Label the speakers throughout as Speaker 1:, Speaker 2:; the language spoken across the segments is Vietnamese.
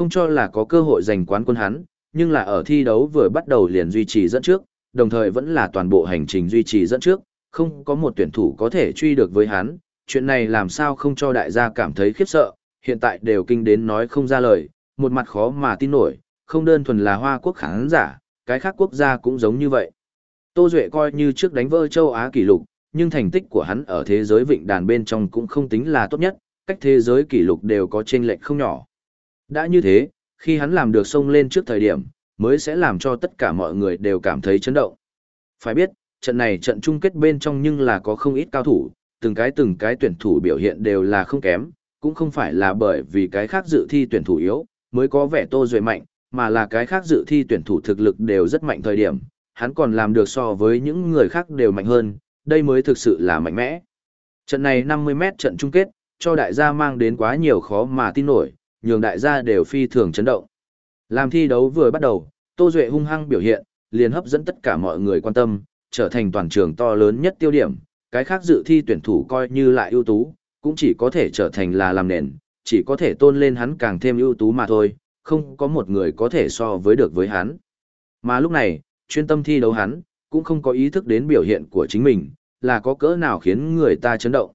Speaker 1: không cho là có cơ hội giành quán quân hắn, nhưng là ở thi đấu vừa bắt đầu liền duy trì dẫn trước, đồng thời vẫn là toàn bộ hành trình duy trì dẫn trước, không có một tuyển thủ có thể truy được với hắn, chuyện này làm sao không cho đại gia cảm thấy khiếp sợ, hiện tại đều kinh đến nói không ra lời, một mặt khó mà tin nổi, không đơn thuần là Hoa Quốc khán giả, cái khác quốc gia cũng giống như vậy. Tô Duệ coi như trước đánh vỡ châu Á kỷ lục, nhưng thành tích của hắn ở thế giới vịnh đàn bên trong cũng không tính là tốt nhất, cách thế giới kỷ lục đều có chênh lệch không nhỏ. Đã như thế, khi hắn làm được sông lên trước thời điểm, mới sẽ làm cho tất cả mọi người đều cảm thấy chấn động. Phải biết, trận này trận chung kết bên trong nhưng là có không ít cao thủ, từng cái từng cái tuyển thủ biểu hiện đều là không kém, cũng không phải là bởi vì cái khác dự thi tuyển thủ yếu, mới có vẻ Tô Duệ mạnh, mà là cái khác dự thi tuyển thủ thực lực đều rất mạnh thời điểm, hắn còn làm được so với những người khác đều mạnh hơn, đây mới thực sự là mạnh mẽ. Trận này 50m trận chung kết, cho đại gia mang đến quá nhiều khó mà tin nổi, nhường đại gia đều phi thường chấn động. Làm thi đấu vừa bắt đầu, Tô Duệ hung hăng biểu hiện, liền hấp dẫn tất cả mọi người quan tâm, trở thành toàn trường to lớn nhất tiêu điểm, cái khác dự thi tuyển thủ coi như lại ưu tú, cũng chỉ có thể trở thành là làm nền, chỉ có thể tôn lên hắn càng thêm ưu tú mà thôi, không có một người có thể so với được với hắn. Mà lúc này, chuyên tâm thi đấu hắn, cũng không có ý thức đến biểu hiện của chính mình, là có cỡ nào khiến người ta chấn động.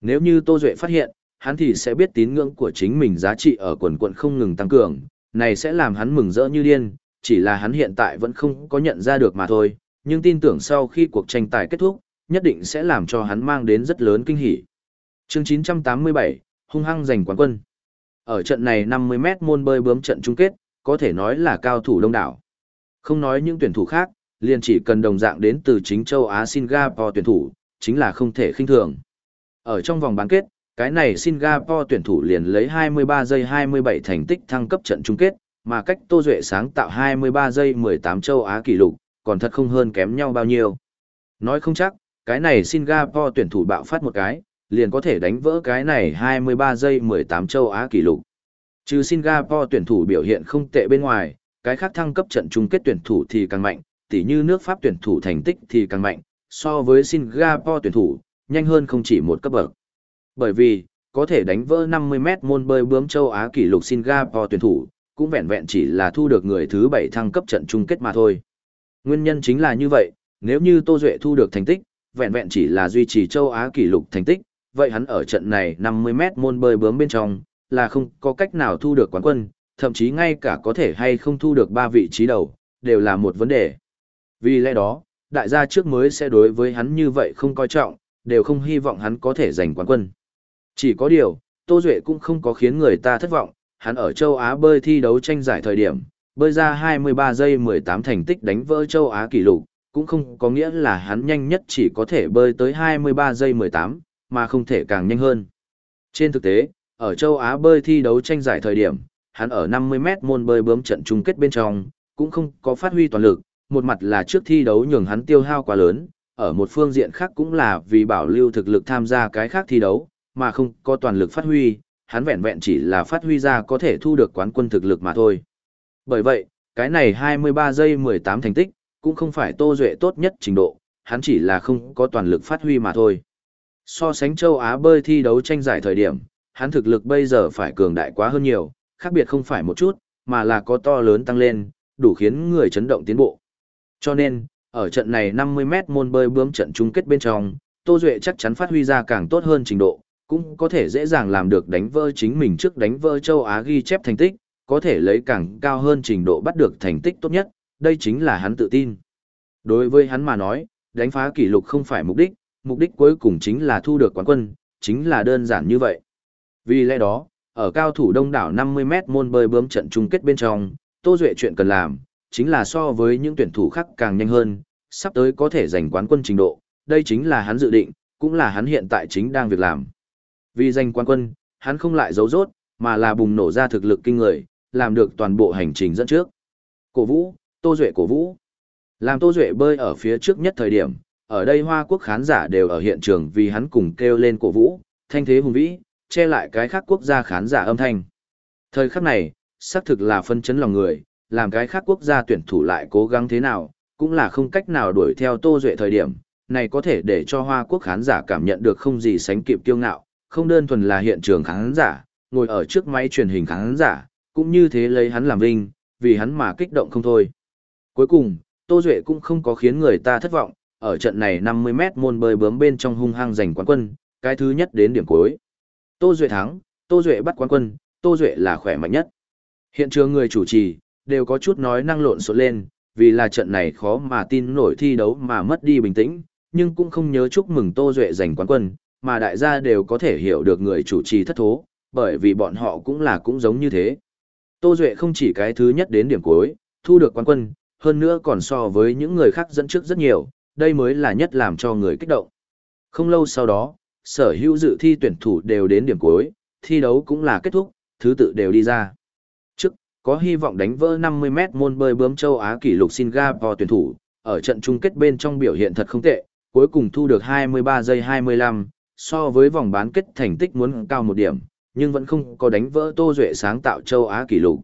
Speaker 1: Nếu như Tô Duệ phát hiện, hắn thì sẽ biết tín ngưỡng của chính mình giá trị ở quần quận không ngừng tăng cường, này sẽ làm hắn mừng rỡ như điên, chỉ là hắn hiện tại vẫn không có nhận ra được mà thôi, nhưng tin tưởng sau khi cuộc tranh tài kết thúc, nhất định sẽ làm cho hắn mang đến rất lớn kinh hỉ. Chương 987, hung hăng giành quán quân. Ở trận này 50m môn bơi bướm trận chung kết, có thể nói là cao thủ đông đảo. Không nói những tuyển thủ khác, liền chỉ cần đồng dạng đến từ chính châu Á Singapore tuyển thủ, chính là không thể khinh thường. Ở trong vòng bán kết, cái này Singapore tuyển thủ liền lấy 23 giây 27 thành tích thăng cấp trận chung kết, mà cách Tô Duệ sáng tạo 23 giây 18 châu Á kỷ lục, còn thật không hơn kém nhau bao nhiêu. Nói không chắc, cái này Singapore tuyển thủ bạo phát một cái, liền có thể đánh vỡ cái này 23 giây 18 châu Á kỷ lục. Trừ Singapore tuyển thủ biểu hiện không tệ bên ngoài, cái khác thăng cấp trận chung kết tuyển thủ thì càng mạnh, tỉ như nước Pháp tuyển thủ thành tích thì càng mạnh, so với Singapore tuyển thủ, nhanh hơn không chỉ một cấp bậc. Bởi vì, có thể đánh vỡ 50m môn bơi bướm châu Á kỷ lục Singapore tuyển thủ, cũng vẹn vẹn chỉ là thu được người thứ 7 thăng cấp trận chung kết mà thôi. Nguyên nhân chính là như vậy, nếu như Tô Duệ thu được thành tích, vẹn vẹn chỉ là duy trì châu Á kỷ lục thành tích, vậy hắn ở trận này 50m môn bơi bướm bên trong, là không có cách nào thu được quán quân, thậm chí ngay cả có thể hay không thu được ba vị trí đầu, đều là một vấn đề. Vì lẽ đó, đại gia trước mới sẽ đối với hắn như vậy không coi trọng, đều không hy vọng hắn có thể giành quán quân. Chỉ có điều, Tô Duệ cũng không có khiến người ta thất vọng, hắn ở châu Á bơi thi đấu tranh giải thời điểm, bơi ra 23 giây 18 thành tích đánh vỡ châu Á kỷ lục, cũng không có nghĩa là hắn nhanh nhất chỉ có thể bơi tới 23 giây 18, mà không thể càng nhanh hơn. Trên thực tế, ở châu Á bơi thi đấu tranh giải thời điểm, hắn ở 50m môn bơi bướm trận chung kết bên trong, cũng không có phát huy toàn lực, một mặt là trước thi đấu nhường hắn tiêu hao quá lớn, ở một phương diện khác cũng là vì bảo lưu thực lực tham gia cái khác thi đấu, mà không có toàn lực phát huy, hắn vẹn vẹn chỉ là phát huy ra có thể thu được quán quân thực lực mà thôi. Bởi vậy, cái này 23 giây 18 thành tích, cũng không phải Tô Duệ tốt nhất trình độ, hắn chỉ là không có toàn lực phát huy mà thôi. So sánh châu Á bơi thi đấu tranh giải thời điểm, hắn thực lực bây giờ phải cường đại quá hơn nhiều, khác biệt không phải một chút, mà là có to lớn tăng lên, đủ khiến người chấn động tiến bộ. Cho nên, ở trận này 50m môn bơi bướm trận chung kết bên trong, Tô Duệ chắc chắn phát huy ra càng tốt hơn trình độ, cũng có thể dễ dàng làm được đánh vỡ chính mình trước đánh vỡ châu Á ghi chép thành tích, có thể lấy càng cao hơn trình độ bắt được thành tích tốt nhất, đây chính là hắn tự tin. Đối với hắn mà nói, đánh phá kỷ lục không phải mục đích, mục đích cuối cùng chính là thu được quán quân, chính là đơn giản như vậy. Vì lẽ đó, ở cao thủ đông đảo 50m môn bơi bướm trận chung kết bên trong, Tô Duệ chuyện cần làm, chính là so với những tuyển thủ khác càng nhanh hơn, sắp tới có thể giành quán quân trình độ, đây chính là hắn dự định, cũng là hắn hiện tại chính đang việc làm. Vì danh quan quân, hắn không lại giấu rốt, mà là bùng nổ ra thực lực kinh người, làm được toàn bộ hành trình dẫn trước. Cổ vũ, Tô Duệ cổ vũ. Làm Tô Duệ bơi ở phía trước nhất thời điểm, ở đây Hoa Quốc khán giả đều ở hiện trường vì hắn cùng kêu lên cổ vũ, thanh thế hùng vĩ, che lại cái khác quốc gia khán giả âm thanh. Thời khắc này, xác thực là phân chấn lòng người, làm cái khác quốc gia tuyển thủ lại cố gắng thế nào, cũng là không cách nào đuổi theo Tô Duệ thời điểm, này có thể để cho Hoa Quốc khán giả cảm nhận được không gì sánh kịp kiêu ngạo, không đơn thuần là hiện trường khán giả, ngồi ở trước máy truyền hình khán giả, cũng như thế lấy hắn làm vinh, vì hắn mà kích động không thôi. Cuối cùng, Tô Duệ cũng không có khiến người ta thất vọng, ở trận này 50 mét môn bơi bướm bên trong hung hăng giành quán quân, cái thứ nhất đến điểm cuối. Tô Duệ thắng, Tô Duệ bắt quán quân, Tô Duệ là khỏe mạnh nhất. Hiện trường người chủ trì, đều có chút nói năng lộn xộn lên, vì là trận này khó mà tin nổi thi đấu mà mất đi bình tĩnh, nhưng cũng không nhớ chúc mừng Tô Duệ giành quán quân, mà đại gia đều có thể hiểu được người chủ trì thất thố, bởi vì bọn họ cũng là cũng giống như thế. Tô Duệ không chỉ cái thứ nhất đến điểm cuối, thu được quán quân, hơn nữa còn so với những người khác dẫn trước rất nhiều, đây mới là nhất làm cho người kích động. Không lâu sau đó, sở hữu dự thi tuyển thủ đều đến điểm cuối, thi đấu cũng là kết thúc, thứ tự đều đi ra. Trước, có hy vọng đánh vỡ 50m môn bơi bướm châu Á kỷ lục Singapore tuyển thủ, ở trận chung kết bên trong biểu hiện thật không tệ, cuối cùng thu được 23 giây 25, so với vòng bán kết thành tích muốn cao một điểm, nhưng vẫn không có đánh vỡ Tô Duệ sáng tạo châu Á kỷ lục.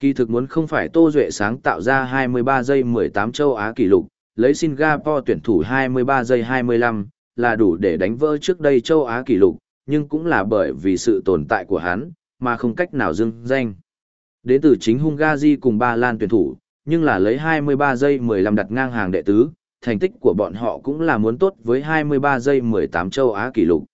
Speaker 1: Kỳ thực muốn không phải Tô Duệ sáng tạo ra 23 giây 18 châu Á kỷ lục, lấy Singapore tuyển thủ 23 giây 25, là đủ để đánh vỡ trước đây châu Á kỷ lục, nhưng cũng là bởi vì sự tồn tại của hắn, mà không cách nào dưng danh. Đến từ chính Hungary cùng Ba Lan tuyển thủ, nhưng là lấy 23 giây 15 đặt ngang hàng đệ tứ, thành tích của bọn họ cũng là muốn tốt với 23 giây 18 châu Á kỷ lục.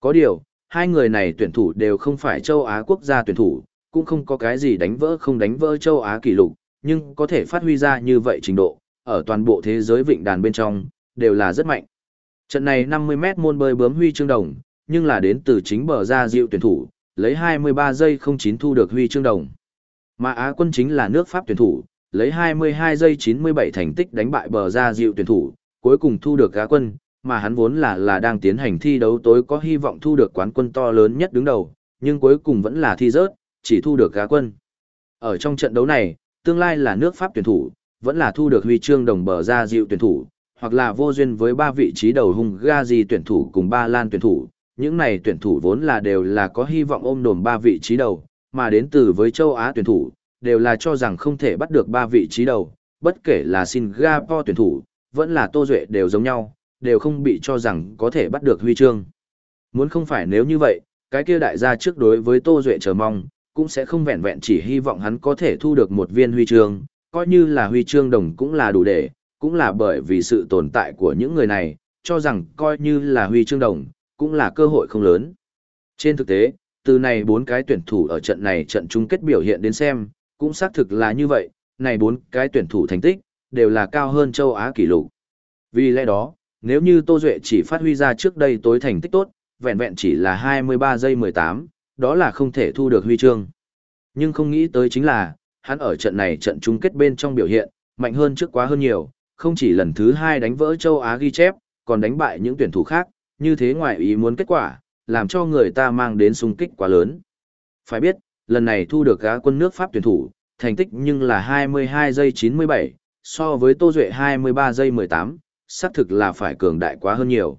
Speaker 1: Có điều, hai người này tuyển thủ đều không phải châu Á quốc gia tuyển thủ, cũng không có cái gì đánh vỡ không đánh vỡ châu Á kỷ lục, nhưng có thể phát huy ra như vậy trình độ, ở toàn bộ thế giới vịnh đàn bên trong, đều là rất mạnh. Trận này 50m môn bơi bướm huy chương đồng, nhưng là đến từ chính bờ ra diệu tuyển thủ, lấy 23 giây 09 thu được huy chương đồng. Mà Á quân chính là nước Pháp tuyển thủ, lấy 22 giây 97 thành tích đánh bại bờ ra dịu tuyển thủ, cuối cùng thu được gá quân, mà hắn vốn là là đang tiến hành thi đấu tối có hy vọng thu được quán quân to lớn nhất đứng đầu, nhưng cuối cùng vẫn là thi rớt, chỉ thu được gá quân. Ở trong trận đấu này, tương lai là nước Pháp tuyển thủ, vẫn là thu được huy chương đồng bờ ra dịu tuyển thủ, hoặc là vô duyên với ba vị trí đầu hung Gazi tuyển thủ cùng ba Lan tuyển thủ. Những này tuyển thủ vốn là đều là có hy vọng ôm đồm ba vị trí đầu, mà đến từ với châu Á tuyển thủ, đều là cho rằng không thể bắt được ba vị trí đầu, bất kể là Singapore tuyển thủ, vẫn là Tô Duệ đều giống nhau, đều không bị cho rằng có thể bắt được huy chương. Muốn không phải nếu như vậy, cái kia đại gia trước đối với Tô Duệ chờ mong, cũng sẽ không vẹn vẹn chỉ hy vọng hắn có thể thu được một viên huy chương, coi như là huy chương đồng cũng là đủ để, cũng là bởi vì sự tồn tại của những người này, cho rằng coi như là huy chương đồng, cũng là cơ hội không lớn. Trên thực tế, từ này bốn cái tuyển thủ ở trận này trận chung kết biểu hiện đến xem, cũng xác thực là như vậy, này bốn cái tuyển thủ thành tích, đều là cao hơn châu Á kỷ lục. Vì lẽ đó, nếu như Tô Duệ chỉ phát huy ra trước đây tối thành tích tốt, vẹn vẹn chỉ là 23 giây 18, đó là không thể thu được huy chương. Nhưng không nghĩ tới chính là, hắn ở trận này trận chung kết bên trong biểu hiện, mạnh hơn trước quá hơn nhiều, không chỉ lần thứ hai đánh vỡ châu Á ghi chép, còn đánh bại những tuyển thủ khác, như thế ngoài ý muốn kết quả, làm cho người ta mang đến xung kích quá lớn. Phải biết, lần này thu được gá quân nước Pháp tuyển thủ, thành tích nhưng là 22 giây 97, so với Tô Duệ 23 giây 18, xác thực là phải cường đại quá hơn nhiều.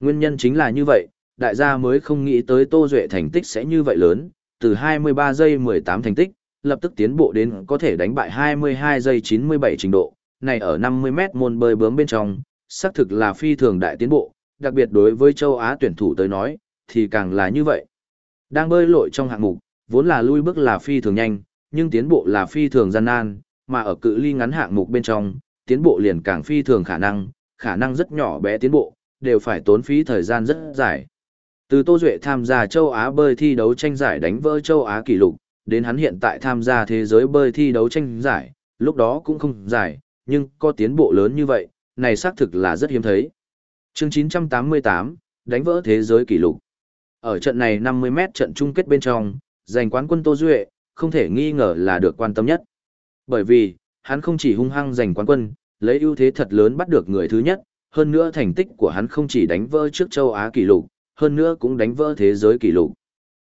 Speaker 1: Nguyên nhân chính là như vậy, đại gia mới không nghĩ tới Tô Duệ thành tích sẽ như vậy lớn, từ 23 giây 18 thành tích, lập tức tiến bộ đến có thể đánh bại 22 giây 97 trình độ, này ở 50 mét môn bơi bướm bên trong, xác thực là phi thường đại tiến bộ, đặc biệt đối với châu Á tuyển thủ tới nói, thì càng là như vậy. Đang bơi lội trong hạng mục, vốn là lui bước là phi thường nhanh, nhưng tiến bộ là phi thường gian nan, mà ở cự ly ngắn hạng mục bên trong, tiến bộ liền càng phi thường khả năng, khả năng rất nhỏ bé tiến bộ, đều phải tốn phí thời gian rất dài. Từ Tô Duệ tham gia châu Á bơi thi đấu tranh giải đánh vỡ châu Á kỷ lục, đến hắn hiện tại tham gia thế giới bơi thi đấu tranh giải, lúc đó cũng không giải, nhưng có tiến bộ lớn như vậy, này xác thực là rất hiếm thấy. Chương 988, đánh vỡ thế giới kỷ lục. Ở trận này 50m trận chung kết bên trong, giành quán quân Tô Duệ, không thể nghi ngờ là được quan tâm nhất. Bởi vì, hắn không chỉ hung hăng giành quán quân, lấy ưu thế thật lớn bắt được người thứ nhất, hơn nữa thành tích của hắn không chỉ đánh vỡ trước châu Á kỷ lục, hơn nữa cũng đánh vỡ thế giới kỷ lục.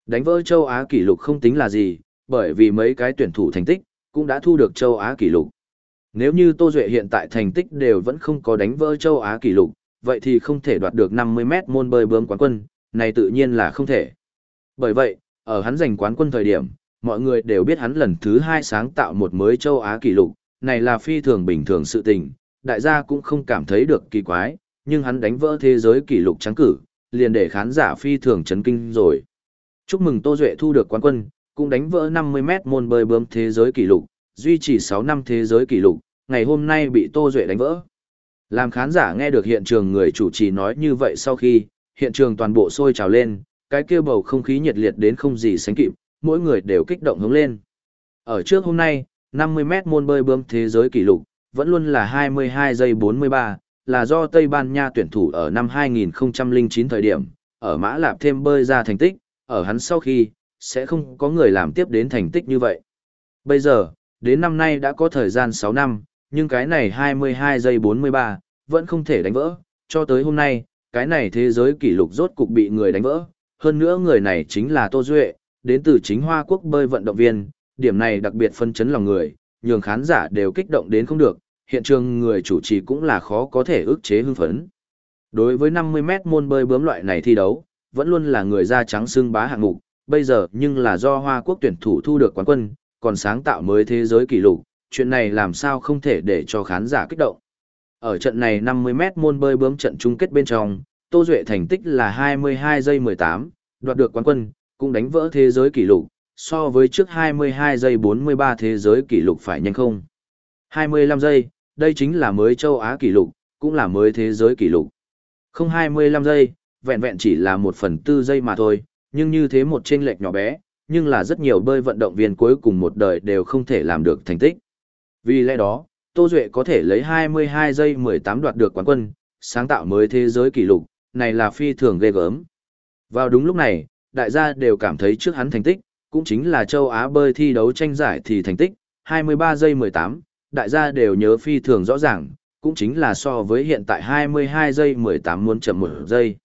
Speaker 1: Đánh vỡ châu Á kỷ lục không tính là gì, bởi vì mấy cái tuyển thủ thành tích cũng đã thu được châu Á kỷ lục. Nếu như Tô Duệ hiện tại thành tích đều vẫn không có đánh vỡ châu Á kỷ lục, vậy thì không thể đoạt được 50m môn bơi bướm quán quân, này tự nhiên là không thể. Bởi vậy, ở hắn giành quán quân thời điểm, mọi người đều biết hắn lần thứ hai sáng tạo một mới châu Á kỷ lục, này là phi thường bình thường sự tình, đại gia cũng không cảm thấy được kỳ quái, nhưng hắn đánh vỡ thế giới kỷ lục trắng cử, liền để khán giả phi thường chấn kinh rồi. Chúc mừng Tô Duệ thu được quán quân, cũng đánh vỡ 50m môn bơi bướm thế giới kỷ lục, duy trì 6 năm thế giới kỷ lục, ngày hôm nay bị Tô Duệ đánh vỡ. Làm khán giả nghe được hiện trường người chủ trì nói như vậy sau khi, hiện trường toàn bộ sôi trào lên, cái kia bầu không khí nhiệt liệt đến không gì sánh kịp, mỗi người đều kích động hướng lên. Ở trước hôm nay, 50m môn bơi bướm thế giới kỷ lục, vẫn luôn là 22 giây 43, là do Tây Ban Nha tuyển thủ ở năm 2009 thời điểm, ở Mã Lạp thêm bơi ra thành tích, ở hắn sau khi, sẽ không có người làm tiếp đến thành tích như vậy. Bây giờ, đến năm nay đã có thời gian 6 năm, nhưng cái này 22 giây 43, vẫn không thể đánh vỡ, cho tới hôm nay, cái này thế giới kỷ lục rốt cục bị người đánh vỡ, hơn nữa người này chính là Tô Duệ, đến từ chính Hoa Quốc bơi vận động viên, điểm này đặc biệt phân chấn lòng người, nhường khán giả đều kích động đến không được, hiện trường người chủ trì cũng là khó có thể ức chế hưng phấn. Đối với 50 mét môn bơi bướm loại này thi đấu, vẫn luôn là người da trắng xương bá hạng mục, bây giờ nhưng là do Hoa Quốc tuyển thủ thu được quán quân, còn sáng tạo mới thế giới kỷ lục, chuyện này làm sao không thể để cho khán giả kích động. Ở trận này 50 mét môn bơi bướm trận chung kết bên trong, Tô Duệ thành tích là 22 giây 18, đoạt được quán quân, cũng đánh vỡ thế giới kỷ lục, so với trước 22 giây 43 thế giới kỷ lục phải nhanh không. 25 giây, đây chính là mới châu Á kỷ lục, cũng là mới thế giới kỷ lục. Không 25 giây, vẹn vẹn chỉ là 1 phần 4 giây mà thôi, nhưng như thế một chênh lệch nhỏ bé, nhưng là rất nhiều bơi vận động viên cuối cùng một đời đều không thể làm được thành tích. Vì lẽ đó, Tô Duệ có thể lấy 22 giây 18 đoạt được quán quân, sáng tạo mới thế giới kỷ lục, này là phi thường ghê gớm. Vào đúng lúc này, đại gia đều cảm thấy trước hắn thành tích, cũng chính là châu Á bơi thi đấu tranh giải thì thành tích, 23 giây 18, đại gia đều nhớ phi thường rõ ràng, cũng chính là so với hiện tại 22 giây 18 muốn chậm một giây.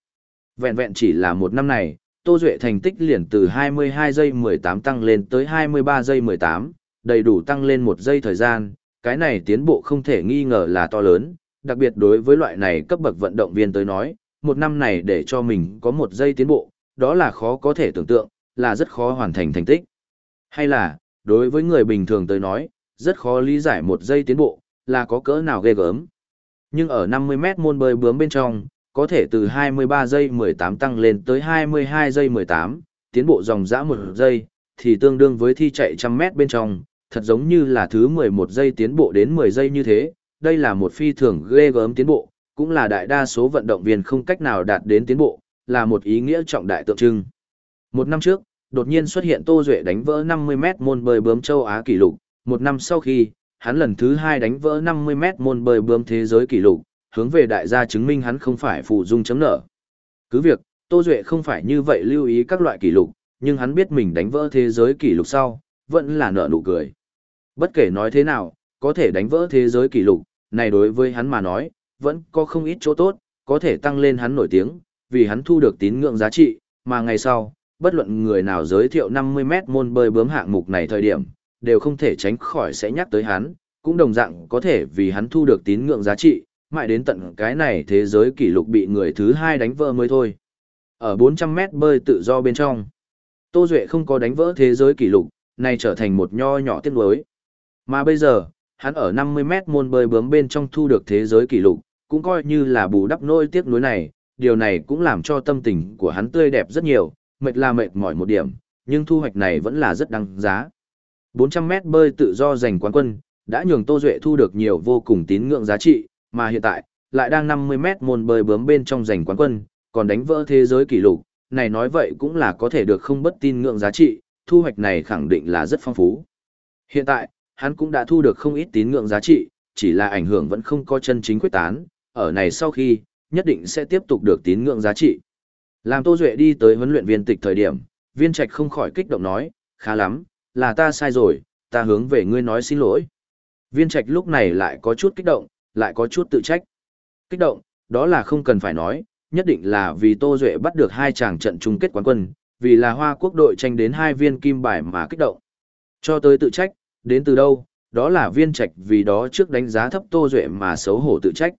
Speaker 1: Vẹn vẹn chỉ là một năm này, Tô Duệ thành tích liền từ 22 giây 18 tăng lên tới 23 giây 18, đầy đủ tăng lên một giây thời gian, cái này tiến bộ không thể nghi ngờ là to lớn, đặc biệt đối với loại này cấp bậc vận động viên tới nói, một năm này để cho mình có một giây tiến bộ, đó là khó có thể tưởng tượng, là rất khó hoàn thành thành tích. Hay là, đối với người bình thường tới nói, rất khó lý giải một giây tiến bộ, là có cỡ nào ghê gớm. Nhưng ở 50 mét môn bơi bướm bên trong, có thể từ 23 giây 18 tăng lên tới 22 giây 18, tiến bộ dòng dã một giây, thì tương đương với thi chạy trăm mét bên trong, thật giống như là thứ 11 giây tiến bộ đến 10 giây như thế, đây là một phi thường ghê gớm tiến bộ, cũng là đại đa số vận động viên không cách nào đạt đến tiến bộ, là một ý nghĩa trọng đại tượng trưng. Một năm trước, đột nhiên xuất hiện Tô Duệ đánh vỡ 50m môn bơi bướm châu Á kỷ lục, một năm sau khi, hắn lần thứ hai đánh vỡ 50m môn bơi bướm thế giới kỷ lục, hướng về đại gia chứng minh hắn không phải phụ dung chấm nở Cứ việc, Tô Duệ không phải như vậy lưu ý các loại kỷ lục, nhưng hắn biết mình đánh vỡ thế giới kỷ lục sau, vẫn là nợ nụ cười. Bất kể nói thế nào, có thể đánh vỡ thế giới kỷ lục, này đối với hắn mà nói, vẫn có không ít chỗ tốt, có thể tăng lên hắn nổi tiếng, vì hắn thu được tín ngưỡng giá trị, mà ngày sau, bất luận người nào giới thiệu 50 mét môn bơi bướm hạng mục này thời điểm, đều không thể tránh khỏi sẽ nhắc tới hắn, cũng đồng dạng có thể vì hắn thu được tín ngưỡng giá trị, mãi đến tận cái này thế giới kỷ lục bị người thứ hai đánh vỡ mới thôi. Ở 400 mét bơi tự do bên trong, Tô Duệ không có đánh vỡ thế giới kỷ lục, này trở thành một nho nhỏ tiếc nuối. Mà bây giờ, hắn ở 50 mét môn bơi bướm bên trong thu được thế giới kỷ lục, cũng coi như là bù đắp nỗi tiếc nuối này, điều này cũng làm cho tâm tình của hắn tươi đẹp rất nhiều, mệt là mệt mỏi một điểm, nhưng thu hoạch này vẫn là rất đáng giá. 400 mét bơi tự do giành quán quân, đã nhường Tô Duệ thu được nhiều vô cùng tín ngưỡng giá trị, mà hiện tại, lại đang 50 mét môn bơi bướm bên trong giành quán quân, còn đánh vỡ thế giới kỷ lục, này nói vậy cũng là có thể được không bất tin ngưỡng giá trị, thu hoạch này khẳng định là rất phong phú. Hiện tại, hắn cũng đã thu được không ít tín ngưỡng giá trị, chỉ là ảnh hưởng vẫn không có chân chính quyết tán, ở này sau khi, nhất định sẽ tiếp tục được tín ngưỡng giá trị. Làm Tô Duệ đi tới huấn luyện viên tịch thời điểm, viên trạch không khỏi kích động nói, khá lắm, là ta sai rồi, ta hướng về ngươi nói xin lỗi. Viên trạch lúc này lại có chút kích động, lại có chút tự trách. Kích động, đó là không cần phải nói, nhất định là vì Tô Duệ bắt được hai chàng trận chung kết quán quân, vì là Hoa Quốc đội tranh đến hai viên kim bài mà kích động. Cho tới tự trách, đến từ đâu, đó là viên trạch vì đó trước đánh giá thấp Tô Duệ mà xấu hổ tự trách.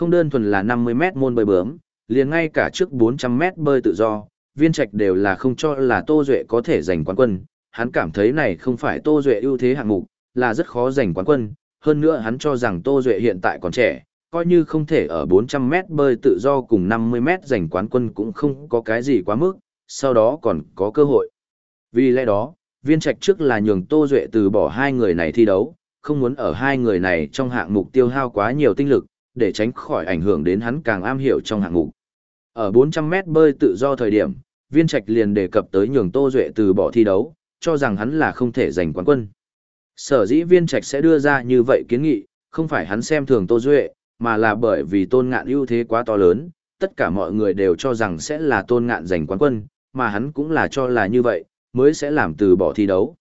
Speaker 1: Không đơn thuần là 50 mét môn bơi bướm, liền ngay cả trước 400 mét bơi tự do, viên trạch đều là không cho là Tô Duệ có thể giành quán quân, hắn cảm thấy này không phải Tô Duệ ưu thế hạng mục, là rất khó giành quán quân, hơn nữa hắn cho rằng Tô Duệ hiện tại còn trẻ, coi như không thể ở 400 mét bơi tự do cùng 50 mét giành quán quân cũng không có cái gì quá mức, sau đó còn có cơ hội. Vì lẽ đó, viên trạch trước là nhường Tô Duệ từ bỏ hai người này thi đấu, không muốn ở hai người này trong hạng mục tiêu hao quá nhiều tinh lực, để tránh khỏi ảnh hưởng đến hắn càng am hiểu trong hạng mục. Ở 400 mét bơi tự do thời điểm, viên trạch liền đề cập tới nhường Tô Duệ từ bỏ thi đấu, cho rằng hắn là không thể giành quán quân. Sở dĩ viên trạch sẽ đưa ra như vậy kiến nghị, không phải hắn xem thường Tô Duệ, mà là bởi vì tôn ngạn ưu thế quá to lớn, tất cả mọi người đều cho rằng sẽ là tôn ngạn giành quán quân, mà hắn cũng là cho là như vậy, mới sẽ làm từ bỏ thi đấu.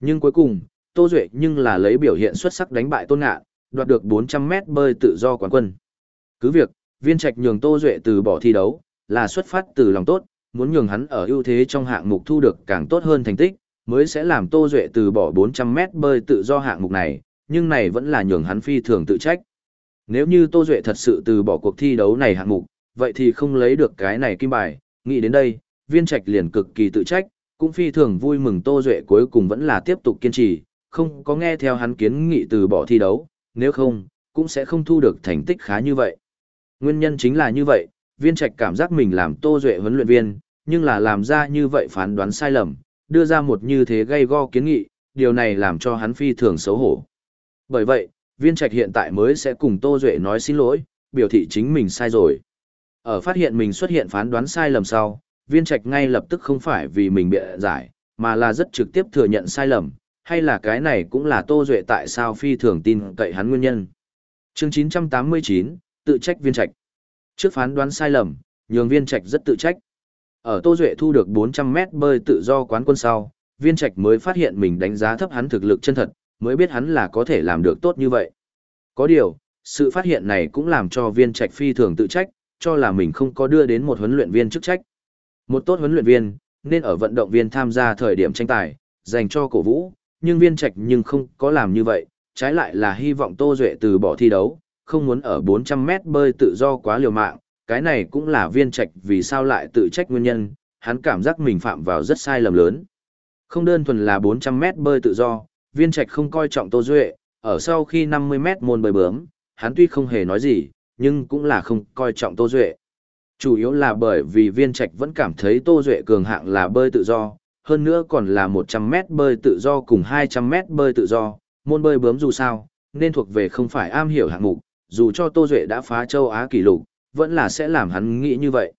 Speaker 1: Nhưng cuối cùng, Tô Duệ nhưng là lấy biểu hiện xuất sắc đánh bại tôn ngạn, đoạt được 400 mét bơi tự do quán quân. Cứ việc, viên trạch nhường Tô Duệ từ bỏ thi đấu, là xuất phát từ lòng tốt, muốn nhường hắn ở ưu thế trong hạng mục thu được càng tốt hơn thành tích, mới sẽ làm Tô Duệ từ bỏ 400 mét bơi tự do hạng mục này, nhưng này vẫn là nhường hắn phi thường tự trách. Nếu như Tô Duệ thật sự từ bỏ cuộc thi đấu này hạng mục, vậy thì không lấy được cái này kim bài, nghĩ đến đây, viên trạch liền cực kỳ tự trách, cũng phi thường vui mừng Tô Duệ cuối cùng vẫn là tiếp tục kiên trì, không có nghe theo hắn kiến nghị từ bỏ thi đấu, nếu không, cũng sẽ không thu được thành tích khá như vậy. Nguyên nhân chính là như vậy, viên trạch cảm giác mình làm Tô Duệ huấn luyện viên, nhưng là làm ra như vậy phán đoán sai lầm, đưa ra một như thế gây go kiến nghị, điều này làm cho hắn phi thường xấu hổ. Bởi vậy, viên trạch hiện tại mới sẽ cùng Tô Duệ nói xin lỗi, biểu thị chính mình sai rồi. Ở phát hiện mình xuất hiện phán đoán sai lầm sau, viên trạch ngay lập tức không phải vì mình bịa giải, mà là rất trực tiếp thừa nhận sai lầm, hay là cái này cũng là Tô Duệ tại sao phi thường tin cậy hắn nguyên nhân. chương 989, tự trách viên trạch. Trước phán đoán sai lầm, nhường viên trạch rất tự trách. Ở Tô Duệ thu được 400 mét bơi tự do quán quân sau, viên trạch mới phát hiện mình đánh giá thấp hắn thực lực chân thật, mới biết hắn là có thể làm được tốt như vậy. Có điều, sự phát hiện này cũng làm cho viên trạch phi thường tự trách, cho là mình không có đưa đến một huấn luyện viên chức trách. Một tốt huấn luyện viên, nên ở vận động viên tham gia thời điểm tranh tài, dành cho cổ vũ, nhưng viên trạch nhưng không có làm như vậy, trái lại là hy vọng Tô Duệ từ bỏ thi đấu, không muốn ở 400 mét bơi tự do quá liều mạng, cái này cũng là viên trạch vì sao lại tự trách nguyên nhân, hắn cảm giác mình phạm vào rất sai lầm lớn. Không đơn thuần là 400 mét bơi tự do, viên trạch không coi trọng Tô Duệ, ở sau khi 50 mét môn bơi bướm, hắn tuy không hề nói gì, nhưng cũng là không coi trọng Tô Duệ. Chủ yếu là bởi vì viên trạch vẫn cảm thấy Tô Duệ cường hạng là bơi tự do, hơn nữa còn là 100 mét bơi tự do cùng 200 mét bơi tự do, môn bơi bướm dù sao, nên thuộc về không phải am hiểu hạng mục, dù cho Tô Duệ đã phá châu Á kỷ lục, vẫn là sẽ làm hắn nghĩ như vậy.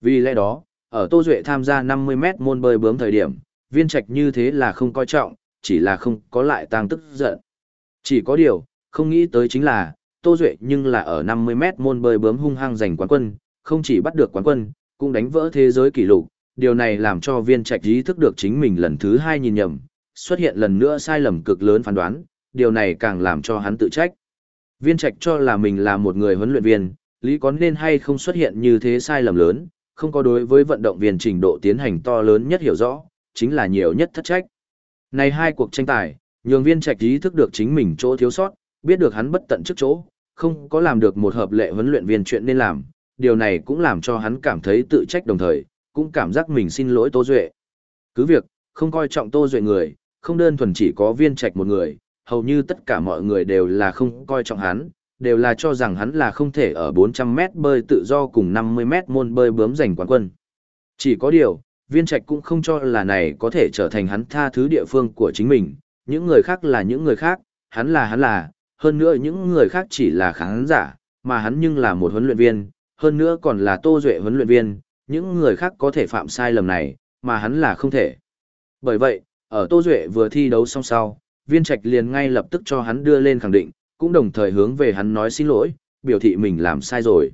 Speaker 1: Vì lẽ đó, ở Tô Duệ tham gia 50 mét môn bơi bướm thời điểm, viên trạch như thế là không coi trọng, chỉ là không có lại tăng tức giận. Chỉ có điều, không nghĩ tới chính là, Tô Duệ nhưng là ở 50 mét môn bơi bướm hung hăng giành quán quân, không chỉ bắt được quán quân, cũng đánh vỡ thế giới kỷ lục. Điều này làm cho viên trạch ý thức được chính mình lần thứ hai nhìn nhầm, xuất hiện lần nữa sai lầm cực lớn phán đoán, điều này càng làm cho hắn tự trách. Viên trạch cho là mình là một người huấn luyện viên, lý có nên hay không xuất hiện như thế sai lầm lớn, không có đối với vận động viên trình độ tiến hành to lớn nhất hiểu rõ, chính là nhiều nhất thất trách. Này hai cuộc tranh tài, nhường viên trạch ý thức được chính mình chỗ thiếu sót, biết được hắn bất tận trước chỗ, không có làm được một hợp lệ huấn luyện viên chuyện nên làm, điều này cũng làm cho hắn cảm thấy tự trách đồng thời, cũng cảm giác mình xin lỗi Tô Duệ. Cứ việc, không coi trọng Tô Duệ người, không đơn thuần chỉ có viên trạch một người, hầu như tất cả mọi người đều là không coi trọng hắn, đều là cho rằng hắn là không thể ở 400 mét bơi tự do cùng 50 mét môn bơi bướm giành quán quân. Chỉ có điều, viên trạch cũng không cho là này có thể trở thành hắn tha thứ địa phương của chính mình, những người khác là những người khác, hắn là hắn là, hơn nữa những người khác chỉ là khán giả, mà hắn nhưng là một huấn luyện viên, hơn nữa còn là Tô Duệ huấn luyện viên, những người khác có thể phạm sai lầm này, mà hắn là không thể. Bởi vậy, ở Tô Duệ vừa thi đấu xong sau, viên trạch liền ngay lập tức cho hắn đưa lên khẳng định, cũng đồng thời hướng về hắn nói xin lỗi, biểu thị mình làm sai rồi.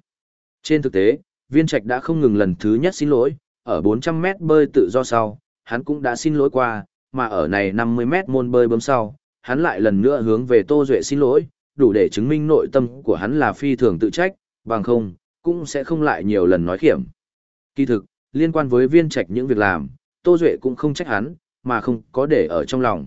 Speaker 1: Trên thực tế, viên trạch đã không ngừng lần thứ nhất xin lỗi, ở 400 mét bơi tự do sau, hắn cũng đã xin lỗi qua, mà ở này 50 mét môn bơi bấm sau, hắn lại lần nữa hướng về Tô Duệ xin lỗi, đủ để chứng minh nội tâm của hắn là phi thường tự trách, bằng không, cũng sẽ không lại nhiều lần nói khiểm. Kỳ thực, liên quan với viên trạch những việc làm, Tô Duệ cũng không trách hắn, mà không có để ở trong lòng.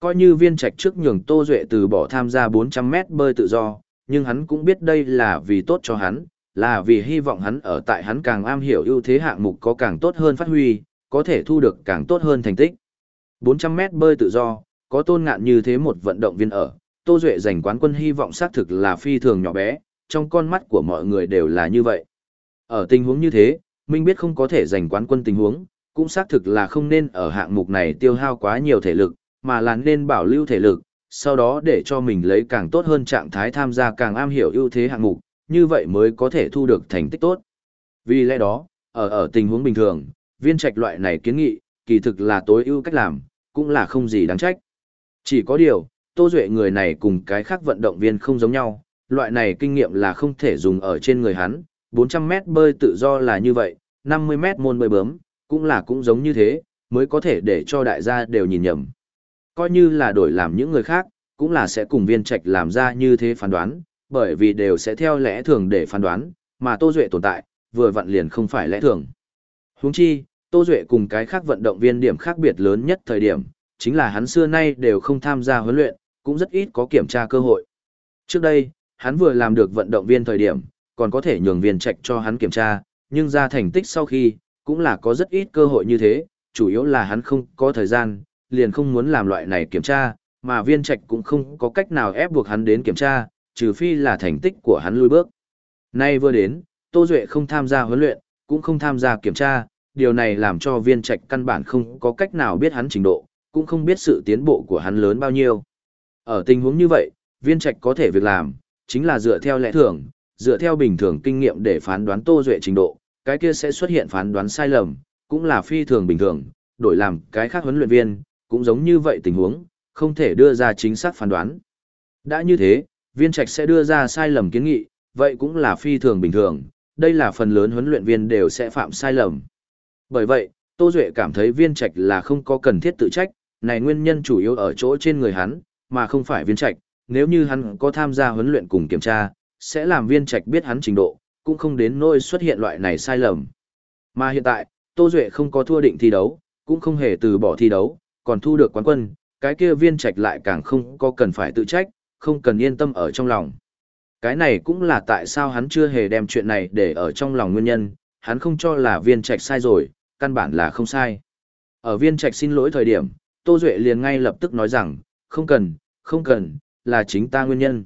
Speaker 1: Coi như viên trạch trước nhường Tô Duệ từ bỏ tham gia 400 mét bơi tự do, nhưng hắn cũng biết đây là vì tốt cho hắn, là vì hy vọng hắn ở tại hắn càng am hiểu ưu thế hạng mục có càng tốt hơn phát huy, có thể thu được càng tốt hơn thành tích. 400 mét bơi tự do, có tôn ngạn như thế một vận động viên ở, Tô Duệ giành quán quân hy vọng xác thực là phi thường nhỏ bé, trong con mắt của mọi người đều là như vậy. Ở tình huống như thế, Minh biết không có thể giành quán quân tình huống, cũng xác thực là không nên ở hạng mục này tiêu hao quá nhiều thể lực, mà là nên bảo lưu thể lực, sau đó để cho mình lấy càng tốt hơn trạng thái tham gia càng am hiểu ưu thế hạng mục, như vậy mới có thể thu được thành tích tốt. Vì lẽ đó, ở ở tình huống bình thường, viên trạch loại này kiến nghị, kỳ thực là tối ưu cách làm, cũng là không gì đáng trách. Chỉ có điều, Tô Duệ người này cùng cái khác vận động viên không giống nhau, loại này kinh nghiệm là không thể dùng ở trên người hắn, 400 mét bơi tự do là như vậy, 50 mét môn bơi bướm, cũng là cũng giống như thế, mới có thể để cho đại gia đều nhìn nhầm. Coi như là đổi làm những người khác, cũng là sẽ cùng viên trạch làm ra như thế phán đoán, bởi vì đều sẽ theo lẽ thường để phán đoán, mà Tô Duệ tồn tại, vừa vặn liền không phải lẽ thường. Huống chi, Tô Duệ cùng cái khác vận động viên điểm khác biệt lớn nhất thời điểm, chính là hắn xưa nay đều không tham gia huấn luyện, cũng rất ít có kiểm tra cơ hội. Trước đây, hắn vừa làm được vận động viên thời điểm, còn có thể nhường viên trạch cho hắn kiểm tra, nhưng ra thành tích sau khi, cũng là có rất ít cơ hội như thế, chủ yếu là hắn không có thời gian, liền không muốn làm loại này kiểm tra, mà viên trạch cũng không có cách nào ép buộc hắn đến kiểm tra, trừ phi là thành tích của hắn lui bước. Nay vừa đến, Tô Duệ không tham gia huấn luyện, cũng không tham gia kiểm tra, điều này làm cho viên trạch căn bản không có cách nào biết hắn trình độ, cũng không biết sự tiến bộ của hắn lớn bao nhiêu. Ở tình huống như vậy, viên trạch có thể việc làm, chính là dựa theo lẽ thường, dựa theo bình thường kinh nghiệm để phán đoán Tô Duệ trình độ, cái kia sẽ xuất hiện phán đoán sai lầm, cũng là phi thường bình thường, đổi làm cái khác huấn luyện viên, cũng giống như vậy tình huống, không thể đưa ra chính xác phán đoán. Đã như thế, viên trạch sẽ đưa ra sai lầm kiến nghị, vậy cũng là phi thường bình thường, đây là phần lớn huấn luyện viên đều sẽ phạm sai lầm. Bởi vậy, Tô Duệ cảm thấy viên trạch là không có cần thiết tự trách, này nguyên nhân chủ yếu ở chỗ trên người hắn, mà không phải viên trạch, nếu như hắn có tham gia huấn luyện cùng kiểm tra, sẽ làm viên trạch biết hắn trình độ, cũng không đến nỗi xuất hiện loại này sai lầm. Mà hiện tại, Tô Duệ không có thua định thi đấu, cũng không hề từ bỏ thi đấu, còn thu được quán quân, cái kia viên trạch lại càng không có cần phải tự trách, không cần yên tâm ở trong lòng. Cái này cũng là tại sao hắn chưa hề đem chuyện này để ở trong lòng nguyên nhân, hắn không cho là viên trạch sai rồi, căn bản là không sai. Ở viên trạch xin lỗi thời điểm, Tô Duệ liền ngay lập tức nói rằng, không cần, không cần, là chính ta nguyên nhân.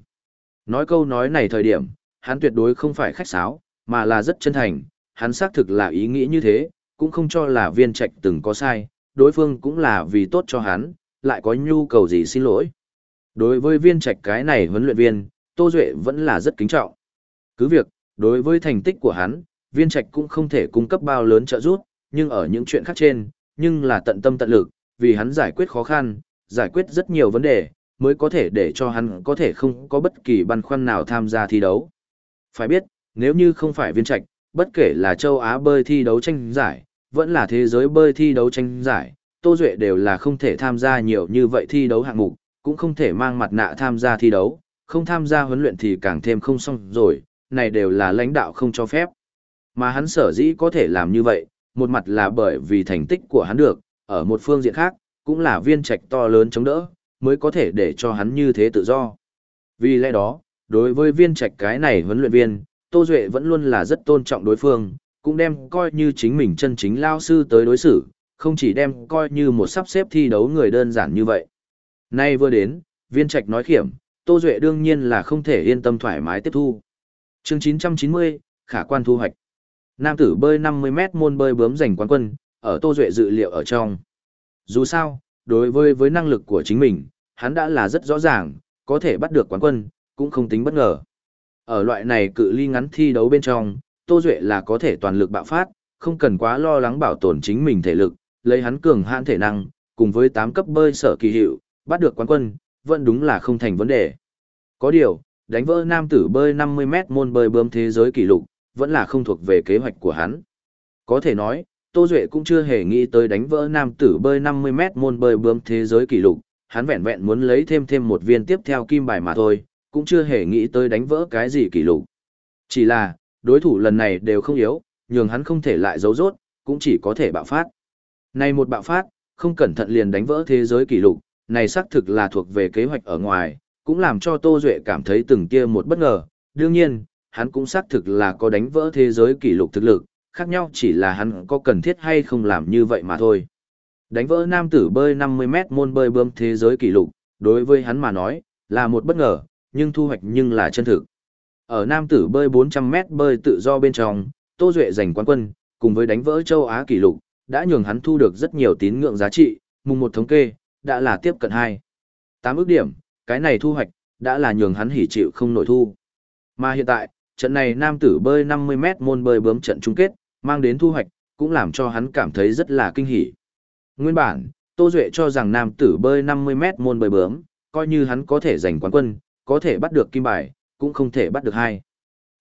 Speaker 1: Nói câu nói này thời điểm, hắn tuyệt đối không phải khách sáo, mà là rất chân thành, hắn xác thực là ý nghĩ như thế, cũng không cho là viên trạch từng có sai, đối phương cũng là vì tốt cho hắn, lại có nhu cầu gì xin lỗi. Đối với viên trạch cái này huấn luyện viên, Tô Duệ vẫn là rất kính trọng. Cứ việc, đối với thành tích của hắn, viên trạch cũng không thể cung cấp bao lớn trợ giúp, nhưng ở những chuyện khác trên, nhưng là tận tâm tận lực, vì hắn giải quyết khó khăn, giải quyết rất nhiều vấn đề, mới có thể để cho hắn có thể không có bất kỳ băn khoăn nào tham gia thi đấu. Phải biết, nếu như không phải viên trạch, bất kể là châu Á bơi thi đấu tranh giải, vẫn là thế giới bơi thi đấu tranh giải, Tô Duệ đều là không thể tham gia nhiều như vậy thi đấu hạng mục, cũng không thể mang mặt nạ tham gia thi đấu, không tham gia huấn luyện thì càng thêm không xong rồi, này đều là lãnh đạo không cho phép. Mà hắn sở dĩ có thể làm như vậy, một mặt là bởi vì thành tích của hắn được, ở một phương diện khác, cũng là viên trạch to lớn chống đỡ, mới có thể để cho hắn như thế tự do. Vì lẽ đó, đối với viên trạch cái này huấn luyện viên, Tô Duệ vẫn luôn là rất tôn trọng đối phương, cũng đem coi như chính mình chân chính lao sư tới đối xử, không chỉ đem coi như một sắp xếp thi đấu người đơn giản như vậy. Nay vừa đến, viên trạch nói khiểm, Tô Duệ đương nhiên là không thể yên tâm thoải mái tiếp thu. chương 990, khả quan thu hoạch. Nam tử bơi 50m môn bơi bướm giành quán quân, ở Tô Duệ dự liệu ở trong. Dù sao, đối với với năng lực của chính mình, hắn đã là rất rõ ràng, có thể bắt được quán quân, cũng không tính bất ngờ. Ở loại này cự ly ngắn thi đấu bên trong, Tô Duệ là có thể toàn lực bạo phát, không cần quá lo lắng bảo tồn chính mình thể lực, lấy hắn cường hạn thể năng, cùng với 8 cấp bơi sở kỳ hiệu, bắt được quán quân, vẫn đúng là không thành vấn đề. Có điều, đánh vỡ nam tử bơi 50m môn bơi bơm thế giới kỷ lục, vẫn là không thuộc về kế hoạch của hắn. Có thể nói, Tô Duệ cũng chưa hề nghĩ tới đánh vỡ nam tử bơi 50m môn bơi bướm thế giới kỷ lục, hắn vẹn vẹn muốn lấy thêm thêm một viên tiếp theo kim bài mà thôi, cũng chưa hề nghĩ tới đánh vỡ cái gì kỷ lục. Chỉ là, đối thủ lần này đều không yếu, nhường hắn không thể lại giấu rốt, cũng chỉ có thể bạo phát. Này một bạo phát, không cẩn thận liền đánh vỡ thế giới kỷ lục, này xác thực là thuộc về kế hoạch ở ngoài, cũng làm cho Tô Duệ cảm thấy từng kia một bất ngờ. Đương nhiên, hắn cũng xác thực là có đánh vỡ thế giới kỷ lục thực lực, khác nhau chỉ là hắn có cần thiết hay không làm như vậy mà thôi. Đánh vỡ nam tử bơi 50m môn bơi bơm thế giới kỷ lục, đối với hắn mà nói, là một bất ngờ, nhưng thu hoạch nhưng là chân thực. Ở nam tử bơi 400m bơi tự do bên trong, Tô Duệ giành quán quân, cùng với đánh vỡ châu Á kỷ lục, đã nhường hắn thu được rất nhiều tín ngưỡng giá trị, mùng một thống kê, đã là tiếp cận 2. 8 ước điểm, cái này thu hoạch, đã là nhường hắn hỉ chịu không nổi thu. Mà hiện tại, trận này nam tử bơi 50m môn bơi bướm trận chung kết, mang đến thu hoạch, cũng làm cho hắn cảm thấy rất là kinh hỉ. Nguyên bản, Tô Duệ cho rằng nam tử bơi 50m môn bơi bướm, coi như hắn có thể giành quán quân, có thể bắt được kim bài, cũng không thể bắt được hai.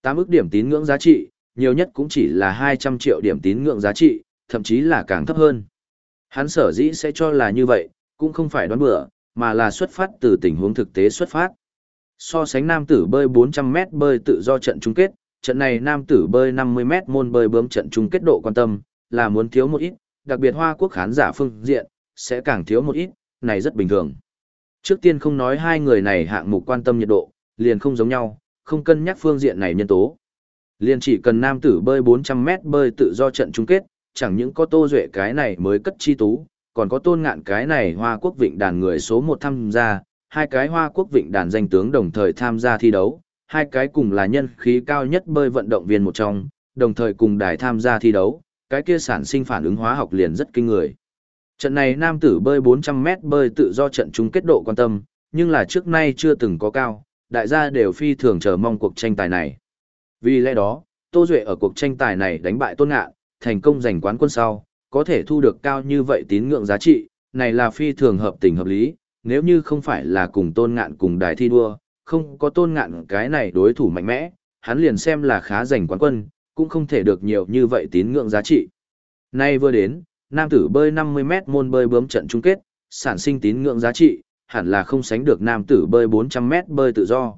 Speaker 1: 8 ức điểm tín ngưỡng giá trị, nhiều nhất cũng chỉ là 200 triệu điểm tín ngưỡng giá trị, thậm chí là càng thấp hơn. Hắn sở dĩ sẽ cho là như vậy, cũng không phải đoán bừa, mà là xuất phát từ tình huống thực tế xuất phát. So sánh nam tử bơi 400m bơi tự do trận chung kết, trận này nam tử bơi 50m môn bơi bướm trận chung kết độ quan tâm, là muốn thiếu một ít, đặc biệt Hoa Quốc khán giả phương diện, sẽ càng thiếu một ít, này rất bình thường. Trước tiên không nói hai người này hạng mục quan tâm nhiệt độ, liền không giống nhau, không cân nhắc phương diện này nhân tố. Liền chỉ cần nam tử bơi 400m bơi tự do trận chung kết, chẳng những có tô duệ cái này mới cất chi tú, còn có tôn ngạn cái này Hoa Quốc Vịnh đàn người số 1 tham gia, hai cái Hoa Quốc Vịnh đàn danh tướng đồng thời tham gia thi đấu, hai cái cùng là nhân khí cao nhất bơi vận động viên một trong, đồng thời cùng đài tham gia thi đấu, cái kia sản sinh phản ứng hóa học liền rất kinh người. Trận này nam tử bơi 400m bơi tự do trận chung kết độ quan tâm, nhưng là trước nay chưa từng có cao, đại gia đều phi thường chờ mong cuộc tranh tài này. Vì lẽ đó, Tô Duệ ở cuộc tranh tài này đánh bại Tôn Ngạn, thành công giành quán quân sau, có thể thu được cao như vậy tín ngưỡng giá trị, này là phi thường hợp tình hợp lý, nếu như không phải là cùng Tôn Ngạn cùng đài thi đua, không có Tôn Ngạn cái này đối thủ mạnh mẽ, hắn liền xem là khá giành quán quân, cũng không thể được nhiều như vậy tín ngưỡng giá trị. Nay vừa đến, nam tử bơi 50m môn bơi bướm trận chung kết, sản sinh tín ngưỡng giá trị, hẳn là không sánh được nam tử bơi 400m bơi tự do.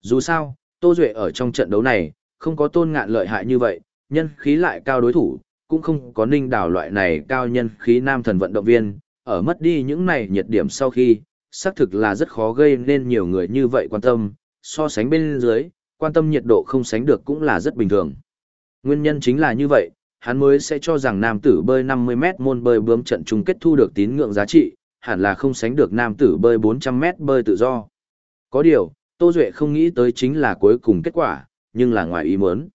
Speaker 1: Dù sao, Tô Duệ ở trong trận đấu này, không có tôn ngạn lợi hại như vậy, nhân khí lại cao đối thủ, cũng không có ninh đảo loại này cao nhân khí nam thần vận động viên, ở mất đi những này nhiệt điểm sau khi, xác thực là rất khó gây nên nhiều người như vậy quan tâm, so sánh bên dưới, quan tâm nhiệt độ không sánh được cũng là rất bình thường. Nguyên nhân chính là như vậy, hắn mới sẽ cho rằng nam tử bơi 50m môn bơi bướm trận chung kết thu được tín ngưỡng giá trị, hẳn là không sánh được nam tử bơi 400m bơi tự do. Có điều, Tô Duệ không nghĩ tới chính là cuối cùng kết quả, nhưng là ngoài ý muốn.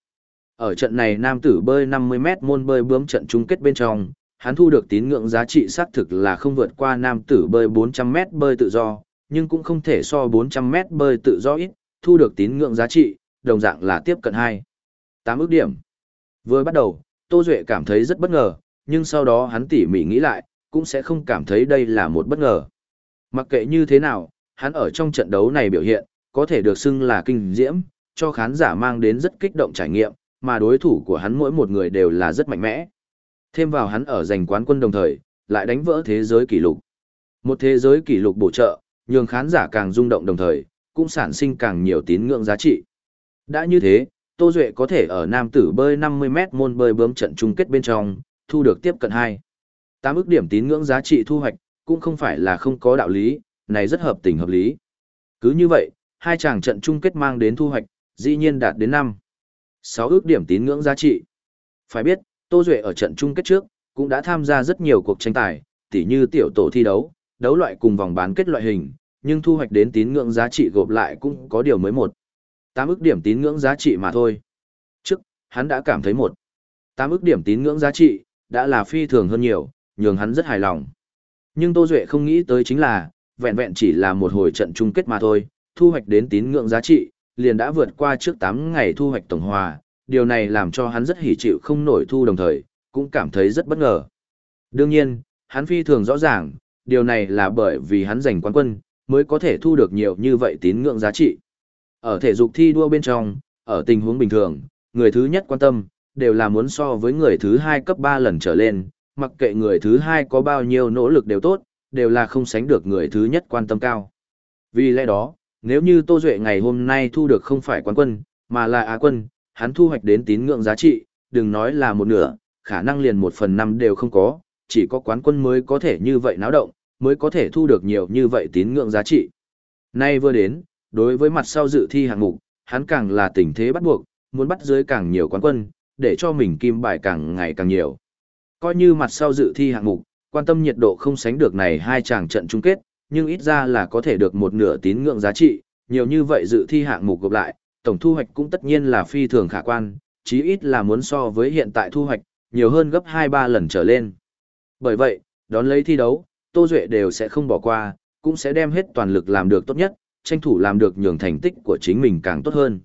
Speaker 1: Ở trận này nam tử bơi 50m môn bơi bướm trận chung kết bên trong, hắn thu được tín ngưỡng giá trị xác thực là không vượt qua nam tử bơi 400m bơi tự do, nhưng cũng không thể so 400m bơi tự do ít, thu được tín ngưỡng giá trị, đồng dạng là tiếp cận 2. 8 ước điểm. Vừa bắt đầu, Tô Duệ cảm thấy rất bất ngờ, nhưng sau đó hắn tỉ mỉ nghĩ lại, cũng sẽ không cảm thấy đây là một bất ngờ. Mặc kệ như thế nào, hắn ở trong trận đấu này biểu hiện, có thể được xưng là kinh diễm, cho khán giả mang đến rất kích động trải nghiệm, mà đối thủ của hắn mỗi một người đều là rất mạnh mẽ. Thêm vào hắn ở giành quán quân đồng thời, lại đánh vỡ thế giới kỷ lục. Một thế giới kỷ lục bổ trợ, nhường khán giả càng rung động đồng thời, cũng sản sinh càng nhiều tín ngưỡng giá trị. Đã như thế, Tô Duệ có thể ở nam tử bơi 50m môn bơi bướm trận chung kết bên trong, thu được tiếp cận 2. 8 ức điểm tín ngưỡng giá trị thu hoạch, cũng không phải là không có đạo lý, này rất hợp tình hợp lý. Cứ như vậy, hai chàng trận chung kết mang đến thu hoạch, dĩ nhiên đạt đến 5. 6 ước điểm tín ngưỡng giá trị. Phải biết, Tô Duệ ở trận chung kết trước, cũng đã tham gia rất nhiều cuộc tranh tài, tỉ như tiểu tổ thi đấu, đấu loại cùng vòng bán kết loại hình, nhưng thu hoạch đến tín ngưỡng giá trị gộp lại cũng có điều mới một. 8 ức điểm tín ngưỡng giá trị mà thôi. Trước, hắn đã cảm thấy một. 8 ức điểm tín ngưỡng giá trị, đã là phi thường hơn nhiều, nhường hắn rất hài lòng. Nhưng Tô Duệ không nghĩ tới chính là, vẹn vẹn chỉ là một hồi trận chung kết mà thôi, thu hoạch đến tín ngưỡng giá trị, liền đã vượt qua trước 8 ngày thu hoạch tổng hòa, điều này làm cho hắn rất hỉ chịu không nổi thu đồng thời, cũng cảm thấy rất bất ngờ. Đương nhiên, hắn phi thường rõ ràng, điều này là bởi vì hắn giành quán quân, mới có thể thu được nhiều như vậy tín ngưỡng giá trị. Ở thể dục thi đua bên trong, ở tình huống bình thường, người thứ nhất quan tâm, đều là muốn so với người thứ hai cấp 3 lần trở lên, mặc kệ người thứ hai có bao nhiêu nỗ lực đều tốt, đều là không sánh được người thứ nhất quan tâm cao. Vì lẽ đó, nếu như Tô Duệ ngày hôm nay thu được không phải quán quân, mà là Á quân, hắn thu hoạch đến tín ngưỡng giá trị, đừng nói là một nửa, khả năng liền một phần năm đều không có, chỉ có quán quân mới có thể như vậy náo động, mới có thể thu được nhiều như vậy tín ngưỡng giá trị. Nay vừa đến, đối với mặt sau dự thi hạng mục, hắn càng là tình thế bắt buộc, muốn bắt dưới càng nhiều quán quân, để cho mình kim bài càng ngày càng nhiều. Coi như mặt sau dự thi hạng mục, quan tâm nhiệt độ không sánh được này hai chàng trận chung kết, nhưng ít ra là có thể được một nửa tín ngưỡng giá trị, nhiều như vậy dự thi hạng mục gộp lại, tổng thu hoạch cũng tất nhiên là phi thường khả quan, chí ít là muốn so với hiện tại thu hoạch, nhiều hơn gấp 2-3 lần trở lên. Bởi vậy, đón lấy thi đấu, Tô Duệ đều sẽ không bỏ qua, cũng sẽ đem hết toàn lực làm được tốt nhất, tranh thủ làm được nhường thành tích của chính mình càng tốt hơn.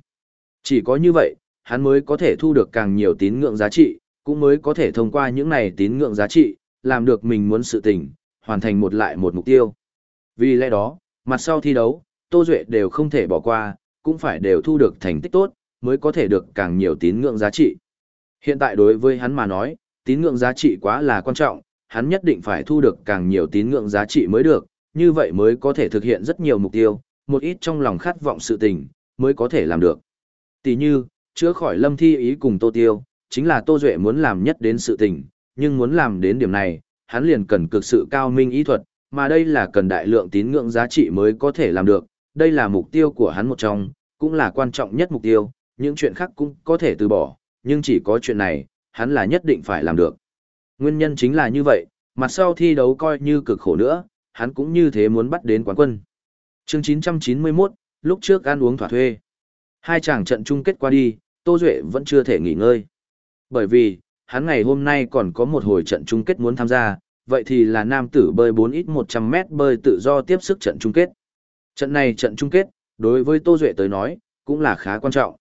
Speaker 1: Chỉ có như vậy, hắn mới có thể thu được càng nhiều tín ngưỡng giá trị, cũng mới có thể thông qua những này tín ngưỡng giá trị, làm được mình muốn sự tình, hoàn thành một lại một mục tiêu. Vì lẽ đó, mặt sau thi đấu, Tô Duệ đều không thể bỏ qua, cũng phải đều thu được thành tích tốt, mới có thể được càng nhiều tín ngưỡng giá trị. Hiện tại đối với hắn mà nói, tín ngưỡng giá trị quá là quan trọng, hắn nhất định phải thu được càng nhiều tín ngưỡng giá trị mới được, như vậy mới có thể thực hiện rất nhiều mục tiêu, một ít trong lòng khát vọng sự tình, mới có thể làm được. Tỷ như, chữa khỏi lâm thi ý cùng Tô Tiêu, chính là Tô Duệ muốn làm nhất đến sự tình, nhưng muốn làm đến điểm này, hắn liền cần cực sự cao minh ý thuật, mà đây là cần đại lượng tín ngưỡng giá trị mới có thể làm được, đây là mục tiêu của hắn một trong, cũng là quan trọng nhất mục tiêu, những chuyện khác cũng có thể từ bỏ, nhưng chỉ có chuyện này, hắn là nhất định phải làm được. Nguyên nhân chính là như vậy, mặt sau thi đấu coi như cực khổ nữa, hắn cũng như thế muốn bắt đến quán quân. chương 991, lúc trước ăn uống thỏa thuê. Hai chàng trận chung kết qua đi, Tô Duệ vẫn chưa thể nghỉ ngơi. Bởi vì, hắn ngày hôm nay còn có một hồi trận chung kết muốn tham gia, vậy thì là nam tử bơi 4x 100 m bơi tự do tiếp sức trận chung kết. Trận này trận chung kết, đối với Tô Duệ tới nói, cũng là khá quan trọng.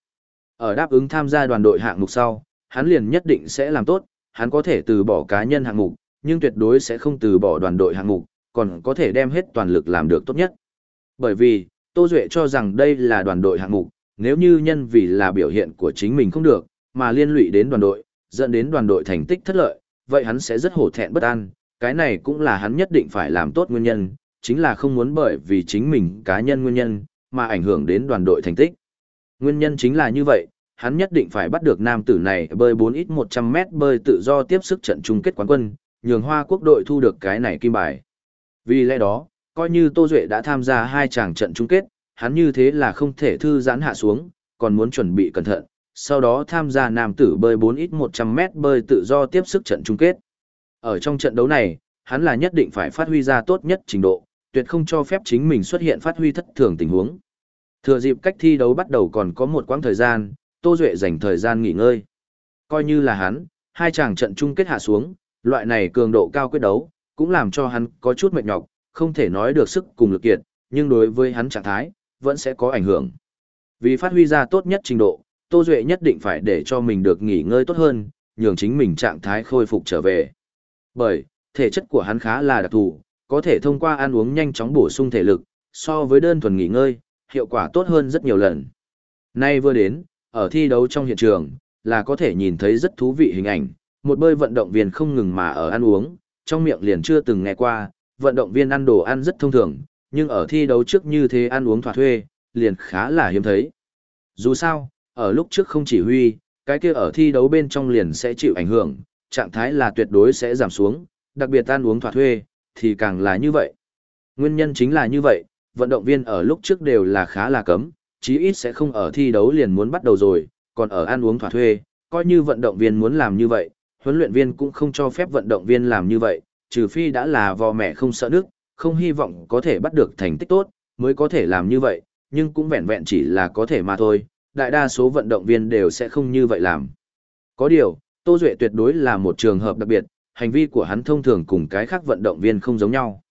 Speaker 1: Ở đáp ứng tham gia đoàn đội hạng mục sau, hắn liền nhất định sẽ làm tốt, hắn có thể từ bỏ cá nhân hạng mục, nhưng tuyệt đối sẽ không từ bỏ đoàn đội hạng mục, còn có thể đem hết toàn lực làm được tốt nhất. Bởi vì, Tô Duệ cho rằng đây là đoàn đội hạng mục, nếu như nhân vì là biểu hiện của chính mình không được, mà liên lụy đến đoàn đội, dẫn đến đoàn đội thành tích thất lợi, vậy hắn sẽ rất hổ thẹn bất an, cái này cũng là hắn nhất định phải làm tốt nguyên nhân, chính là không muốn bởi vì chính mình cá nhân nguyên nhân, mà ảnh hưởng đến đoàn đội thành tích. Nguyên nhân chính là như vậy, hắn nhất định phải bắt được nam tử này bơi 4 ít 100 mét bơi tự do tiếp sức trận chung kết quán quân, nhường Hoa quốc đội thu được cái này kim bài. Vì lẽ đó, coi như Tô Duệ đã tham gia hai chàng trận chung kết, hắn như thế là không thể thư giãn hạ xuống, còn muốn chuẩn bị cẩn thận, sau đó tham gia nam tử bơi 4 ít 100 mét bơi tự do tiếp sức trận chung kết. Ở trong trận đấu này, hắn là nhất định phải phát huy ra tốt nhất trình độ, tuyệt không cho phép chính mình xuất hiện phát huy thất thường tình huống. Thừa dịp cách thi đấu bắt đầu còn có một quãng thời gian, Tô Duệ dành thời gian nghỉ ngơi. Coi như là hắn, hai chàng trận chung kết hạ xuống, loại này cường độ cao quyết đấu, cũng làm cho hắn có chút mệt nhọc, không thể nói được sức cùng lực kiệt, nhưng đối với hắn trạng thái, vẫn sẽ có ảnh hưởng. Vì phát huy ra tốt nhất trình độ, Tô Duệ nhất định phải để cho mình được nghỉ ngơi tốt hơn, nhường chính mình trạng thái khôi phục trở về. Bởi, thể chất của hắn khá là đặc thù, có thể thông qua ăn uống nhanh chóng bổ sung thể lực, so với đơn thuần nghỉ ngơi, hiệu quả tốt hơn rất nhiều lần. Nay vừa đến, ở thi đấu trong hiện trường, là có thể nhìn thấy rất thú vị hình ảnh, một bơi vận động viên không ngừng mà ở ăn uống, trong miệng liền chưa từng nghe qua, vận động viên ăn đồ ăn rất thông thường, nhưng ở thi đấu trước như thế ăn uống thỏa thuê, liền khá là hiếm thấy. Dù sao, ở lúc trước không chỉ huy, cái kia ở thi đấu bên trong liền sẽ chịu ảnh hưởng, trạng thái là tuyệt đối sẽ giảm xuống, đặc biệt ăn uống thỏa thuê, thì càng là như vậy. Nguyên nhân chính là như vậy, vận động viên ở lúc trước đều là khá là cấm, chí ít sẽ không ở thi đấu liền muốn bắt đầu rồi, còn ở ăn uống thỏa thuê, coi như vận động viên muốn làm như vậy, huấn luyện viên cũng không cho phép vận động viên làm như vậy, trừ phi đã là vò mẹ không sợ nước, không hy vọng có thể bắt được thành tích tốt, mới có thể làm như vậy, nhưng cũng vẹn vẹn chỉ là có thể mà thôi, đại đa số vận động viên đều sẽ không như vậy làm. Có điều, Tô Duệ tuyệt đối là một trường hợp đặc biệt, hành vi của hắn thông thường cùng cái khác vận động viên không giống nhau.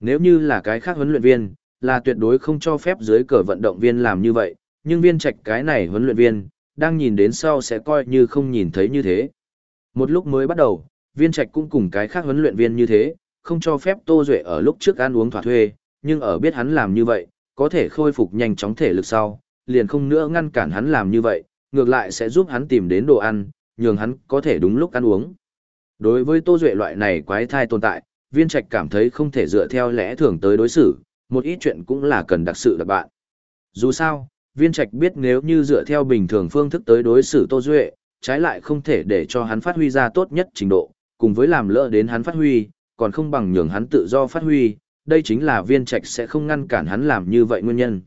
Speaker 1: Nếu như là cái khác huấn luyện viên, là tuyệt đối không cho phép dưới cờ vận động viên làm như vậy, nhưng viên trạch cái này huấn luyện viên, đang nhìn đến sau sẽ coi như không nhìn thấy như thế. Một lúc mới bắt đầu, viên trạch cũng cùng cái khác huấn luyện viên như thế, không cho phép Tô Duệ ở lúc trước ăn uống thỏa thuê, nhưng ở biết hắn làm như vậy, có thể khôi phục nhanh chóng thể lực sau, liền không nữa ngăn cản hắn làm như vậy, ngược lại sẽ giúp hắn tìm đến đồ ăn, nhường hắn có thể đúng lúc ăn uống. Đối với Tô Duệ loại này quái thai tồn tại, viên trạch cảm thấy không thể dựa theo lẽ thường tới đối xử, một ít chuyện cũng là cần đặc sự đặc bạn. Dù sao, viên trạch biết nếu như dựa theo bình thường phương thức tới đối xử Tô Duệ, trái lại không thể để cho hắn phát huy ra tốt nhất trình độ, cùng với làm lỡ đến hắn phát huy, còn không bằng nhường hắn tự do phát huy, đây chính là viên trạch sẽ không ngăn cản hắn làm như vậy nguyên nhân.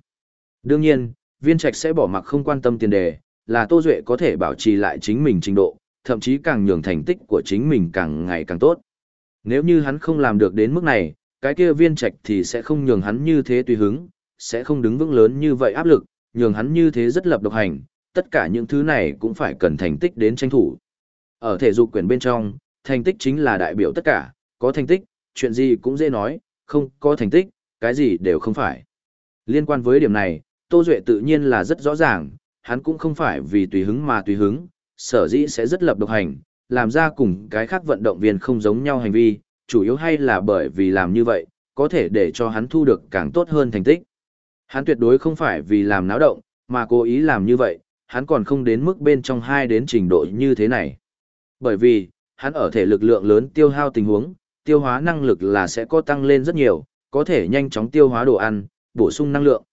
Speaker 1: Đương nhiên, viên trạch sẽ bỏ mặc không quan tâm tiền đề, là Tô Duệ có thể bảo trì lại chính mình trình độ, thậm chí càng nhường thành tích của chính mình càng ngày càng tốt. Nếu như hắn không làm được đến mức này, cái kia viên trạch thì sẽ không nhường hắn như thế tùy hứng, sẽ không đứng vững lớn như vậy áp lực, nhường hắn như thế rất lập độc hành, tất cả những thứ này cũng phải cần thành tích đến tranh thủ. Ở thể dục quyền bên trong, thành tích chính là đại biểu tất cả, có thành tích, chuyện gì cũng dễ nói, không có thành tích, cái gì đều không phải. Liên quan với điểm này, Tô Duệ tự nhiên là rất rõ ràng, hắn cũng không phải vì tùy hứng mà tùy hứng, sở dĩ sẽ rất lập độc hành, làm ra cùng cái khác vận động viên không giống nhau hành vi, chủ yếu hay là bởi vì làm như vậy, có thể để cho hắn thu được càng tốt hơn thành tích. Hắn tuyệt đối không phải vì làm náo động, mà cố ý làm như vậy, hắn còn không đến mức bên trong hai đến trình độ như thế này. Bởi vì, hắn ở thể lực lượng lớn tiêu hao tình huống, tiêu hóa năng lực là sẽ có tăng lên rất nhiều, có thể nhanh chóng tiêu hóa đồ ăn, bổ sung năng lượng.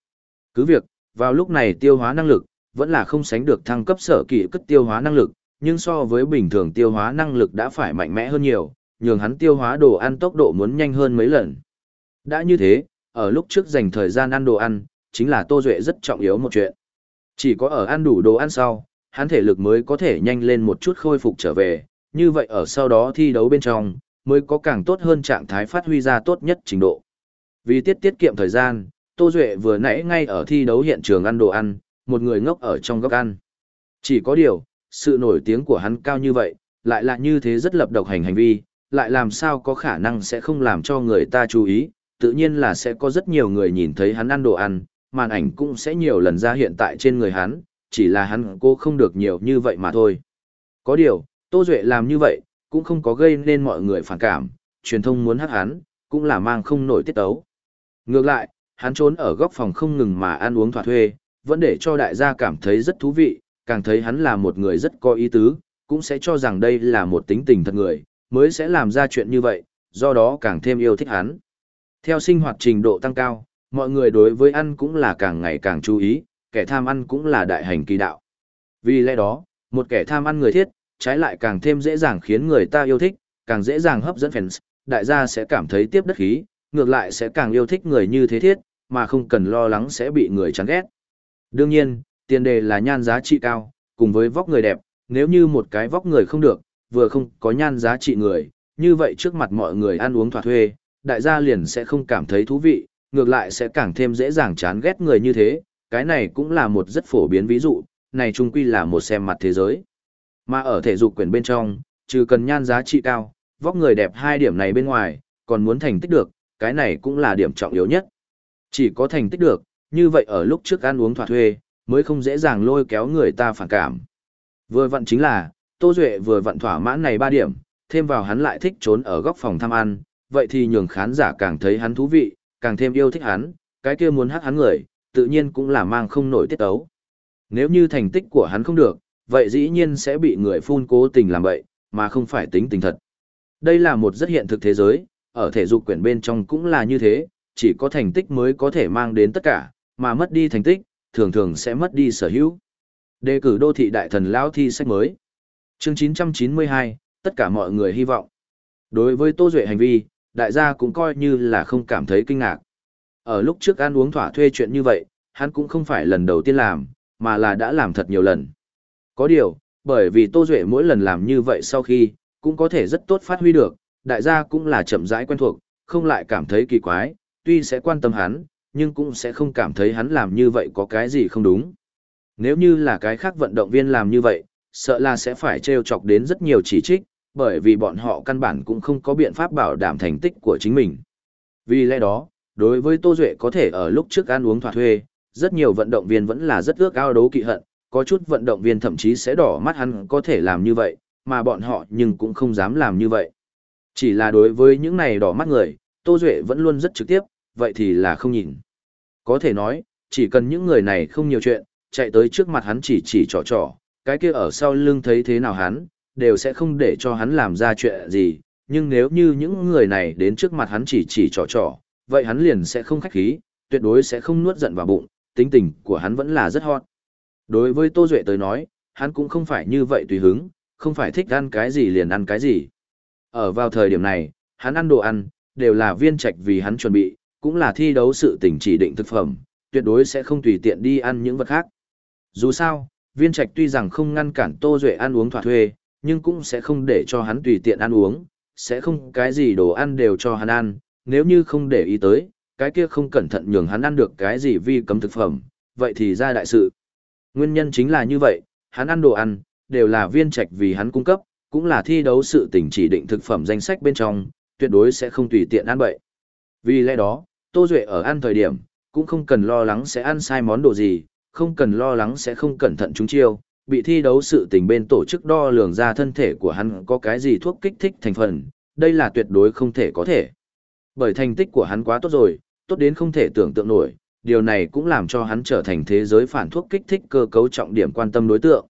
Speaker 1: Cứ việc, vào lúc này tiêu hóa năng lực, vẫn là không sánh được thăng cấp sở kỳ cất tiêu hóa năng lực, nhưng so với bình thường tiêu hóa năng lực đã phải mạnh mẽ hơn nhiều, nhường hắn tiêu hóa đồ ăn tốc độ muốn nhanh hơn mấy lần. Đã như thế, ở lúc trước dành thời gian ăn đồ ăn, chính là Tô Duệ rất trọng yếu một chuyện. Chỉ có ở ăn đủ đồ ăn sau, hắn thể lực mới có thể nhanh lên một chút khôi phục trở về, như vậy ở sau đó thi đấu bên trong, mới có càng tốt hơn trạng thái phát huy ra tốt nhất trình độ. Vì tiết tiết kiệm thời gian, Tô Duệ vừa nãy ngay ở thi đấu hiện trường ăn đồ ăn, một người ngốc ở trong góc ăn. Chỉ có điều, sự nổi tiếng của hắn cao như vậy, lại là như thế rất lập độc hành hành vi, lại làm sao có khả năng sẽ không làm cho người ta chú ý, tự nhiên là sẽ có rất nhiều người nhìn thấy hắn ăn đồ ăn, màn ảnh cũng sẽ nhiều lần ra hiện tại trên người hắn, chỉ là hắn cô không được nhiều như vậy mà thôi. Có điều, Tô Duệ làm như vậy, cũng không có gây nên mọi người phản cảm, truyền thông muốn hắc hắn, cũng là mang không nổi tiết tấu. Ngược lại, hắn trốn ở góc phòng không ngừng mà ăn uống thỏa thuê, vẫn để cho đại gia cảm thấy rất thú vị, càng thấy hắn là một người rất có ý tứ, cũng sẽ cho rằng đây là một tính tình thật người, mới sẽ làm ra chuyện như vậy, do đó càng thêm yêu thích hắn. Theo sinh hoạt trình độ tăng cao, mọi người đối với ăn cũng là càng ngày càng chú ý, kẻ tham ăn cũng là đại hành kỳ đạo. Vì lẽ đó, một kẻ tham ăn người thiết, trái lại càng thêm dễ dàng khiến người ta yêu thích, càng dễ dàng hấp dẫn fans, đại gia sẽ cảm thấy tiếp đất khí, ngược lại sẽ càng yêu thích người như thế thiết, mà không cần lo lắng sẽ bị người chán ghét. Đương nhiên, tiền đề là nhan giá trị cao, cùng với vóc người đẹp, nếu như một cái vóc người không được, vừa không có nhan giá trị người, như vậy trước mặt mọi người ăn uống thỏa thuê, đại gia liền sẽ không cảm thấy thú vị, ngược lại sẽ càng thêm dễ dàng chán ghét người như thế, cái này cũng là một rất phổ biến ví dụ, này chung quy là một xem mặt thế giới. Mà ở thể dục quyền bên trong, trừ cần nhan giá trị cao, vóc người đẹp hai điểm này bên ngoài, còn muốn thành tích được, cái này cũng là điểm trọng yếu nhất. Chỉ có thành tích được, như vậy ở lúc trước ăn uống thỏa thuê, mới không dễ dàng lôi kéo người ta phản cảm. Vừa vặn chính là, Tô Duệ vừa vặn thỏa mãn này ba điểm, thêm vào hắn lại thích trốn ở góc phòng thăm ăn, vậy thì nhường khán giả càng thấy hắn thú vị, càng thêm yêu thích hắn, cái kia muốn hát hắn người, tự nhiên cũng là mang không nổi tiết ấu. Nếu như thành tích của hắn không được, vậy dĩ nhiên sẽ bị người phun cố tình làm bậy, mà không phải tính tình thật. Đây là một rất hiện thực thế giới, ở thể dục quyển bên trong cũng là như thế, chỉ có thành tích mới có thể mang đến tất cả, mà mất đi thành tích, thường thường sẽ mất đi sở hữu. Đề cử đô thị đại thần lão thi sách mới. Chương 992, tất cả mọi người hy vọng. Đối với Tô Duệ hành vi, đại gia cũng coi như là không cảm thấy kinh ngạc. Ở lúc trước ăn uống thỏa thuê chuyện như vậy, hắn cũng không phải lần đầu tiên làm, mà là đã làm thật nhiều lần. Có điều, bởi vì Tô Duệ mỗi lần làm như vậy sau khi, cũng có thể rất tốt phát huy được, đại gia cũng là chậm rãi quen thuộc, không lại cảm thấy kỳ quái, tuy sẽ quan tâm hắn, nhưng cũng sẽ không cảm thấy hắn làm như vậy có cái gì không đúng. Nếu như là cái khác vận động viên làm như vậy, sợ là sẽ phải trêu chọc đến rất nhiều chỉ trích, bởi vì bọn họ căn bản cũng không có biện pháp bảo đảm thành tích của chính mình. Vì lẽ đó, đối với Tô Duệ có thể ở lúc trước ăn uống thỏa thuê, rất nhiều vận động viên vẫn là rất ước ao đấu kỵ hận, có chút vận động viên thậm chí sẽ đỏ mắt hắn có thể làm như vậy, mà bọn họ nhưng cũng không dám làm như vậy. Chỉ là đối với những này đỏ mắt người, Tô Duệ vẫn luôn rất trực tiếp, vậy thì là không nhìn. Có thể nói, chỉ cần những người này không nhiều chuyện, chạy tới trước mặt hắn chỉ chỉ trò trò, cái kia ở sau lưng thấy thế nào hắn, đều sẽ không để cho hắn làm ra chuyện gì, nhưng nếu như những người này đến trước mặt hắn chỉ chỉ trò trò, vậy hắn liền sẽ không khách khí, tuyệt đối sẽ không nuốt giận vào bụng, tính tình của hắn vẫn là rất hot. Đối với Tô Duệ tới nói, hắn cũng không phải như vậy tùy hứng, không phải thích ăn cái gì liền ăn cái gì. Ở vào thời điểm này, hắn ăn đồ ăn, đều là viên trạch vì hắn chuẩn bị, cũng là thi đấu sự tỉnh chỉ định thực phẩm, tuyệt đối sẽ không tùy tiện đi ăn những vật khác. Dù sao, viên trạch tuy rằng không ngăn cản Tô Duệ ăn uống thỏa thuê, nhưng cũng sẽ không để cho hắn tùy tiện ăn uống, sẽ không cái gì đồ ăn đều cho hắn ăn, nếu như không để ý tới, cái kia không cẩn thận nhường hắn ăn được cái gì vi cấm thực phẩm, vậy thì ra đại sự. Nguyên nhân chính là như vậy, hắn ăn đồ ăn, đều là viên trạch vì hắn cung cấp, cũng là thi đấu sự tỉnh chỉ định thực phẩm danh sách bên trong, tuyệt đối sẽ không tùy tiện ăn bậy. Vì lẽ đó, Tô Duệ ở ăn thời điểm, cũng không cần lo lắng sẽ ăn sai món đồ gì, không cần lo lắng sẽ không cẩn thận trúng chiêu, bị thi đấu sự tình bên tổ chức đo lường ra thân thể của hắn có cái gì thuốc kích thích thành phần, đây là tuyệt đối không thể có thể. Bởi thành tích của hắn quá tốt rồi, tốt đến không thể tưởng tượng nổi, điều này cũng làm cho hắn trở thành thế giới phản thuốc kích thích cơ cấu trọng điểm quan tâm đối tượng.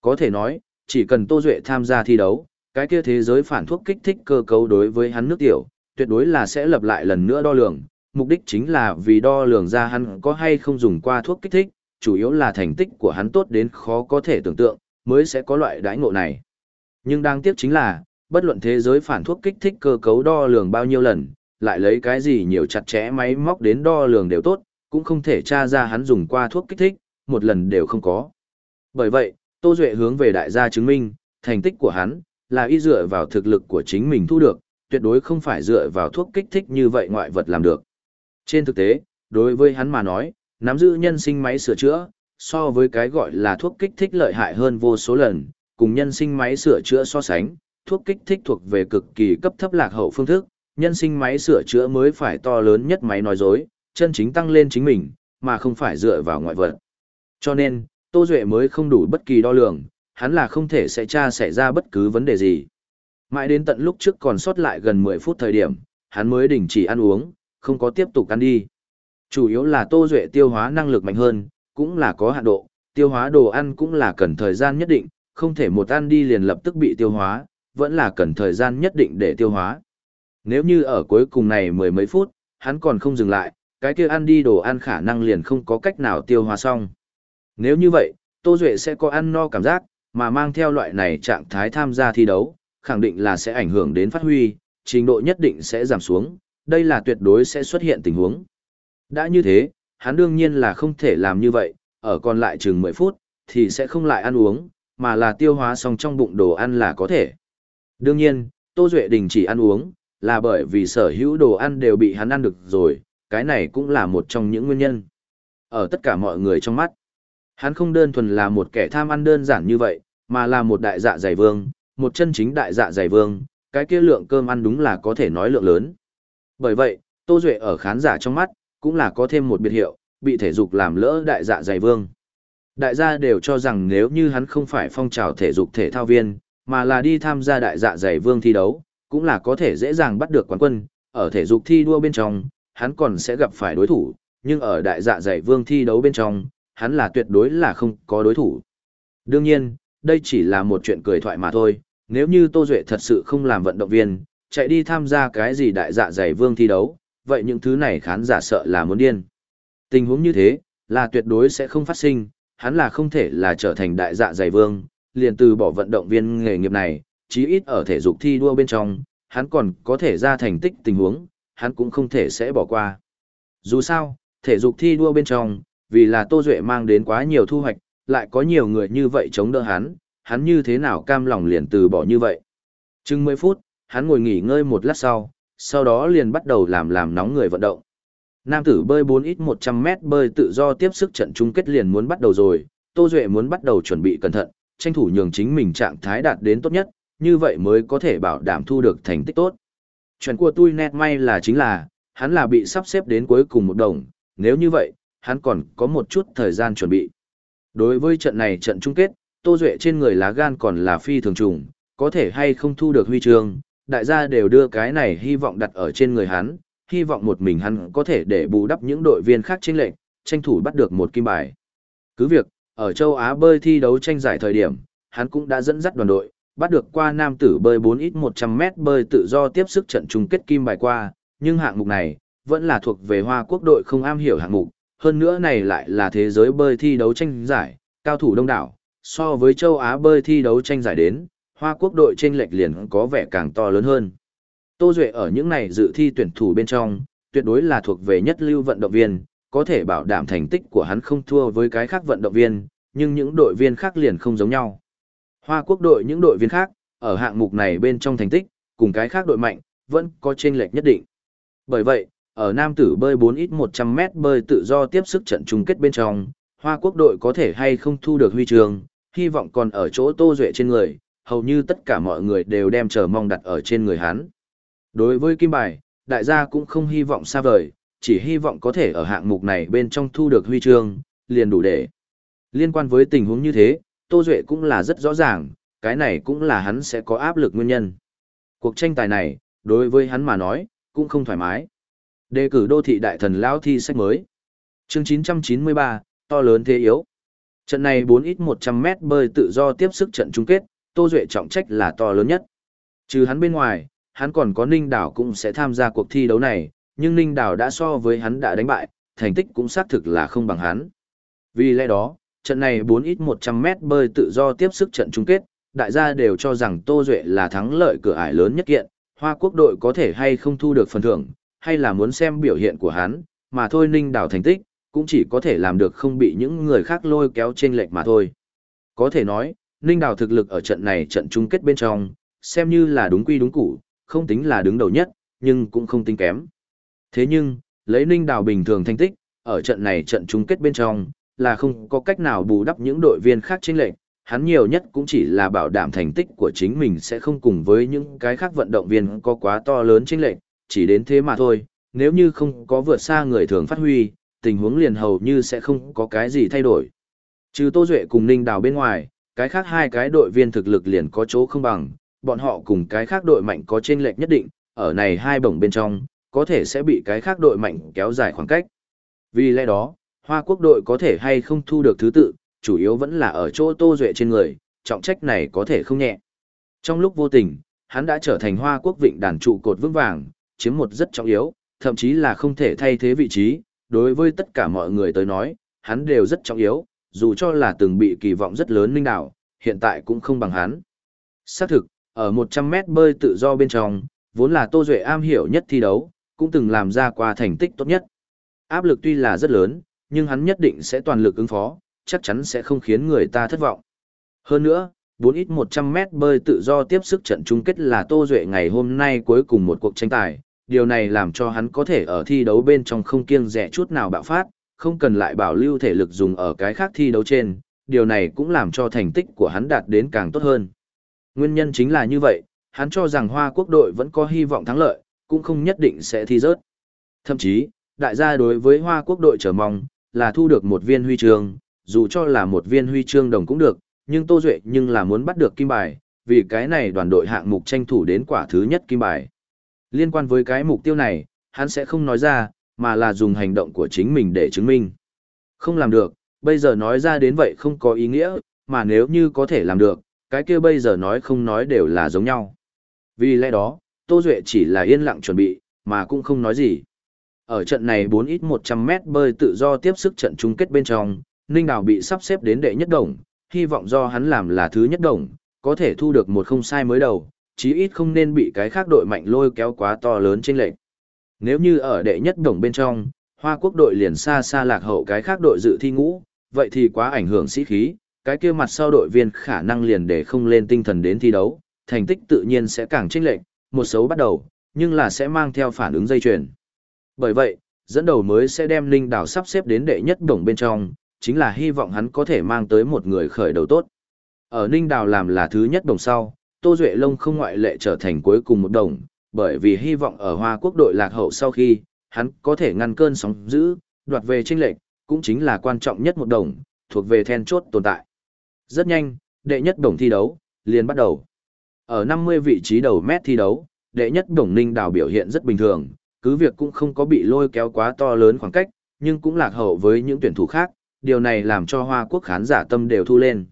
Speaker 1: Có thể nói, chỉ cần Tô Duệ tham gia thi đấu, cái kia thế giới phản thuốc kích thích cơ cấu đối với hắn nước tiểu, tuyệt đối là sẽ lập lại lần nữa đo lường, mục đích chính là vì đo lường ra hắn có hay không dùng qua thuốc kích thích, chủ yếu là thành tích của hắn tốt đến khó có thể tưởng tượng, mới sẽ có loại đãi ngộ này. Nhưng đáng tiếc chính là, bất luận thế giới phản thuốc kích thích cơ cấu đo lường bao nhiêu lần, lại lấy cái gì nhiều chặt chẽ máy móc đến đo lường đều tốt, cũng không thể tra ra hắn dùng qua thuốc kích thích, một lần đều không có. Bởi vậy, Tô Duệ hướng về đại gia chứng minh, thành tích của hắn, là y dựa vào thực lực của chính mình thu được, tuyệt đối không phải dựa vào thuốc kích thích như vậy ngoại vật làm được. Trên thực tế, đối với hắn mà nói, nắm giữ nhân sinh máy sửa chữa, so với cái gọi là thuốc kích thích lợi hại hơn vô số lần, cùng nhân sinh máy sửa chữa so sánh, thuốc kích thích thuộc về cực kỳ cấp thấp lạc hậu phương thức, nhân sinh máy sửa chữa mới phải to lớn nhất máy nói dối, chân chính tăng lên chính mình, mà không phải dựa vào ngoại vật. Cho nên, Tô Duệ mới không đủ bất kỳ đo lường, hắn là không thể sẽ tra xảy ra bất cứ vấn đề gì. Mãi đến tận lúc trước còn sót lại gần 10 phút thời điểm, hắn mới đình chỉ ăn uống, không có tiếp tục ăn đi. Chủ yếu là Tô Duệ tiêu hóa năng lực mạnh hơn, cũng là có hạn độ, tiêu hóa đồ ăn cũng là cần thời gian nhất định, không thể một ăn đi liền lập tức bị tiêu hóa, vẫn là cần thời gian nhất định để tiêu hóa. Nếu như ở cuối cùng này mười mấy phút, hắn còn không dừng lại, cái kia ăn đi đồ ăn khả năng liền không có cách nào tiêu hóa xong. Nếu như vậy, Tô Duệ sẽ có ăn no cảm giác, mà mang theo loại này trạng thái tham gia thi đấu, khẳng định là sẽ ảnh hưởng đến phát huy, trình độ nhất định sẽ giảm xuống, đây là tuyệt đối sẽ xuất hiện tình huống. Đã như thế, hắn đương nhiên là không thể làm như vậy, ở còn lại chừng 10 phút, thì sẽ không lại ăn uống, mà là tiêu hóa xong trong bụng đồ ăn là có thể. Đương nhiên, Tô Duệ đình chỉ ăn uống, là bởi vì sở hữu đồ ăn đều bị hắn ăn được rồi, cái này cũng là một trong những nguyên nhân. Ở tất cả mọi người trong mắt, hắn không đơn thuần là một kẻ tham ăn đơn giản như vậy, mà là một đại dạ dày vương, một chân chính đại dạ dày vương, cái kia lượng cơm ăn đúng là có thể nói lượng lớn. Bởi vậy, Tô Duệ ở khán giả trong mắt, cũng là có thêm một biệt hiệu, bị thể dục làm lỡ đại dạ dày vương. Đại gia đều cho rằng nếu như hắn không phải phong trào thể dục thể thao viên, mà là đi tham gia đại dạ dày vương thi đấu, cũng là có thể dễ dàng bắt được quán quân, ở thể dục thi đua bên trong, hắn còn sẽ gặp phải đối thủ, nhưng ở đại dạ dày vương thi đấu bên trong, hắn là tuyệt đối là không có đối thủ. Đương nhiên, đây chỉ là một chuyện cười thoại mà thôi, nếu như Tô Duệ thật sự không làm vận động viên, chạy đi tham gia cái gì đại dạ dày vương thi đấu, vậy những thứ này khán giả sợ là muốn điên. Tình huống như thế, là tuyệt đối sẽ không phát sinh, hắn là không thể là trở thành đại dạ dày vương, liền từ bỏ vận động viên nghề nghiệp này, chí ít ở thể dục thi đua bên trong, hắn còn có thể ra thành tích tình huống, hắn cũng không thể sẽ bỏ qua. Dù sao, thể dục thi đua bên trong, vì là Tô Duệ mang đến quá nhiều thu hoạch, lại có nhiều người như vậy chống đỡ hắn, hắn như thế nào cam lòng liền từ bỏ như vậy. Chừng 10 phút, hắn ngồi nghỉ ngơi một lát sau, sau đó liền bắt đầu làm làm nóng người vận động. Nam tử bơi 4 ít 100 mét bơi tự do tiếp sức trận chung kết liền muốn bắt đầu rồi, Tô Duệ muốn bắt đầu chuẩn bị cẩn thận, tranh thủ nhường chính mình trạng thái đạt đến tốt nhất, như vậy mới có thể bảo đảm thu được thành tích tốt. Chuyện của tôi nét may là chính là, hắn là bị sắp xếp đến cuối cùng một đồng, nếu như vậy, hắn còn có một chút thời gian chuẩn bị. Đối với trận này trận chung kết, Tô Duệ trên người lá gan còn là phi thường trùng, có thể hay không thu được huy chương, đại gia đều đưa cái này hy vọng đặt ở trên người hắn, hy vọng một mình hắn có thể để bù đắp những đội viên khác chênh lệnh, tranh thủ bắt được một kim bài. Cứ việc, ở châu Á bơi thi đấu tranh giải thời điểm, hắn cũng đã dẫn dắt đoàn đội, bắt được qua nam tử bơi 4 ít 100 mét bơi tự do tiếp sức trận chung kết kim bài qua, nhưng hạng mục này, vẫn là thuộc về Hoa quốc đội không am hiểu hạng mục, hơn nữa này lại là thế giới bơi thi đấu tranh giải, cao thủ đông đảo, so với châu Á bơi thi đấu tranh giải đến, Hoa quốc đội trên lệch liền có vẻ càng to lớn hơn. Tô Duệ ở những này dự thi tuyển thủ bên trong, tuyệt đối là thuộc về nhất lưu vận động viên, có thể bảo đảm thành tích của hắn không thua với cái khác vận động viên, nhưng những đội viên khác liền không giống nhau. Hoa quốc đội những đội viên khác, ở hạng mục này bên trong thành tích, cùng cái khác đội mạnh, vẫn có chênh lệch nhất định. Bởi vậy, ở nam tử bơi 4 ít 100 mét bơi tự do tiếp sức trận chung kết bên trong, Hoa quốc đội có thể hay không thu được huy chương, hy vọng còn ở chỗ Tô Duệ trên người, hầu như tất cả mọi người đều đem chờ mong đặt ở trên người hắn. Đối với kim bài, đại gia cũng không hy vọng xa vời, chỉ hy vọng có thể ở hạng mục này bên trong thu được huy chương, liền đủ để. Liên quan với tình huống như thế, Tô Duệ cũng là rất rõ ràng, cái này cũng là hắn sẽ có áp lực nguyên nhân. Cuộc tranh tài này, đối với hắn mà nói, cũng không thoải mái. Đề cử đô thị đại thần lão thi sách mới. Chương 993, to lớn thế yếu. Trận này 4 ít 100 mét bơi tự do tiếp sức trận chung kết, Tô Duệ trọng trách là to lớn nhất. Trừ hắn bên ngoài, hắn còn có Ninh Đảo cũng sẽ tham gia cuộc thi đấu này, nhưng Ninh Đảo đã so với hắn đã đánh bại, thành tích cũng xác thực là không bằng hắn. Vì lẽ đó, trận này 4 ít 100 mét bơi tự do tiếp sức trận chung kết, đại gia đều cho rằng Tô Duệ là thắng lợi cửa ải lớn nhất kiện, Hoa quốc đội có thể hay không thu được phần thưởng, hay là muốn xem biểu hiện của hắn, mà thôi Ninh Đảo thành tích, cũng chỉ có thể làm được không bị những người khác lôi kéo trên lệch mà thôi. Có thể nói, Ninh Đào thực lực ở trận này trận chung kết bên trong, xem như là đúng quy đúng củ, không tính là đứng đầu nhất, nhưng cũng không tính kém. Thế nhưng, lấy Ninh Đào bình thường thành tích, ở trận này trận chung kết bên trong, là không có cách nào bù đắp những đội viên khác trên lệch, hắn nhiều nhất cũng chỉ là bảo đảm thành tích của chính mình sẽ không cùng với những cái khác vận động viên có quá to lớn trên lệch, chỉ đến thế mà thôi, nếu như không có vượt xa người thường phát huy, tình huống liền hầu như sẽ không có cái gì thay đổi. Trừ Tô Duệ cùng Ninh Đào bên ngoài, cái khác hai cái đội viên thực lực liền có chỗ không bằng, bọn họ cùng cái khác đội mạnh có chênh lệch nhất định, ở này hai bổng bên trong, có thể sẽ bị cái khác đội mạnh kéo dài khoảng cách. Vì lẽ đó, Hoa Quốc đội có thể hay không thu được thứ tự, chủ yếu vẫn là ở chỗ Tô Duệ trên người, trọng trách này có thể không nhẹ. Trong lúc vô tình, hắn đã trở thành Hoa Quốc vịnh đàn trụ cột vững vàng, chiếm một rất trọng yếu, thậm chí là không thể thay thế vị trí, đối với tất cả mọi người tới nói, hắn đều rất trọng yếu, dù cho là từng bị kỳ vọng rất lớn linh đảo, hiện tại cũng không bằng hắn. Xác thực, ở 100 mét bơi tự do bên trong, vốn là Tô Duệ am hiểu nhất thi đấu, cũng từng làm ra qua thành tích tốt nhất. Áp lực tuy là rất lớn, nhưng hắn nhất định sẽ toàn lực ứng phó, chắc chắn sẽ không khiến người ta thất vọng. Hơn nữa, 4 ít 100 mét bơi tự do tiếp sức trận chung kết là Tô Duệ ngày hôm nay cuối cùng một cuộc tranh tài, điều này làm cho hắn có thể ở thi đấu bên trong không kiêng rẻ chút nào bạo phát, không cần lại bảo lưu thể lực dùng ở cái khác thi đấu trên, điều này cũng làm cho thành tích của hắn đạt đến càng tốt hơn. Nguyên nhân chính là như vậy, hắn cho rằng Hoa quốc đội vẫn có hy vọng thắng lợi, cũng không nhất định sẽ thi rớt. Thậm chí, đại gia đối với Hoa quốc đội chờ mong, là thu được một viên huy chương, dù cho là một viên huy chương đồng cũng được, nhưng Tô Duệ nhưng là muốn bắt được kim bài, vì cái này đoàn đội hạng mục tranh thủ đến quả thứ nhất kim bài. Liên quan với cái mục tiêu này, hắn sẽ không nói ra, mà là dùng hành động của chính mình để chứng minh. Không làm được, bây giờ nói ra đến vậy không có ý nghĩa, mà nếu như có thể làm được, cái kia bây giờ nói không nói đều là giống nhau. Vì lẽ đó, Tô Duệ chỉ là yên lặng chuẩn bị, mà cũng không nói gì. Ở trận này 4 ít 100 mét bơi tự do tiếp sức trận chung kết bên trong, Ninh Đào bị sắp xếp đến đệ nhất đồng, hy vọng do hắn làm là thứ nhất đồng, có thể thu được một không sai mới đầu, chí ít không nên bị cái khác đội mạnh lôi kéo quá to lớn trên lệnh. Nếu như ở đệ nhất đồng bên trong, Hoa Quốc đội liền xa xa lạc hậu cái khác đội dự thi ngũ, vậy thì quá ảnh hưởng sĩ khí, cái kia mặt sau đội viên khả năng liền để không lên tinh thần đến thi đấu, thành tích tự nhiên sẽ càng chênh lệch, một xấu bắt đầu, nhưng là sẽ mang theo phản ứng dây chuyền. Bởi vậy, dẫn đầu mới sẽ đem Linh Đảo sắp xếp đến đệ nhất đồng bên trong, chính là hy vọng hắn có thể mang tới một người khởi đầu tốt. Ở Ninh Đào làm là thứ nhất đồng sau, Tô Duệ Lông không ngoại lệ trở thành cuối cùng một đồng, bởi vì hy vọng ở Hoa Quốc đội lạc hậu sau khi, hắn có thể ngăn cơn sóng dữ, đoạt về tranh lệch, cũng chính là quan trọng nhất một đồng, thuộc về then chốt tồn tại. Rất nhanh, đệ nhất đồng thi đấu, liền bắt đầu. Ở 50 vị trí đầu mét thi đấu, đệ nhất đồng ninh đào biểu hiện rất bình thường, cứ việc cũng không có bị lôi kéo quá to lớn khoảng cách, nhưng cũng lạc hậu với những tuyển thủ khác, điều này làm cho Hoa Quốc khán giả tâm đều thu lên.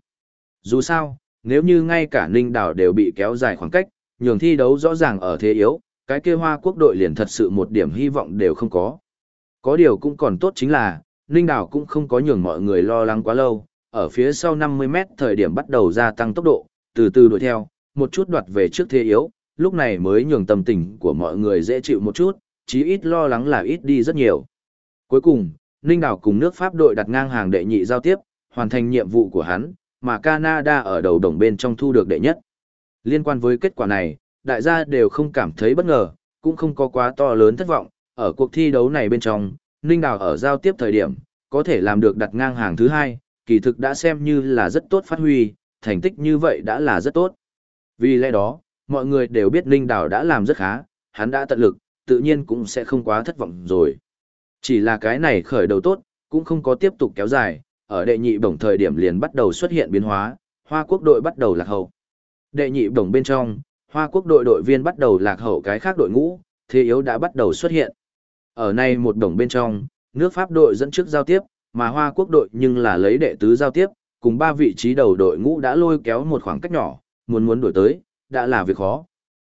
Speaker 1: Dù sao, nếu như ngay cả ninh đào đều bị kéo dài khoảng cách, nhường thi đấu rõ ràng ở thế yếu, cái kia Hoa Quốc đội liền thật sự một điểm hy vọng đều không có. Có điều cũng còn tốt chính là, Ninh Đảo cũng không có nhường mọi người lo lắng quá lâu, ở phía sau 50 mét thời điểm bắt đầu gia tăng tốc độ, từ từ đuổi theo, một chút đoạt về trước thế yếu, lúc này mới nhường tâm tình của mọi người dễ chịu một chút, chí ít lo lắng là ít đi rất nhiều. Cuối cùng, Ninh Đảo cùng nước Pháp đội đặt ngang hàng đệ nhị giao tiếp, hoàn thành nhiệm vụ của hắn, mà Canada ở đầu đồng bên trong thu được đệ nhất. Liên quan với kết quả này, đại gia đều không cảm thấy bất ngờ, cũng không có quá to lớn thất vọng, ở cuộc thi đấu này bên trong, Ninh Đào ở giao tiếp thời điểm, có thể làm được đặt ngang hàng thứ hai, kỳ thực đã xem như là rất tốt phát huy, thành tích như vậy đã là rất tốt. Vì lẽ đó, mọi người đều biết Ninh Đào đã làm rất khá, hắn đã tận lực, tự nhiên cũng sẽ không quá thất vọng rồi. Chỉ là cái này khởi đầu tốt, cũng không có tiếp tục kéo dài, ở đệ nhị bổng thời điểm liền bắt đầu xuất hiện biến hóa, Hoa quốc đội bắt đầu lạc hậu. Đệ nhị bổng bên trong, Hoa quốc đội đội viên bắt đầu lạc hậu cái khác đội ngũ, thế yếu đã bắt đầu xuất hiện. Ở nay một bổng bên trong, nước Pháp đội dẫn trước giao tiếp, mà Hoa quốc đội nhưng là lấy đệ tứ giao tiếp, cùng ba vị trí đầu đội ngũ đã lôi kéo một khoảng cách nhỏ, muốn muốn đổi tới, đã là việc khó.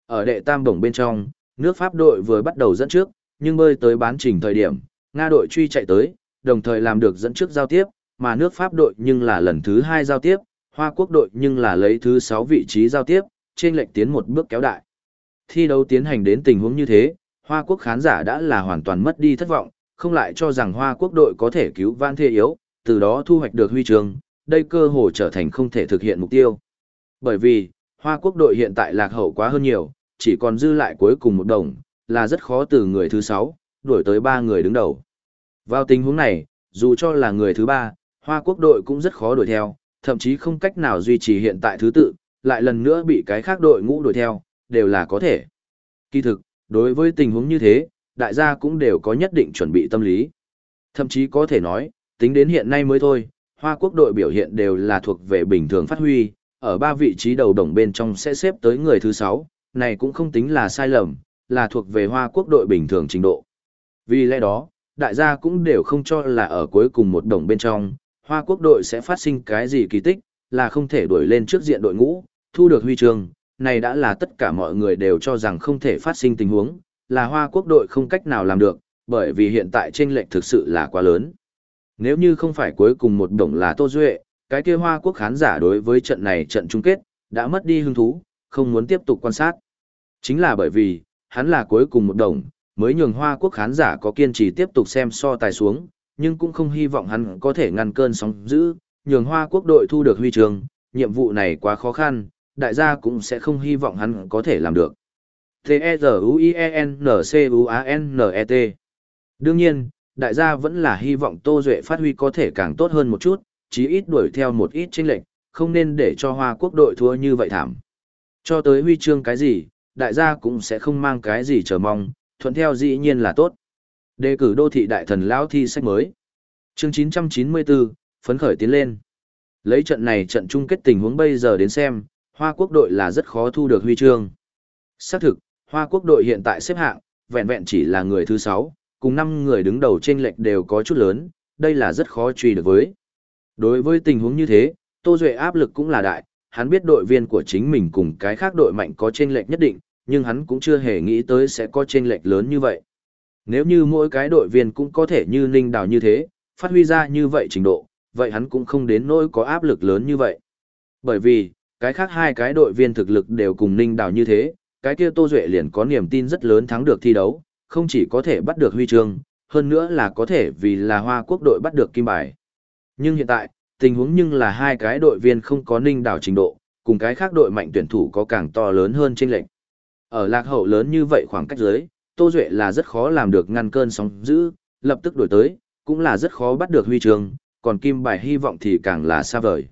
Speaker 1: Ở đệ tam bổng bên trong, nước Pháp đội vừa bắt đầu dẫn trước, nhưng bơi tới bán trình thời điểm, Nga đội truy chạy tới, đồng thời làm được dẫn trước giao tiếp, mà nước Pháp đội nhưng là lần thứ hai giao tiếp, Hoa quốc đội nhưng là lấy thứ 6 vị trí giao tiếp, trên lệnh tiến một bước kéo đại. Thi đấu tiến hành đến tình huống như thế, Hoa quốc khán giả đã là hoàn toàn mất đi thất vọng, không lại cho rằng Hoa quốc đội có thể cứu van thê yếu, từ đó thu hoạch được huy chương, đây cơ hội trở thành không thể thực hiện mục tiêu. Bởi vì, Hoa quốc đội hiện tại lạc hậu quá hơn nhiều, chỉ còn dư lại cuối cùng một đồng, là rất khó từ người thứ 6, đuổi tới 3 người đứng đầu. Vào tình huống này, dù cho là người thứ 3, Hoa quốc đội cũng rất khó đuổi theo, thậm chí không cách nào duy trì hiện tại thứ tự, lại lần nữa bị cái khác đội ngũ đuổi theo, đều là có thể. Kỳ thực, đối với tình huống như thế, đại gia cũng đều có nhất định chuẩn bị tâm lý. Thậm chí có thể nói, tính đến hiện nay mới thôi, Hoa quốc đội biểu hiện đều là thuộc về bình thường phát huy, ở ba vị trí đầu đồng bên trong sẽ xếp tới người thứ 6, này cũng không tính là sai lầm, là thuộc về Hoa quốc đội bình thường trình độ. Vì lẽ đó, đại gia cũng đều không cho là ở cuối cùng một đồng bên trong, Hoa quốc đội sẽ phát sinh cái gì kỳ tích, là không thể đuổi lên trước diện đội ngũ, thu được huy chương, này đã là tất cả mọi người đều cho rằng không thể phát sinh tình huống, là Hoa quốc đội không cách nào làm được, bởi vì hiện tại chênh lệch thực sự là quá lớn. Nếu như không phải cuối cùng một đồng là Tô Duệ, cái kia Hoa quốc khán giả đối với trận này trận chung kết, đã mất đi hứng thú, không muốn tiếp tục quan sát. Chính là bởi vì, hắn là cuối cùng một đồng, mới nhường Hoa quốc khán giả có kiên trì tiếp tục xem so tài xuống, nhưng cũng không hy vọng hắn có thể ngăn cơn sóng dữ, nhường Hoa quốc đội thu được huy chương, nhiệm vụ này quá khó khăn, đại gia cũng sẽ không hy vọng hắn có thể làm được. T-E-Z-U-I-E-N-C-U-A-N-N-E-T Đương nhiên, đại gia vẫn là hy vọng Tô Duệ phát huy có thể càng tốt hơn một chút, chí ít đuổi theo một ít chênh lệch, không nên để cho Hoa quốc đội thua như vậy thảm. Cho tới huy chương cái gì, đại gia cũng sẽ không mang cái gì chờ mong, thuận theo dĩ nhiên là tốt. Đề cử đô thị đại thần lão thi sách mới. Chương 994, phấn khởi tiến lên. Lấy trận này trận chung kết tình huống bây giờ đến xem, Hoa quốc đội là rất khó thu được huy chương. Xác thực, Hoa quốc đội hiện tại xếp hạng, vẹn vẹn chỉ là người thứ 6, cùng 5 người đứng đầu trên lệch đều có chút lớn, đây là rất khó truy được với. Đối với tình huống như thế, Tô Duệ áp lực cũng là đại, hắn biết đội viên của chính mình cùng cái khác đội mạnh có trên lệch nhất định, nhưng hắn cũng chưa hề nghĩ tới sẽ có trên lệch lớn như vậy. Nếu như mỗi cái đội viên cũng có thể như Ninh Đào như thế, phát huy ra như vậy trình độ, vậy hắn cũng không đến nỗi có áp lực lớn như vậy. Bởi vì, cái khác hai cái đội viên thực lực đều cùng Ninh Đào như thế, cái kia Tô Duệ liền có niềm tin rất lớn thắng được thi đấu, không chỉ có thể bắt được huy chương, hơn nữa là có thể vì là Hoa Quốc đội bắt được kim bài. Nhưng hiện tại, tình huống nhưng là hai cái đội viên không có Ninh Đào trình độ, cùng cái khác đội mạnh tuyển thủ có càng to lớn hơn chênh lệch. Ở lạc hậu lớn như vậy khoảng cách dưới, Tô Duệ là rất khó làm được ngăn cơn sóng dữ, lập tức đổi tới, cũng là rất khó bắt được huy trường. còn kim bài hy vọng thì càng là xa vời.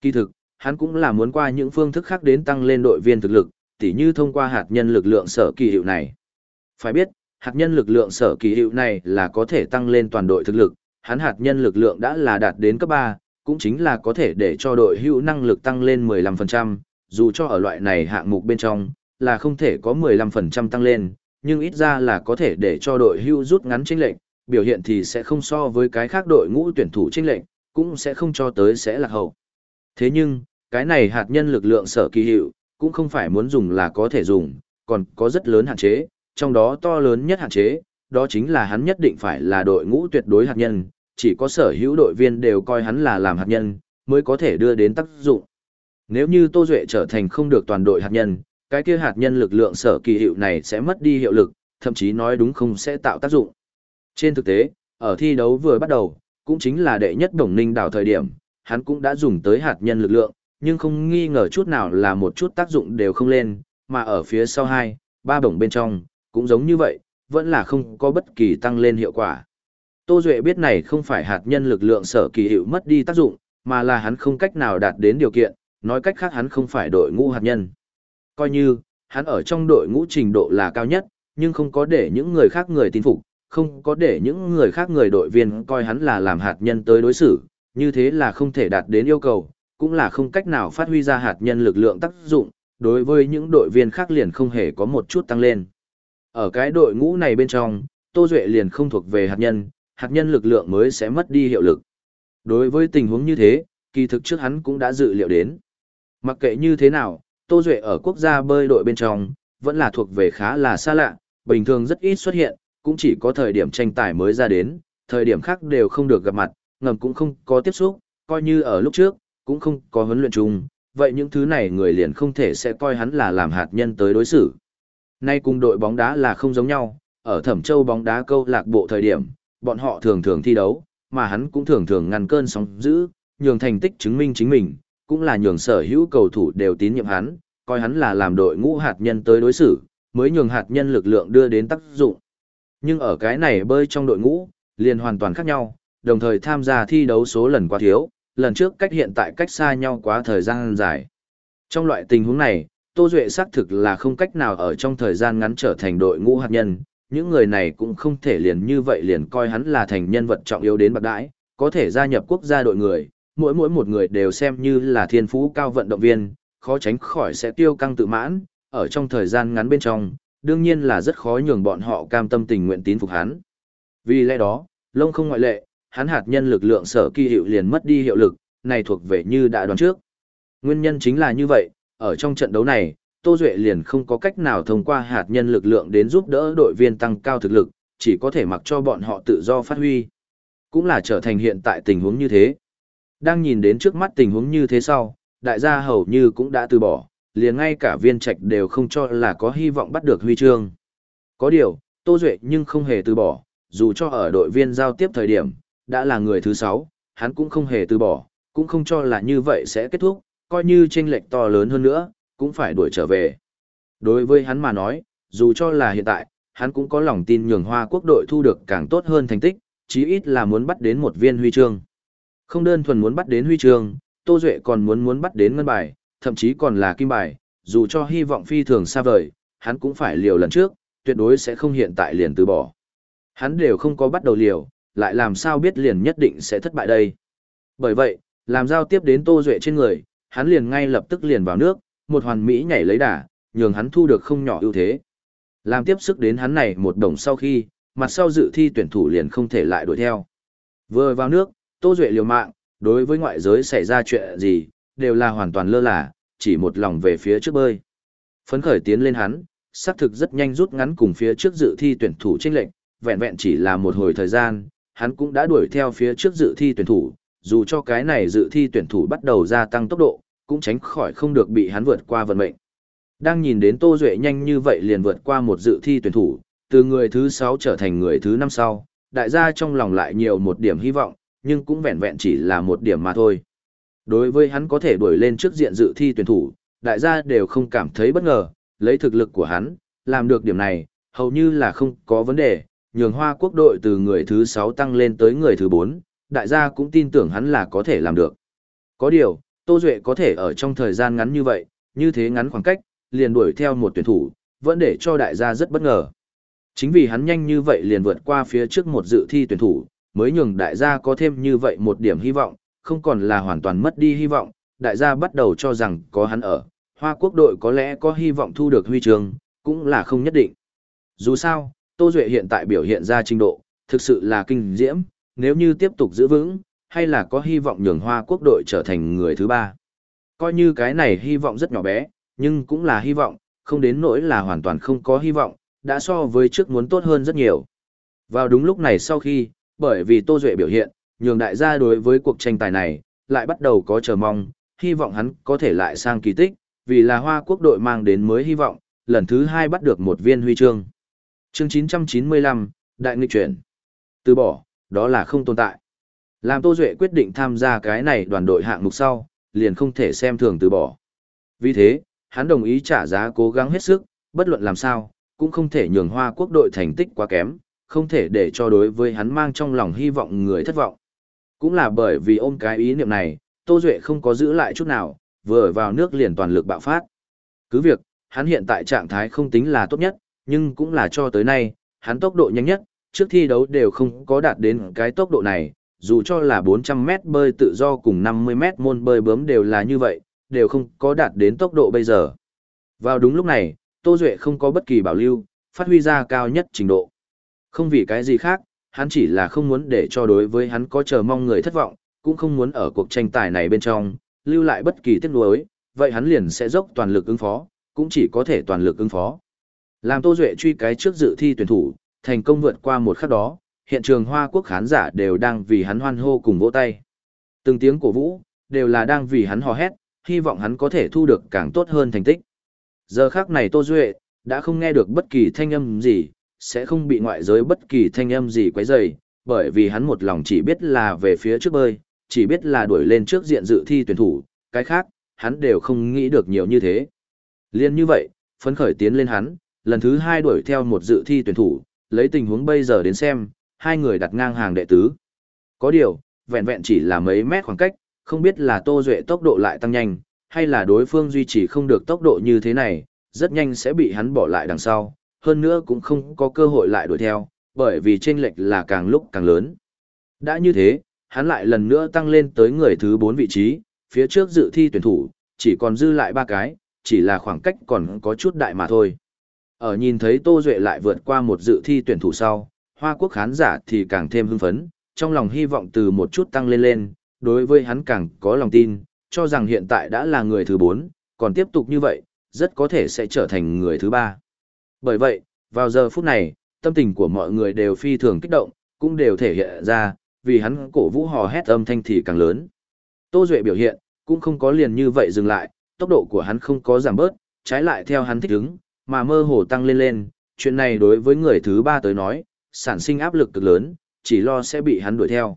Speaker 1: Kỳ thực, hắn cũng là muốn qua những phương thức khác đến tăng lên đội viên thực lực, tỉ như thông qua hạt nhân lực lượng sở kỳ hiệu này. Phải biết, hạt nhân lực lượng sở kỳ hiệu này là có thể tăng lên toàn đội thực lực, hắn hạt nhân lực lượng đã là đạt đến cấp 3, cũng chính là có thể để cho đội hữu năng lực tăng lên 15%, dù cho ở loại này hạng mục bên trong, là không thể có 15% tăng lên, nhưng ít ra là có thể để cho đội hưu rút ngắn chênh lệnh, biểu hiện thì sẽ không so với cái khác đội ngũ tuyển thủ chênh lệnh, cũng sẽ không cho tới sẽ lạc hậu. Thế nhưng, cái này hạt nhân lực lượng sở kỳ hiệu, cũng không phải muốn dùng là có thể dùng, còn có rất lớn hạn chế, trong đó to lớn nhất hạn chế, đó chính là hắn nhất định phải là đội ngũ tuyệt đối hạt nhân, chỉ có sở hữu đội viên đều coi hắn là làm hạt nhân, mới có thể đưa đến tác dụng. Nếu như Tô Duệ trở thành không được toàn đội hạt nhân, cái kia hạt nhân lực lượng sở kỳ hiệu này sẽ mất đi hiệu lực, thậm chí nói đúng không sẽ tạo tác dụng. Trên thực tế, ở thi đấu vừa bắt đầu, cũng chính là đệ nhất đồng ninh đảo thời điểm, hắn cũng đã dùng tới hạt nhân lực lượng, nhưng không nghi ngờ chút nào là một chút tác dụng đều không lên, mà ở phía sau hai, ba bổng bên trong, cũng giống như vậy, vẫn là không có bất kỳ tăng lên hiệu quả. Tô Duệ biết này không phải hạt nhân lực lượng sở kỳ hiệu mất đi tác dụng, mà là hắn không cách nào đạt đến điều kiện, nói cách khác hắn không phải đội ngũ hạt nhân. Coi như, hắn ở trong đội ngũ trình độ là cao nhất, nhưng không có để những người khác người tin phục, không có để những người khác người đội viên coi hắn là làm hạt nhân tới đối xử, như thế là không thể đạt đến yêu cầu, cũng là không cách nào phát huy ra hạt nhân lực lượng tác dụng, đối với những đội viên khác liền không hề có một chút tăng lên. Ở cái đội ngũ này bên trong, Tô Duệ liền không thuộc về hạt nhân, hạt nhân lực lượng mới sẽ mất đi hiệu lực. Đối với tình huống như thế, kỳ thực trước hắn cũng đã dự liệu đến. Mặc kệ như thế nào, Tô Duệ ở quốc gia bơi đội bên trong, vẫn là thuộc về khá là xa lạ, bình thường rất ít xuất hiện, cũng chỉ có thời điểm tranh tài mới ra đến, thời điểm khác đều không được gặp mặt, ngầm cũng không có tiếp xúc, coi như ở lúc trước, cũng không có huấn luyện chung, vậy những thứ này người liền không thể sẽ coi hắn là làm hạt nhân tới đối xử. Nay cùng đội bóng đá là không giống nhau, ở Thẩm Châu bóng đá câu lạc bộ thời điểm, bọn họ thường thường thi đấu, mà hắn cũng thường thường ngăn cơn sóng dữ, nhường thành tích chứng minh chính mình, cũng là nhường sở hữu cầu thủ đều tín nhiệm hắn, coi hắn là làm đội ngũ hạt nhân tới đối xử, mới nhường hạt nhân lực lượng đưa đến tác dụng. Nhưng ở cái này bơi trong đội ngũ, liền hoàn toàn khác nhau, đồng thời tham gia thi đấu số lần quá thiếu, lần trước cách hiện tại cách xa nhau quá thời gian dài. Trong loại tình huống này, Tô Duệ xác thực là không cách nào ở trong thời gian ngắn trở thành đội ngũ hạt nhân, những người này cũng không thể liền như vậy liền coi hắn là thành nhân vật trọng yếu đến bạc đãi, có thể gia nhập quốc gia đội người, mỗi mỗi một người đều xem như là thiên phú cao vận động viên, khó tránh khỏi sẽ tiêu căng tự mãn, ở trong thời gian ngắn bên trong, đương nhiên là rất khó nhường bọn họ cam tâm tình nguyện tín phục hắn. Vì lẽ đó, lông không ngoại lệ, hắn hạt nhân lực lượng sở kỳ hiệu liền mất đi hiệu lực, này thuộc về như đã đoán trước. Nguyên nhân chính là như vậy, ở trong trận đấu này, Tô Duệ liền không có cách nào thông qua hạt nhân lực lượng đến giúp đỡ đội viên tăng cao thực lực, chỉ có thể mặc cho bọn họ tự do phát huy. Cũng là trở thành hiện tại tình huống như thế. Đang nhìn đến trước mắt tình huống như thế sau, đại gia hầu như cũng đã từ bỏ, liền ngay cả viên trạch đều không cho là có hy vọng bắt được huy chương. Có điều, Tô Duệ nhưng không hề từ bỏ, dù cho ở đội viên giao tiếp thời điểm, đã là người thứ 6, hắn cũng không hề từ bỏ, cũng không cho là như vậy sẽ kết thúc, coi như chênh lệch to lớn hơn nữa, cũng phải đuổi trở về. Đối với hắn mà nói, dù cho là hiện tại, hắn cũng có lòng tin nhường Hoa quốc đội thu được càng tốt hơn thành tích, chí ít là muốn bắt đến một viên huy chương. Không đơn thuần muốn bắt đến huy chương, Tô Duệ còn muốn muốn bắt đến ngân bài, thậm chí còn là kim bài, dù cho hy vọng phi thường xa vời, hắn cũng phải liều lần trước, tuyệt đối sẽ không hiện tại liền từ bỏ. Hắn đều không có bắt đầu liều, lại làm sao biết liền nhất định sẽ thất bại đây. Bởi vậy, làm giao tiếp đến Tô Duệ trên người, hắn liền ngay lập tức liền vào nước, một hoàn mỹ nhảy lấy đà, nhường hắn thu được không nhỏ ưu thế. Làm tiếp sức đến hắn này một đồng sau khi, mặt sau dự thi tuyển thủ liền không thể lại đuổi theo. Vừa vào nước, Tô Duệ liều mạng, đối với ngoại giới xảy ra chuyện gì, đều là hoàn toàn lơ là, chỉ một lòng về phía trước bơi. Phấn khởi tiến lên hắn, xác thực rất nhanh rút ngắn cùng phía trước dự thi tuyển thủ chênh lệnh, vẹn vẹn chỉ là một hồi thời gian, hắn cũng đã đuổi theo phía trước dự thi tuyển thủ, dù cho cái này dự thi tuyển thủ bắt đầu gia tăng tốc độ, cũng tránh khỏi không được bị hắn vượt qua vận mệnh. Đang nhìn đến Tô Duệ nhanh như vậy liền vượt qua một dự thi tuyển thủ, từ người thứ 6 trở thành người thứ 5 sau, đại gia trong lòng lại nhiều một điểm hy vọng, nhưng cũng vẹn vẹn chỉ là một điểm mà thôi. Đối với hắn có thể đuổi lên trước diện dự thi tuyển thủ, đại gia đều không cảm thấy bất ngờ, lấy thực lực của hắn, làm được điểm này, hầu như là không có vấn đề, nhường hoa quốc đội từ người thứ 6 tăng lên tới người thứ 4, đại gia cũng tin tưởng hắn là có thể làm được. Có điều, Tô Duệ có thể ở trong thời gian ngắn như vậy, như thế ngắn khoảng cách, liền đuổi theo một tuyển thủ, vẫn để cho đại gia rất bất ngờ. Chính vì hắn nhanh như vậy liền vượt qua phía trước một dự thi tuyển thủ, mới nhường đại gia có thêm như vậy một điểm hy vọng, không còn là hoàn toàn mất đi hy vọng, đại gia bắt đầu cho rằng có hắn ở, Hoa quốc đội có lẽ có hy vọng thu được huy chương, cũng là không nhất định. Dù sao, Tô Duệ hiện tại biểu hiện ra trình độ, thực sự là kinh diễm, nếu như tiếp tục giữ vững, hay là có hy vọng nhường Hoa quốc đội trở thành người thứ ba. Coi như cái này hy vọng rất nhỏ bé, nhưng cũng là hy vọng, không đến nỗi là hoàn toàn không có hy vọng, đã so với trước muốn tốt hơn rất nhiều. Vào đúng lúc này sau khi, bởi vì Tô Duệ biểu hiện, nhường đại gia đối với cuộc tranh tài này, lại bắt đầu có chờ mong, hy vọng hắn có thể lại sang kỳ tích, vì là Hoa quốc đội mang đến mới hy vọng, lần thứ hai bắt được một viên huy chương. Chương 995, Đại nghịch chuyển. Từ bỏ, đó là không tồn tại. Làm Tô Duệ quyết định tham gia cái này đoàn đội hạng mục sau, liền không thể xem thường từ bỏ. Vì thế, hắn đồng ý trả giá cố gắng hết sức, bất luận làm sao, cũng không thể nhường Hoa quốc đội thành tích quá kém, không thể để cho đối với hắn mang trong lòng hy vọng người thất vọng. Cũng là bởi vì ôm cái ý niệm này, Tô Duệ không có giữ lại chút nào, vừa vào nước liền toàn lực bạo phát. Cứ việc, hắn hiện tại trạng thái không tính là tốt nhất, nhưng cũng là cho tới nay, hắn tốc độ nhanh nhất, trước thi đấu đều không có đạt đến cái tốc độ này, dù cho là 400 mét bơi tự do cùng 50 mét môn bơi bướm đều là như vậy, đều không có đạt đến tốc độ bây giờ. Vào đúng lúc này, Tô Duệ không có bất kỳ bảo lưu, phát huy ra cao nhất trình độ. Không vì cái gì khác, hắn chỉ là không muốn để cho đối với hắn có chờ mong người thất vọng, cũng không muốn ở cuộc tranh tài này bên trong, lưu lại bất kỳ tiếc nuối, vậy hắn liền sẽ dốc toàn lực ứng phó, cũng chỉ có thể toàn lực ứng phó. Làm Tô Duệ truy cái trước dự thi tuyển thủ, thành công vượt qua một khắc đó, hiện trường Hoa Quốc khán giả đều đang vì hắn hoan hô cùng vỗ tay. Từng tiếng cổ vũ, đều là đang vì hắn hò hét, hy vọng hắn có thể thu được càng tốt hơn thành tích. Giờ khắc này Tô Duệ, đã không nghe được bất kỳ thanh âm gì, sẽ không bị ngoại giới bất kỳ thanh âm gì quấy rầy, bởi vì hắn một lòng chỉ biết là về phía trước bơi, chỉ biết là đuổi lên trước diện dự thi tuyển thủ, cái khác, hắn đều không nghĩ được nhiều như thế. Liên như vậy, phấn khởi tiến lên hắn, lần thứ hai đuổi theo một dự thi tuyển thủ, lấy tình huống bây giờ đến xem, hai người đặt ngang hàng đệ tứ. Có điều, vẹn vẹn chỉ là mấy mét khoảng cách, không biết là Tô Duệ tốc độ lại tăng nhanh, hay là đối phương duy trì không được tốc độ như thế này, rất nhanh sẽ bị hắn bỏ lại đằng sau, hơn nữa cũng không có cơ hội lại đuổi theo, bởi vì chênh lệch là càng lúc càng lớn. Đã như thế, hắn lại lần nữa tăng lên tới người thứ 4 vị trí, phía trước dự thi tuyển thủ, chỉ còn dư lại ba cái, chỉ là khoảng cách còn có chút đại mà thôi. Ở nhìn thấy Tô Duệ lại vượt qua một dự thi tuyển thủ sau, Hoa Quốc khán giả thì càng thêm hưng phấn, trong lòng hy vọng từ một chút tăng lên lên, đối với hắn càng có lòng tin, cho rằng hiện tại đã là người thứ 4, còn tiếp tục như vậy, rất có thể sẽ trở thành người thứ 3. Bởi vậy, vào giờ phút này, tâm tình của mọi người đều phi thường kích động, cũng đều thể hiện ra, vì hắn cổ vũ hò hét âm thanh thì càng lớn. Tô Duệ biểu hiện, cũng không có liền như vậy dừng lại, tốc độ của hắn không có giảm bớt, trái lại theo hắn thích ứng, mà mơ hồ tăng lên lên, chuyện này đối với người thứ ba tới nói, sản sinh áp lực cực lớn, chỉ lo sẽ bị hắn đuổi theo.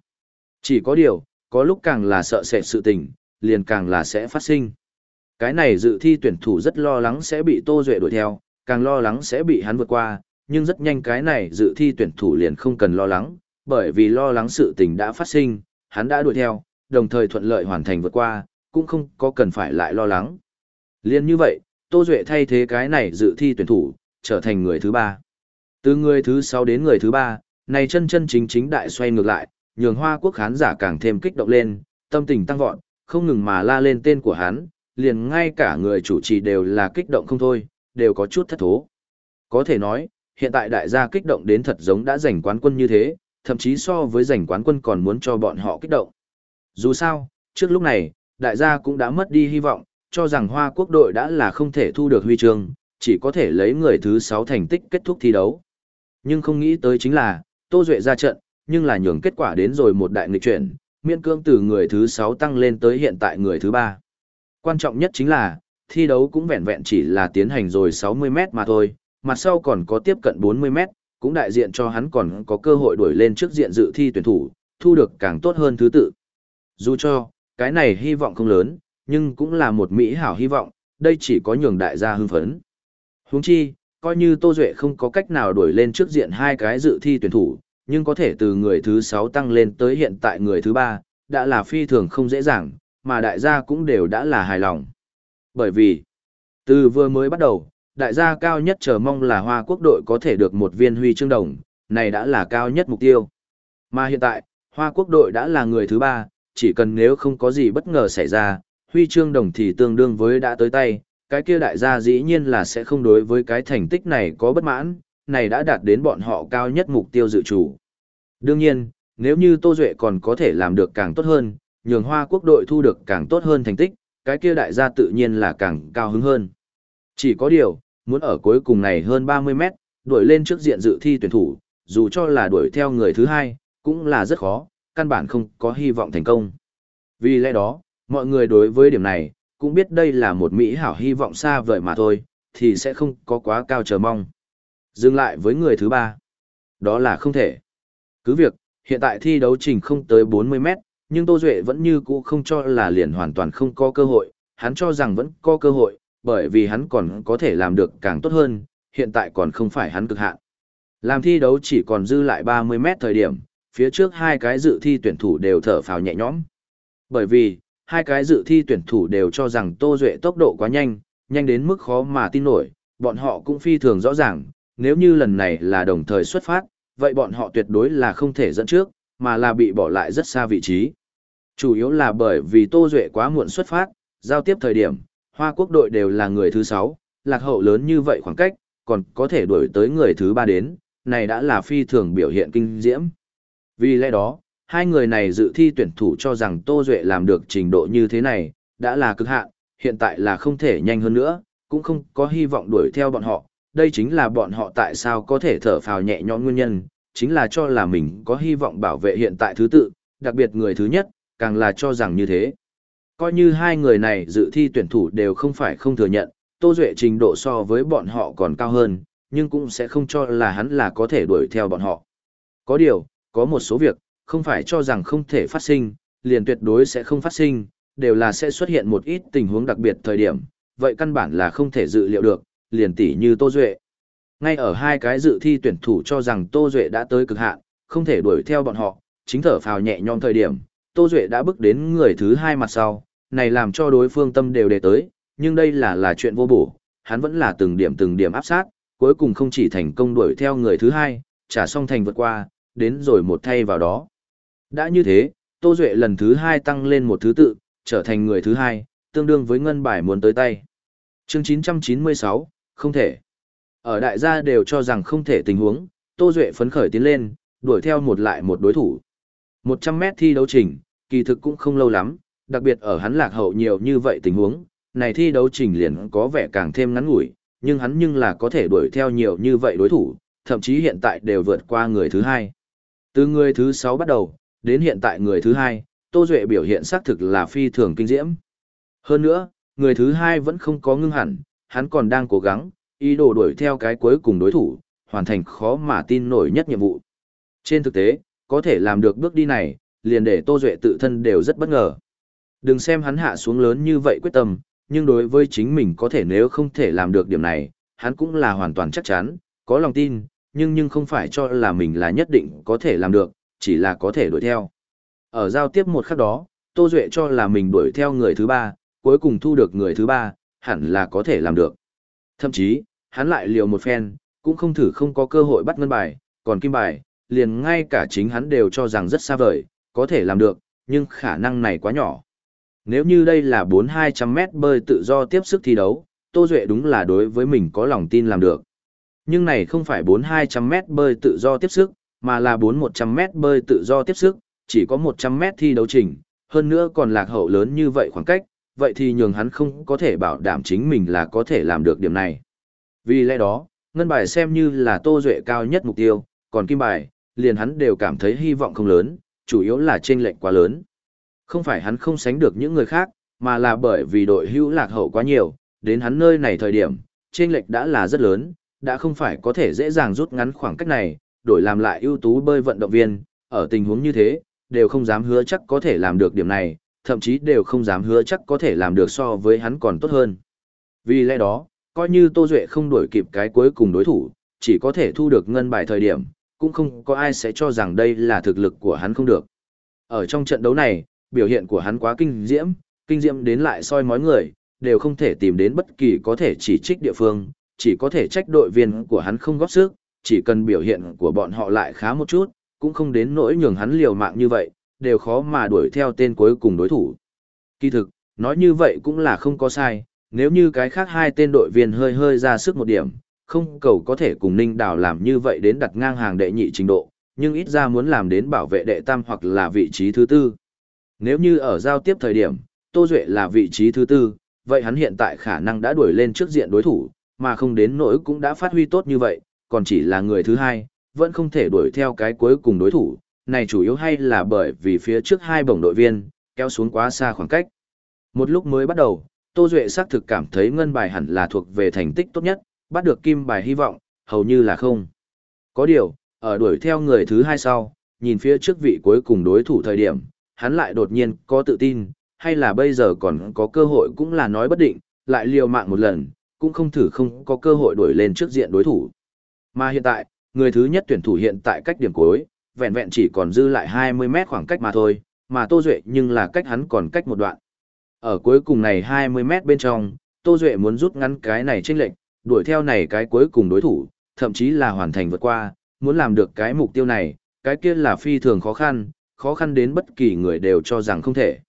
Speaker 1: Chỉ có điều, có lúc càng là sợ sệt sự tình, liền càng là sẽ phát sinh. Cái này dự thi tuyển thủ rất lo lắng sẽ bị Tô Duệ đuổi theo, càng lo lắng sẽ bị hắn vượt qua, nhưng rất nhanh cái này dự thi tuyển thủ liền không cần lo lắng, bởi vì lo lắng sự tình đã phát sinh, hắn đã đuổi theo, đồng thời thuận lợi hoàn thành vượt qua, cũng không có cần phải lại lo lắng. Liên như vậy, Tô Duệ thay thế cái này dự thi tuyển thủ, trở thành người thứ ba. Từ người thứ sáu đến người thứ ba, này chân chân chính chính đại xoay ngược lại, nhường Hoa Quốc khán giả càng thêm kích động lên, tâm tình tăng vọt, không ngừng mà la lên tên của hắn, liền ngay cả người chủ trì đều là kích động không thôi, đều có chút thất thố. Có thể nói, hiện tại đại gia kích động đến thật giống đã giành quán quân như thế, thậm chí so với giành quán quân còn muốn cho bọn họ kích động. Dù sao, trước lúc này, đại gia cũng đã mất đi hy vọng, cho rằng Hoa Quốc đội đã là không thể thu được huy chương, chỉ có thể lấy người thứ 6 thành tích kết thúc thi đấu. Nhưng không nghĩ tới chính là, Tô Duệ ra trận, nhưng là nhường kết quả đến rồi một đại nghịch chuyển, miễn cương từ người thứ 6 tăng lên tới hiện tại người thứ 3. Quan trọng nhất chính là, thi đấu cũng vẹn vẹn chỉ là tiến hành rồi 60 mét mà thôi, mặt sau còn có tiếp cận 40 mét, cũng đại diện cho hắn còn có cơ hội đuổi lên trước diện dự thi tuyển thủ, thu được càng tốt hơn thứ tự. Dù cho, cái này hy vọng không lớn, nhưng cũng là một mỹ hảo hy vọng, đây chỉ có nhường đại gia hưng phấn. Huống chi, coi như Tô Duệ không có cách nào đuổi lên trước diện hai cái dự thi tuyển thủ, nhưng có thể từ người thứ 6 tăng lên tới hiện tại người thứ 3, đã là phi thường không dễ dàng, mà đại gia cũng đều đã là hài lòng. Bởi vì, từ vừa mới bắt đầu, đại gia cao nhất chờ mong là Hoa Quốc đội có thể được một viên huy chương đồng, này đã là cao nhất mục tiêu. Mà hiện tại, Hoa Quốc đội đã là người thứ ba chỉ cần nếu không có gì bất ngờ xảy ra, huy chương đồng thì tương đương với đã tới tay, cái kia đại gia dĩ nhiên là sẽ không đối với cái thành tích này có bất mãn, này đã đạt đến bọn họ cao nhất mục tiêu dự chủ. Đương nhiên, nếu như Tô Duệ còn có thể làm được càng tốt hơn, nhường Hoa quốc đội thu được càng tốt hơn thành tích, cái kia đại gia tự nhiên là càng cao hứng hơn. Chỉ có điều, muốn ở cuối cùng này hơn 30 mét, đuổi lên trước diện dự thi tuyển thủ, dù cho là đuổi theo người thứ hai, cũng là rất khó, căn bản không có hy vọng thành công. Vì lẽ đó, mọi người đối với điểm này, cũng biết đây là một Mỹ hảo hy vọng xa vời mà thôi, thì sẽ không có quá cao chờ mong. Dừng lại với người thứ ba. Đó là không thể. Cứ việc, hiện tại thi đấu trình không tới 40 mét, nhưng Tô Duệ vẫn như cũ không cho là liền hoàn toàn không có cơ hội, hắn cho rằng vẫn có cơ hội, bởi vì hắn còn có thể làm được càng tốt hơn, hiện tại còn không phải hắn cực hạn. Làm thi đấu chỉ còn dư lại 30 mét thời điểm, phía trước hai cái dự thi tuyển thủ đều thở phào nhẹ nhõm. Bởi vì, hai cái dự thi tuyển thủ đều cho rằng Tô Duệ tốc độ quá nhanh, nhanh đến mức khó mà tin nổi, bọn họ cũng phi thường rõ ràng, nếu như lần này là đồng thời xuất phát, vậy bọn họ tuyệt đối là không thể dẫn trước, mà là bị bỏ lại rất xa vị trí. Chủ yếu là bởi vì Tô Duệ quá muộn xuất phát, giao tiếp thời điểm, Hoa Quốc đội đều là người thứ 6, lạc hậu lớn như vậy khoảng cách, còn có thể đuổi tới người thứ 3 đến, này đã là phi thường biểu hiện kinh diễm. Vì lẽ đó, hai người này dự thi tuyển thủ cho rằng Tô Duệ làm được trình độ như thế này, đã là cực hạn, hiện tại là không thể nhanh hơn nữa, cũng không có hy vọng đuổi theo bọn họ, đây chính là bọn họ tại sao có thể thở phào nhẹ nhõm nguyên nhân, chính là cho là mình có hy vọng bảo vệ hiện tại thứ tự, đặc biệt người thứ nhất, càng là cho rằng như thế. Coi như hai người này dự thi tuyển thủ đều không phải không thừa nhận, Tô Duệ trình độ so với bọn họ còn cao hơn, nhưng cũng sẽ không cho là hắn là có thể đuổi theo bọn họ. Có điều, có một số việc, không phải cho rằng không thể phát sinh, liền tuyệt đối sẽ không phát sinh, đều là sẽ xuất hiện một ít tình huống đặc biệt thời điểm, vậy căn bản là không thể dự liệu được, liền tỉ như Tô Duệ. Ngay ở hai cái dự thi tuyển thủ cho rằng Tô Duệ đã tới cực hạn, không thể đuổi theo bọn họ, chính thở phào nhẹ nhõm thời điểm, Tô Duệ đã bước đến người thứ hai mặt sau, này làm cho đối phương tâm đều đề tới, nhưng đây là là chuyện vô bổ, hắn vẫn là từng điểm từng điểm áp sát, cuối cùng không chỉ thành công đuổi theo người thứ hai, trả xong thành vượt qua, đến rồi một thay vào đó. Đã như thế, Tô Duệ lần thứ hai tăng lên một thứ tự, trở thành người thứ hai, tương đương với ngân bài muốn tới tay. chương 996, không thể. Ở đại gia đều cho rằng không thể tình huống, Tô Duệ phấn khởi tiến lên, đuổi theo một lại một đối thủ. 100 mét thi đấu trình, kỳ thực cũng không lâu lắm, đặc biệt ở hắn lạc hậu nhiều như vậy tình huống, này thi đấu trình liền có vẻ càng thêm ngắn ngủi, nhưng hắn nhưng là có thể đuổi theo nhiều như vậy đối thủ, thậm chí hiện tại đều vượt qua người thứ hai. Từ người thứ sáu bắt đầu, đến hiện tại người thứ hai, Tô Duệ biểu hiện xác thực là phi thường kinh diễm. Hơn nữa, người thứ hai vẫn không có ngưng hẳn, hắn còn đang cố gắng, ý đồ đuổi theo cái cuối cùng đối thủ, hoàn thành khó mà tin nổi nhất nhiệm vụ. Trên thực tế, có thể làm được bước đi này, liền để Tô Duệ tự thân đều rất bất ngờ. Đừng xem hắn hạ xuống lớn như vậy quyết tâm, nhưng đối với chính mình có thể nếu không thể làm được điểm này, hắn cũng là hoàn toàn chắc chắn, có lòng tin, nhưng nhưng không phải cho là mình là nhất định có thể làm được, chỉ là có thể đuổi theo. Ở giao tiếp một khắc đó, Tô Duệ cho là mình đuổi theo người thứ ba, cuối cùng thu được người thứ ba, hẳn là có thể làm được. Thậm chí, hắn lại liều một phen, cũng không thử không có cơ hội bắt ngân bài, còn kim bài, liền ngay cả chính hắn đều cho rằng rất xa vời, có thể làm được, nhưng khả năng này quá nhỏ. Nếu như đây là 4-200 mét bơi tự do tiếp sức thi đấu, Tô Duệ đúng là đối với mình có lòng tin làm được. Nhưng này không phải 4-200 mét bơi tự do tiếp sức, mà là 4-100 mét bơi tự do tiếp sức, chỉ có 100 mét thi đấu trình, hơn nữa còn lạc hậu lớn như vậy khoảng cách, vậy thì nhường hắn không có thể bảo đảm chính mình là có thể làm được điểm này. Vì lẽ đó, ngân bài xem như là Tô Duệ cao nhất mục tiêu, còn kim bài, liền hắn đều cảm thấy hy vọng không lớn, chủ yếu là chênh lệch quá lớn. Không phải hắn không sánh được những người khác, mà là bởi vì đội hữu lạc hậu quá nhiều, đến hắn nơi này thời điểm, chênh lệch đã là rất lớn, đã không phải có thể dễ dàng rút ngắn khoảng cách này, đổi làm lại ưu tú bơi vận động viên, ở tình huống như thế, đều không dám hứa chắc có thể làm được điểm này, thậm chí đều không dám hứa chắc có thể làm được so với hắn còn tốt hơn. Vì lẽ đó, coi như Tô Duệ không đuổi kịp cái cuối cùng đối thủ, chỉ có thể thu được ngân bài thời điểm, cũng không có ai sẽ cho rằng đây là thực lực của hắn không được. Ở trong trận đấu này, biểu hiện của hắn quá kinh diễm, kinh diễm đến lại soi mói người, đều không thể tìm đến bất kỳ có thể chỉ trích địa phương, chỉ có thể trách đội viên của hắn không góp sức, chỉ cần biểu hiện của bọn họ lại khá một chút, cũng không đến nỗi nhường hắn liều mạng như vậy, đều khó mà đuổi theo tên cuối cùng đối thủ. Kỳ thực, nói như vậy cũng là không có sai, nếu như cái khác hai tên đội viên hơi hơi ra sức một điểm, không cầu có thể cùng Ninh Đào làm như vậy đến đặt ngang hàng đệ nhị trình độ, nhưng ít ra muốn làm đến bảo vệ đệ tam hoặc là vị trí thứ tư. Nếu như ở giao tiếp thời điểm, Tô Duệ là vị trí thứ tư, vậy hắn hiện tại khả năng đã đuổi lên trước diện đối thủ, mà không đến nỗi cũng đã phát huy tốt như vậy, còn chỉ là người thứ hai, vẫn không thể đuổi theo cái cuối cùng đối thủ, này chủ yếu hay là bởi vì phía trước hai bổng đội viên, kéo xuống quá xa khoảng cách. Một lúc mới bắt đầu, Tô Duệ xác thực cảm thấy ngân bài hẳn là thuộc về thành tích tốt nhất, bắt được kim bài hy vọng, hầu như là không. Có điều, ở đuổi theo người thứ hai sau, nhìn phía trước vị cuối cùng đối thủ thời điểm, hắn lại đột nhiên có tự tin, hay là bây giờ còn có cơ hội cũng là nói bất định, lại liều mạng một lần, cũng không thử không có cơ hội đuổi lên trước diện đối thủ. Mà hiện tại, người thứ nhất tuyển thủ hiện tại cách điểm cuối, vẹn vẹn chỉ còn dư lại 20 mét khoảng cách mà thôi, mà Tô Duệ nhưng là cách hắn còn cách một đoạn. Ở cuối cùng này 20 mét bên trong, Tô Duệ muốn rút ngắn cái này chênh lệnh, đuổi theo này cái cuối cùng đối thủ, thậm chí là hoàn thành vượt qua, muốn làm được cái mục tiêu này, cái kia là phi thường khó khăn, khó khăn đến bất kỳ người đều cho rằng không thể.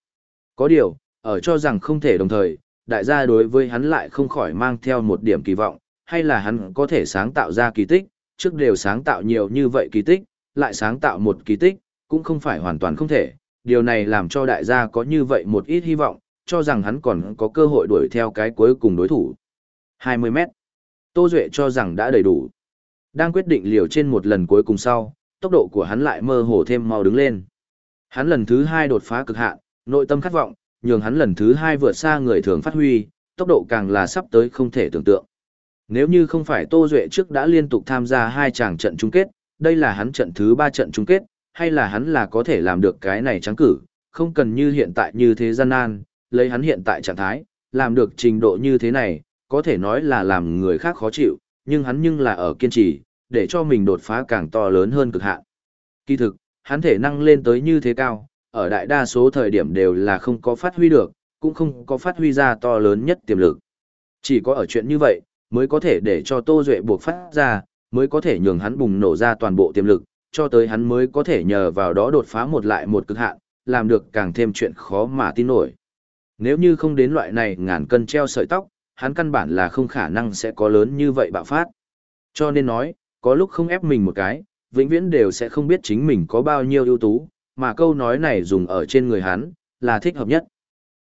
Speaker 1: Có điều, ở cho rằng không thể đồng thời, đại gia đối với hắn lại không khỏi mang theo một điểm kỳ vọng, hay là hắn có thể sáng tạo ra kỳ tích, trước đều sáng tạo nhiều như vậy kỳ tích, lại sáng tạo một kỳ tích, cũng không phải hoàn toàn không thể. Điều này làm cho đại gia có như vậy một ít hy vọng, cho rằng hắn còn có cơ hội đuổi theo cái cuối cùng đối thủ. 20 mét. Tô Duệ cho rằng đã đầy đủ. Đang quyết định liều trên một lần cuối cùng sau, tốc độ của hắn lại mơ hồ thêm mau đứng lên. Hắn lần thứ hai đột phá cực hạn, nội tâm khát vọng, nhường hắn lần thứ hai vượt xa người thường phát huy, tốc độ càng là sắp tới không thể tưởng tượng. Nếu như không phải Tô Duệ trước đã liên tục tham gia hai chàng trận chung kết, đây là hắn trận thứ ba trận chung kết, hay là hắn là có thể làm được cái này trắng cử, không cần như hiện tại như thế gian nan, lấy hắn hiện tại trạng thái, làm được trình độ như thế này, có thể nói là làm người khác khó chịu, nhưng hắn nhưng là ở kiên trì, để cho mình đột phá càng to lớn hơn cực hạn. Kỳ thực, hắn thể năng lên tới như thế cao, ở đại đa số thời điểm đều là không có phát huy được, cũng không có phát huy ra to lớn nhất tiềm lực. Chỉ có ở chuyện như vậy, mới có thể để cho Tô Duệ buộc phát ra, mới có thể nhường hắn bùng nổ ra toàn bộ tiềm lực, cho tới hắn mới có thể nhờ vào đó đột phá một lại một cực hạn, làm được càng thêm chuyện khó mà tin nổi. Nếu như không đến loại này ngàn cân treo sợi tóc, hắn căn bản là không khả năng sẽ có lớn như vậy bạo phát. Cho nên nói, có lúc không ép mình một cái, vĩnh viễn đều sẽ không biết chính mình có bao nhiêu ưu tú, mà câu nói này dùng ở trên người hắn, là thích hợp nhất.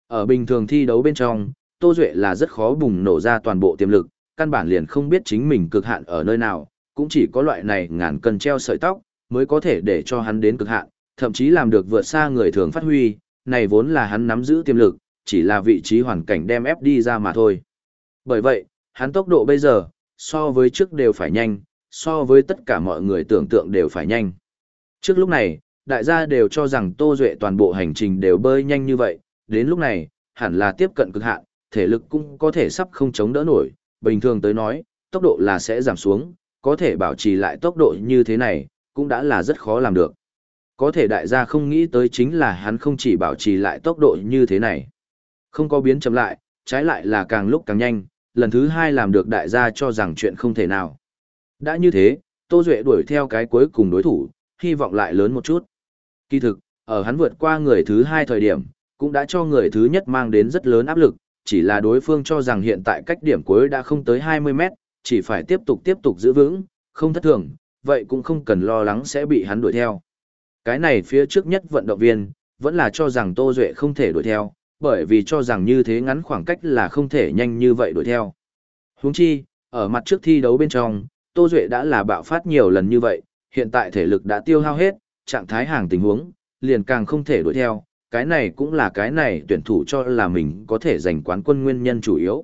Speaker 1: Ở bình thường thi đấu bên trong, Tô Duệ là rất khó bùng nổ ra toàn bộ tiềm lực, căn bản liền không biết chính mình cực hạn ở nơi nào, cũng chỉ có loại này ngàn cần treo sợi tóc, mới có thể để cho hắn đến cực hạn, thậm chí làm được vượt xa người thường phát huy, này vốn là hắn nắm giữ tiềm lực, chỉ là vị trí hoàn cảnh đem ép đi ra mà thôi. Bởi vậy, hắn tốc độ bây giờ, so với trước đều phải nhanh, so với tất cả mọi người tưởng tượng đều phải nhanh. Trước lúc này, đại gia đều cho rằng Tô Duệ toàn bộ hành trình đều bơi nhanh như vậy, đến lúc này, hẳn là tiếp cận cực hạn, thể lực cũng có thể sắp không chống đỡ nổi, bình thường tới nói, tốc độ là sẽ giảm xuống, có thể bảo trì lại tốc độ như thế này, cũng đã là rất khó làm được. Có thể đại gia không nghĩ tới chính là hắn không chỉ bảo trì lại tốc độ như thế này. Không có biến chậm lại, trái lại là càng lúc càng nhanh, lần thứ hai làm được đại gia cho rằng chuyện không thể nào. Đã như thế, Tô Duệ đuổi theo cái cuối cùng đối thủ, hy vọng lại lớn một chút. Kỳ thực, ở hắn vượt qua người thứ hai thời điểm, cũng đã cho người thứ nhất mang đến rất lớn áp lực, chỉ là đối phương cho rằng hiện tại cách điểm cuối đã không tới 20 mét, chỉ phải tiếp tục tiếp tục giữ vững, không thất thường, vậy cũng không cần lo lắng sẽ bị hắn đuổi theo. Cái này phía trước nhất vận động viên, vẫn là cho rằng Tô Duệ không thể đuổi theo, bởi vì cho rằng như thế ngắn khoảng cách là không thể nhanh như vậy đuổi theo. Huống chi, ở mặt trước thi đấu bên trong, Tô Duệ đã là bạo phát nhiều lần như vậy, hiện tại thể lực đã tiêu hao hết, trạng thái hàng tình huống, liền càng không thể đuổi theo, cái này cũng là cái này tuyển thủ cho là mình có thể giành quán quân nguyên nhân chủ yếu.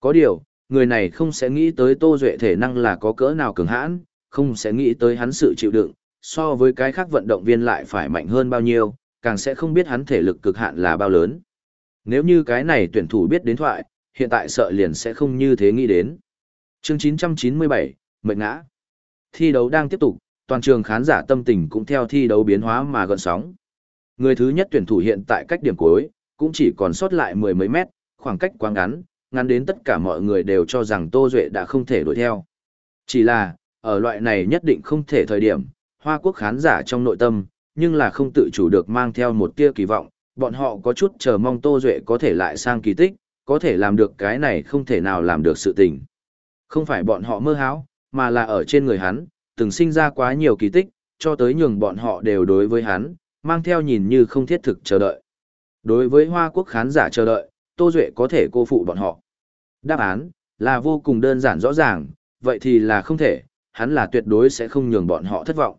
Speaker 1: Có điều, người này không sẽ nghĩ tới Tô Duệ thể năng là có cỡ nào cường hãn, không sẽ nghĩ tới hắn sự chịu đựng, so với cái khác vận động viên lại phải mạnh hơn bao nhiêu, càng sẽ không biết hắn thể lực cực hạn là bao lớn. Nếu như cái này tuyển thủ biết đến thoại, hiện tại sợ liền sẽ không như thế nghĩ đến. Chương 997, Mệnh ngã. Thi đấu đang tiếp tục, toàn trường khán giả tâm tình cũng theo thi đấu biến hóa mà gần sóng. Người thứ nhất tuyển thủ hiện tại cách điểm cuối, cũng chỉ còn sót lại mười mấy mét, khoảng cách quá ngắn, ngắn đến tất cả mọi người đều cho rằng Tô Duệ đã không thể đuổi theo. Chỉ là, ở loại này nhất định không thể thời điểm, Hoa Quốc khán giả trong nội tâm, nhưng là không tự chủ được mang theo một tia kỳ vọng, bọn họ có chút chờ mong Tô Duệ có thể lại sang kỳ tích, có thể làm được cái này không thể nào làm được sự tình. Không phải bọn họ mơ hão, mà là ở trên người hắn, từng sinh ra quá nhiều kỳ tích, cho tới nhường bọn họ đều đối với hắn, mang theo nhìn như không thiết thực chờ đợi. Đối với Hoa Quốc khán giả chờ đợi, Tô Duệ có thể cô phụ bọn họ. Đáp án là vô cùng đơn giản rõ ràng, vậy thì là không thể, hắn là tuyệt đối sẽ không nhường bọn họ thất vọng.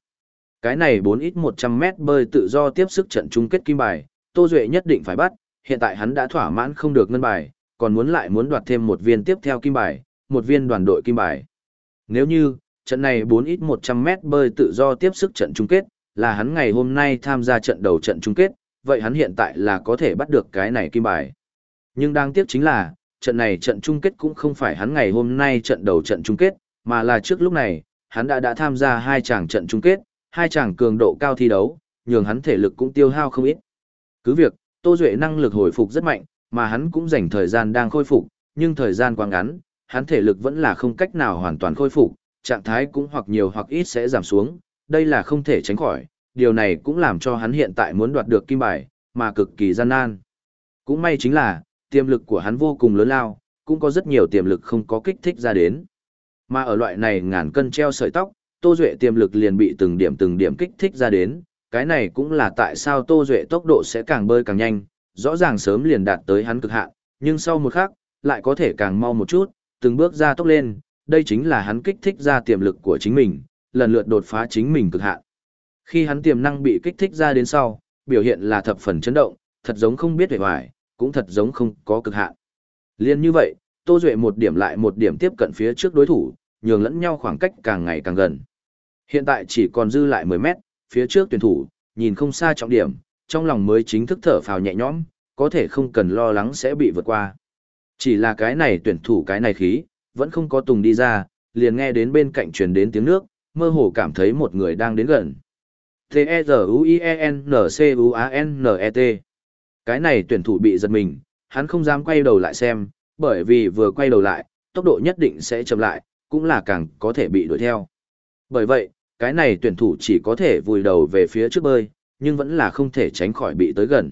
Speaker 1: Cái này 4 ít 100 mét bơi tự do tiếp sức trận chung kết kim bài, Tô Duệ nhất định phải bắt, hiện tại hắn đã thỏa mãn không được ngân bài, còn muốn lại muốn đoạt thêm một viên tiếp theo kim bài, một viên đoàn đội kim bài. Nếu như, trận này 4 ít 100 mét bơi tự do tiếp sức trận chung kết, là hắn ngày hôm nay tham gia trận đầu trận chung kết, vậy hắn hiện tại là có thể bắt được cái này kim bài. Nhưng đáng tiếc chính là, trận này trận chung kết cũng không phải hắn ngày hôm nay trận đầu trận chung kết, mà là trước lúc này, hắn đã đã tham gia hai chàng trận chung kết, hai chàng cường độ cao thi đấu, nhường hắn thể lực cũng tiêu hao không ít. Cứ việc, Tô Duệ năng lực hồi phục rất mạnh, mà hắn cũng dành thời gian đang khôi phục, nhưng thời gian quá ngắn, hắn thể lực vẫn là không cách nào hoàn toàn khôi phục, trạng thái cũng hoặc nhiều hoặc ít sẽ giảm xuống, đây là không thể tránh khỏi, điều này cũng làm cho hắn hiện tại muốn đoạt được kim bài, mà cực kỳ gian nan. Cũng may chính là, tiềm lực của hắn vô cùng lớn lao, cũng có rất nhiều tiềm lực không có kích thích ra đến. Mà ở loại này ngàn cân treo sợi tóc, Tô Duệ tiềm lực liền bị từng điểm từng điểm kích thích ra đến, cái này cũng là tại sao Tô Duệ tốc độ sẽ càng bơi càng nhanh, rõ ràng sớm liền đạt tới hắn cực hạn, nhưng sau một khắc, lại có thể càng mau một chút, từng bước ra tốc lên, đây chính là hắn kích thích ra tiềm lực của chính mình, lần lượt đột phá chính mình cực hạn. Khi hắn tiềm năng bị kích thích ra đến sau, biểu hiện là thập phần chấn động, thật giống không biết về hoài, cũng thật giống không có cực hạn. Liên như vậy, Tô Duệ một điểm lại một điểm tiếp cận phía trước đối thủ, nhường lẫn nhau khoảng cách càng ngày càng gần. Hiện tại chỉ còn dư lại 10 mét, phía trước tuyển thủ, nhìn không xa trọng điểm, trong lòng mới chính thức thở phào nhẹ nhõm, có thể không cần lo lắng sẽ bị vượt qua. Chỉ là cái này tuyển thủ cái này khí, vẫn không có tùng đi ra, liền nghe đến bên cạnh truyền đến tiếng nước, mơ hồ cảm thấy một người đang đến gần. T-E-Z-U-I-E-N-C-U-A-N-N-E-T Cái này tuyển thủ bị giật mình, hắn không dám quay đầu lại xem, bởi vì vừa quay đầu lại, tốc độ nhất định sẽ chậm lại, cũng là càng có thể bị đuổi theo. Bởi vậy, cái này tuyển thủ chỉ có thể vùi đầu về phía trước bơi, nhưng vẫn là không thể tránh khỏi bị tới gần.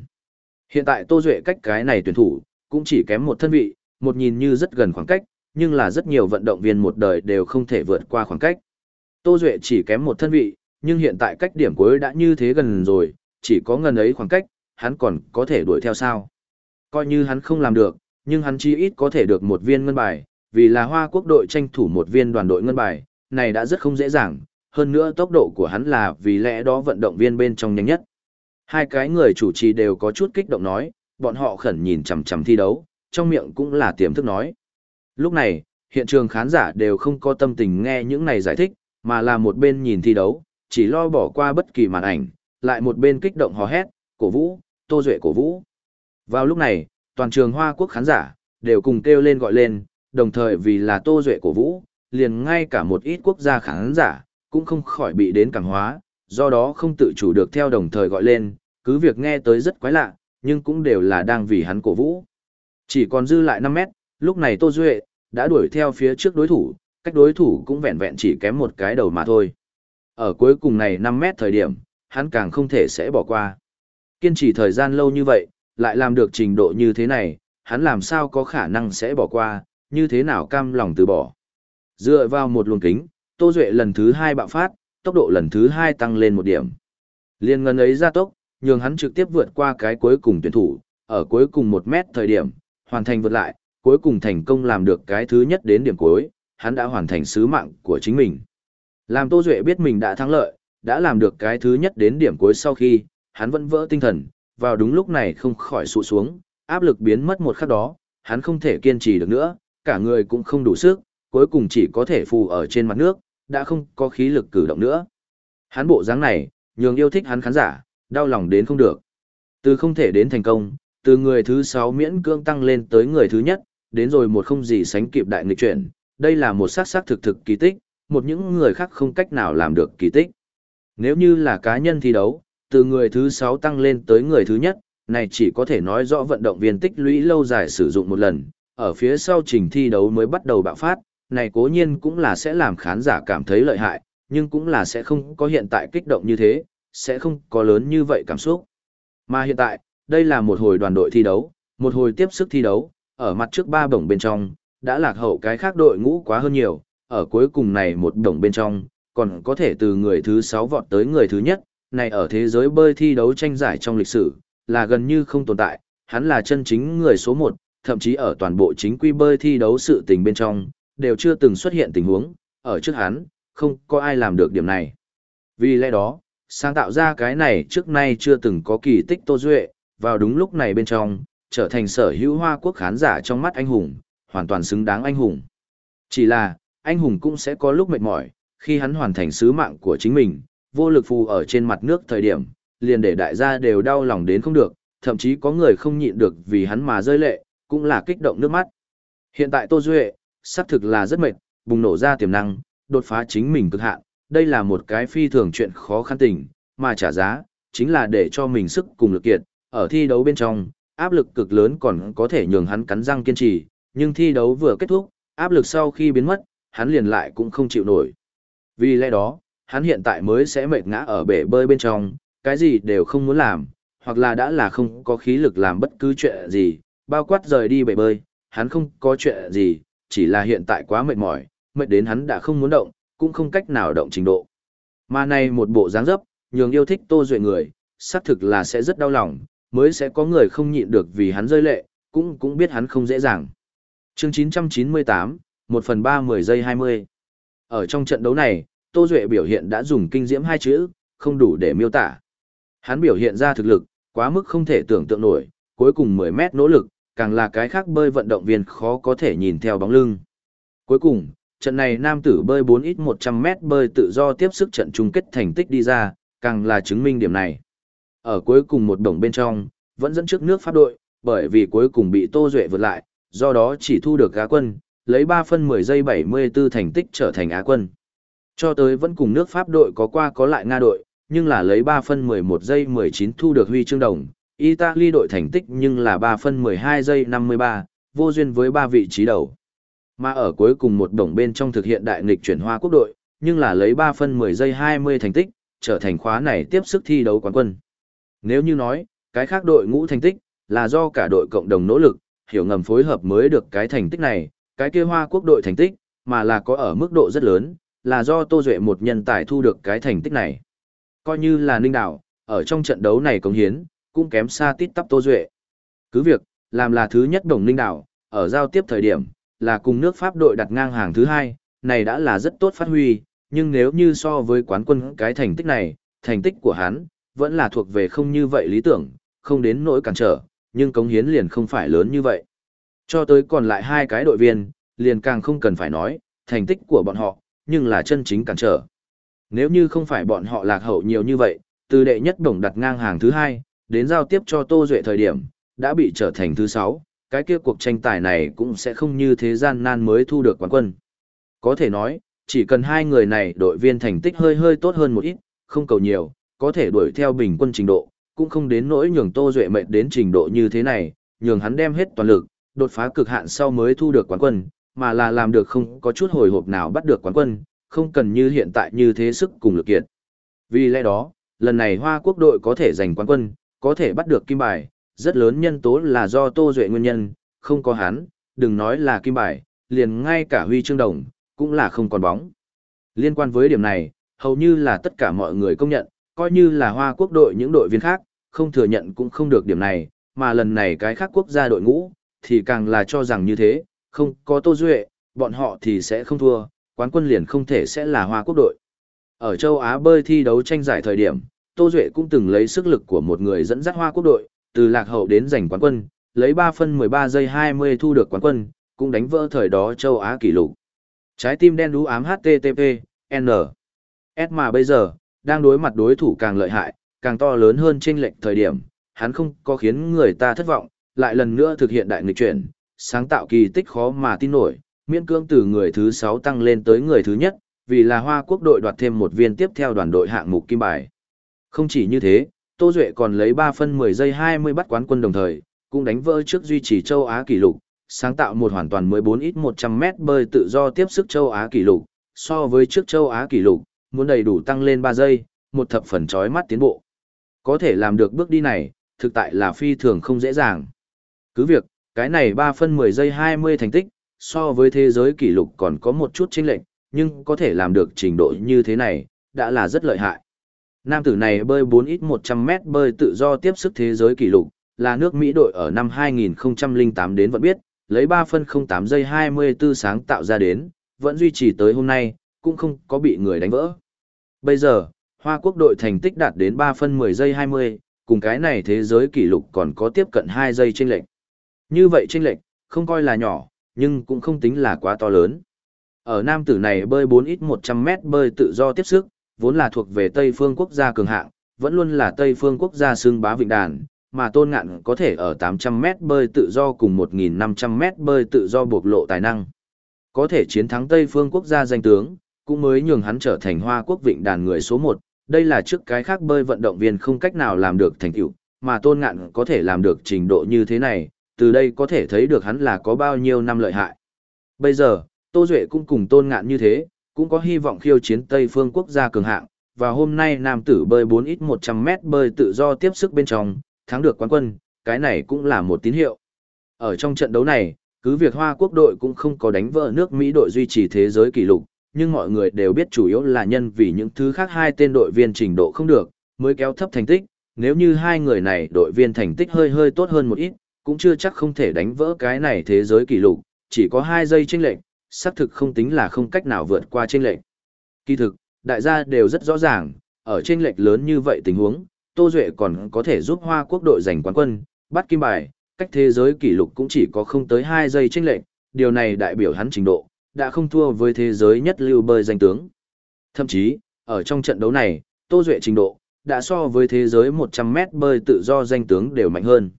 Speaker 1: Hiện tại Tô Duệ cách cái này tuyển thủ, cũng chỉ kém một thân vị, một nhìn như rất gần khoảng cách, nhưng là rất nhiều vận động viên một đời đều không thể vượt qua khoảng cách. Tô Duệ chỉ kém một thân vị, nhưng hiện tại cách điểm cuối đã như thế gần rồi, chỉ có ngần ấy khoảng cách, hắn còn có thể đuổi theo sao. Coi như hắn không làm được, nhưng hắn chỉ ít có thể được một viên ngân bài, vì là Hoa Quốc đội tranh thủ một viên đoàn đội ngân bài, này đã rất không dễ dàng, hơn nữa tốc độ của hắn là vì lẽ đó vận động viên bên trong nhanh nhất. Hai cái người chủ trì đều có chút kích động nói, bọn họ khẩn nhìn chằm chằm thi đấu, trong miệng cũng là tiềm thức nói. Lúc này, hiện trường khán giả đều không có tâm tình nghe những này giải thích, mà là một bên nhìn thi đấu, chỉ lo bỏ qua bất kỳ màn ảnh, lại một bên kích động hò hét, cổ vũ, tô duệ cổ vũ. Vào lúc này, toàn trường Hoa Quốc khán giả, đều cùng kêu lên gọi lên, đồng thời vì là tô duệ cổ vũ, liền ngay cả một ít quốc gia khán giả, cũng không khỏi bị đến cảm hóa, do đó không tự chủ được theo đồng thời gọi lên, cứ việc nghe tới rất quái lạ, nhưng cũng đều là đang vì hắn cổ vũ. Chỉ còn dư lại 5 mét, lúc này Tô Duệ, đã đuổi theo phía trước đối thủ, cách đối thủ cũng vẹn vẹn chỉ kém một cái đầu mà thôi. Ở cuối cùng này 5 mét thời điểm, hắn càng không thể sẽ bỏ qua. Kiên trì thời gian lâu như vậy, lại làm được trình độ như thế này, hắn làm sao có khả năng sẽ bỏ qua, như thế nào cam lòng từ bỏ. Dựa vào một luồng kính, Tô Duệ lần thứ hai bạo phát, tốc độ lần thứ hai tăng lên một điểm. Liên ngân ấy ra tốc, nhường hắn trực tiếp vượt qua cái cuối cùng tuyển thủ, ở cuối cùng một mét thời điểm, hoàn thành vượt lại, cuối cùng thành công làm được cái thứ nhất đến điểm cuối, hắn đã hoàn thành sứ mạng của chính mình. Làm Tô Duệ biết mình đã thắng lợi, đã làm được cái thứ nhất đến điểm cuối sau khi, hắn vẫn vỡ tinh thần, vào đúng lúc này không khỏi sụ xuống, áp lực biến mất một khắc đó, hắn không thể kiên trì được nữa, cả người cũng không đủ sức, cuối cùng chỉ có thể phù ở trên mặt nước, đã không có khí lực cử động nữa. Hắn bộ dáng này, nhường yêu thích hắn khán giả, đau lòng đến không được. Từ không thể đến thành công, từ người thứ 6 miễn cương tăng lên tới người thứ nhất, đến rồi một không gì sánh kịp đại nghịch chuyển, đây là một sát sát thực thực kỳ tích, một những người khác không cách nào làm được kỳ tích. Nếu như là cá nhân thi đấu, từ người thứ 6 tăng lên tới người thứ nhất, này chỉ có thể nói rõ vận động viên tích lũy lâu dài sử dụng một lần, ở phía sau trình thi đấu mới bắt đầu bạo phát, này cố nhiên cũng là sẽ làm khán giả cảm thấy lợi hại, nhưng cũng là sẽ không có hiện tại kích động như thế, sẽ không có lớn như vậy cảm xúc. Mà hiện tại, đây là một hồi đoàn đội thi đấu, một hồi tiếp sức thi đấu, ở mặt trước ba bổng bên trong, đã lạc hậu cái khác đội ngũ quá hơn nhiều, ở cuối cùng này một bổng bên trong, còn có thể từ người thứ 6 vọt tới người thứ nhất, này ở thế giới bơi thi đấu tranh giải trong lịch sử, là gần như không tồn tại, hắn là chân chính người số 1, thậm chí ở toàn bộ chính quy bơi thi đấu sự tình bên trong, đều chưa từng xuất hiện tình huống, ở trước hắn, không có ai làm được điểm này. Vì lẽ đó, sáng tạo ra cái này trước nay chưa từng có kỳ tích Tô Duệ, vào đúng lúc này bên trong, trở thành sở hữu hoa quốc khán giả trong mắt anh hùng, hoàn toàn xứng đáng anh hùng. Chỉ là, anh hùng cũng sẽ có lúc mệt mỏi, khi hắn hoàn thành sứ mạng của chính mình, vô lực phù ở trên mặt nước thời điểm, liền để đại gia đều đau lòng đến không được, thậm chí có người không nhịn được vì hắn mà rơi lệ, cũng là kích động nước mắt. Hiện tại Tô Duệ, xác thực là rất mệt, bùng nổ ra tiềm năng, đột phá chính mình cực hạn, đây là một cái phi thường chuyện khó khăn tình, mà trả giá, chính là để cho mình sức cùng lực kiệt, ở thi đấu bên trong, áp lực cực lớn còn có thể nhường hắn cắn răng kiên trì, nhưng thi đấu vừa kết thúc, áp lực sau khi biến mất, hắn liền lại cũng không chịu nổi. Vì lẽ đó, hắn hiện tại mới sẽ mệt ngã ở bể bơi bên trong, cái gì đều không muốn làm, hoặc là đã là không có khí lực làm bất cứ chuyện gì, bao quát rời đi bể bơi, hắn không có chuyện gì, chỉ là hiện tại quá mệt mỏi, mệt đến hắn đã không muốn động, cũng không cách nào động trình độ. Mà này một bộ dáng dấp, nhường yêu thích Tô Duệ người, xác thực là sẽ rất đau lòng, mới sẽ có người không nhịn được vì hắn rơi lệ, cũng cũng biết hắn không dễ dàng. Chương 998, 1 phần 3 10 giây 20. Ở trong trận đấu này, Tô Duệ biểu hiện đã dùng kinh diễm hai chữ, không đủ để miêu tả. Hắn biểu hiện ra thực lực, quá mức không thể tưởng tượng nổi, cuối cùng 10 mét nỗ lực, càng là cái khác bơi vận động viên khó có thể nhìn theo bóng lưng. Cuối cùng, trận này nam tử bơi 4 ít 100 mét bơi tự do tiếp sức trận chung kết thành tích đi ra, càng là chứng minh điểm này. Ở cuối cùng một đồng bên trong, vẫn dẫn trước nước Pháp đội, bởi vì cuối cùng bị Tô Duệ vượt lại, do đó chỉ thu được Á quân, lấy 3 phân 10 giây 74 thành tích trở thành Á quân. Cho tới vẫn cùng nước Pháp đội có qua có lại Nga đội, nhưng là lấy 3 phân 11 giây 19 thu được huy chương đồng. Italy đội thành tích nhưng là 3 phân 12 giây 53, vô duyên với ba vị trí đầu. Mà ở cuối cùng một đồng bên trong thực hiện đại nghịch chuyển hoa quốc đội, nhưng là lấy 3 phân 10 giây 20 thành tích, trở thành khóa này tiếp sức thi đấu quán quân. Nếu như nói, cái khác đội ngũ thành tích, là do cả đội cộng đồng nỗ lực, hiểu ngầm phối hợp mới được cái thành tích này, cái kia hoa quốc đội thành tích, mà là có ở mức độ rất lớn, là do Tô Duệ một nhân tài thu được cái thành tích này. Coi như là Ninh Đảo, ở trong trận đấu này công hiến, cũng kém xa tít tắp Tô Duệ. Cứ việc, làm là thứ nhất đồng Ninh Đảo, ở giao tiếp thời điểm, là cùng nước Pháp đội đặt ngang hàng thứ hai, này đã là rất tốt phát huy, nhưng nếu như so với quán quân cái thành tích này, thành tích của hắn, vẫn là thuộc về không như vậy lý tưởng, không đến nỗi cản trở, nhưng cống hiến liền không phải lớn như vậy. Cho tới còn lại hai cái đội viên, liền càng không cần phải nói, thành tích của bọn họ, nhưng là chân chính cản trở. Nếu như không phải bọn họ lạc hậu nhiều như vậy, từ đệ nhất đồng đặt ngang hàng thứ hai, đến giao tiếp cho Tô Duệ thời điểm, đã bị trở thành thứ sáu, cái kia cuộc tranh tài này cũng sẽ không như thế gian nan mới thu được quán quân. Có thể nói, chỉ cần hai người này đội viên thành tích hơi hơi tốt hơn một ít, không cầu nhiều, có thể đuổi theo bình quân trình độ, cũng không đến nỗi nhường Tô Duệ mệt đến trình độ như thế này, nhường hắn đem hết toàn lực, đột phá cực hạn sau mới thu được quán quân, mà là làm được không có chút hồi hộp nào bắt được quán quân, không cần như hiện tại như thế sức cùng lực kiện. Vì lẽ đó, lần này Hoa Quốc đội có thể giành quán quân, có thể bắt được kim bài, rất lớn nhân tố là do Tô Duệ nguyên nhân, không có hắn, đừng nói là kim bài, liền ngay cả huy chương đồng, cũng là không còn bóng. Liên quan với điểm này, hầu như là tất cả mọi người công nhận, coi như là Hoa Quốc đội những đội viên khác, không thừa nhận cũng không được điểm này, mà lần này cái khác quốc gia đội ngũ, thì càng là cho rằng như thế, không có Tô Duệ, bọn họ thì sẽ không thua, quán quân liền không thể sẽ là Hoa Quốc đội. Ở châu Á bơi thi đấu tranh giải thời điểm, Tô Duệ cũng từng lấy sức lực của một người dẫn dắt Hoa Quốc đội, từ lạc hậu đến giành quán quân, lấy 3 phân 13 giây 20 thu được quán quân, cũng đánh vỡ thời đó châu Á kỷ lục. Trái tim đen đú ám HTTP, N. S mà bây giờ, đang đối mặt đối thủ càng lợi hại, càng to lớn hơn trên lệnh thời điểm, hắn không có khiến người ta thất vọng, lại lần nữa thực hiện đại nghịch chuyển, sáng tạo kỳ tích khó mà tin nổi, miễn cưỡng từ người thứ 6 tăng lên tới người thứ nhất, vì là Hoa Quốc đội đoạt thêm một viên tiếp theo đoàn đội hạng mục kim bài. Không chỉ như thế, Tô Duệ còn lấy 3 phân 10 giây 20 bắt quán quân đồng thời, cũng đánh vỡ trước duy trì châu Á kỷ lục, sáng tạo một hoàn toàn 14 ít 100 mét bơi tự do tiếp sức châu Á kỷ lục, so với trước châu Á kỷ lục, muốn đầy đủ tăng lên 3 giây, một thập phần chói mắt tiến bộ. Có thể làm được bước đi này, thực tại là phi thường không dễ dàng. Cứ việc, cái này 3 phân 10 giây 20 thành tích, so với thế giới kỷ lục còn có một chút chênh lệch, nhưng có thể làm được trình độ như thế này, đã là rất lợi hại. Nam tử này bơi 4 ít 100 mét bơi tự do tiếp sức thế giới kỷ lục, là nước Mỹ đội ở năm 2008 đến vẫn biết, lấy 3 phân 08 giây 24 sáng tạo ra đến, vẫn duy trì tới hôm nay, cũng không có bị người đánh vỡ. Bây giờ, Hoa Quốc đội thành tích đạt đến 3 phân 10 giây 20, cùng cái này thế giới kỷ lục còn có tiếp cận 2 giây chênh lệch. Như vậy chênh lệch, không coi là nhỏ, nhưng cũng không tính là quá to lớn. Ở nam tử này bơi 4 ít 100 mét bơi tự do tiếp sức, vốn là thuộc về Tây phương quốc gia cường hạng, vẫn luôn là Tây phương quốc gia xương bá vịnh đàn, mà tôn ngạn có thể ở 800 mét bơi tự do cùng 1.500 mét bơi tự do bộc lộ tài năng. Có thể chiến thắng Tây phương quốc gia danh tướng, cũng mới nhường hắn trở thành hoa quốc vịnh đàn người số 1, đây là trước cái khác bơi vận động viên không cách nào làm được thành tựu, mà tôn ngạn có thể làm được trình độ như thế này, từ đây có thể thấy được hắn là có bao nhiêu năm lợi hại. Bây giờ, Tô Duệ cũng cùng tôn ngạn như thế, cũng có hy vọng khiêu chiến Tây phương quốc gia cường hạng, và hôm nay nam tử bơi 4 ít 100 mét bơi tự do tiếp sức bên trong, thắng được quán quân, cái này cũng là một tín hiệu. Ở trong trận đấu này, cứ việc Hoa quốc đội cũng không có đánh vỡ nước Mỹ đội duy trì thế giới kỷ lục, nhưng mọi người đều biết chủ yếu là nhân vì những thứ khác hai tên đội viên trình độ không được, mới kéo thấp thành tích, nếu như hai người này đội viên thành tích hơi hơi tốt hơn một ít, cũng chưa chắc không thể đánh vỡ cái này thế giới kỷ lục, chỉ có 2 giây chênh lệch, xác thực không tính là không cách nào vượt qua chênh lệch. Kỳ thực, đại gia đều rất rõ ràng, ở chênh lệch lớn như vậy tình huống, Tô Duệ còn có thể giúp Hoa quốc đội giành quán quân, bắt kim bài, cách thế giới kỷ lục cũng chỉ có không tới 2 giây chênh lệch, điều này đại biểu hắn trình độ, đã không thua với thế giới nhất lưu bơi danh tướng. Thậm chí, ở trong trận đấu này, Tô Duệ trình độ, đã so với thế giới 100 mét bơi tự do danh tướng đều mạnh hơn.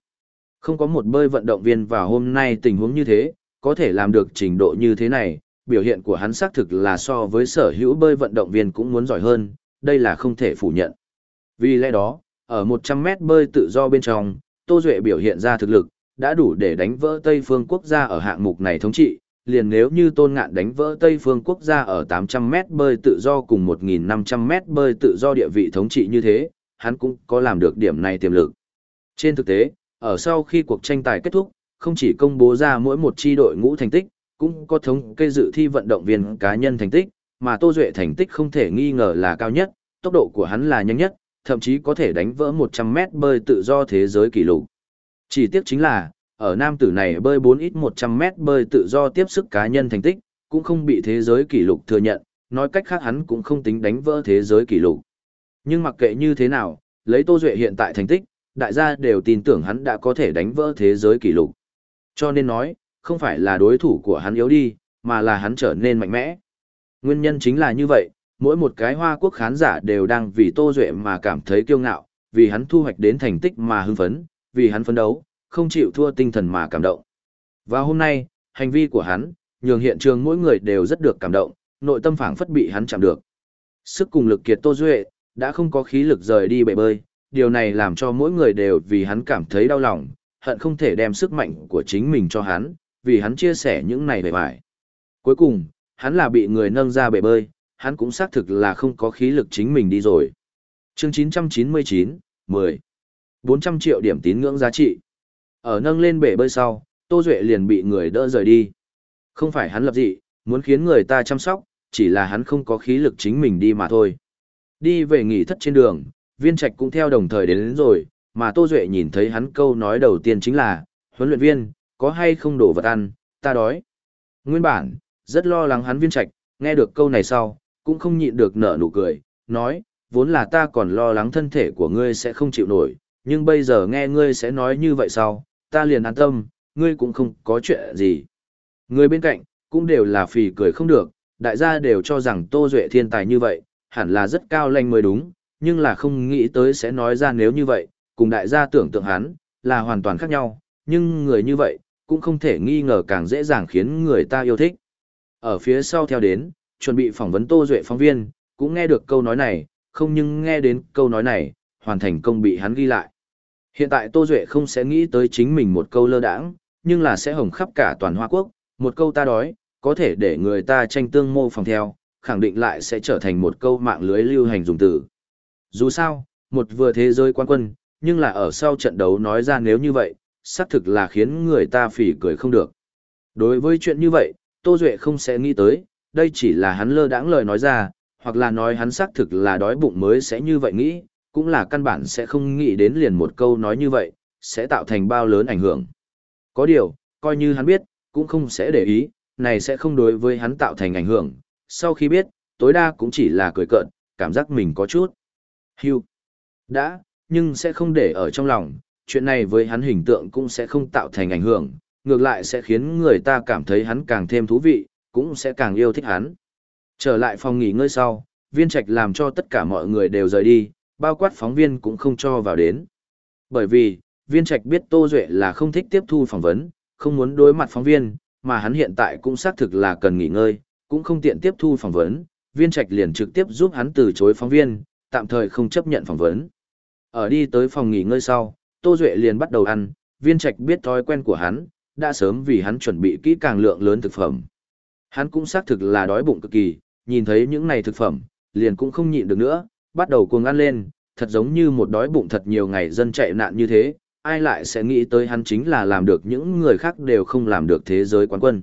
Speaker 1: Không có một bơi vận động viên vào hôm nay tình huống như thế, có thể làm được trình độ như thế này, biểu hiện của hắn xác thực là so với sở hữu bơi vận động viên cũng muốn giỏi hơn, đây là không thể phủ nhận. Vì lẽ đó, ở 100 mét bơi tự do bên trong, Tô Duệ biểu hiện ra thực lực, đã đủ để đánh vỡ Tây phương quốc gia ở hạng mục này thống trị, liền nếu như tôn ngạn đánh vỡ Tây phương quốc gia ở 800 mét bơi tự do cùng 1.500 mét bơi tự do địa vị thống trị như thế, hắn cũng có làm được điểm này tiềm lực. Trên thực tế, ở sau khi cuộc tranh tài kết thúc, không chỉ công bố ra mỗi một chi đội ngũ thành tích, cũng có thống kê dự thi vận động viên cá nhân thành tích, mà Tô Duệ thành tích không thể nghi ngờ là cao nhất, tốc độ của hắn là nhanh nhất, thậm chí có thể đánh vỡ 100m bơi tự do thế giới kỷ lục. Chỉ tiếc chính là, ở nam tử này bơi 4 ít 100m bơi tự do tiếp sức cá nhân thành tích, cũng không bị thế giới kỷ lục thừa nhận, nói cách khác hắn cũng không tính đánh vỡ thế giới kỷ lục. Nhưng mặc kệ như thế nào, lấy Tô Duệ hiện tại thành tích, đại gia đều tin tưởng hắn đã có thể đánh vỡ thế giới kỷ lục. Cho nên nói, không phải là đối thủ của hắn yếu đi, mà là hắn trở nên mạnh mẽ. Nguyên nhân chính là như vậy, mỗi một cái Hoa Quốc khán giả đều đang vì Tô Duệ mà cảm thấy kiêu ngạo, vì hắn thu hoạch đến thành tích mà hưng phấn, vì hắn phấn đấu, không chịu thua tinh thần mà cảm động. Và hôm nay, hành vi của hắn, nhường hiện trường mỗi người đều rất được cảm động, nội tâm phảng phất bị hắn chạm được. Sức cùng lực kiệt Tô Duệ, đã không có khí lực rời đi bể bơi, điều này làm cho mỗi người đều vì hắn cảm thấy đau lòng, hận không thể đem sức mạnh của chính mình cho hắn, vì hắn chia sẻ những này bề bại. Cuối cùng, hắn là bị người nâng ra bể bơi, hắn cũng xác thực là không có khí lực chính mình đi rồi. Chương 999, 10. 400 triệu điểm tín ngưỡng giá trị. Ở nâng lên bể bơi sau, Tô Duệ liền bị người đỡ rời đi. Không phải hắn lập dị, muốn khiến người ta chăm sóc, chỉ là hắn không có khí lực chính mình đi mà thôi. Đi về nghỉ thất trên đường, viên trạch cũng theo đồng thời đến, đến rồi, mà Tô Duệ nhìn thấy hắn câu nói đầu tiên chính là, huấn luyện viên, có hay không đổ vật ăn, ta đói. Nguyên bản, rất lo lắng hắn viên trạch, nghe được câu này sau, cũng không nhịn được nở nụ cười, nói, vốn là ta còn lo lắng thân thể của ngươi sẽ không chịu nổi, nhưng bây giờ nghe ngươi sẽ nói như vậy sau, ta liền an tâm, ngươi cũng không có chuyện gì. Người bên cạnh, cũng đều là phì cười không được, đại gia đều cho rằng Tô Duệ thiên tài như vậy, hẳn là rất cao lành mới đúng, nhưng là không nghĩ tới sẽ nói ra nếu như vậy, cùng đại gia tưởng tượng hắn, là hoàn toàn khác nhau, nhưng người như vậy, cũng không thể nghi ngờ càng dễ dàng khiến người ta yêu thích. Ở phía sau theo đến, chuẩn bị phỏng vấn Tô Duệ phóng viên, cũng nghe được câu nói này, không nhưng nghe đến câu nói này, hoàn thành công bị hắn ghi lại. Hiện tại Tô Duệ không sẽ nghĩ tới chính mình một câu lơ đãng, nhưng là sẽ hồng khắp cả toàn Hoa Quốc, một câu ta đói, có thể để người ta tranh tương mô phòng theo, khẳng định lại sẽ trở thành một câu mạng lưới lưu hành dùng từ. Dù sao, một vừa thế giới quan quân, nhưng là ở sau trận đấu nói ra nếu như vậy, xác thực là khiến người ta phỉ cười không được. Đối với chuyện như vậy, Tô Duệ không sẽ nghĩ tới, đây chỉ là hắn lơ đãng lời nói ra, hoặc là nói hắn xác thực là đói bụng mới sẽ như vậy nghĩ, cũng là căn bản sẽ không nghĩ đến liền một câu nói như vậy, sẽ tạo thành bao lớn ảnh hưởng. Có điều, coi như hắn biết, cũng không sẽ để ý, này sẽ không đối với hắn tạo thành ảnh hưởng, sau khi biết, tối đa cũng chỉ là cười cợt, cảm giác mình có chút. Hưu. Đã, nhưng sẽ không để ở trong lòng, chuyện này với hắn hình tượng cũng sẽ không tạo thành ảnh hưởng, ngược lại sẽ khiến người ta cảm thấy hắn càng thêm thú vị, cũng sẽ càng yêu thích hắn. Trở lại phòng nghỉ ngơi sau, viên trạch làm cho tất cả mọi người đều rời đi, bao quát phóng viên cũng không cho vào đến. Bởi vì, viên trạch biết Tô Duệ là không thích tiếp thu phỏng vấn, không muốn đối mặt phóng viên, mà hắn hiện tại cũng xác thực là cần nghỉ ngơi, cũng không tiện tiếp thu phỏng vấn, viên trạch liền trực tiếp giúp hắn từ chối phóng viên, tạm thời không chấp nhận phỏng vấn. Ở đi tới phòng nghỉ ngơi sau, Tô Duệ liền bắt đầu ăn, viên trạch biết thói quen của hắn, đã sớm vì hắn chuẩn bị kỹ càng lượng lớn thực phẩm. Hắn cũng xác thực là đói bụng cực kỳ, nhìn thấy những này thực phẩm, liền cũng không nhịn được nữa, bắt đầu cuồng ăn lên, thật giống như một đói bụng thật nhiều ngày dân chạy nạn như thế, ai lại sẽ nghĩ tới hắn chính là làm được những người khác đều không làm được thế giới quán quân.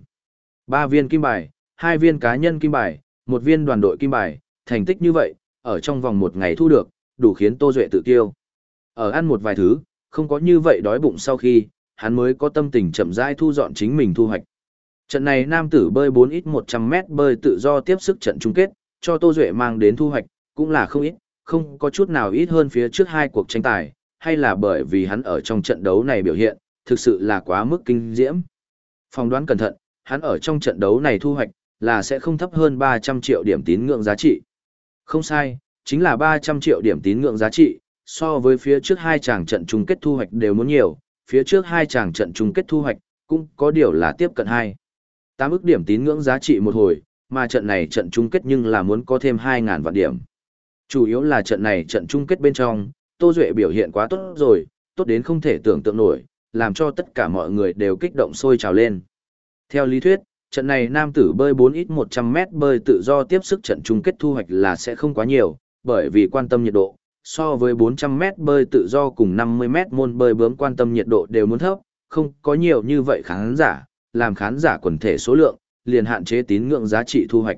Speaker 1: Ba viên kim bài, hai viên cá nhân kim bài, một viên đoàn đội kim bài, thành tích như vậy, ở trong vòng một ngày thu được, đủ khiến Tô Duệ tự tiêu. Ở ăn một vài thứ, không có như vậy đói bụng sau khi, hắn mới có tâm tình chậm rãi thu dọn chính mình thu hoạch. Trận này nam tử bơi 4 ít 100 mét bơi tự do tiếp sức trận chung kết, cho Tô Duệ mang đến thu hoạch, cũng là không ít, không có chút nào ít hơn phía trước hai cuộc tranh tài, hay là bởi vì hắn ở trong trận đấu này biểu hiện, thực sự là quá mức kinh diễm. Phòng đoán cẩn thận, hắn ở trong trận đấu này thu hoạch, là sẽ không thấp hơn 300 triệu điểm tín ngưỡng giá trị. Không sai, chính là 300 triệu điểm tín ngưỡng giá trị, so với phía trước hai chàng trận chung kết thu hoạch đều muốn nhiều, phía trước hai chàng trận chung kết thu hoạch, cũng có điều là tiếp cận hai. 8 ức điểm tín ngưỡng giá trị một hồi, mà trận này trận chung kết nhưng là muốn có thêm 2.000 vạn điểm. Chủ yếu là trận này trận chung kết bên trong, Tô Duệ biểu hiện quá tốt rồi, tốt đến không thể tưởng tượng nổi, làm cho tất cả mọi người đều kích động sôi trào lên. Theo lý thuyết, trận này nam tử bơi 4 ít 100 mét bơi tự do tiếp sức trận chung kết thu hoạch là sẽ không quá nhiều, bởi vì quan tâm nhiệt độ, so với 400m bơi tự do cùng 50m môn bơi bướm quan tâm nhiệt độ đều muốn thấp, không có nhiều như vậy khán giả, làm khán giả quần thể số lượng, liền hạn chế tín ngưỡng giá trị thu hoạch.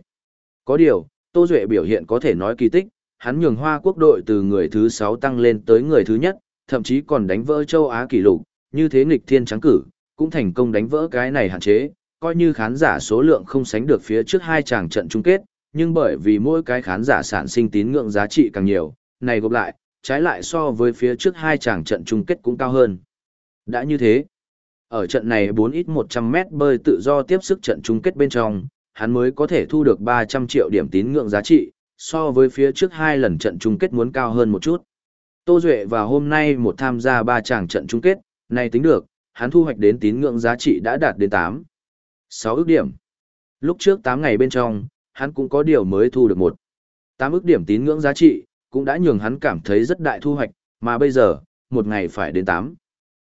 Speaker 1: Có điều, Tô Duệ biểu hiện có thể nói kỳ tích, hắn nhường Hoa quốc đội từ người thứ 6 tăng lên tới người thứ nhất, thậm chí còn đánh vỡ châu Á kỷ lục, như thế nghịch thiên trắng cử, cũng thành công đánh vỡ cái này hạn chế, coi như khán giả số lượng không sánh được phía trước hai chàng trận chung kết, nhưng bởi vì mỗi cái khán giả sản sinh tín ngưỡng giá trị càng nhiều, này gộp lại, trái lại so với phía trước hai chàng trận chung kết cũng cao hơn. Đã như thế, ở trận này 4 ít 100 mét bơi tự do tiếp sức trận chung kết bên trong, hắn mới có thể thu được 300 triệu điểm tín ngưỡng giá trị, so với phía trước hai lần trận chung kết muốn cao hơn một chút. Tô Duệ và hôm nay một tham gia ba chàng trận chung kết, này tính được, hắn thu hoạch đến tín ngưỡng giá trị đã đạt đến 8. 6 ước điểm. Lúc trước 8 ngày bên trong, hắn cũng có điều mới thu được một 8 ước điểm tín ngưỡng giá trị, cũng đã nhường hắn cảm thấy rất đại thu hoạch, mà bây giờ, một ngày phải đến 8.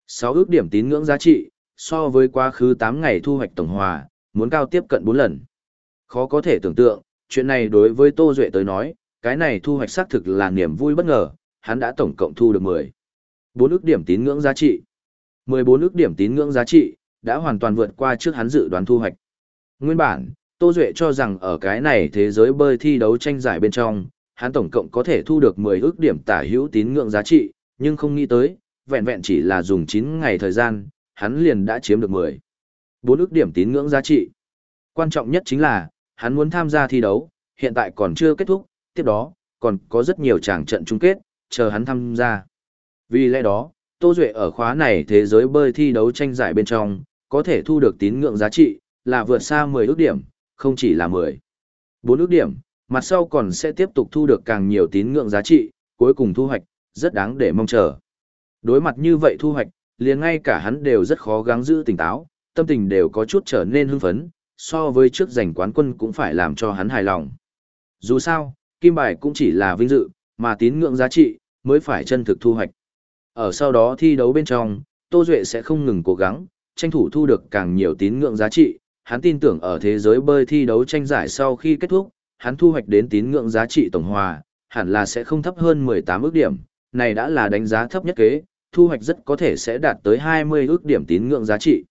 Speaker 1: 6 ước điểm tín ngưỡng giá trị, so với quá khứ 8 ngày thu hoạch tổng hòa, muốn cao tiếp cận 4 lần. Khó có thể tưởng tượng, chuyện này đối với Tô Duệ tới nói, cái này thu hoạch xác thực là niềm vui bất ngờ, hắn đã tổng cộng thu được 10. 4 ước điểm tín ngưỡng giá trị. 14 ước điểm tín ngưỡng giá trị, đã hoàn toàn vượt qua trước hắn dự đoán thu hoạch. Nguyên bản, Tô Duệ cho rằng ở cái này thế giới bơi thi đấu tranh giải bên trong, hắn tổng cộng có thể thu được 10 ước điểm tả hữu tín ngưỡng giá trị, nhưng không nghĩ tới, vẹn vẹn chỉ là dùng 9 ngày thời gian, hắn liền đã chiếm được 10. 4 ước điểm tín ngưỡng giá trị. Quan trọng nhất chính là, hắn muốn tham gia thi đấu, hiện tại còn chưa kết thúc, tiếp đó, còn có rất nhiều tràng trận chung kết, chờ hắn tham gia. Vì lẽ đó, Tô Duệ ở khóa này thế giới bơi thi đấu tranh giải bên trong, có thể thu được tín ngưỡng giá trị, là vượt xa 10 ước điểm, không chỉ là 10. 4 ước điểm, mặt sau còn sẽ tiếp tục thu được càng nhiều tín ngưỡng giá trị, cuối cùng thu hoạch, rất đáng để mong chờ. Đối mặt như vậy thu hoạch, liền ngay cả hắn đều rất khó gắng giữ tỉnh táo, tâm tình đều có chút trở nên hưng phấn, so với trước giành quán quân cũng phải làm cho hắn hài lòng. Dù sao, kim bài cũng chỉ là vinh dự, mà tín ngưỡng giá trị mới phải chân thực thu hoạch. Ở sau đó thi đấu bên trong, Tô Duệ sẽ không ngừng cố gắng, tranh thủ thu được càng nhiều tín ngưỡng giá trị, hắn tin tưởng ở thế giới bơi thi đấu tranh giải sau khi kết thúc, hắn thu hoạch đến tín ngưỡng giá trị tổng hòa, hẳn là sẽ không thấp hơn 18 ước điểm, này đã là đánh giá thấp nhất kế, thu hoạch rất có thể sẽ đạt tới 20 ước điểm tín ngưỡng giá trị.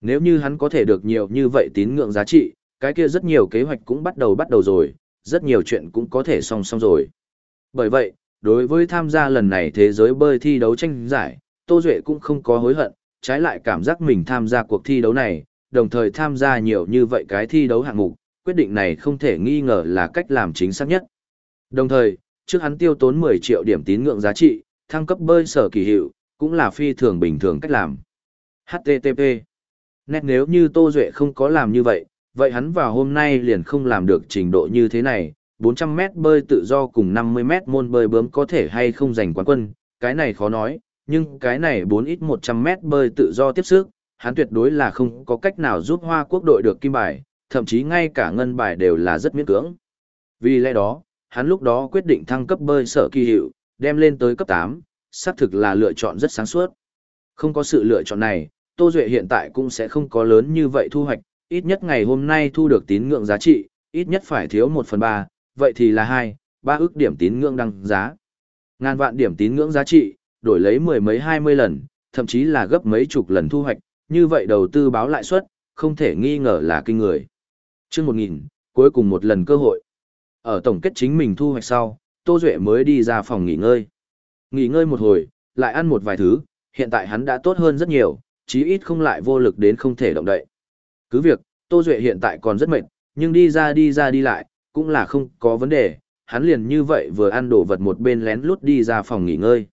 Speaker 1: Nếu như hắn có thể được nhiều như vậy tín ngưỡng giá trị, cái kia rất nhiều kế hoạch cũng bắt đầu bắt đầu rồi, rất nhiều chuyện cũng có thể song song rồi. Bởi vậy, đối với tham gia lần này thế giới bơi thi đấu tranh giải, Tô Duệ cũng không có hối hận, trái lại cảm giác mình tham gia cuộc thi đấu này, đồng thời tham gia nhiều như vậy cái thi đấu hạng mục, quyết định này không thể nghi ngờ là cách làm chính xác nhất. Đồng thời, trước hắn tiêu tốn 10 triệu điểm tín ngưỡng giá trị, thăng cấp bơi sở kỳ hiệu, cũng là phi thường bình thường cách làm. HTTP Nét nếu như Tô Duệ không có làm như vậy, vậy hắn vào hôm nay liền không làm được trình độ như thế này, 400 mét bơi tự do cùng 50 mét môn bơi bướm có thể hay không giành quán quân, cái này khó nói, nhưng cái này 4 ít 100 mét bơi tự do tiếp sức, hắn tuyệt đối là không có cách nào giúp Hoa quốc đội được kim bài, thậm chí ngay cả ngân bài đều là rất miễn cưỡng. Vì lẽ đó, hắn lúc đó quyết định thăng cấp bơi sở kỳ hiệu, đem lên tới cấp 8, xác thực là lựa chọn rất sáng suốt. Không có sự lựa chọn này, Tô Duệ hiện tại cũng sẽ không có lớn như vậy thu hoạch, ít nhất ngày hôm nay thu được tín ngưỡng giá trị, ít nhất phải thiếu 1 phần 3, vậy thì là 2, 3 ước điểm tín ngưỡng đăng giá. Ngàn vạn điểm tín ngưỡng giá trị, đổi lấy mười mấy 20 lần, thậm chí là gấp mấy chục lần thu hoạch, như vậy đầu tư báo lãi suất, không thể nghi ngờ là kinh người. Trước 1000, cuối cùng một lần cơ hội. Ở tổng kết chính mình thu hoạch sau, Tô Duệ mới đi ra phòng nghỉ ngơi. Nghỉ ngơi một hồi, lại ăn một vài thứ, hiện tại hắn đã tốt hơn rất nhiều, chí ít không lại vô lực đến không thể động đậy. Cứ việc, Tô Duệ hiện tại còn rất mệt, nhưng đi ra đi ra đi lại, cũng là không có vấn đề, hắn liền như vậy vừa ăn đồ vật một bên lén lút đi ra phòng nghỉ ngơi.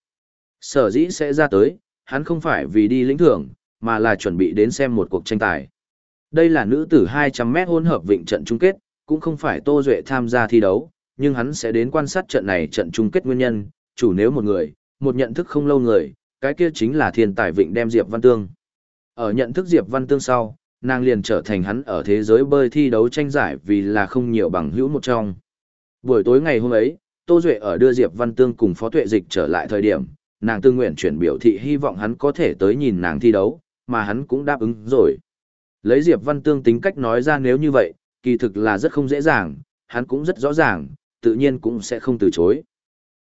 Speaker 1: Sở dĩ sẽ ra tới, hắn không phải vì đi lĩnh thưởng, mà là chuẩn bị đến xem một cuộc tranh tài. Đây là nữ tử 200m hôn hợp vịnh trận chung kết, cũng không phải Tô Duệ tham gia thi đấu, nhưng hắn sẽ đến quan sát trận này trận chung kết nguyên nhân, chủ nếu một người, một nhận thức không lâu người, cái kia chính là thiên tài vịnh đem Diệp Văn Tương. Ở nhận thức Diệp Văn Tương sau, nàng liền trở thành hắn ở thế giới bơi thi đấu tranh giải vì là không nhiều bằng hữu một trong. Buổi tối ngày hôm ấy, Tô Duệ ở đưa Diệp Văn Tương cùng Phó Tuệ Dịch trở lại thời điểm, nàng tương nguyện chuyển biểu thị hy vọng hắn có thể tới nhìn nàng thi đấu, mà hắn cũng đáp ứng rồi. Lấy Diệp Văn Tương tính cách nói ra nếu như vậy, kỳ thực là rất không dễ dàng, hắn cũng rất rõ ràng, tự nhiên cũng sẽ không từ chối.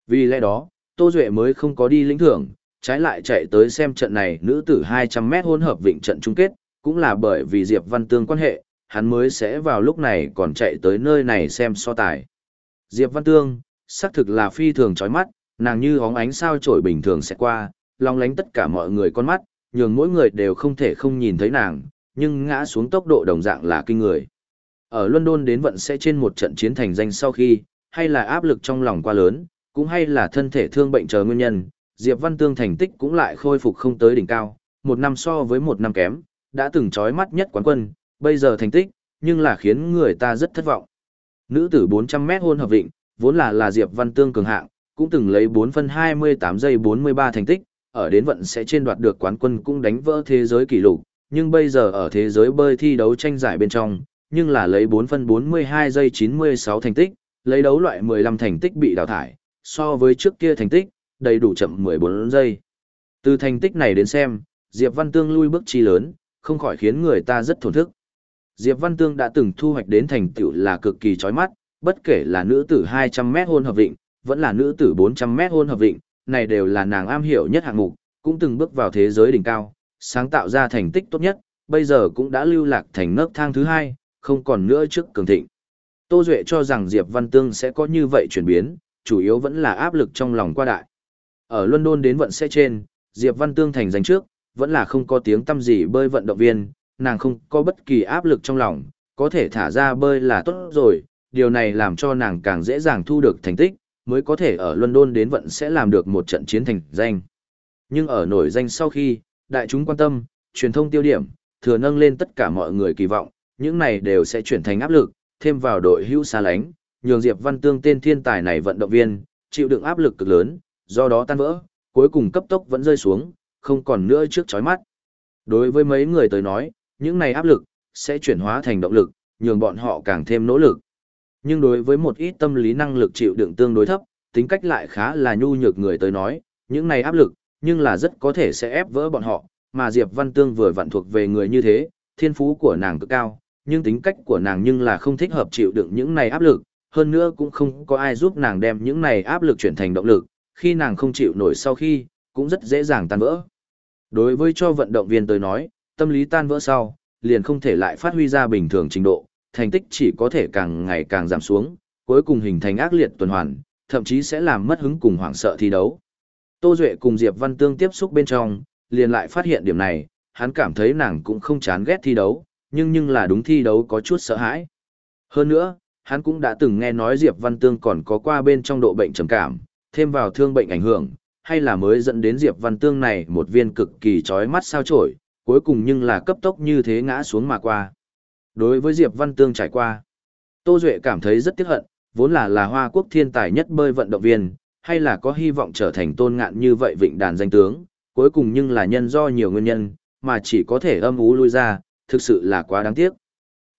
Speaker 1: Vì lẽ đó, Tô Duệ mới không có đi lĩnh thưởng, trái lại chạy tới xem trận này nữ tử 200m hôn hợp vịnh trận chung kết, cũng là bởi vì Diệp Văn Tương quan hệ, hắn mới sẽ vào lúc này còn chạy tới nơi này xem so tài. Diệp Văn Tương, xác thực là phi thường chói mắt, nàng như hóng ánh sao trổi bình thường sẽ qua, long lánh tất cả mọi người con mắt, nhường mỗi người đều không thể không nhìn thấy nàng, nhưng ngã xuống tốc độ đồng dạng là kinh người. Ở London đến vận sẽ trên một trận chiến thành danh sau khi, hay là áp lực trong lòng quá lớn, cũng hay là thân thể thương bệnh chờ nguyên nhân, Diệp Văn Tương thành tích cũng lại khôi phục không tới đỉnh cao, một năm so với một năm kém, đã từng chói mắt nhất quán quân, bây giờ thành tích, nhưng là khiến người ta rất thất vọng. Nữ tử 400m hôn hợp vịnh, vốn là là Diệp Văn Tương cường hạng, cũng từng lấy 4 phân 28 giây 43 thành tích, ở đến vận sẽ trên đoạt được quán quân cũng đánh vỡ thế giới kỷ lục, nhưng bây giờ ở thế giới bơi thi đấu tranh giải bên trong, nhưng là lấy 4 phân 42 giây 96 thành tích, lấy đấu loại 15 thành tích bị đào thải, so với trước kia thành tích, đầy đủ chậm 14 giây. Từ thành tích này đến xem, Diệp Văn Tương lui bước chi lớn, không khỏi khiến người ta rất thổn thức. Diệp Văn Tương đã từng thu hoạch đến thành tựu là cực kỳ chói mắt, bất kể là nữ tử 200m hôn hợp vịnh, vẫn là nữ tử 400m hôn hợp vịnh, này đều là nàng am hiểu nhất hạng mục, cũng từng bước vào thế giới đỉnh cao, sáng tạo ra thành tích tốt nhất, bây giờ cũng đã lưu lạc thành nấc thang thứ hai, không còn nữa trước cường thịnh. Tô Duệ cho rằng Diệp Văn Tương sẽ có như vậy chuyển biến, chủ yếu vẫn là áp lực trong lòng qua đại. Ở London đến vận xe trên, Diệp Văn Tương thành danh trước, vẫn là không có tiếng tâm gì bơi vận động viên, nàng không có bất kỳ áp lực trong lòng, có thể thả ra bơi là tốt rồi, điều này làm cho nàng càng dễ dàng thu được thành tích, mới có thể ở London đến vận sẽ làm được một trận chiến thành danh. Nhưng ở nổi danh sau khi, đại chúng quan tâm, truyền thông tiêu điểm, thừa nâng lên tất cả mọi người kỳ vọng, những này đều sẽ chuyển thành áp lực, thêm vào đội hữu xa lánh, nhường Diệp Văn Tương tên thiên tài này vận động viên, chịu đựng áp lực cực lớn, do đó tan vỡ, cuối cùng cấp tốc vẫn rơi xuống, không còn nữa trước chói mắt. Đối với mấy người tới nói, những này áp lực, sẽ chuyển hóa thành động lực, nhường bọn họ càng thêm nỗ lực. Nhưng đối với một ít tâm lý năng lực chịu đựng tương đối thấp, tính cách lại khá là nhu nhược người tới nói, những này áp lực, nhưng là rất có thể sẽ ép vỡ bọn họ, mà Diệp Văn Tương vừa vặn thuộc về người như thế, thiên phú của nàng cực cao, nhưng tính cách của nàng nhưng là không thích hợp chịu đựng những này áp lực, hơn nữa cũng không có ai giúp nàng đem những này áp lực chuyển thành động lực, khi nàng không chịu nổi sau khi, cũng rất dễ dàng tan vỡ. Đối với cho vận động viên tới nói, tâm lý tan vỡ sau, liền không thể lại phát huy ra bình thường trình độ, thành tích chỉ có thể càng ngày càng giảm xuống, cuối cùng hình thành ác liệt tuần hoàn, thậm chí sẽ làm mất hứng cùng hoảng sợ thi đấu. Tô Duệ cùng Diệp Văn Tương tiếp xúc bên trong, liền lại phát hiện điểm này, hắn cảm thấy nàng cũng không chán ghét thi đấu, nhưng nhưng là đúng thi đấu có chút sợ hãi. Hơn nữa, hắn cũng đã từng nghe nói Diệp Văn Tương còn có qua bên trong độ bệnh trầm cảm, thêm vào thương bệnh ảnh hưởng, hay là mới dẫn đến Diệp Văn Tương này một viên cực kỳ chói mắt sao chổi, cuối cùng nhưng là cấp tốc như thế ngã xuống mà qua. Đối với Diệp Văn Tương trải qua, Tô Duệ cảm thấy rất tiếc hận, vốn là là Hoa Quốc thiên tài nhất bơi vận động viên, hay là có hy vọng trở thành tôn ngạn như vậy vịnh đàn danh tướng, cuối cùng nhưng là nhân do nhiều nguyên nhân, mà chỉ có thể âm ú lui ra, thực sự là quá đáng tiếc.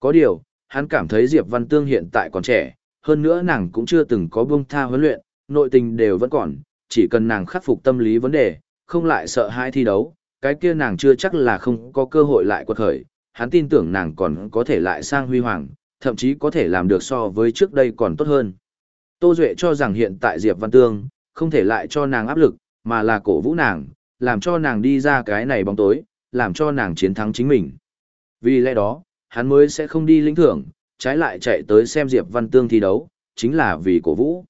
Speaker 1: Có điều, hắn cảm thấy Diệp Văn Tương hiện tại còn trẻ, hơn nữa nàng cũng chưa từng có buông tha huấn luyện, nội tình đều vẫn còn, chỉ cần nàng khắc phục tâm lý vấn đề, không lại sợ hai thi đấu, cái kia nàng chưa chắc là không có cơ hội lại quật khởi, hắn tin tưởng nàng còn có thể lại sang huy hoàng, thậm chí có thể làm được so với trước đây còn tốt hơn. Tô Duệ cho rằng hiện tại Diệp Văn Tương, không thể lại cho nàng áp lực, mà là cổ vũ nàng, làm cho nàng đi ra cái này bóng tối, làm cho nàng chiến thắng chính mình. Vì lẽ đó, hắn mới sẽ không đi lĩnh thưởng, trái lại chạy tới xem Diệp Văn Tương thi đấu, chính là vì cổ vũ.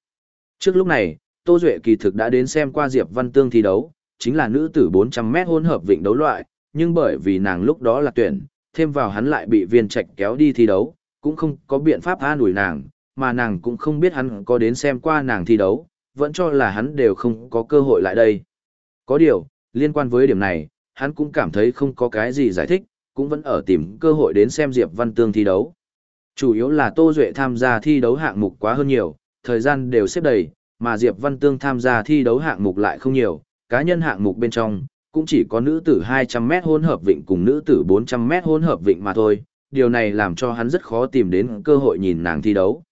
Speaker 1: Trước lúc này, Tô Duệ kỳ thực đã đến xem qua Diệp Văn Tương thi đấu, chính là nữ tử 400m hôn hợp vịnh đấu loại, nhưng bởi vì nàng lúc đó là tuyển, thêm vào hắn lại bị viên trạch kéo đi thi đấu, cũng không có biện pháp an ủi nàng, mà nàng cũng không biết hắn có đến xem qua nàng thi đấu, vẫn cho là hắn đều không có cơ hội lại đây. Có điều, liên quan với điểm này, hắn cũng cảm thấy không có cái gì giải thích, cũng vẫn ở tìm cơ hội đến xem Diệp Văn Tương thi đấu. Chủ yếu là Tô Duệ tham gia thi đấu hạng mục quá hơn nhiều, thời gian đều xếp đầy, mà Diệp Văn Tương tham gia thi đấu hạng mục lại không nhiều, cá nhân hạng mục bên trong, cũng chỉ có nữ tử 200m hôn hợp vịnh cùng nữ tử 400m hôn hợp vịnh mà thôi, điều này làm cho hắn rất khó tìm đến cơ hội nhìn nàng thi đấu.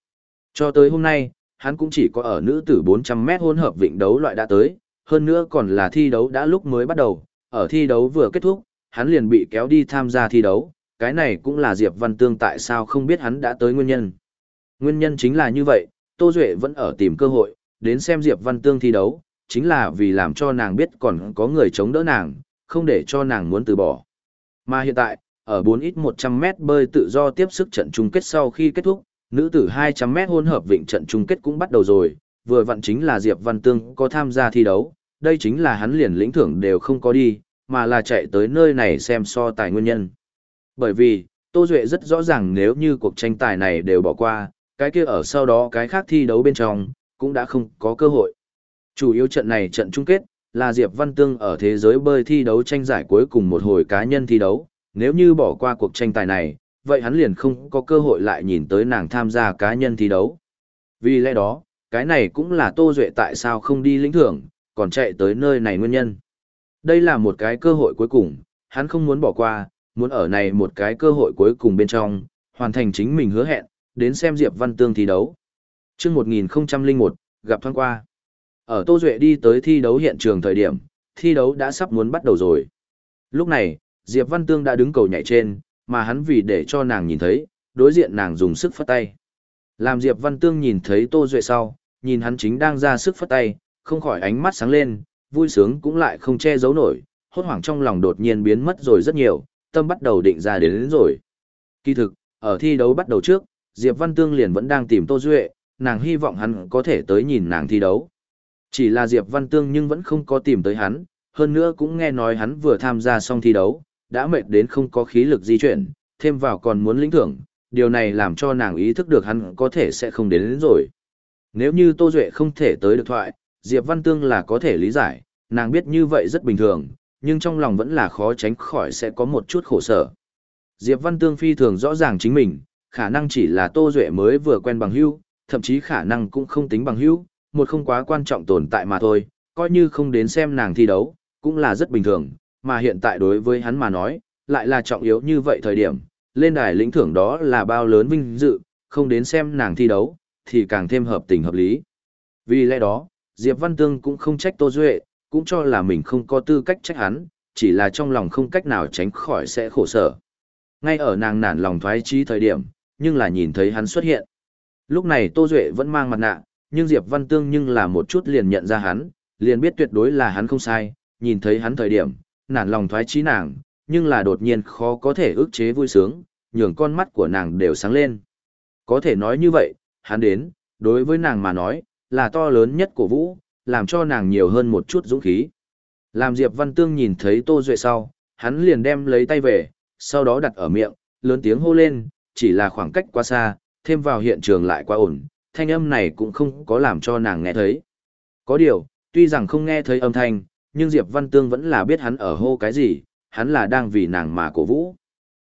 Speaker 1: Cho tới hôm nay, hắn cũng chỉ có ở nữ tử 400m hôn hợp vịnh đấu loại đã tới, hơn nữa còn là thi đấu đã lúc mới bắt đầu, ở thi đấu vừa kết thúc, hắn liền bị kéo đi tham gia thi đấu, cái này cũng là Diệp Văn Tương tại sao không biết hắn đã tới nguyên nhân. Nguyên nhân chính là như vậy, Tô Duệ vẫn ở tìm cơ hội, đến xem Diệp Văn Tương thi đấu, chính là vì làm cho nàng biết còn có người chống đỡ nàng, không để cho nàng muốn từ bỏ. Mà hiện tại, ở 4 ít 100 mét bơi tự do tiếp sức trận chung kết sau khi kết thúc, nữ tử 200 mét hôn hợp vịnh trận chung kết cũng bắt đầu rồi, vừa vặn chính là Diệp Văn Tương có tham gia thi đấu, đây chính là hắn liền lĩnh thưởng đều không có đi, mà là chạy tới nơi này xem so tài nguyên nhân. Bởi vì, Tô Duệ rất rõ ràng nếu như cuộc tranh tài này đều bỏ qua, cái kia ở sau đó cái khác thi đấu bên trong, cũng đã không có cơ hội. Chủ yếu trận này trận chung kết, là Diệp Văn Tương ở thế giới bơi thi đấu tranh giải cuối cùng một hồi cá nhân thi đấu, nếu như bỏ qua cuộc tranh tài này, vậy hắn liền không có cơ hội lại nhìn tới nàng tham gia cá nhân thi đấu. Vì lẽ đó, cái này cũng là Tô Duệ tại sao không đi lĩnh thưởng, còn chạy tới nơi này nguyên nhân. Đây là một cái cơ hội cuối cùng, hắn không muốn bỏ qua, muốn ở này một cái cơ hội cuối cùng bên trong, hoàn thành chính mình hứa hẹn, đến xem Diệp Văn Tương thi đấu. Trước 1001, gặp thoáng qua. Ở Tô Duệ đi tới thi đấu hiện trường thời điểm, thi đấu đã sắp muốn bắt đầu rồi. Lúc này, Diệp Văn Tương đã đứng cầu nhảy trên, mà hắn vì để cho nàng nhìn thấy, đối diện nàng dùng sức phất tay. Làm Diệp Văn Tương nhìn thấy Tô Duệ sau, nhìn hắn chính đang ra sức phất tay, không khỏi ánh mắt sáng lên, vui sướng cũng lại không che giấu nổi, hốt hoảng trong lòng đột nhiên biến mất rồi rất nhiều, tâm bắt đầu định ra đến, đến rồi. Kỳ thực, ở thi đấu bắt đầu trước, Diệp Văn Tương liền vẫn đang tìm Tô Duệ, nàng hy vọng hắn có thể tới nhìn nàng thi đấu. Chỉ là Diệp Văn Tương nhưng vẫn không có tìm tới hắn, hơn nữa cũng nghe nói hắn vừa tham gia xong thi đấu, đã mệt đến không có khí lực di chuyển, thêm vào còn muốn lĩnh thưởng, điều này làm cho nàng ý thức được hắn có thể sẽ không đến, đến rồi. Nếu như Tô Duệ không thể tới được thoại, Diệp Văn Tương là có thể lý giải, nàng biết như vậy rất bình thường, nhưng trong lòng vẫn là khó tránh khỏi sẽ có một chút khổ sở. Diệp Văn Tương phi thường rõ ràng chính mình, khả năng chỉ là Tô Duệ mới vừa quen bằng hữu, thậm chí khả năng cũng không tính bằng hữu, một không quá quan trọng tồn tại mà thôi, coi như không đến xem nàng thi đấu, cũng là rất bình thường, mà hiện tại đối với hắn mà nói, lại là trọng yếu như vậy thời điểm, lên đài lĩnh thưởng đó là bao lớn vinh dự, không đến xem nàng thi đấu, thì càng thêm hợp tình hợp lý. Vì lẽ đó, Diệp Văn Tương cũng không trách Tô Duệ, cũng cho là mình không có tư cách trách hắn, chỉ là trong lòng không cách nào tránh khỏi sẽ khổ sở. Ngay ở nàng nản lòng thoái trí thời điểm, nhưng là nhìn thấy hắn xuất hiện. Lúc này Tô Duệ vẫn mang mặt nạ, nhưng Diệp Văn Tương nhưng là một chút liền nhận ra hắn, liền biết tuyệt đối là hắn không sai, nhìn thấy hắn thời điểm, nản lòng thoái trí nàng, nhưng là đột nhiên khó có thể ức chế vui sướng, nhường con mắt của nàng đều sáng lên. Có thể nói như vậy, hắn đến, đối với nàng mà nói, là to lớn nhất của vũ, làm cho nàng nhiều hơn một chút dũng khí. Làm Diệp Văn Tương nhìn thấy Tô Duệ sau, hắn liền đem lấy tay về, sau đó đặt ở miệng, lớn tiếng hô lên, chỉ là khoảng cách quá xa, thêm vào hiện trường lại quá ổn, thanh âm này cũng không có làm cho nàng nghe thấy. Có điều, tuy rằng không nghe thấy âm thanh, nhưng Diệp Văn Tương vẫn là biết hắn ở hô cái gì, hắn là đang vì nàng mà cổ vũ.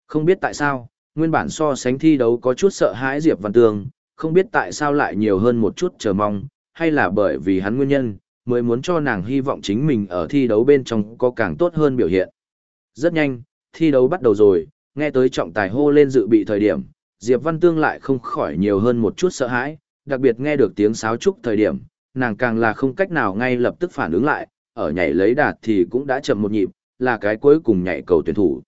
Speaker 1: Không biết tại sao, nguyên bản so sánh thi đấu có chút sợ hãi Diệp Văn Tương, không biết tại sao lại nhiều hơn một chút chờ mong, hay là bởi vì hắn nguyên nhân, mới muốn cho nàng hy vọng chính mình ở thi đấu bên trong có càng tốt hơn biểu hiện. Rất nhanh, thi đấu bắt đầu rồi, nghe tới trọng tài hô lên dự bị thời điểm, Diệp Văn Tương lại không khỏi nhiều hơn một chút sợ hãi, đặc biệt nghe được tiếng sáo trúc thời điểm, nàng càng là không cách nào ngay lập tức phản ứng lại, ở nhảy lấy đạt thì cũng đã chậm một nhịp, là cái cuối cùng nhảy cầu tuyển thủ.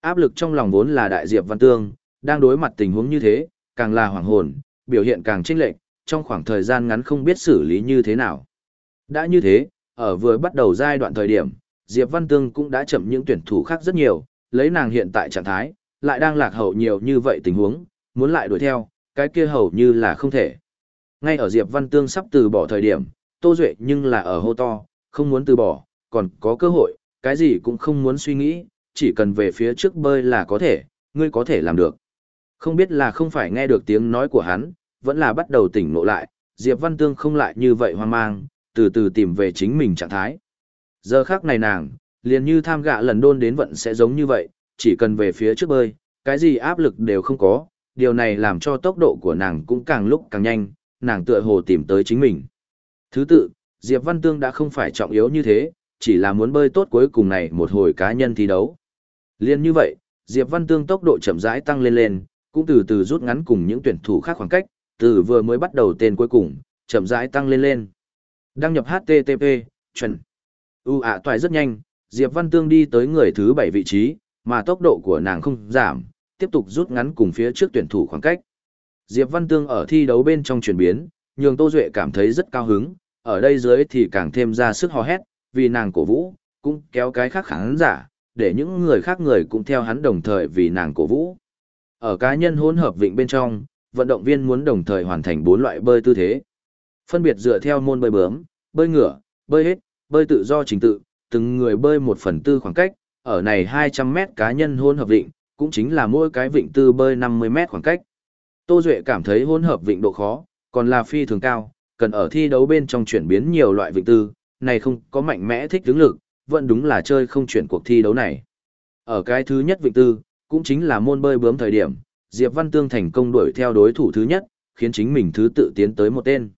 Speaker 1: Áp lực trong lòng vốn là đại Diệp Văn Tương, đang đối mặt tình huống như thế, càng là hoàng hồn, biểu hiện càng chênh lệch, trong khoảng thời gian ngắn không biết xử lý như thế nào. Đã như thế, ở vừa bắt đầu giai đoạn thời điểm, Diệp Văn Tương cũng đã chậm những tuyển thủ khác rất nhiều, lấy nàng hiện tại trạng thái, lại đang lạc hậu nhiều như vậy tình huống, muốn lại đuổi theo, cái kia hầu như là không thể. Ngay ở Diệp Văn Tương sắp từ bỏ thời điểm, Tô Duệ nhưng là ở hô to, không muốn từ bỏ, còn có cơ hội, cái gì cũng không muốn suy nghĩ, chỉ cần về phía trước bơi là có thể, ngươi có thể làm được. Không biết là không phải nghe được tiếng nói của hắn, vẫn là bắt đầu tỉnh ngộ lại, Diệp Văn Tương không lại như vậy hoang mang, từ từ tìm về chính mình trạng thái. Giờ khác này nàng, liền như tham gạ lần đôn đến vận sẽ giống như vậy, chỉ cần về phía trước bơi, cái gì áp lực đều không có, điều này làm cho tốc độ của nàng cũng càng lúc càng nhanh, nàng tựa hồ tìm tới chính mình. Thứ tự, Diệp Văn Tương đã không phải trọng yếu như thế, chỉ là muốn bơi tốt cuối cùng này một hồi cá nhân thi đấu. Liên như vậy, Diệp Văn Tương tốc độ chậm rãi tăng lên lên, cũng từ từ rút ngắn cùng những tuyển thủ khác khoảng cách, từ vừa mới bắt đầu tên cuối cùng, chậm rãi tăng lên lên. Đăng nhập HTTP, chuẩn. U ạ toại rất nhanh, Diệp Văn Tương đi tới người thứ 7 vị trí, mà tốc độ của nàng không giảm, tiếp tục rút ngắn cùng phía trước tuyển thủ khoảng cách. Diệp Văn Tương ở thi đấu bên trong chuyển biến, nhường Tô Duệ cảm thấy rất cao hứng, ở đây dưới thì càng thêm ra sức hò hét, vì nàng cổ vũ, cũng kéo cái khác khán giả, để những người khác người cũng theo hắn đồng thời vì nàng cổ vũ. Ở cá nhân hỗn hợp vịnh bên trong, vận động viên muốn đồng thời hoàn thành bốn loại bơi tư thế. Phân biệt dựa theo môn bơi bướm, bơi ngửa, bơi hết, bơi tự do trình tự, từng người bơi một phần tư khoảng cách, ở này 200 mét cá nhân hỗn hợp vịnh, cũng chính là mỗi cái vịnh tư bơi 50 mét khoảng cách. Tô Duệ cảm thấy hỗn hợp vịnh độ khó, còn là phi thường cao, cần ở thi đấu bên trong chuyển biến nhiều loại vịnh tư, này không có mạnh mẽ thích ứng lực, vẫn đúng là chơi không chuyển cuộc thi đấu này. Ở cái thứ nhất vịnh tư, cũng chính là môn bơi bướm thời điểm, Diệp Văn Tương thành công đuổi theo đối thủ thứ nhất, khiến chính mình thứ tự tiến tới một tên.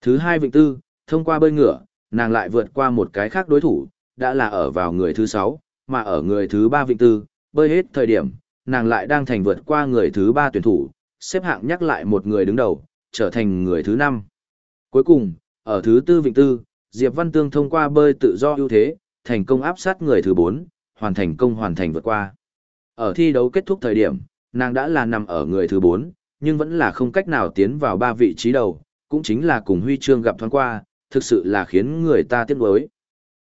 Speaker 1: Thứ hai vịnh tư, thông qua bơi ngửa, nàng lại vượt qua một cái khác đối thủ, đã là ở vào người thứ sáu, mà ở người thứ ba vịnh tư, bơi hết thời điểm, nàng lại đang thành vượt qua người thứ ba tuyển thủ, xếp hạng nhắc lại một người đứng đầu, trở thành người thứ năm. Cuối cùng, ở thứ tư vịnh tư, Diệp Văn Tương thông qua bơi tự do ưu thế, thành công áp sát người thứ bốn, hoàn thành công hoàn thành vượt qua. Ở thi đấu kết thúc thời điểm, nàng đã là nằm ở người thứ bốn, nhưng vẫn là không cách nào tiến vào ba vị trí đầu, cũng chính là cùng huy chương gặp thoáng qua, thực sự là khiến người ta tiếc nuối.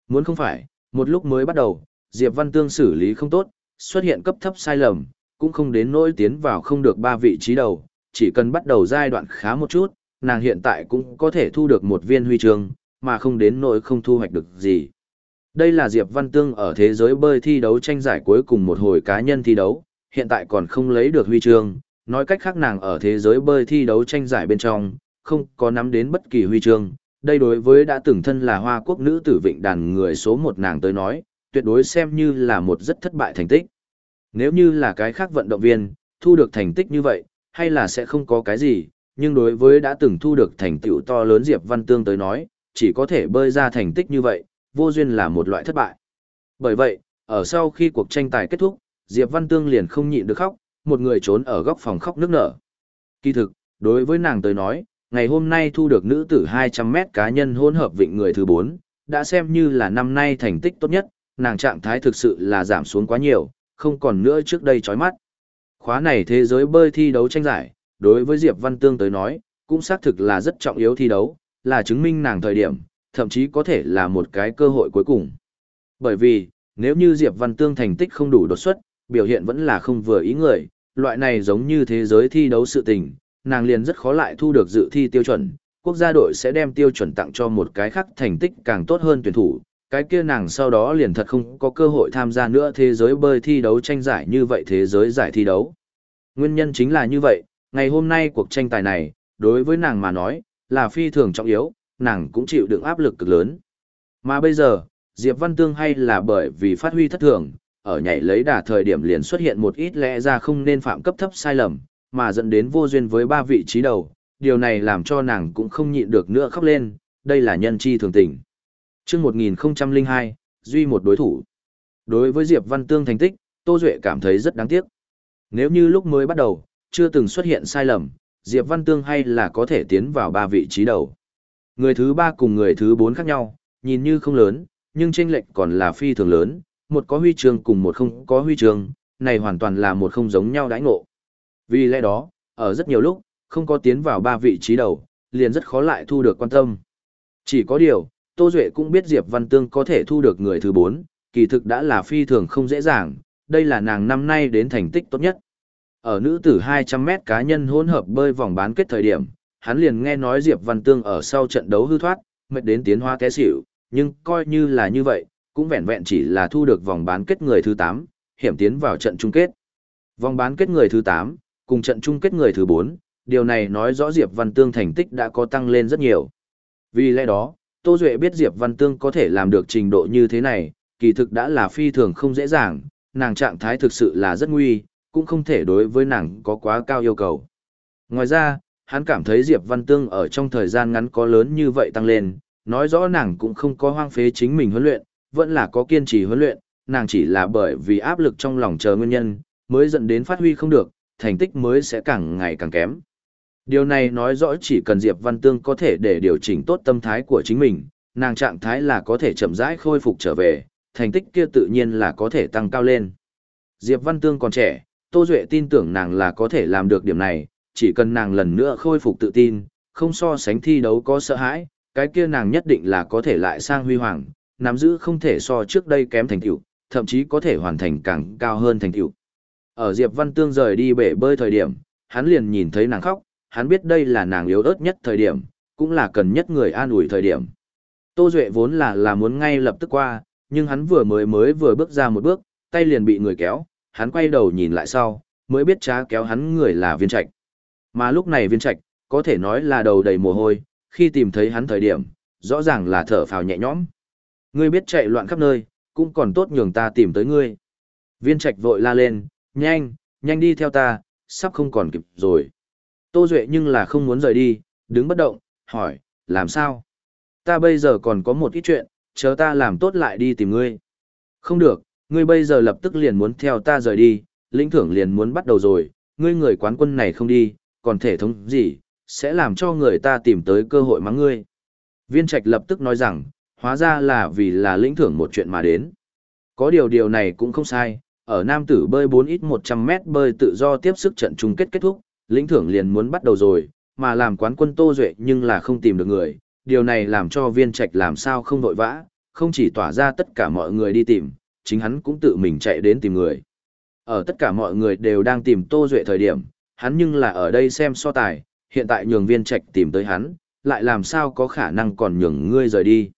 Speaker 1: Muốn không phải, một lúc mới bắt đầu, Diệp Văn Tương xử lý không tốt, xuất hiện cấp thấp sai lầm, cũng không đến nỗi tiến vào không được ba vị trí đầu, chỉ cần bắt đầu giai đoạn khá một chút, nàng hiện tại cũng có thể thu được một viên huy chương, mà không đến nỗi không thu hoạch được gì. Đây là Diệp Văn Tương ở thế giới bơi thi đấu tranh giải cuối cùng một hồi cá nhân thi đấu, hiện tại còn không lấy được huy chương, nói cách khác nàng ở thế giới bơi thi đấu tranh giải bên trong, không có nắm đến bất kỳ huy chương. Đây đối với đã từng thân là hoa quốc nữ tử vịnh đàn người số một nàng tới nói, tuyệt đối xem như là một rất thất bại thành tích. Nếu như là cái khác vận động viên, thu được thành tích như vậy, hay là sẽ không có cái gì, nhưng đối với đã từng thu được thành tựu to lớn Diệp Văn Tương tới nói, chỉ có thể bơi ra thành tích như vậy, vô duyên là một loại thất bại. Bởi vậy, ở sau khi cuộc tranh tài kết thúc, Diệp Văn Tương liền không nhịn được khóc, một người trốn ở góc phòng khóc nức nở. Kỳ thực, đối với nàng tới nói, ngày hôm nay thu được nữ tử 200 mét cá nhân hỗn hợp vịnh người thứ 4, đã xem như là năm nay thành tích tốt nhất, nàng trạng thái thực sự là giảm xuống quá nhiều, không còn nữa trước đây chói mắt. Khóa này thế giới bơi thi đấu tranh giải, đối với Diệp Văn Tương tới nói, cũng xác thực là rất trọng yếu thi đấu, là chứng minh nàng thời điểm, thậm chí có thể là một cái cơ hội cuối cùng. Bởi vì, nếu như Diệp Văn Tương thành tích không đủ đột xuất, biểu hiện vẫn là không vừa ý người, loại này giống như thế giới thi đấu sự tình, nàng liền rất khó lại thu được dự thi tiêu chuẩn, quốc gia đội sẽ đem tiêu chuẩn tặng cho một cái khác thành tích càng tốt hơn tuyển thủ, cái kia nàng sau đó liền thật không có cơ hội tham gia nữa thế giới bơi thi đấu tranh giải như vậy thế giới giải thi đấu. Nguyên nhân chính là như vậy, ngày hôm nay cuộc tranh tài này, đối với nàng mà nói, là phi thường trọng yếu, nàng cũng chịu đựng áp lực cực lớn. Mà bây giờ, Diệp Văn Tương hay là bởi vì phát huy thất thường, ở nhảy lấy đà thời điểm liền xuất hiện một ít lẽ ra không nên phạm cấp thấp sai lầm, mà dẫn đến vô duyên với ba vị trí đầu, điều này làm cho nàng cũng không nhịn được nữa khóc lên, đây là nhân chi thường tình. Trước 1002, duy một đối thủ. Đối với Diệp Văn Tương thành tích, Tô Duệ cảm thấy rất đáng tiếc. Nếu như lúc mới bắt đầu, chưa từng xuất hiện sai lầm, Diệp Văn Tương hay là có thể tiến vào ba vị trí đầu. Người thứ ba cùng người thứ bốn khác nhau, nhìn như không lớn, nhưng chênh lệch còn là phi thường lớn, một có huy chương cùng một không có huy chương, này hoàn toàn là một không giống nhau đãi ngộ. Vì lẽ đó, ở rất nhiều lúc, không có tiến vào ba vị trí đầu, liền rất khó lại thu được quan tâm. Chỉ có điều, Tô Duệ cũng biết Diệp Văn Tương có thể thu được người thứ bốn, kỳ thực đã là phi thường không dễ dàng, đây là nàng năm nay đến thành tích tốt nhất. Ở nữ tử 200m cá nhân hỗn hợp bơi vòng bán kết thời điểm, hắn liền nghe nói Diệp Văn Tương ở sau trận đấu hư thoát, mệt đến tiến hoa té xỉu, nhưng coi như là như vậy, cũng vẹn vẹn chỉ là thu được vòng bán kết người thứ 8, hiểm tiến vào trận chung kết. Vòng bán kết người thứ 8, cùng trận chung kết người thứ 4, điều này nói rõ Diệp Văn Tương thành tích đã có tăng lên rất nhiều. Vì lẽ đó, Tô Duệ biết Diệp Văn Tương có thể làm được trình độ như thế này, kỳ thực đã là phi thường không dễ dàng, nàng trạng thái thực sự là rất nguy, cũng không thể đối với nàng có quá cao yêu cầu. Ngoài ra, hắn cảm thấy Diệp Văn Tương ở trong thời gian ngắn có lớn như vậy tăng lên, nói rõ nàng cũng không có hoang phế chính mình huấn luyện, vẫn là có kiên trì huấn luyện, nàng chỉ là bởi vì áp lực trong lòng chờ nguyên nhân, mới dẫn đến phát huy không được, thành tích mới sẽ càng ngày càng kém. Điều này nói rõ chỉ cần Diệp Văn Tương có thể để điều chỉnh tốt tâm thái của chính mình, nàng trạng thái là có thể chậm rãi khôi phục trở về, thành tích kia tự nhiên là có thể tăng cao lên. Diệp Văn Tương còn trẻ, Tô Duệ tin tưởng nàng là có thể làm được điểm này, chỉ cần nàng lần nữa khôi phục tự tin, không so sánh thi đấu có sợ hãi, cái kia nàng nhất định là có thể lại sang huy hoàng, nắm giữ không thể so trước đây kém thành tựu, thậm chí có thể hoàn thành càng cao hơn thành tựu. Ở Diệp Văn Tương rời đi bể bơi thời điểm, hắn liền nhìn thấy nàng khóc, hắn biết đây là nàng yếu ớt nhất thời điểm, cũng là cần nhất người an ủi thời điểm. Tô Duệ vốn là là muốn ngay lập tức qua, nhưng hắn vừa mới mới vừa bước ra một bước, tay liền bị người kéo, hắn quay đầu nhìn lại sau, mới biết trá kéo hắn người là viên trạch. Mà lúc này viên trạch, có thể nói là đầu đầy mồ hôi, khi tìm thấy hắn thời điểm, rõ ràng là thở phào nhẹ nhõm. Ngươi biết chạy loạn khắp nơi, cũng còn tốt nhường ta tìm tới ngươi. Viên trạch vội la lên, nhanh, nhanh đi theo ta, sắp không còn kịp rồi. Tô Duệ nhưng là không muốn rời đi, đứng bất động, hỏi, làm sao? Ta bây giờ còn có một ít chuyện, chờ ta làm tốt lại đi tìm ngươi. Không được, ngươi bây giờ lập tức liền muốn theo ta rời đi, lĩnh thưởng liền muốn bắt đầu rồi, ngươi người quán quân này không đi, còn thể thống gì, sẽ làm cho người ta tìm tới cơ hội mắng ngươi. Viên trạch lập tức nói rằng, hóa ra là vì là lĩnh thưởng một chuyện mà đến. Có điều điều này cũng không sai, ở nam tử bơi 4 ít 100 mét bơi tự do tiếp sức trận chung kết kết thúc, lĩnh thưởng liền muốn bắt đầu rồi, mà làm quán quân Tô Duệ nhưng là không tìm được người, điều này làm cho viên trạch làm sao không vội vã, không chỉ tỏa ra tất cả mọi người đi tìm, chính hắn cũng tự mình chạy đến tìm người. Ở tất cả mọi người đều đang tìm Tô Duệ thời điểm, hắn nhưng là ở đây xem so tài, hiện tại nhường viên trạch tìm tới hắn, lại làm sao có khả năng còn nhường ngươi rời đi.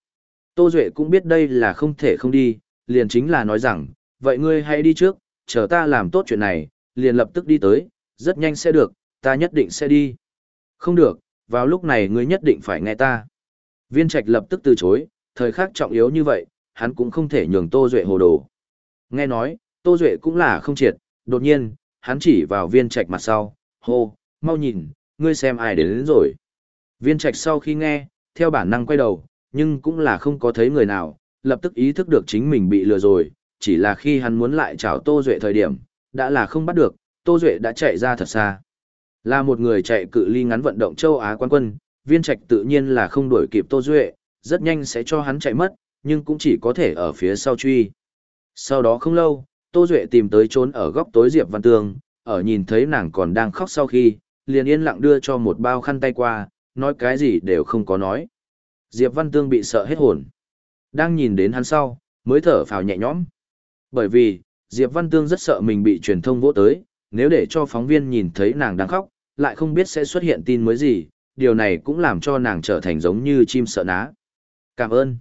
Speaker 1: Tô Duệ cũng biết đây là không thể không đi, liền chính là nói rằng, vậy ngươi hãy đi trước, chờ ta làm tốt chuyện này, liền lập tức đi tới, rất nhanh sẽ được, ta nhất định sẽ đi. Không được, vào lúc này ngươi nhất định phải nghe ta. Viên trạch lập tức từ chối, thời khắc trọng yếu như vậy, hắn cũng không thể nhường Tô Duệ hồ đồ. Nghe nói, Tô Duệ cũng là không triệt, đột nhiên, hắn chỉ vào viên trạch mặt sau, hô, mau nhìn, ngươi xem ai đến, đến rồi. Viên trạch sau khi nghe, theo bản năng quay đầu, nhưng cũng là không có thấy người nào, lập tức ý thức được chính mình bị lừa rồi, chỉ là khi hắn muốn lại chào Tô Duệ thời điểm, đã là không bắt được, Tô Duệ đã chạy ra thật xa. Là một người chạy cự ly ngắn vận động châu Á quan quân, viên trạch tự nhiên là không đuổi kịp Tô Duệ, rất nhanh sẽ cho hắn chạy mất, nhưng cũng chỉ có thể ở phía sau truy. Sau đó không lâu, Tô Duệ tìm tới trốn ở góc tối Diệp Văn Tương, ở nhìn thấy nàng còn đang khóc sau khi, liền yên lặng đưa cho một bao khăn tay qua, nói cái gì đều không có nói. Diệp Văn Tương bị sợ hết hồn. Đang nhìn đến hắn sau, mới thở phào nhẹ nhõm. Bởi vì, Diệp Văn Tương rất sợ mình bị truyền thông vỗ tới, nếu để cho phóng viên nhìn thấy nàng đang khóc, lại không biết sẽ xuất hiện tin mới gì, điều này cũng làm cho nàng trở thành giống như chim sợ ná. Cảm ơn.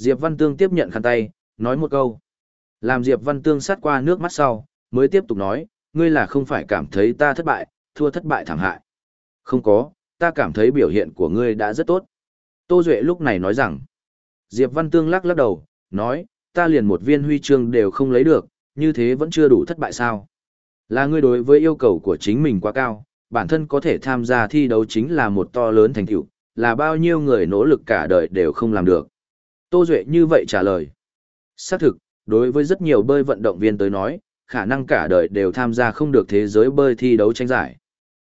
Speaker 1: Diệp Văn Tương tiếp nhận khăn tay, nói một câu. Làm Diệp Văn Tương sát qua nước mắt sau, mới tiếp tục nói, ngươi là không phải cảm thấy ta thất bại, thua thất bại thảm hại. Không có, ta cảm thấy biểu hiện của ngươi đã rất tốt. Tô Duệ lúc này nói rằng, Diệp Văn Tương lắc lắc đầu, nói, ta liền một viên huy chương đều không lấy được, như thế vẫn chưa đủ thất bại sao. Là ngươi đối với yêu cầu của chính mình quá cao, bản thân có thể tham gia thi đấu chính là một to lớn thành tựu, là bao nhiêu người nỗ lực cả đời đều không làm được. Tô Duệ như vậy trả lời. Xác thực, đối với rất nhiều bơi vận động viên tới nói, khả năng cả đời đều tham gia không được thế giới bơi thi đấu tranh giải.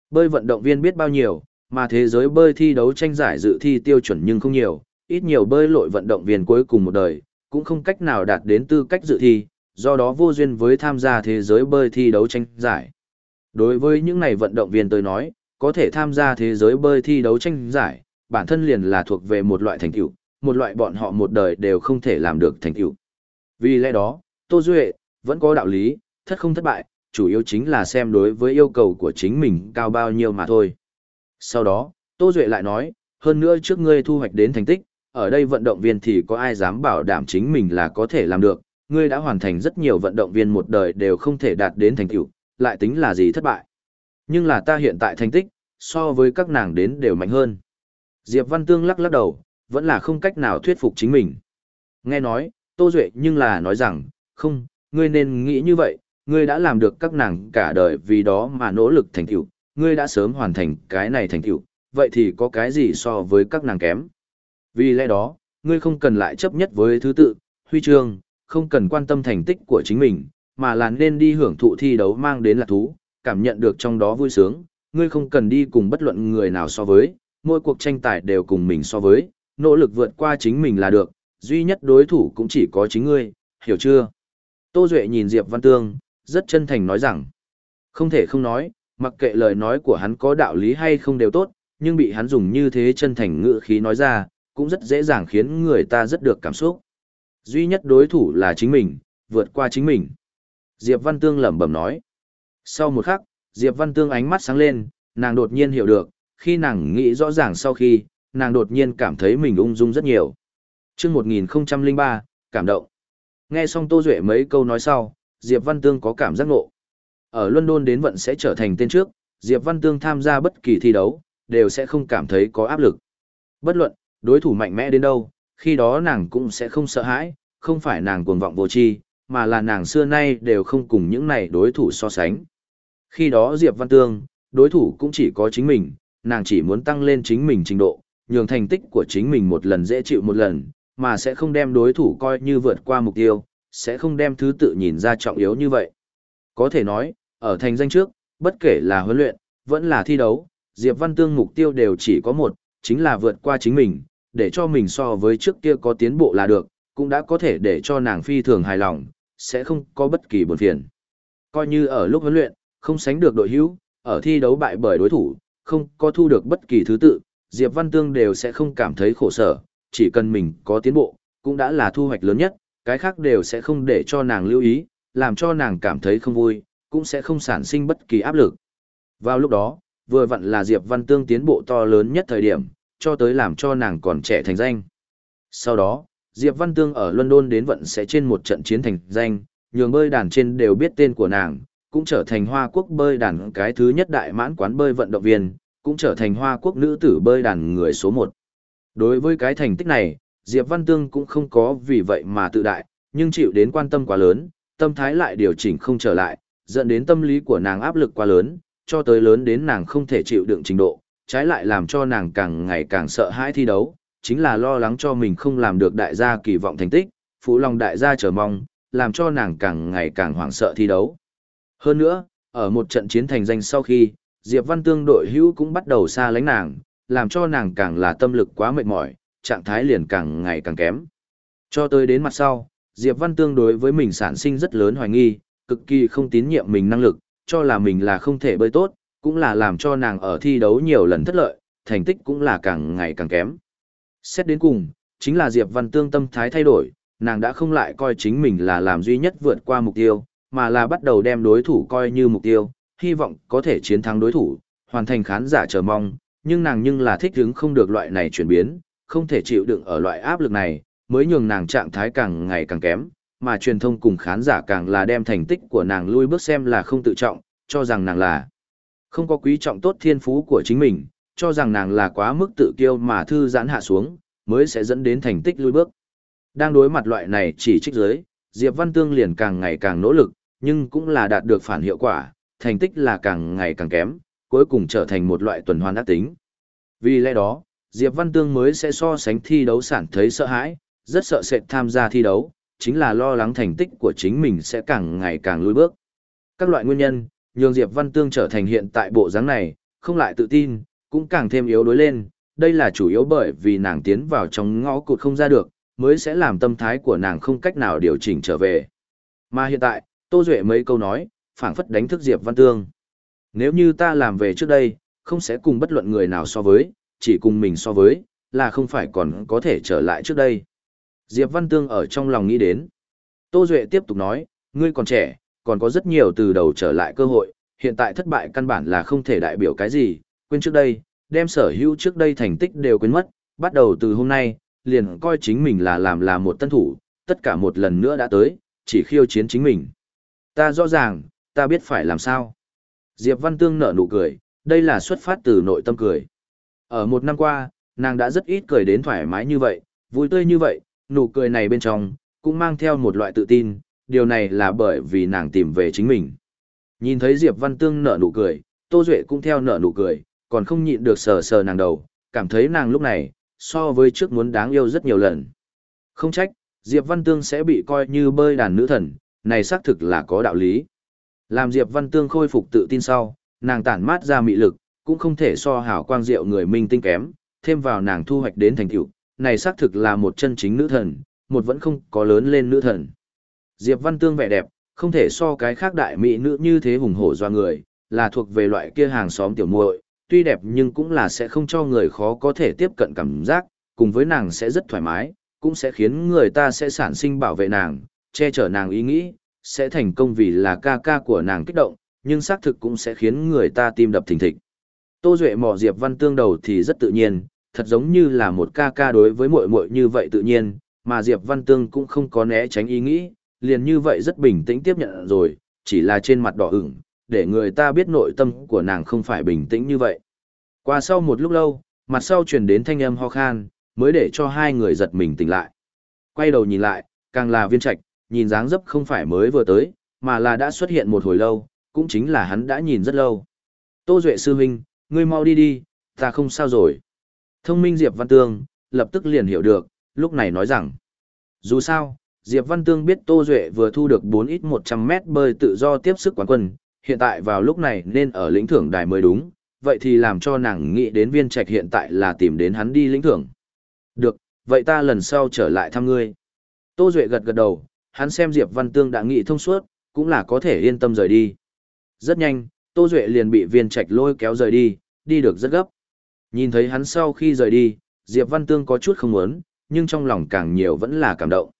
Speaker 1: Bơi vận động viên biết bao nhiêu, mà thế giới bơi thi đấu tranh giải dự thi tiêu chuẩn nhưng không nhiều, ít nhiều bơi lội vận động viên cuối cùng một đời, cũng không cách nào đạt đến tư cách dự thi, do đó vô duyên với tham gia thế giới bơi thi đấu tranh giải. Đối với những này vận động viên tôi nói, có thể tham gia thế giới bơi thi đấu tranh giải, bản thân liền là thuộc về một loại thành tựu, một loại bọn họ một đời đều không thể làm được thành tựu. Vì lẽ đó, Tô Duệ, vẫn có đạo lý, thất không thất bại, chủ yếu chính là xem đối với yêu cầu của chính mình cao bao nhiêu mà thôi. Sau đó, Tô Duệ lại nói, hơn nữa trước ngươi thu hoạch đến thành tích, ở đây vận động viên thì có ai dám bảo đảm chính mình là có thể làm được, ngươi đã hoàn thành rất nhiều vận động viên một đời đều không thể đạt đến thành tựu, lại tính là gì thất bại. Nhưng là ta hiện tại thành tích, so với các nàng đến đều mạnh hơn. Diệp Văn Tương lắc lắc đầu, vẫn là không cách nào thuyết phục chính mình. Nghe nói, Tô Duệ nhưng là nói rằng, không, ngươi nên nghĩ như vậy, ngươi đã làm được các nàng cả đời vì đó mà nỗ lực thành tựu, ngươi đã sớm hoàn thành cái này thành tựu, vậy thì có cái gì so với các nàng kém. Vì lẽ đó, ngươi không cần lại chấp nhất với thứ tự, huy chương, không cần quan tâm thành tích của chính mình, mà là nên đi hưởng thụ thi đấu mang đến lạc thú, cảm nhận được trong đó vui sướng, ngươi không cần đi cùng bất luận người nào so với, mỗi cuộc tranh tài đều cùng mình so với, nỗ lực vượt qua chính mình là được, duy nhất đối thủ cũng chỉ có chính ngươi, hiểu chưa? Tô Duệ nhìn Diệp Văn Tương, rất chân thành nói rằng, không thể không nói, mặc kệ lời nói của hắn có đạo lý hay không đều tốt, nhưng bị hắn dùng như thế chân thành ngữ khí nói ra, cũng rất dễ dàng khiến người ta rất được cảm xúc. Duy nhất đối thủ là chính mình, vượt qua chính mình. Diệp Văn Tương lẩm bẩm nói. Sau một khắc, Diệp Văn Tương ánh mắt sáng lên, nàng đột nhiên hiểu được, khi nàng nghĩ rõ ràng sau khi, nàng đột nhiên cảm thấy mình ung dung rất nhiều. chương 1003, cảm động. Nghe xong Tô Duệ mấy câu nói sau, Diệp Văn Tương có cảm giác ngộ. Ở London đến vận sẽ trở thành tên trước, Diệp Văn Tương tham gia bất kỳ thi đấu, đều sẽ không cảm thấy có áp lực. Bất luận, đối thủ mạnh mẽ đến đâu, khi đó nàng cũng sẽ không sợ hãi, không phải nàng cuồng vọng vô tri, mà là nàng xưa nay đều không cùng những này đối thủ so sánh. Khi đó Diệp Văn Tương, đối thủ cũng chỉ có chính mình, nàng chỉ muốn tăng lên chính mình trình độ, nhường thành tích của chính mình một lần dễ chịu một lần, mà sẽ không đem đối thủ coi như vượt qua mục tiêu, sẽ không đem thứ tự nhìn ra trọng yếu như vậy. Có thể nói, ở thành danh trước, bất kể là huấn luyện, vẫn là thi đấu, Diệp Văn Tương mục tiêu đều chỉ có một, chính là vượt qua chính mình, để cho mình so với trước kia có tiến bộ là được, cũng đã có thể để cho nàng phi thường hài lòng, sẽ không có bất kỳ buồn phiền. Coi như ở lúc huấn luyện, không sánh được đội hữu, ở thi đấu bại bởi đối thủ, không có thu được bất kỳ thứ tự, Diệp Văn Tương đều sẽ không cảm thấy khổ sở, chỉ cần mình có tiến bộ, cũng đã là thu hoạch lớn nhất, cái khác đều sẽ không để cho nàng lưu ý, làm cho nàng cảm thấy không vui, cũng sẽ không sản sinh bất kỳ áp lực. Vào lúc đó, vừa vặn là Diệp Văn Tương tiến bộ to lớn nhất thời điểm, cho tới làm cho nàng còn trẻ thành danh. Sau đó, Diệp Văn Tương ở London đến vận sẽ trên một trận chiến thành danh, nhường bơi đàn trên đều biết tên của nàng, cũng trở thành Hoa Quốc bơi đàn cái thứ nhất đại mãn quán bơi vận động viên, cũng trở thành Hoa Quốc nữ tử bơi đàn người số một. Đối với cái thành tích này, Diệp Văn Tương cũng không có vì vậy mà tự đại, nhưng chịu đến quan tâm quá lớn, tâm thái lại điều chỉnh không trở lại, dẫn đến tâm lý của nàng áp lực quá lớn, cho tới lớn đến nàng không thể chịu đựng trình độ, trái lại làm cho nàng càng ngày càng sợ hãi thi đấu, chính là lo lắng cho mình không làm được đại gia kỳ vọng thành tích, phụ lòng đại gia chờ mong, làm cho nàng càng ngày càng hoảng sợ thi đấu. Hơn nữa, ở một trận chiến thành danh sau khi, Diệp Văn Tương đội hữu cũng bắt đầu xa lánh nàng, làm cho nàng càng là tâm lực quá mệt mỏi, trạng thái liền càng ngày càng kém. Cho tới đến mặt sau, Diệp Văn Tương đối với mình sản sinh rất lớn hoài nghi, cực kỳ không tín nhiệm mình năng lực, cho là mình là không thể bơi tốt, cũng là làm cho nàng ở thi đấu nhiều lần thất lợi, thành tích cũng là càng ngày càng kém. Xét đến cùng, chính là Diệp Văn Tương tâm thái thay đổi, nàng đã không lại coi chính mình là làm duy nhất vượt qua mục tiêu, mà là bắt đầu đem đối thủ coi như mục tiêu, hy vọng có thể chiến thắng đối thủ, hoàn thành khán giả chờ mong, nhưng nàng nhưng là thích hứng không được loại này chuyển biến, không thể chịu đựng ở loại áp lực này, mới nhường nàng trạng thái càng ngày càng kém, mà truyền thông cùng khán giả càng là đem thành tích của nàng lui bước xem là không tự trọng, cho rằng nàng là không có quý trọng tốt thiên phú của chính mình, cho rằng nàng là quá mức tự kiêu mà thư giãn hạ xuống, mới sẽ dẫn đến thành tích lui bước. Đang đối mặt loại này chỉ trích giới, Diệp Văn Tương liền càng ngày càng nỗ lực, nhưng cũng là đạt được phản hiệu quả, thành tích là càng ngày càng kém, cuối cùng trở thành một loại tuần hoàn ác tính. Vì lẽ đó, Diệp Văn Tương mới sẽ so sánh thi đấu sản thấy sợ hãi, rất sợ sệt tham gia thi đấu, chính là lo lắng thành tích của chính mình sẽ càng ngày càng lùi bước. Các loại nguyên nhân, nhường Diệp Văn Tương trở thành hiện tại bộ dáng này, không lại tự tin, cũng càng thêm yếu đối lên, đây là chủ yếu bởi vì nàng tiến vào trong ngõ cụt không ra được, mới sẽ làm tâm thái của nàng không cách nào điều chỉnh trở về. Mà hiện tại, Tô Duệ mấy câu nói, phảng phất đánh thức Diệp Văn Tương. Nếu như ta làm về trước đây, không sẽ cùng bất luận người nào so với, chỉ cùng mình so với, là không phải còn có thể trở lại trước đây. Diệp Văn Tương ở trong lòng nghĩ đến. Tô Duệ tiếp tục nói, ngươi còn trẻ, còn có rất nhiều từ đầu trở lại cơ hội, hiện tại thất bại căn bản là không thể đại biểu cái gì, quên trước đây, đem sở hữu trước đây thành tích đều quên mất, bắt đầu từ hôm nay, liền coi chính mình là làm là một tân thủ, tất cả một lần nữa đã tới, chỉ khiêu chiến chính mình. Ta rõ ràng, ta biết phải làm sao. Diệp Văn Tương nở nụ cười, đây là xuất phát từ nội tâm cười. Ở một năm qua, nàng đã rất ít cười đến thoải mái như vậy, vui tươi như vậy, nụ cười này bên trong, cũng mang theo một loại tự tin, điều này là bởi vì nàng tìm về chính mình. Nhìn thấy Diệp Văn Tương nở nụ cười, Tô Duệ cũng theo nở nụ cười, còn không nhịn được sờ sờ nàng đầu, cảm thấy nàng lúc này, so với trước muốn đáng yêu rất nhiều lần. Không trách, Diệp Văn Tương sẽ bị coi như bơi đàn nữ thần, này xác thực là có đạo lý. Làm Diệp Văn Tương khôi phục tự tin sau, nàng tản mát ra mị lực, cũng không thể so hảo quang diệu người minh tinh kém, thêm vào nàng thu hoạch đến thành tựu, này xác thực là một chân chính nữ thần, một vẫn không có lớn lên nữ thần. Diệp Văn Tương vẻ đẹp, không thể so cái khác đại mỹ nữ như thế hùng hổ doa người, là thuộc về loại kia hàng xóm tiểu muội, tuy đẹp nhưng cũng là sẽ không cho người khó có thể tiếp cận cảm giác, cùng với nàng sẽ rất thoải mái, cũng sẽ khiến người ta sẽ sản sinh bảo vệ nàng, che chở nàng ý nghĩ, sẽ thành công vì là ca ca của nàng kích động, nhưng xác thực cũng sẽ khiến người ta tim đập thình thịch. Tô Duệ mò Diệp Văn Tương đầu thì rất tự nhiên, thật giống như là một ca ca đối với muội muội như vậy tự nhiên, mà Diệp Văn Tương cũng không có né tránh ý nghĩ, liền như vậy rất bình tĩnh tiếp nhận rồi, chỉ là trên mặt đỏ ửng, để người ta biết nội tâm của nàng không phải bình tĩnh như vậy. Qua sau một lúc lâu, mặt sau truyền đến thanh âm ho khan, mới để cho hai người giật mình tỉnh lại. Quay đầu nhìn lại, càng là viên trạch, nhìn dáng dấp không phải mới vừa tới, mà là đã xuất hiện một hồi lâu, cũng chính là hắn đã nhìn rất lâu. Tô Duệ sư huynh, ngươi mau đi đi, ta không sao rồi. Thông minh Diệp Văn Tương, lập tức liền hiểu được, lúc này nói rằng, dù sao, Diệp Văn Tương biết Tô Duệ vừa thu được 4 ít 100 mét bơi tự do tiếp sức quán quân, hiện tại vào lúc này nên ở lĩnh thưởng đài mới đúng, vậy thì làm cho nàng nghĩ đến viên trạch hiện tại là tìm đến hắn đi lĩnh thưởng. Được, vậy ta lần sau trở lại thăm ngươi. Tô Duệ gật gật đầu, hắn xem Diệp Văn Tương đã nghị thông suốt, cũng là có thể yên tâm rời đi. Rất nhanh, Tô Duệ liền bị viên trạch lôi kéo rời đi, đi được rất gấp. Nhìn thấy hắn sau khi rời đi, Diệp Văn Tương có chút không muốn, nhưng trong lòng càng nhiều vẫn là cảm động.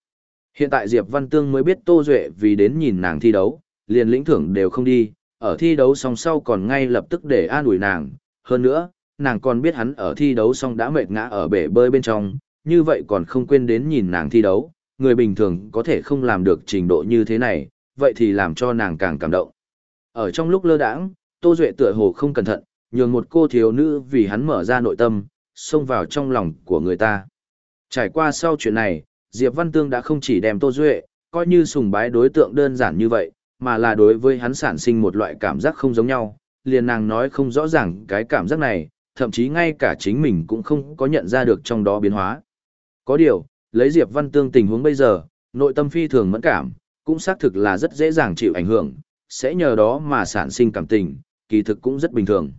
Speaker 1: Hiện tại Diệp Văn Tương mới biết Tô Duệ vì đến nhìn nàng thi đấu, liền lĩnh thưởng đều không đi, ở thi đấu xong sau còn ngay lập tức để an ủi nàng. Hơn nữa, nàng còn biết hắn ở thi đấu xong đã mệt ngã ở bể bơi bên trong, như vậy còn không quên đến nhìn nàng thi đấu, người bình thường có thể không làm được trình độ như thế này, vậy thì làm cho nàng càng cảm động. Ở trong lúc lơ đãng, Tô Duệ tựa hồ không cẩn thận, nhường một cô thiếu nữ vì hắn mở ra nội tâm, xông vào trong lòng của người ta. Trải qua sau chuyện này, Diệp Văn Tương đã không chỉ đem Tô Duệ, coi như sùng bái đối tượng đơn giản như vậy, mà là đối với hắn sản sinh một loại cảm giác không giống nhau, liền nàng nói không rõ ràng cái cảm giác này, thậm chí ngay cả chính mình cũng không có nhận ra được trong đó biến hóa. Có điều, lấy Diệp Văn Tương tình huống bây giờ, nội tâm phi thường mẫn cảm, cũng xác thực là rất dễ dàng chịu ảnh hưởng, sẽ nhờ đó mà sản sinh cảm tình, kỳ thực cũng rất bình thường.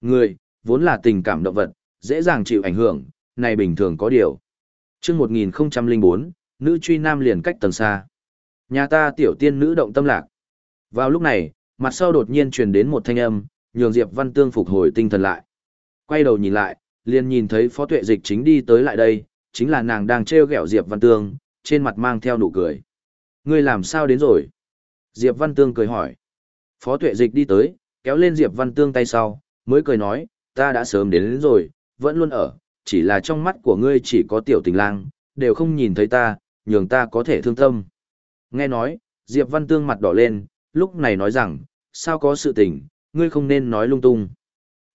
Speaker 1: Người, vốn là tình cảm động vật, dễ dàng chịu ảnh hưởng, này bình thường có điều. Trước 1004, nữ truy nam liền cách tầng xa. Nhà ta tiểu tiên nữ động tâm lạc. Vào lúc này, mặt sau đột nhiên truyền đến một thanh âm, nhường Diệp Văn Tương phục hồi tinh thần lại. Quay đầu nhìn lại, liền nhìn thấy Phó Tuệ Dịch chính đi tới lại đây, chính là nàng đang trêu ghẹo Diệp Văn Tương, trên mặt mang theo nụ cười. Ngươi làm sao đến rồi? Diệp Văn Tương cười hỏi. Phó Tuệ Dịch đi tới, kéo lên Diệp Văn Tương tay sau, mới cười nói, ta đã sớm đến, đến rồi, vẫn luôn ở, chỉ là trong mắt của ngươi chỉ có tiểu tình lang, đều không nhìn thấy ta, nhường ta có thể thương tâm. Nghe nói, Diệp Văn Tương mặt đỏ lên, lúc này nói rằng, sao có sự tình, ngươi không nên nói lung tung.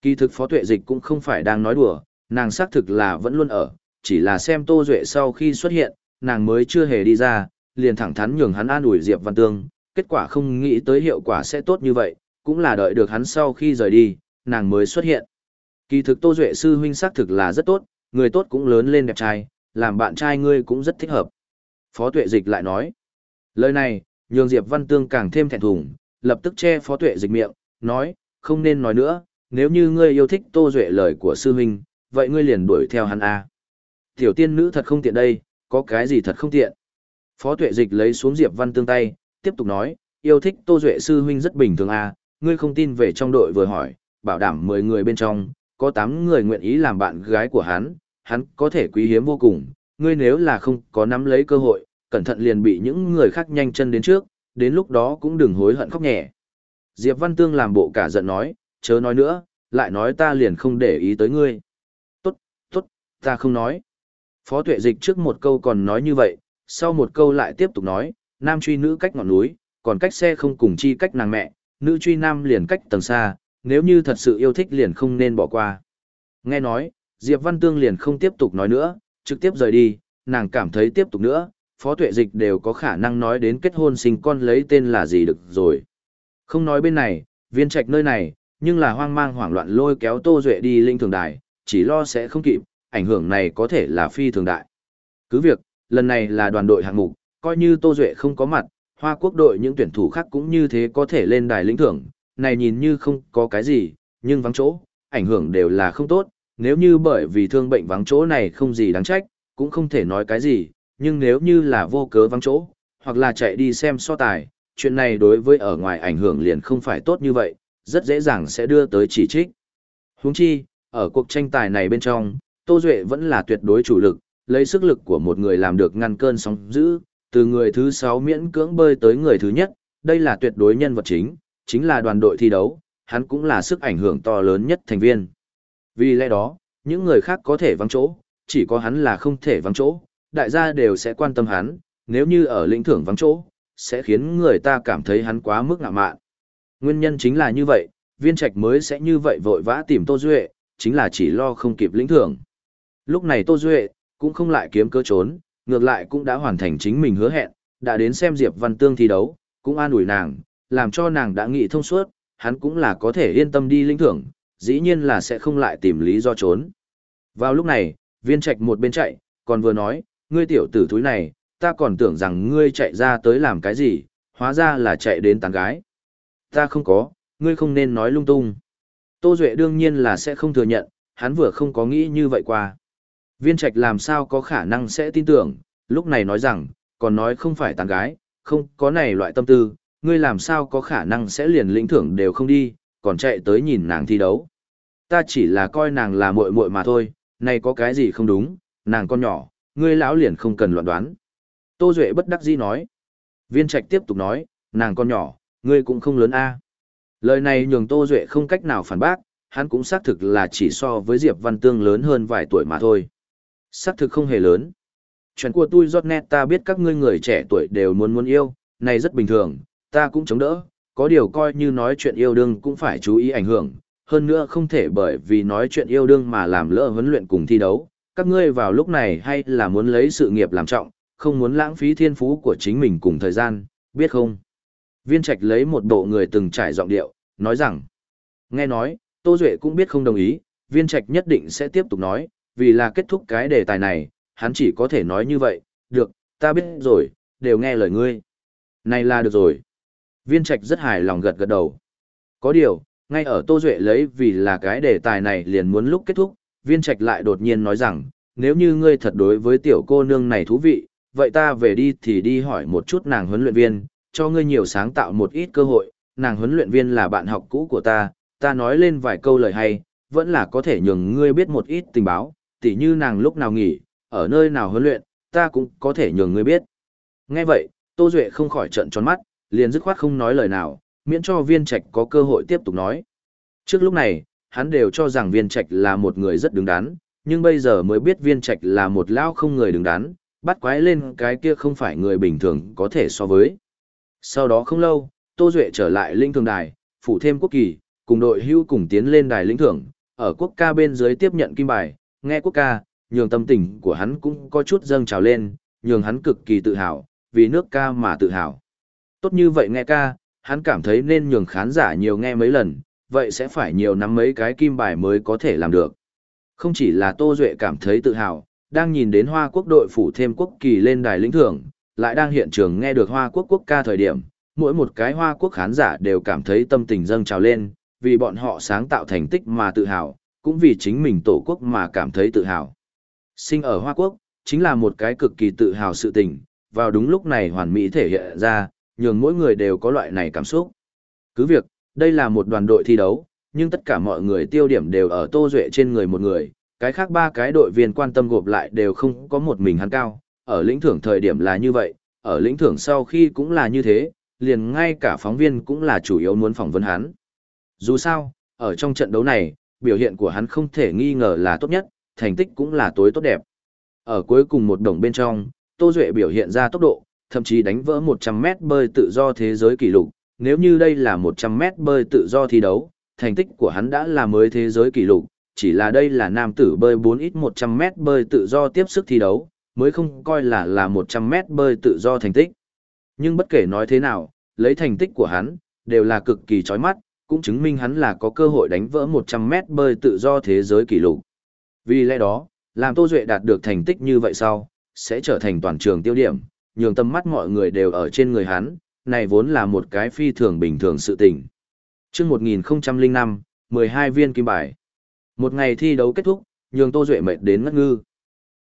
Speaker 1: Kỳ thực Phó Tuệ Dịch cũng không phải đang nói đùa, nàng xác thực là vẫn luôn ở, chỉ là xem Tô Duệ sau khi xuất hiện, nàng mới chưa hề đi ra, liền thẳng thắn nhường hắn an ủi Diệp Văn Tương, kết quả không nghĩ tới hiệu quả sẽ tốt như vậy, cũng là đợi được hắn sau khi rời đi, nàng mới xuất hiện. Kỳ thực Tô Duệ sư huynh xác thực là rất tốt, người tốt cũng lớn lên đẹp trai, làm bạn trai ngươi cũng rất thích hợp. Phó Tuệ Dịch lại nói. Lời này, nhường Diệp Văn Tương càng thêm thẹn thùng, lập tức che Phó Tuệ Dịch miệng, nói, không nên nói nữa, nếu như ngươi yêu thích Tô Duệ lời của sư huynh, vậy ngươi liền đuổi theo hắn a. Tiểu tiên nữ thật không tiện đây, có cái gì thật không tiện. Phó tuệ dịch lấy xuống Diệp Văn Tương tay, tiếp tục nói, yêu thích Tô Duệ sư huynh rất bình thường à, ngươi không tin về trong đội vừa hỏi, bảo đảm 10 người bên trong, có 8 người nguyện ý làm bạn gái của hắn, hắn có thể quý hiếm vô cùng, ngươi nếu là không có nắm lấy cơ hội, cẩn thận liền bị những người khác nhanh chân đến trước, đến lúc đó cũng đừng hối hận khóc nhẹ. Diệp Văn Tương làm bộ cả giận nói, chớ nói nữa, lại nói ta liền không để ý tới ngươi. Tốt, tốt, ta không nói. Phó tuệ dịch trước một câu còn nói như vậy, sau một câu lại tiếp tục nói, nam truy nữ cách ngọn núi, còn cách xe không cùng chi cách nàng mẹ, nữ truy nam liền cách tầng xa, nếu như thật sự yêu thích liền không nên bỏ qua. Nghe nói, Diệp Văn Tương liền không tiếp tục nói nữa, trực tiếp rời đi, nàng cảm thấy tiếp tục nữa, phó tuệ dịch đều có khả năng nói đến kết hôn sinh con lấy tên là gì được rồi. Không nói bên này, viên trạch nơi này, nhưng là hoang mang hoảng loạn lôi kéo Tô Duệ đi linh thường đài, chỉ lo sẽ không kịp, ảnh hưởng này có thể là phi thường đại. Cứ việc, lần này là đoàn đội hạng mục, coi như Tô Duệ không có mặt, Hoa Quốc đội những tuyển thủ khác cũng như thế có thể lên đài lĩnh thưởng, này nhìn như không có cái gì, nhưng vắng chỗ, ảnh hưởng đều là không tốt, nếu như bởi vì thương bệnh vắng chỗ này không gì đáng trách, cũng không thể nói cái gì, nhưng nếu như là vô cớ vắng chỗ, hoặc là chạy đi xem so tài, chuyện này đối với ở ngoài ảnh hưởng liền không phải tốt như vậy, rất dễ dàng sẽ đưa tới chỉ trích. Huống chi, ở cuộc tranh tài này bên trong, Tô Duệ vẫn là tuyệt đối chủ lực, lấy sức lực của một người làm được ngăn cơn sóng dữ, từ người thứ 6 miễn cưỡng bơi tới người thứ nhất, đây là tuyệt đối nhân vật chính, chính là đoàn đội thi đấu, hắn cũng là sức ảnh hưởng to lớn nhất thành viên. Vì lẽ đó, những người khác có thể vắng chỗ, chỉ có hắn là không thể vắng chỗ, đại gia đều sẽ quan tâm hắn, nếu như ở lĩnh thưởng vắng chỗ, sẽ khiến người ta cảm thấy hắn quá mức ngạ mạn. Nguyên nhân chính là như vậy, viên trạch mới sẽ như vậy vội vã tìm Tô Duệ, chính là chỉ lo không kịp lĩnh thưởng. Lúc này Tô Duệ, cũng không lại kiếm cơ trốn, ngược lại cũng đã hoàn thành chính mình hứa hẹn, đã đến xem Diệp Văn Tương thi đấu, cũng an ủi nàng, làm cho nàng đã nghĩ thông suốt, hắn cũng là có thể yên tâm đi lĩnh thưởng, dĩ nhiên là sẽ không lại tìm lý do trốn. Vào lúc này, viên trạch một bên chạy, còn vừa nói, ngươi tiểu tử thúi này, ta còn tưởng rằng ngươi chạy ra tới làm cái gì, hóa ra là chạy đến tán gái. Ta không có, ngươi không nên nói lung tung. Tô Duệ đương nhiên là sẽ không thừa nhận, hắn vừa không có nghĩ như vậy qua. Viên trạch làm sao có khả năng sẽ tin tưởng, lúc này nói rằng, còn nói không phải tán gái, không có này loại tâm tư, ngươi làm sao có khả năng sẽ liền lĩnh thưởng đều không đi, còn chạy tới nhìn nàng thi đấu. Ta chỉ là coi nàng là muội muội mà thôi, này có cái gì không đúng, nàng con nhỏ, ngươi lão liền không cần loạn đoán. Tô Duệ bất đắc dĩ nói. Viên Trạch tiếp tục nói, nàng con nhỏ, ngươi cũng không lớn a. Lời này nhường Tô Duệ không cách nào phản bác, hắn cũng xác thực là chỉ so với Diệp Văn Tương lớn hơn vài tuổi mà thôi. Xác thực không hề lớn. Chuyện của tôi giọt nét ta biết các ngươi người trẻ tuổi đều muốn muốn yêu, này rất bình thường, ta cũng chống đỡ, có điều coi như nói chuyện yêu đương cũng phải chú ý ảnh hưởng, hơn nữa không thể bởi vì nói chuyện yêu đương mà làm lỡ huấn luyện cùng thi đấu, các ngươi vào lúc này hay là muốn lấy sự nghiệp làm trọng, không muốn lãng phí thiên phú của chính mình cùng thời gian, biết không? Viên Trạch lấy một bộ người từng trải giọng điệu, nói rằng, nghe nói, Tô Duệ cũng biết không đồng ý, Viên Trạch nhất định sẽ tiếp tục nói, vì là kết thúc cái đề tài này, hắn chỉ có thể nói như vậy, được, ta biết rồi, đều nghe lời ngươi. Này là được rồi. Viên Trạch rất hài lòng gật gật đầu. Có điều, ngay ở Tô Duệ lấy vì là cái đề tài này liền muốn lúc kết thúc, Viên Trạch lại đột nhiên nói rằng, nếu như ngươi thật đối với tiểu cô nương này thú vị, vậy ta về đi thì đi hỏi một chút nàng huấn luyện viên, cho ngươi nhiều sáng tạo một ít cơ hội, nàng huấn luyện viên là bạn học cũ của ta, ta nói lên vài câu lời hay, vẫn là có thể nhường ngươi biết một ít tình báo, tỉ như nàng lúc nào nghỉ, ở nơi nào huấn luyện, ta cũng có thể nhường ngươi biết. Nghe vậy, Tô Duệ không khỏi trận tròn mắt, liền dứt khoát không nói lời nào, miễn cho viên trạch có cơ hội tiếp tục nói. Trước lúc này, hắn đều cho rằng viên trạch là một người rất đứng đắn, nhưng bây giờ mới biết viên trạch là một lao không người đứng đắn, bắt quái lên cái kia không phải người bình thường có thể so với. Sau đó không lâu, Tô Duệ trở lại linh thường đài, phủ thêm quốc kỳ, cùng đội hưu cùng tiến lên đài lĩnh thưởng, ở quốc ca bên dưới tiếp nhận kim bài, nghe quốc ca, nhường tâm tình của hắn cũng có chút dâng trào lên, nhường hắn cực kỳ tự hào, vì nước ca mà tự hào. Tốt như vậy nghe ca, hắn cảm thấy nên nhường khán giả nhiều nghe mấy lần, vậy sẽ phải nhiều nắm mấy cái kim bài mới có thể làm được. Không chỉ là Tô Duệ cảm thấy tự hào, đang nhìn đến Hoa Quốc đội phủ thêm quốc kỳ lên đài lĩnh thưởng, lại đang hiện trường nghe được Hoa Quốc quốc ca thời điểm, mỗi một cái Hoa Quốc khán giả đều cảm thấy tâm tình dâng trào lên, vì bọn họ sáng tạo thành tích mà tự hào, cũng vì chính mình tổ quốc mà cảm thấy tự hào. Sinh ở Hoa Quốc, chính là một cái cực kỳ tự hào sự tình, vào đúng lúc này hoàn mỹ thể hiện ra, nhường mỗi người đều có loại này cảm xúc. Cứ việc, đây là một đoàn đội thi đấu, nhưng tất cả mọi người tiêu điểm đều ở Tô Duệ trên người một người, cái khác ba cái đội viên quan tâm gộp lại đều không có một mình hắn cao, ở lĩnh thưởng thời điểm là như vậy, ở lĩnh thưởng sau khi cũng là như thế, liền ngay cả phóng viên cũng là chủ yếu muốn phỏng vấn hắn. Dù sao, ở trong trận đấu này, biểu hiện của hắn không thể nghi ngờ là tốt nhất, thành tích cũng là tối tốt đẹp. Ở cuối cùng một đồng bên trong, Tô Duệ biểu hiện ra tốc độ, thậm chí đánh vỡ 100m bơi tự do thế giới kỷ lục. Nếu như đây là 100m bơi tự do thi đấu, thành tích của hắn đã là mới thế giới kỷ lục, chỉ là đây là nam tử bơi 4 ít 100m bơi tự do tiếp sức thi đấu, mới không coi là là 100m bơi tự do thành tích. Nhưng bất kể nói thế nào, lấy thành tích của hắn, đều là cực kỳ chói mắt, cũng chứng minh hắn là có cơ hội đánh vỡ 100m bơi tự do thế giới kỷ lục. Vì lẽ đó, làm Tô Duệ đạt được thành tích như vậy sau, sẽ trở thành toàn trường tiêu điểm, nhường tâm mắt mọi người đều ở trên người hắn, này vốn là một cái phi thường bình thường sự tình. chương 1005, 12 viên kim bài. Một ngày thi đấu kết thúc, nhường Tô Duệ mệt đến ngất ngư.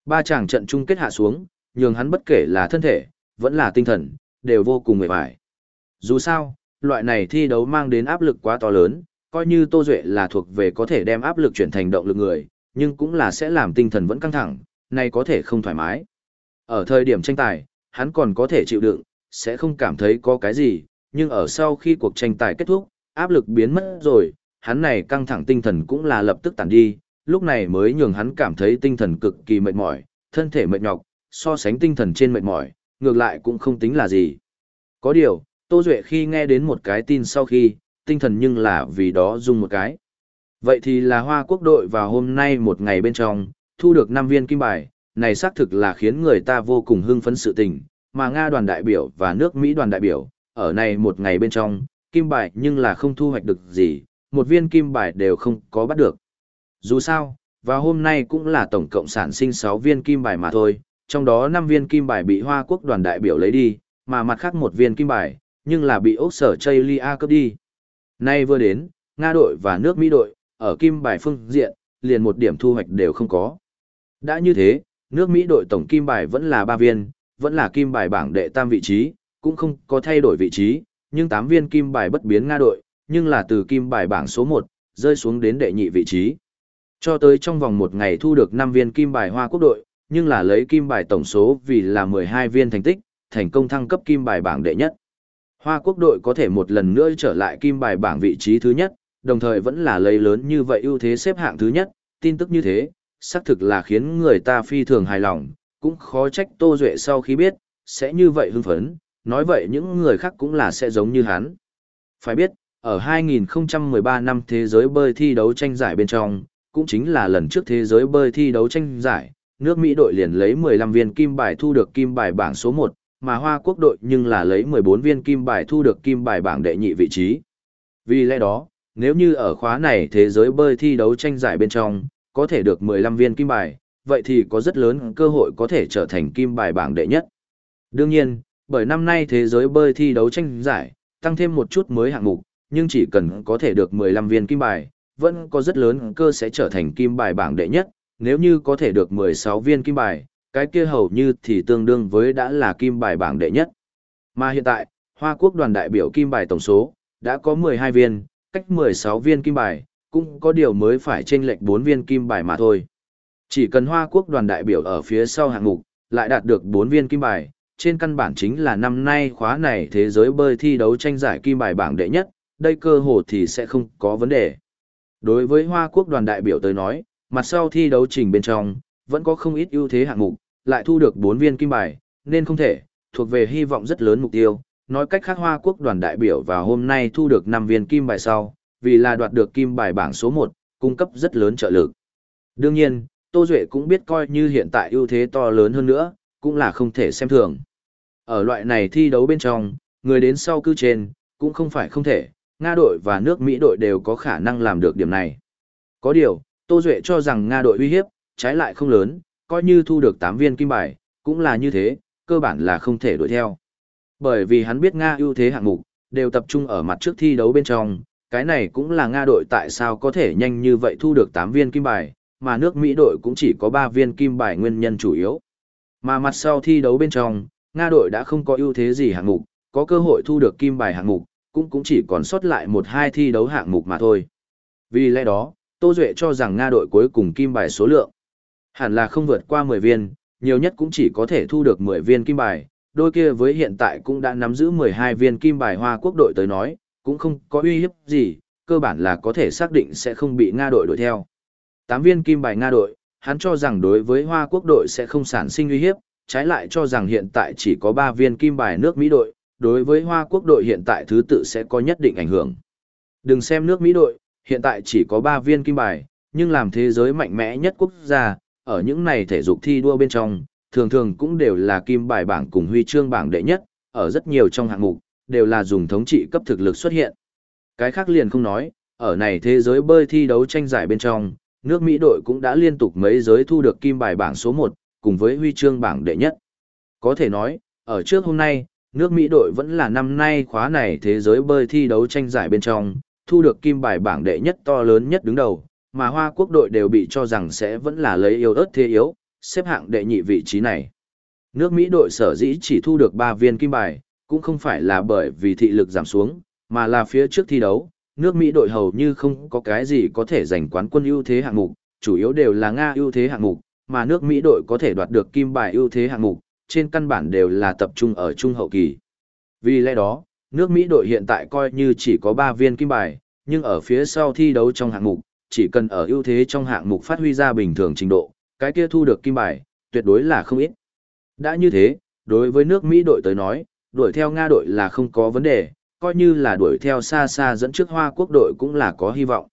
Speaker 1: Ba chàng trận chung kết hạ xuống, nhường hắn bất kể là thân thể, vẫn là tinh thần, đều vô cùng mệt mỏi. Dù sao, loại này thi đấu mang đến áp lực quá to lớn, coi như Tô Duệ là thuộc về có thể đem áp lực chuyển thành động lực người, nhưng cũng là sẽ làm tinh thần vẫn căng thẳng, này có thể không thoải mái. Ở thời điểm tranh tài, hắn còn có thể chịu đựng, sẽ không cảm thấy có cái gì, nhưng ở sau khi cuộc tranh tài kết thúc, áp lực biến mất rồi, hắn này căng thẳng tinh thần cũng là lập tức tàn đi, lúc này mới nhường hắn cảm thấy tinh thần cực kỳ mệt mỏi, thân thể mệt nhọc, so sánh tinh thần trên mệt mỏi, ngược lại cũng không tính là gì. Có điều, Tô Duệ khi nghe đến một cái tin sau khi, tinh thần nhưng là vì đó dùng một cái. Vậy thì là Hoa Quốc đội vào hôm nay một ngày bên trong, thu được 5 viên kim bài, này xác thực là khiến người ta vô cùng hưng phấn sự tình, mà Nga đoàn đại biểu và nước Mỹ đoàn đại biểu, ở này một ngày bên trong, kim bài nhưng là không thu hoạch được gì, một viên kim bài đều không có bắt được. Dù sao, và hôm nay cũng là tổng cộng sản sinh 6 viên kim bài mà thôi, trong đó 5 viên kim bài bị Hoa Quốc đoàn đại biểu lấy đi, mà mặt khác một viên kim bài, nhưng là bị ốc sở Chaylia cướp đi. Nay vừa đến, Nga đội và nước Mỹ đội, ở kim bài phương diện, liền một điểm thu hoạch đều không có. Đã như thế, nước Mỹ đội tổng kim bài vẫn là 3 viên, vẫn là kim bài bảng đệ tam vị trí, cũng không có thay đổi vị trí, nhưng 8 viên kim bài bất biến Nga đội, nhưng là từ kim bài bảng số 1, rơi xuống đến đệ nhị vị trí. Cho tới trong vòng một ngày thu được 5 viên kim bài Hoa Quốc đội, nhưng là lấy kim bài tổng số vì là 12 viên thành tích, thành công thăng cấp kim bài bảng đệ nhất. Hoa Quốc đội có thể một lần nữa trở lại kim bài bảng vị trí thứ nhất, đồng thời vẫn là lấy lớn như vậy ưu thế xếp hạng thứ nhất, tin tức như thế, xác thực là khiến người ta phi thường hài lòng, cũng khó trách Tô Duệ sau khi biết, sẽ như vậy hưng phấn, nói vậy những người khác cũng là sẽ giống như hắn. Phải biết, ở 2013 năm thế giới bơi thi đấu tranh giải bên trong, cũng chính là lần trước thế giới bơi thi đấu tranh giải, nước Mỹ đội liền lấy 15 viên kim bài thu được kim bài bảng số 1, mà Hoa Quốc đội nhưng là lấy 14 viên kim bài thu được kim bài bảng đệ nhị vị trí. Vì lẽ đó, nếu như ở khóa này thế giới bơi thi đấu tranh giải bên trong, có thể được 15 viên kim bài, vậy thì có rất lớn cơ hội có thể trở thành kim bài bảng đệ nhất. Đương nhiên, bởi năm nay thế giới bơi thi đấu tranh giải, tăng thêm một chút mới hạng mục, nhưng chỉ cần có thể được 15 viên kim bài, vẫn có rất lớn cơ sẽ trở thành kim bài bảng đệ nhất, nếu như có thể được 16 viên kim bài, cái kia hầu như thì tương đương với đã là kim bài bảng đệ nhất. Mà hiện tại, Hoa Quốc đoàn đại biểu kim bài tổng số, đã có 12 viên, cách 16 viên kim bài, cũng có điều mới phải trên lệch 4 viên kim bài mà thôi. Chỉ cần Hoa Quốc đoàn đại biểu ở phía sau hạng mục, lại đạt được 4 viên kim bài, trên căn bản chính là năm nay khóa này thế giới bơi thi đấu tranh giải kim bài bảng đệ nhất, đây cơ hồ thì sẽ không có vấn đề. Đối với Hoa Quốc đoàn đại biểu tới nói, mặt sau thi đấu trình bên trong, vẫn có không ít ưu thế hạng mục, lại thu được 4 viên kim bài, nên không thể, thuộc về hy vọng rất lớn mục tiêu. Nói cách khác Hoa Quốc đoàn đại biểu vào hôm nay thu được 5 viên kim bài sau, vì là đoạt được kim bài bảng số 1, cung cấp rất lớn trợ lực. Đương nhiên, Tô Duệ cũng biết coi như hiện tại ưu thế to lớn hơn nữa, cũng là không thể xem thường. Ở loại này thi đấu bên trong, người đến sau cư trên, cũng không phải không thể, Nga đội và nước Mỹ đội đều có khả năng làm được điểm này. Có điều, Tô Duệ cho rằng Nga đội uy hiếp, trái lại không lớn, coi như thu được 8 viên kim bài, cũng là như thế, cơ bản là không thể đuổi theo. Bởi vì hắn biết Nga ưu thế hạng mục, đều tập trung ở mặt trước thi đấu bên trong, cái này cũng là Nga đội tại sao có thể nhanh như vậy thu được 8 viên kim bài, mà nước Mỹ đội cũng chỉ có 3 viên kim bài nguyên nhân chủ yếu. Mà mặt sau thi đấu bên trong, Nga đội đã không có ưu thế gì hạng mục, có cơ hội thu được kim bài hạng mục, cũng cũng chỉ còn sót lại một hai thi đấu hạng mục mà thôi. Vì lẽ đó, Tô Duệ cho rằng Nga đội cuối cùng kim bài số lượng hẳn là không vượt qua 10 viên, nhiều nhất cũng chỉ có thể thu được 10 viên kim bài, đôi kia với hiện tại cũng đã nắm giữ 12 viên kim bài Hoa Quốc đội tới nói, cũng không có uy hiếp gì, cơ bản là có thể xác định sẽ không bị Nga đội đuổi theo. 8 viên kim bài Nga đội, hắn cho rằng đối với Hoa Quốc đội sẽ không sản sinh uy hiếp, trái lại cho rằng hiện tại chỉ có 3 viên kim bài nước Mỹ đội, đối với Hoa Quốc đội hiện tại thứ tự sẽ có nhất định ảnh hưởng. Đừng xem nước Mỹ đội, hiện tại chỉ có 3 viên kim bài, nhưng làm thế giới mạnh mẽ nhất quốc gia, ở những này thể dục thi đua bên trong, thường thường cũng đều là kim bài bảng cùng huy chương bảng đệ nhất, ở rất nhiều trong hạng mục, đều là dùng thống trị cấp thực lực xuất hiện. Cái khác liền không nói, ở này thế giới bơi thi đấu tranh giải bên trong, nước Mỹ đội cũng đã liên tục mấy giới thu được kim bài bảng số 1, cùng với huy chương bảng đệ nhất. Có thể nói, ở trước hôm nay, nước Mỹ đội vẫn là năm nay khóa này thế giới bơi thi đấu tranh giải bên trong, thu được kim bài bảng đệ nhất to lớn nhất đứng đầu, mà Hoa Quốc đội đều bị cho rằng sẽ vẫn là lấy yếu ớt thế yếu, xếp hạng đệ nhị vị trí này. Nước Mỹ đội sở dĩ chỉ thu được 3 viên kim bài, cũng không phải là bởi vì thị lực giảm xuống, mà là phía trước thi đấu, nước Mỹ đội hầu như không có cái gì có thể giành quán quân ưu thế hạng mục, chủ yếu đều là Nga ưu thế hạng mục, mà nước Mỹ đội có thể đoạt được kim bài ưu thế hạng mục, trên căn bản đều là tập trung ở trung hậu kỳ. Vì lẽ đó, nước Mỹ đội hiện tại coi như chỉ có 3 viên kim bài, nhưng ở phía sau thi đấu trong hạng mục, chỉ cần ở ưu thế trong hạng mục phát huy ra bình thường trình độ, cái kia thu được kim bài, tuyệt đối là không ít. Đã như thế, đối với nước Mỹ đội tới nói, đuổi theo Nga đội là không có vấn đề, coi như là đuổi theo xa xa dẫn trước Hoa Quốc đội cũng là có hy vọng.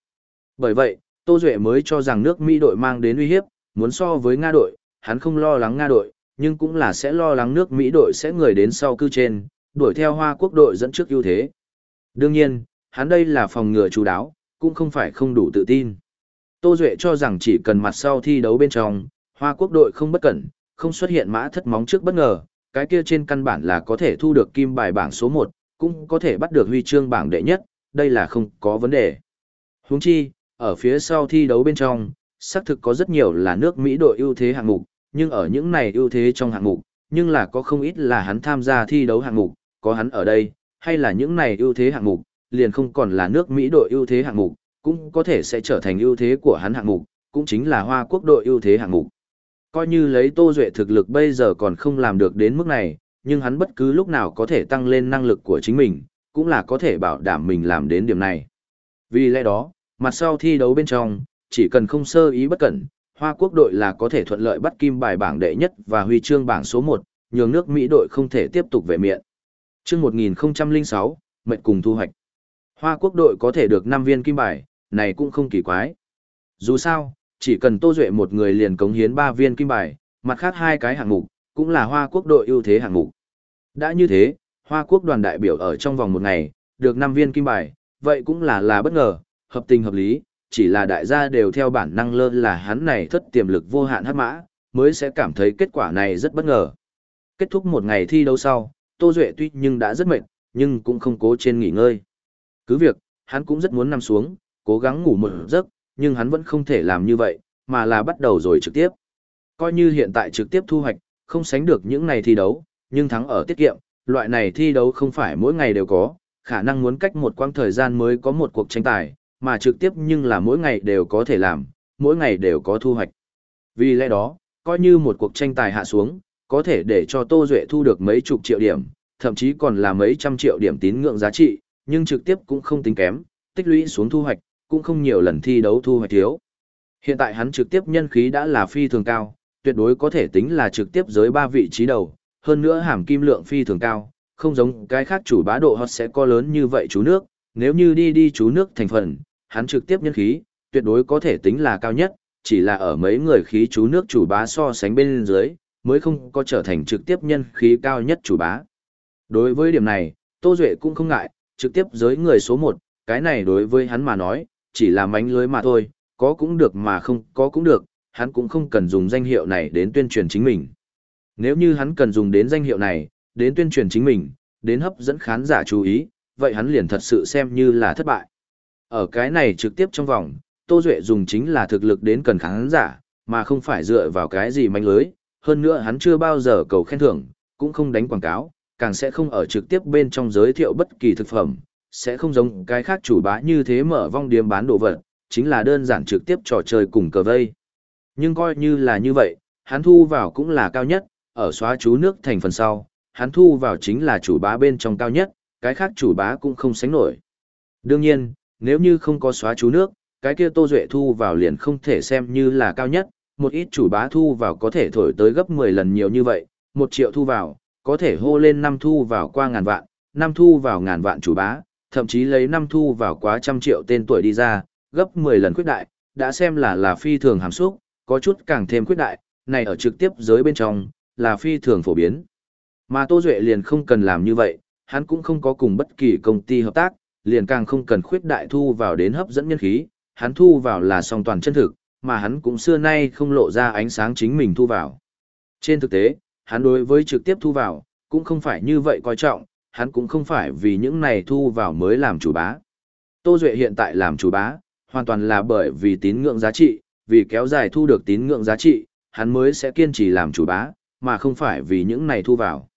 Speaker 1: Bởi vậy, Tô Duệ mới cho rằng nước Mỹ đội mang đến uy hiếp, muốn so với Nga đội, hắn không lo lắng Nga đội, nhưng cũng là sẽ lo lắng nước Mỹ đội sẽ người đến sau cư trên, đuổi theo Hoa Quốc đội dẫn trước ưu thế. Đương nhiên, hắn đây là phòng ngừa chú đáo, cũng không phải không đủ tự tin. Tô Duệ cho rằng chỉ cần mặt sau thi đấu bên trong, Hoa Quốc đội không bất cẩn, không xuất hiện mã thất móng trước bất ngờ, cái kia trên căn bản là có thể thu được kim bài bảng số 1, cũng có thể bắt được huy chương bảng đệ nhất, đây là không có vấn đề. Huống chi, ở phía sau thi đấu bên trong, xác thực có rất nhiều là nước Mỹ đội ưu thế hạng mục, nhưng ở những này ưu thế trong hạng mục, nhưng là có không ít là hắn tham gia thi đấu hạng mục, có hắn ở đây, hay là những này ưu thế hạng mục, liền không còn là nước Mỹ đội ưu thế hạng mục, cũng có thể sẽ trở thành ưu thế của hắn hạng mục, cũng chính là Hoa Quốc đội ưu thế hạng mục. Coi như lấy Tô Duệ thực lực bây giờ còn không làm được đến mức này, nhưng hắn bất cứ lúc nào có thể tăng lên năng lực của chính mình, cũng là có thể bảo đảm mình làm đến điểm này. Vì lẽ đó, mặt sau thi đấu bên trong, chỉ cần không sơ ý bất cẩn, Hoa Quốc đội là có thể thuận lợi bắt kim bài bảng đệ nhất và huy chương bảng số 1, nhường nước Mỹ đội không thể tiếp tục về miệng. Trước 1006, mệnh cùng thu hoạch. Hoa Quốc đội có thể được 5 viên kim bài, này cũng không kỳ quái. Dù sao, chỉ cần Tô Duệ một người liền cống hiến 3 viên kim bài, mặt khác hai cái hạng mục, cũng là Hoa Quốc đội ưu thế hạng mục. Đã như thế, Hoa Quốc đoàn đại biểu ở trong vòng một ngày, được 5 viên kim bài, vậy cũng là là bất ngờ, hợp tình hợp lý, chỉ là đại gia đều theo bản năng lơ là hắn này thất tiềm lực vô hạn hắc mã, mới sẽ cảm thấy kết quả này rất bất ngờ. Kết thúc một ngày thi đấu sau, Tô Duệ tuy nhưng đã rất mệt, nhưng cũng không cố trên nghỉ ngơi. Cứ việc, hắn cũng rất muốn nằm xuống, cố gắng ngủ một giấc, nhưng hắn vẫn không thể làm như vậy, mà là bắt đầu rồi trực tiếp. Coi như hiện tại trực tiếp thu hoạch, không sánh được những này thi đấu, nhưng thắng ở tiết kiệm, loại này thi đấu không phải mỗi ngày đều có, khả năng muốn cách một quãng thời gian mới có một cuộc tranh tài, mà trực tiếp nhưng là mỗi ngày đều có thể làm, mỗi ngày đều có thu hoạch. Vì lẽ đó, coi như một cuộc tranh tài hạ xuống, có thể để cho Tô Duệ thu được mấy chục triệu điểm, thậm chí còn là mấy trăm triệu điểm tín ngưỡng giá trị, nhưng trực tiếp cũng không tính kém, tích lũy xuống thu hoạch, cũng không nhiều lần thi đấu thu hoạch thiếu. Hiện tại hắn trực tiếp nhân khí đã là phi thường cao, tuyệt đối có thể tính là trực tiếp giới ba vị trí đầu, hơn nữa hàm kim lượng phi thường cao, không giống cái khác chủ bá độ hot sẽ có lớn như vậy chú nước, nếu như đi đi chú nước thành phần, hắn trực tiếp nhân khí, tuyệt đối có thể tính là cao nhất, chỉ là ở mấy người khí chú nước chủ bá so sánh bên dưới, mới không có trở thành trực tiếp nhân khí cao nhất chủ bá. Đối với điểm này, Tô Duệ cũng không ngại, trực tiếp giới người số 1, cái này đối với hắn mà nói, chỉ là mánh lưới mà thôi, có cũng được mà không có cũng được, hắn cũng không cần dùng danh hiệu này đến tuyên truyền chính mình. Nếu như hắn cần dùng đến danh hiệu này, đến tuyên truyền chính mình, đến hấp dẫn khán giả chú ý, vậy hắn liền thật sự xem như là thất bại. Ở cái này trực tiếp trong vòng, Tô Duệ dùng chính là thực lực đến cần khán giả, mà không phải dựa vào cái gì manh lưới, hơn nữa hắn chưa bao giờ cầu khen thưởng, cũng không đánh quảng cáo, càng sẽ không ở trực tiếp bên trong giới thiệu bất kỳ thực phẩm, sẽ không giống cái khác chủ bá như thế mở vong điếm bán đồ vật, chính là đơn giản trực tiếp trò chơi cùng cờ vây. Nhưng coi như là như vậy, hắn thu vào cũng là cao nhất, ở xóa chú nước thành phần sau, hắn thu vào chính là chủ bá bên trong cao nhất, cái khác chủ bá cũng không sánh nổi. Đương nhiên, nếu như không có xóa chú nước, cái kia Tô Duệ thu vào liền không thể xem như là cao nhất, một ít chủ bá thu vào có thể thổi tới gấp 10 lần nhiều như vậy, một triệu thu vào, có thể hô lên năm thu vào qua ngàn vạn, năm thu vào ngàn vạn chủ bá, thậm chí lấy năm thu vào quá trăm triệu tên tuổi đi ra, gấp 10 lần khuyết đại, đã xem là là phi thường hàm xúc, có chút càng thêm khuyết đại, này ở trực tiếp giới bên trong, là phi thường phổ biến. Mà Tô Duệ liền không cần làm như vậy, hắn cũng không có cùng bất kỳ công ty hợp tác, liền càng không cần khuyết đại thu vào đến hấp dẫn nhân khí, hắn thu vào là song toàn chân thực, mà hắn cũng xưa nay không lộ ra ánh sáng chính mình thu vào. Trên thực tế, hắn đối với trực tiếp thu vào, cũng không phải như vậy coi trọng, hắn cũng không phải vì những này thu vào mới làm chủ bá. Tô Duệ hiện tại làm chủ bá, hoàn toàn là bởi vì tín ngưỡng giá trị, vì kéo dài thu được tín ngưỡng giá trị, hắn mới sẽ kiên trì làm chủ bá, mà không phải vì những này thu vào.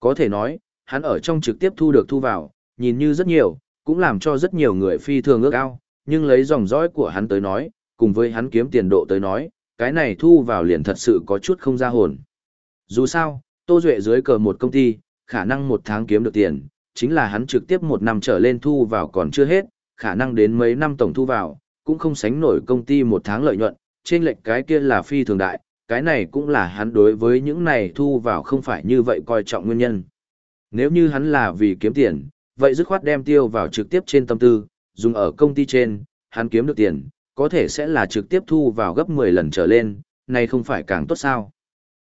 Speaker 1: Có thể nói, hắn ở trong trực tiếp thu được thu vào, nhìn như rất nhiều, cũng làm cho rất nhiều người phi thường ước ao, nhưng lấy dòng dõi của hắn tới nói, cùng với hắn kiếm tiền độ tới nói, cái này thu vào liền thật sự có chút không ra hồn. Dù sao, Tô Duệ dưới cờ một công ty, khả năng một tháng kiếm được tiền, chính là hắn trực tiếp một năm trở lên thu vào còn chưa hết, khả năng đến mấy năm tổng thu vào, cũng không sánh nổi công ty một tháng lợi nhuận, trên lệch cái kia là phi thường đại, cái này cũng là hắn đối với những này thu vào không phải như vậy coi trọng nguyên nhân. Nếu như hắn là vì kiếm tiền, vậy dứt khoát đem tiêu vào trực tiếp trên tâm tư, dùng ở công ty trên, hắn kiếm được tiền, có thể sẽ là trực tiếp thu vào gấp 10 lần trở lên, này không phải càng tốt sao.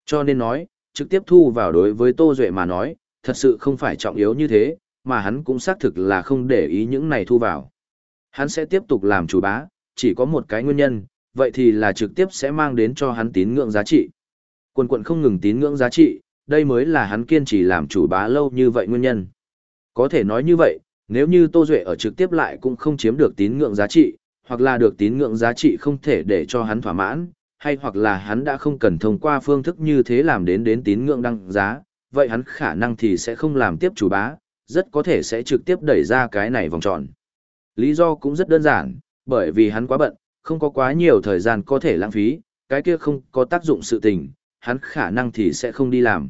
Speaker 1: Cho nên nói, trực tiếp thu vào đối với Tô Duệ mà nói, thật sự không phải trọng yếu như thế, mà hắn cũng xác thực là không để ý những này thu vào. Hắn sẽ tiếp tục làm chủ bá, chỉ có một cái nguyên nhân, vậy thì là trực tiếp sẽ mang đến cho hắn tín ngưỡng giá trị. Quần quận không ngừng tín ngưỡng giá trị, đây mới là hắn kiên trì làm chủ bá lâu như vậy nguyên nhân. Có thể nói như vậy, nếu như Tô Duệ ở trực tiếp lại cũng không chiếm được tín ngưỡng giá trị, hoặc là được tín ngưỡng giá trị không thể để cho hắn thỏa mãn, hay hoặc là hắn đã không cần thông qua phương thức như thế làm đến đến tín ngưỡng đăng giá, vậy hắn khả năng thì sẽ không làm tiếp chủ bá, rất có thể sẽ trực tiếp đẩy ra cái này vòng tròn. Lý do cũng rất đơn giản, bởi vì hắn quá bận, không có quá nhiều thời gian có thể lãng phí, cái kia không có tác dụng sự tình, hắn khả năng thì sẽ không đi làm.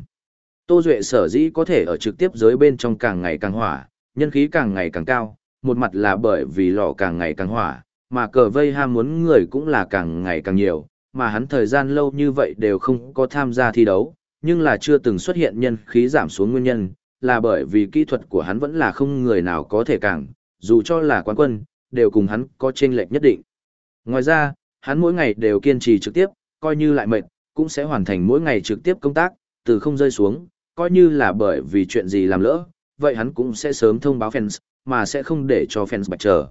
Speaker 1: Tô Duệ sở dĩ có thể ở trực tiếp giới bên trong càng ngày càng hỏa, nhân khí càng ngày càng cao, một mặt là bởi vì lò càng ngày càng hỏa, mà cờ vây ham muốn người cũng là càng ngày càng nhiều, mà hắn thời gian lâu như vậy đều không có tham gia thi đấu, nhưng là chưa từng xuất hiện nhân khí giảm xuống nguyên nhân, là bởi vì kỹ thuật của hắn vẫn là không người nào có thể cản, dù cho là quán quân, đều cùng hắn có chênh lệch nhất định. Ngoài ra, hắn mỗi ngày đều kiên trì trực tiếp, coi như lại mệt, cũng sẽ hoàn thành mỗi ngày trực tiếp công tác, từ không rơi xuống, coi như là bởi vì chuyện gì làm lỡ, vậy hắn cũng sẽ sớm thông báo fans, mà sẽ không để cho fans bạch chờ.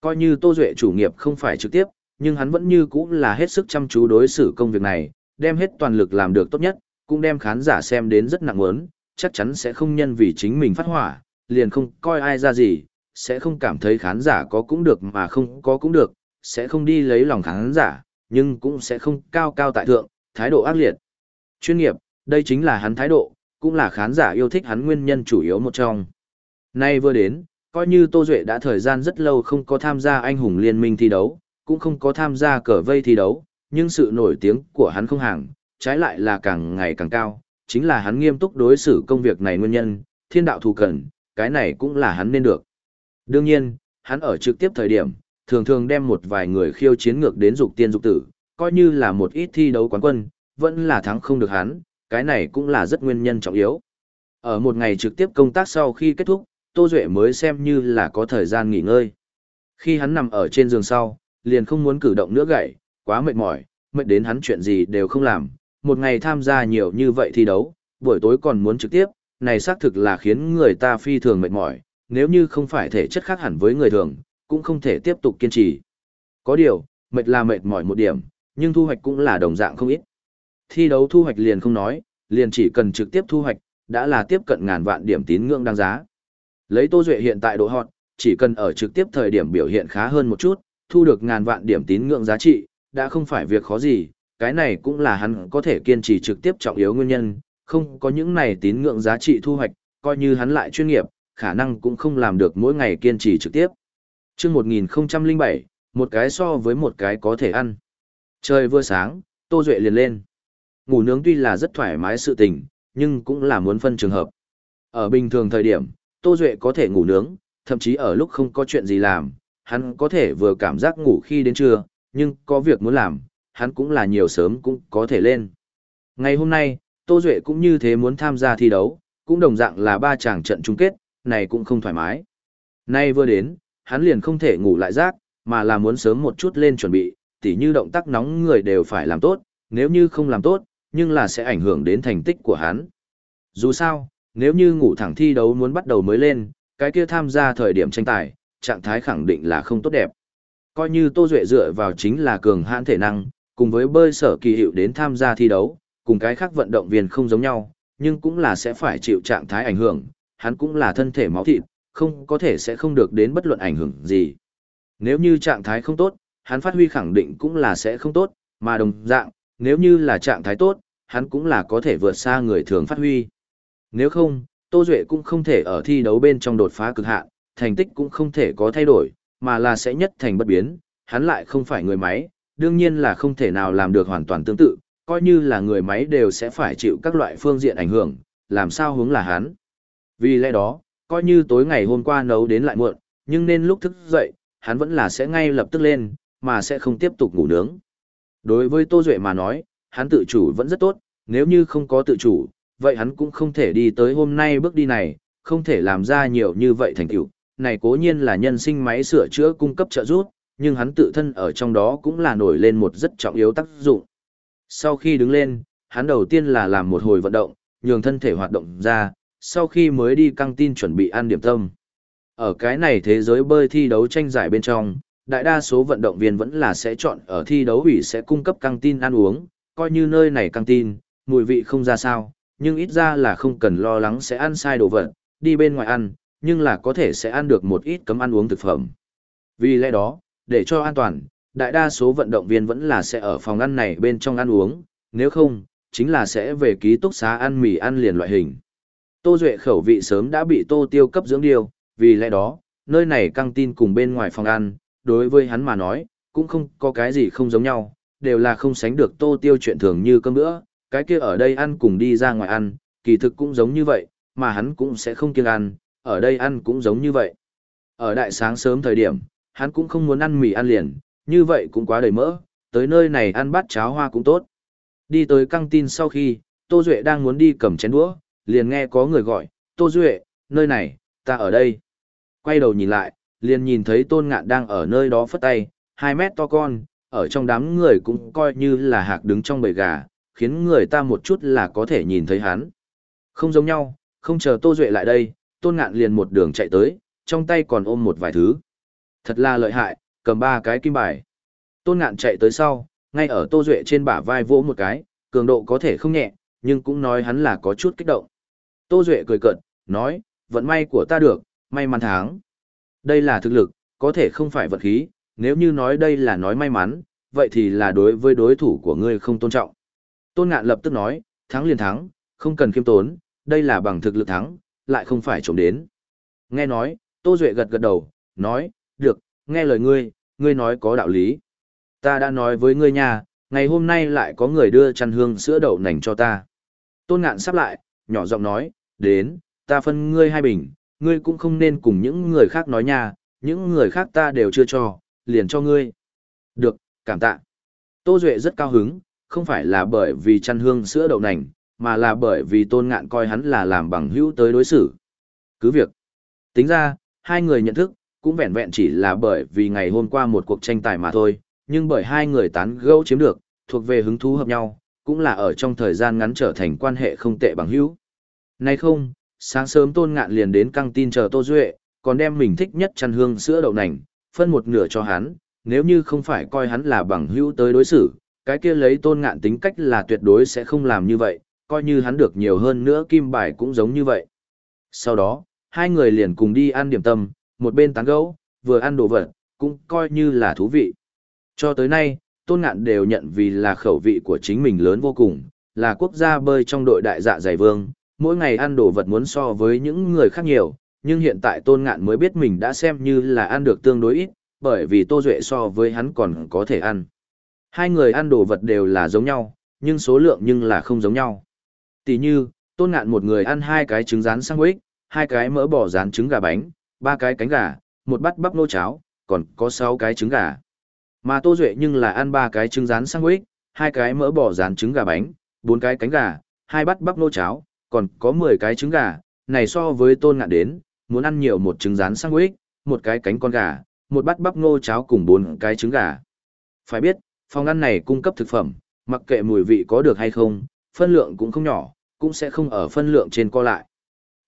Speaker 1: Coi như Tô Duệ chủ nghiệp không phải trực tiếp, nhưng hắn vẫn như cũng là hết sức chăm chú đối xử công việc này, đem hết toàn lực làm được tốt nhất, cũng đem khán giả xem đến rất nặng muốn, chắc chắn sẽ không nhân vì chính mình phát hỏa, liền không coi ai ra gì, sẽ không cảm thấy khán giả có cũng được mà không có cũng được, sẽ không đi lấy lòng khán giả, nhưng cũng sẽ không cao cao tại thượng, thái độ ác liệt. Chuyên nghiệp, đây chính là hắn thái độ, cũng là khán giả yêu thích hắn nguyên nhân chủ yếu một trong. Nay vừa đến, coi như Tô Duệ đã thời gian rất lâu không có tham gia anh hùng liên minh thi đấu, cũng không có tham gia cờ vây thi đấu, nhưng sự nổi tiếng của hắn không hàng, trái lại là càng ngày càng cao, chính là hắn nghiêm túc đối xử công việc này nguyên nhân, thiên đạo thù cần, cái này cũng là hắn nên được. Đương nhiên, hắn ở trực tiếp thời điểm, thường thường đem một vài người khiêu chiến ngược đến dục tiên dục tử, coi như là một ít thi đấu quán quân, vẫn là thắng không được hắn, cái này cũng là rất nguyên nhân trọng yếu. Ở một ngày trực tiếp công tác sau khi kết thúc, Tô Duệ mới xem như là có thời gian nghỉ ngơi. Khi hắn nằm ở trên giường sau, liền không muốn cử động nữa gậy, quá mệt mỏi, mệt đến hắn chuyện gì đều không làm. Một ngày tham gia nhiều như vậy thi đấu, buổi tối còn muốn trực tiếp, này xác thực là khiến người ta phi thường mệt mỏi, nếu như không phải thể chất khác hẳn với người thường, cũng không thể tiếp tục kiên trì. Có điều, mệt là mệt mỏi một điểm, nhưng thu hoạch cũng là đồng dạng không ít. Thi đấu thu hoạch liền không nói, liền chỉ cần trực tiếp thu hoạch, đã là tiếp cận ngàn vạn điểm tín ngưỡng đáng giá. Lấy Tô Duệ hiện tại độ hot, chỉ cần ở trực tiếp thời điểm biểu hiện khá hơn một chút, thu được ngàn vạn điểm tín ngưỡng giá trị, đã không phải việc khó gì, cái này cũng là hắn có thể kiên trì trực tiếp trọng yếu nguyên nhân, không có những này tín ngưỡng giá trị thu hoạch, coi như hắn lại chuyên nghiệp, khả năng cũng không làm được mỗi ngày kiên trì trực tiếp. Trước 1007, một cái so với một cái có thể ăn. Trời vừa sáng, Tô Duệ liền lên. Ngủ nướng tuy là rất thoải mái sự tình, nhưng cũng là muốn phân trường hợp. Ở bình thường thời điểm, Tô Duệ có thể ngủ nướng, thậm chí ở lúc không có chuyện gì làm, hắn có thể vừa cảm giác ngủ khi đến trưa, nhưng có việc muốn làm, hắn cũng là nhiều sớm cũng có thể lên. Ngày hôm nay, Tô Duệ cũng như thế muốn tham gia thi đấu, cũng đồng dạng là ba chàng trận chung kết, này cũng không thoải mái. Nay vừa đến, hắn liền không thể ngủ lại rác, mà là muốn sớm một chút lên chuẩn bị, tỉ như động tác nóng người đều phải làm tốt, nếu như không làm tốt, nhưng là sẽ ảnh hưởng đến thành tích của hắn. Dù sao, nếu như ngủ thẳng thi đấu muốn bắt đầu mới lên, cái kia tham gia thời điểm tranh tài, trạng thái khẳng định là không tốt đẹp. Coi như Tô Duệ dựa vào chính là cường hãn thể năng, cùng với bơi sở kỳ hiệu đến tham gia thi đấu, cùng cái khác vận động viên không giống nhau, nhưng cũng là sẽ phải chịu trạng thái ảnh hưởng, hắn cũng là thân thể máu thịt, không có thể sẽ không được đến bất luận ảnh hưởng gì. Nếu như trạng thái không tốt, hắn phát huy khẳng định cũng là sẽ không tốt, mà đồng dạng, nếu như là trạng thái tốt, hắn cũng là có thể vượt xa người thường phát huy. Nếu không, Tô Duệ cũng không thể ở thi đấu bên trong đột phá cực hạn, thành tích cũng không thể có thay đổi, mà là sẽ nhất thành bất biến, hắn lại không phải người máy, đương nhiên là không thể nào làm được hoàn toàn tương tự, coi như là người máy đều sẽ phải chịu các loại phương diện ảnh hưởng, làm sao hướng là hắn. Vì lẽ đó, coi như tối ngày hôm qua nấu đến lại muộn, nhưng nên lúc thức dậy, hắn vẫn là sẽ ngay lập tức lên, mà sẽ không tiếp tục ngủ nướng. Đối với Tô Duệ mà nói, hắn tự chủ vẫn rất tốt, nếu như không có tự chủ, vậy hắn cũng không thể đi tới hôm nay bước đi này, không thể làm ra nhiều như vậy thành tựu. Này cố nhiên là nhân sinh máy sửa chữa cung cấp trợ giúp, nhưng hắn tự thân ở trong đó cũng là nổi lên một rất trọng yếu tác dụng. Sau khi đứng lên, hắn đầu tiên là làm một hồi vận động, nhường thân thể hoạt động ra, sau khi mới đi căng tin chuẩn bị ăn điểm tâm. Ở cái này thế giới bơi thi đấu tranh giải bên trong, đại đa số vận động viên vẫn là sẽ chọn ở thi đấu ủy sẽ cung cấp căng tin ăn uống, coi như nơi này căng tin, mùi vị không ra sao, nhưng ít ra là không cần lo lắng sẽ ăn sai đồ vật, đi bên ngoài ăn, nhưng là có thể sẽ ăn được một ít cấm ăn uống thực phẩm. Vì lẽ đó, để cho an toàn, đại đa số vận động viên vẫn là sẽ ở phòng ăn này bên trong ăn uống, nếu không, chính là sẽ về ký túc xá ăn mì ăn liền loại hình. Tô Duệ khẩu vị sớm đã bị Tô Tiêu cấp dưỡng điều, vì lẽ đó, nơi này căng tin cùng bên ngoài phòng ăn, đối với hắn mà nói, cũng không có cái gì không giống nhau, đều là không sánh được Tô Tiêu chuyện thường như cơm bữa, cái kia ở đây ăn cùng đi ra ngoài ăn, kỳ thực cũng giống như vậy, mà hắn cũng sẽ không kiêng ăn, ở đây ăn cũng giống như vậy. Ở đại sáng sớm thời điểm, hắn cũng không muốn ăn mì ăn liền, như vậy cũng quá đầy mỡ, tới nơi này ăn bát cháo hoa cũng tốt. Đi tới căng tin sau khi, Tô Duệ đang muốn đi cầm chén đũa, liền nghe có người gọi, Tô Duệ, nơi này, ta ở đây. Quay đầu nhìn lại, liền nhìn thấy Tôn Ngạn đang ở nơi đó phất tay, 2 mét to con, ở trong đám người cũng coi như là hạc đứng trong bầy gà, khiến người ta một chút là có thể nhìn thấy hắn. Không giống nhau, không chờ Tô Duệ lại đây, Tôn Ngạn liền một đường chạy tới, trong tay còn ôm một vài thứ. Thật là lợi hại, cầm ba cái kim bài. Tôn Ngạn chạy tới sau, ngay ở Tô Duệ trên bả vai vỗ một cái, cường độ có thể không nhẹ, nhưng cũng nói hắn là có chút kích động. Tô Duệ cười cận, nói, vận may của ta được, may mắn tháng. Đây là thực lực, có thể không phải vật khí, nếu như nói đây là nói may mắn, vậy thì là đối với đối thủ của ngươi không tôn trọng. Tôn Ngạn lập tức nói, thắng liền thắng, không cần khiêm tốn, đây là bằng thực lực thắng, lại không phải trộm đến. Nghe nói, Tô Duệ gật gật đầu, nói, được, nghe lời ngươi, ngươi nói có đạo lý. Ta đã nói với ngươi nha, ngày hôm nay lại có người đưa chăn hương sữa đậu nành cho ta. Tôn Ngạn sắp lại, nhỏ giọng nói, đến, ta phân ngươi hai bình, ngươi cũng không nên cùng những người khác nói nha, những người khác ta đều chưa cho, liền cho ngươi. Được, cảm tạ. Tô Duệ rất cao hứng, không phải là bởi vì chăn hương sữa đậu nành, mà là bởi vì tôn ngạn coi hắn là làm bằng hữu tới đối xử. Cứ việc. Tính ra, hai người nhận thức, cũng vẹn vẹn chỉ là bởi vì ngày hôm qua một cuộc tranh tài mà thôi, nhưng bởi hai người tán gẫu chiếm được, thuộc về hứng thú hợp nhau, cũng là ở trong thời gian ngắn trở thành quan hệ không tệ bằng hữu. Nay không, sáng sớm tôn ngạn liền đến căng tin chờ Tô Duệ, còn đem mình thích nhất chăn hương sữa đậu nành, phân một nửa cho hắn, nếu như không phải coi hắn là bằng hữu tới đối xử, cái kia lấy tôn ngạn tính cách là tuyệt đối sẽ không làm như vậy, coi như hắn được nhiều hơn nữa kim bài cũng giống như vậy. Sau đó, hai người liền cùng đi ăn điểm tâm, một bên tán gẫu, vừa ăn đồ vật, cũng coi như là thú vị. Cho tới nay, tôn ngạn đều nhận vì là khẩu vị của chính mình lớn vô cùng, là quốc gia bơi trong đội đại dạ giải vương, mỗi ngày ăn đồ vật muốn so với những người khác nhiều, nhưng hiện tại tôn ngạn mới biết mình đã xem như là ăn được tương đối ít, bởi vì tô duệ so với hắn còn có thể ăn. Hai người ăn đồ vật đều là giống nhau, nhưng số lượng nhưng là không giống nhau. Tỷ như, tôn ngạn một người ăn hai cái trứng rán sang quýt, hai cái mỡ bò rán trứng gà bánh, ba cái cánh gà, một bát bắp nô cháo, còn có sáu cái trứng gà. Mà Tô Duệ nhưng là ăn ba cái trứng rán sang quýt, hai cái mỡ bò rán trứng gà bánh, bốn cái cánh gà, hai bát bắp nô cháo, còn có 10 cái trứng gà, này so với tôn ngạn đến, muốn ăn nhiều một trứng rán sang quýt, một cái cánh con gà, một bát bắp nô cháo cùng bốn cái trứng gà. Phải biết, phòng ăn này cung cấp thực phẩm, mặc kệ mùi vị có được hay không, phân lượng cũng không nhỏ, cũng sẽ không ở phân lượng trên co lại.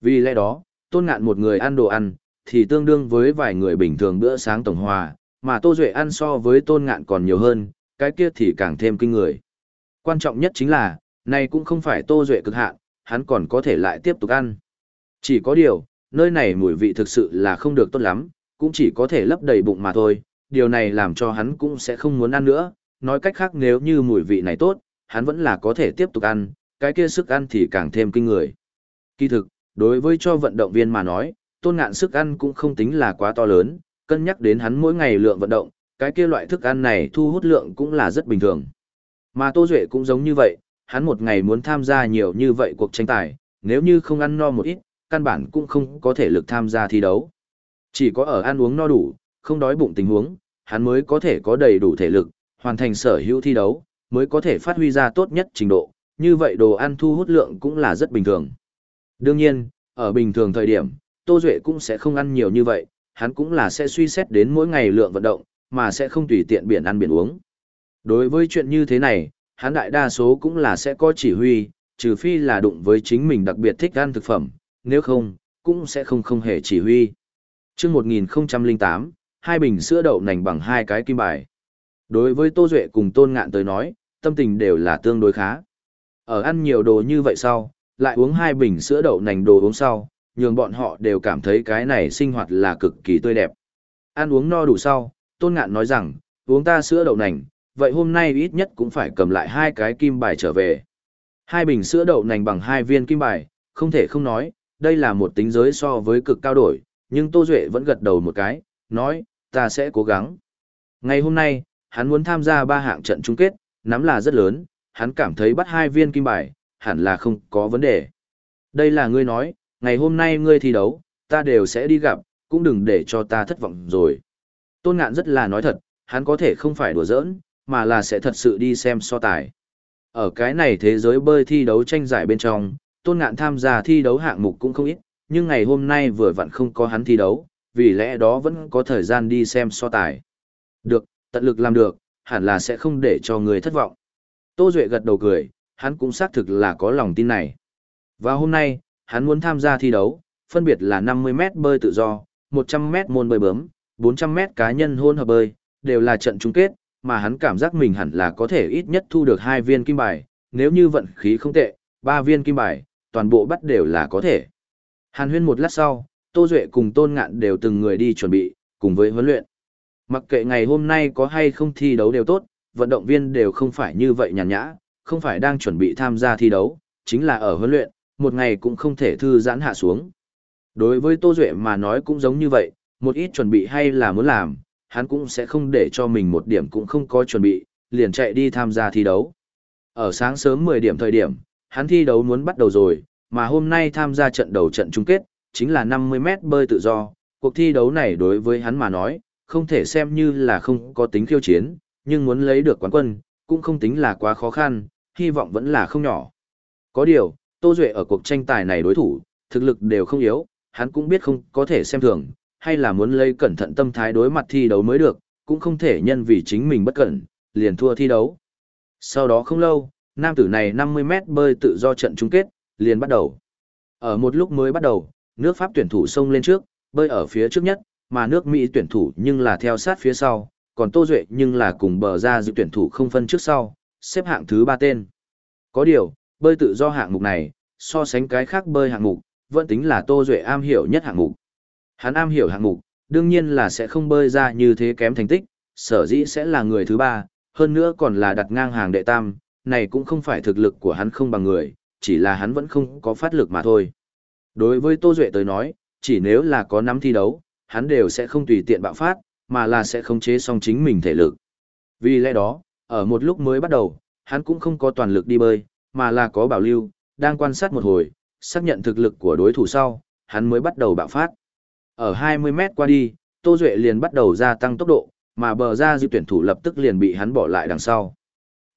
Speaker 1: Vì lẽ đó, tôn ngạn một người ăn đồ ăn, thì tương đương với vài người bình thường bữa sáng tổng hòa, mà Tô Duệ ăn so với tôn ngạn còn nhiều hơn, cái kia thì càng thêm kinh người. Quan trọng nhất chính là, này cũng không phải Tô Duệ cực hạn, hắn còn có thể lại tiếp tục ăn. Chỉ có điều, nơi này mùi vị thực sự là không được tốt lắm, cũng chỉ có thể lấp đầy bụng mà thôi, điều này làm cho hắn cũng sẽ không muốn ăn nữa, nói cách khác nếu như mùi vị này tốt, hắn vẫn là có thể tiếp tục ăn, cái kia sức ăn thì càng thêm kinh người. Kỳ thực, đối với cho vận động viên mà nói, tôn ngạn sức ăn cũng không tính là quá to lớn, cân nhắc đến hắn mỗi ngày lượng vận động, cái kia loại thức ăn này thu hút lượng cũng là rất bình thường. Mà Tô Duệ cũng giống như vậy, hắn một ngày muốn tham gia nhiều như vậy cuộc tranh tài, nếu như không ăn no một ít, căn bản cũng không có thể lực tham gia thi đấu. Chỉ có ở ăn uống no đủ, không đói bụng tình huống, hắn mới có thể có đầy đủ thể lực, hoàn thành sở hữu thi đấu, mới có thể phát huy ra tốt nhất trình độ, như vậy đồ ăn thu hút lượng cũng là rất bình thường. Đương nhiên, ở bình thường thời điểm, Tô Duệ cũng sẽ không ăn nhiều như vậy, hắn cũng là sẽ suy xét đến mỗi ngày lượng vận động, mà sẽ không tùy tiện biển ăn biển uống. Đối với chuyện như thế này, hắn đại đa số cũng là sẽ có chỉ huy, trừ phi là đụng với chính mình đặc biệt thích ăn thực phẩm, nếu không, cũng sẽ không không hề chỉ huy. Trước 1008, hai bình sữa đậu nành bằng hai cái kim bài. Đối với Tô Duệ cùng Tôn Ngạn tới nói, tâm tình đều là tương đối khá. Ở ăn nhiều đồ như vậy sau, lại uống hai bình sữa đậu nành đồ uống sau, nhường bọn họ đều cảm thấy cái này sinh hoạt là cực kỳ tươi đẹp. Ăn uống no đủ sau, Tôn Ngạn nói rằng, uống ta sữa đậu nành, vậy hôm nay ít nhất cũng phải cầm lại hai cái kim bài trở về. Hai bình sữa đậu nành bằng hai viên kim bài, không thể không nói, đây là một tính giới so với cực cao đổi, nhưng Tô Duệ vẫn gật đầu một cái, nói, ta sẽ cố gắng. Ngày hôm nay, hắn muốn tham gia ba hạng trận chung kết, nắm là rất lớn, hắn cảm thấy bắt hai viên kim bài, hẳn là không có vấn đề. Đây là ngươi nói, ngày hôm nay ngươi thi đấu, ta đều sẽ đi gặp, cũng đừng để cho ta thất vọng rồi. Tôn ngạn rất là nói thật, hắn có thể không phải đùa giỡn, mà là sẽ thật sự đi xem so tài. Ở cái này thế giới bơi thi đấu tranh giải bên trong, tôn ngạn tham gia thi đấu hạng mục cũng không ít, nhưng ngày hôm nay vừa vặn không có hắn thi đấu, vì lẽ đó vẫn có thời gian đi xem so tài. Được, tận lực làm được, hẳn là sẽ không để cho người thất vọng. Tô Duệ gật đầu cười, hắn cũng xác thực là có lòng tin này. Và hôm nay, hắn muốn tham gia thi đấu, phân biệt là 50m bơi tự do, 100m môn bơi bướm, 400m cá nhân hôn hợp bơi, đều là trận chung kết, mà hắn cảm giác mình hẳn là có thể ít nhất thu được hai viên kim bài, nếu như vận khí không tệ, ba viên kim bài, toàn bộ bắt đều là có thể. Hàn huyên một lát sau, Tô Duệ cùng Tôn Ngạn đều từng người đi chuẩn bị, cùng với huấn luyện. Mặc kệ ngày hôm nay có hay không thi đấu đều tốt, vận động viên đều không phải như vậy nhàn nhã, không phải đang chuẩn bị tham gia thi đấu, chính là ở huấn luyện, một ngày cũng không thể thư giãn hạ xuống. Đối với Tô Duệ mà nói cũng giống như vậy, một ít chuẩn bị hay là muốn làm, hắn cũng sẽ không để cho mình một điểm cũng không có chuẩn bị, liền chạy đi tham gia thi đấu. Ở sáng sớm 10 điểm thời điểm, hắn thi đấu muốn bắt đầu rồi, mà hôm nay tham gia trận đầu trận chung kết, chính là 50 mét bơi tự do. Cuộc thi đấu này đối với hắn mà nói, không thể xem như là không có tính khiêu chiến, nhưng muốn lấy được quán quân, cũng không tính là quá khó khăn, hy vọng vẫn là không nhỏ. Có điều, Tô Duệ ở cuộc tranh tài này đối thủ, thực lực đều không yếu, hắn cũng biết không có thể xem thường, hay là muốn lấy cẩn thận tâm thái đối mặt thi đấu mới được, cũng không thể nhân vì chính mình bất cẩn, liền thua thi đấu. Sau đó không lâu, nam tử này 50 mét bơi tự do trận chung kết, liền bắt đầu. Ở một lúc mới bắt đầu, nước Pháp tuyển thủ xông lên trước, bơi ở phía trước nhất, mà nước Mỹ tuyển thủ nhưng là theo sát phía sau, còn Tô Duệ nhưng là cùng bờ ra dự tuyển thủ không phân trước sau, xếp hạng thứ ba tên. Có điều, bơi tự do hạng mục này, so sánh cái khác bơi hạng mục, vẫn tính là Tô Duệ am hiểu nhất hạng mục. Hắn am hiểu hạng mục, đương nhiên là sẽ không bơi ra như thế kém thành tích, sở dĩ sẽ là người thứ ba, Hơn nữa còn là đặt ngang hàng đệ tam, này cũng không phải thực lực của hắn không bằng người, chỉ là hắn vẫn không có phát lực mà thôi. Đối với Tô Duệ tới nói, chỉ nếu là có nắm thi đấu, hắn đều sẽ không tùy tiện bạo phát, mà là sẽ khống chế song chính mình thể lực. Vì lẽ đó, ở một lúc mới bắt đầu, hắn cũng không có toàn lực đi bơi, mà là có bảo lưu, đang quan sát một hồi, xác nhận thực lực của đối thủ sau, hắn mới bắt đầu bạo phát. Ở 20 mét qua đi, Tô Duệ liền bắt đầu gia tăng tốc độ, mà bờ ra dư tuyển thủ lập tức liền bị hắn bỏ lại đằng sau.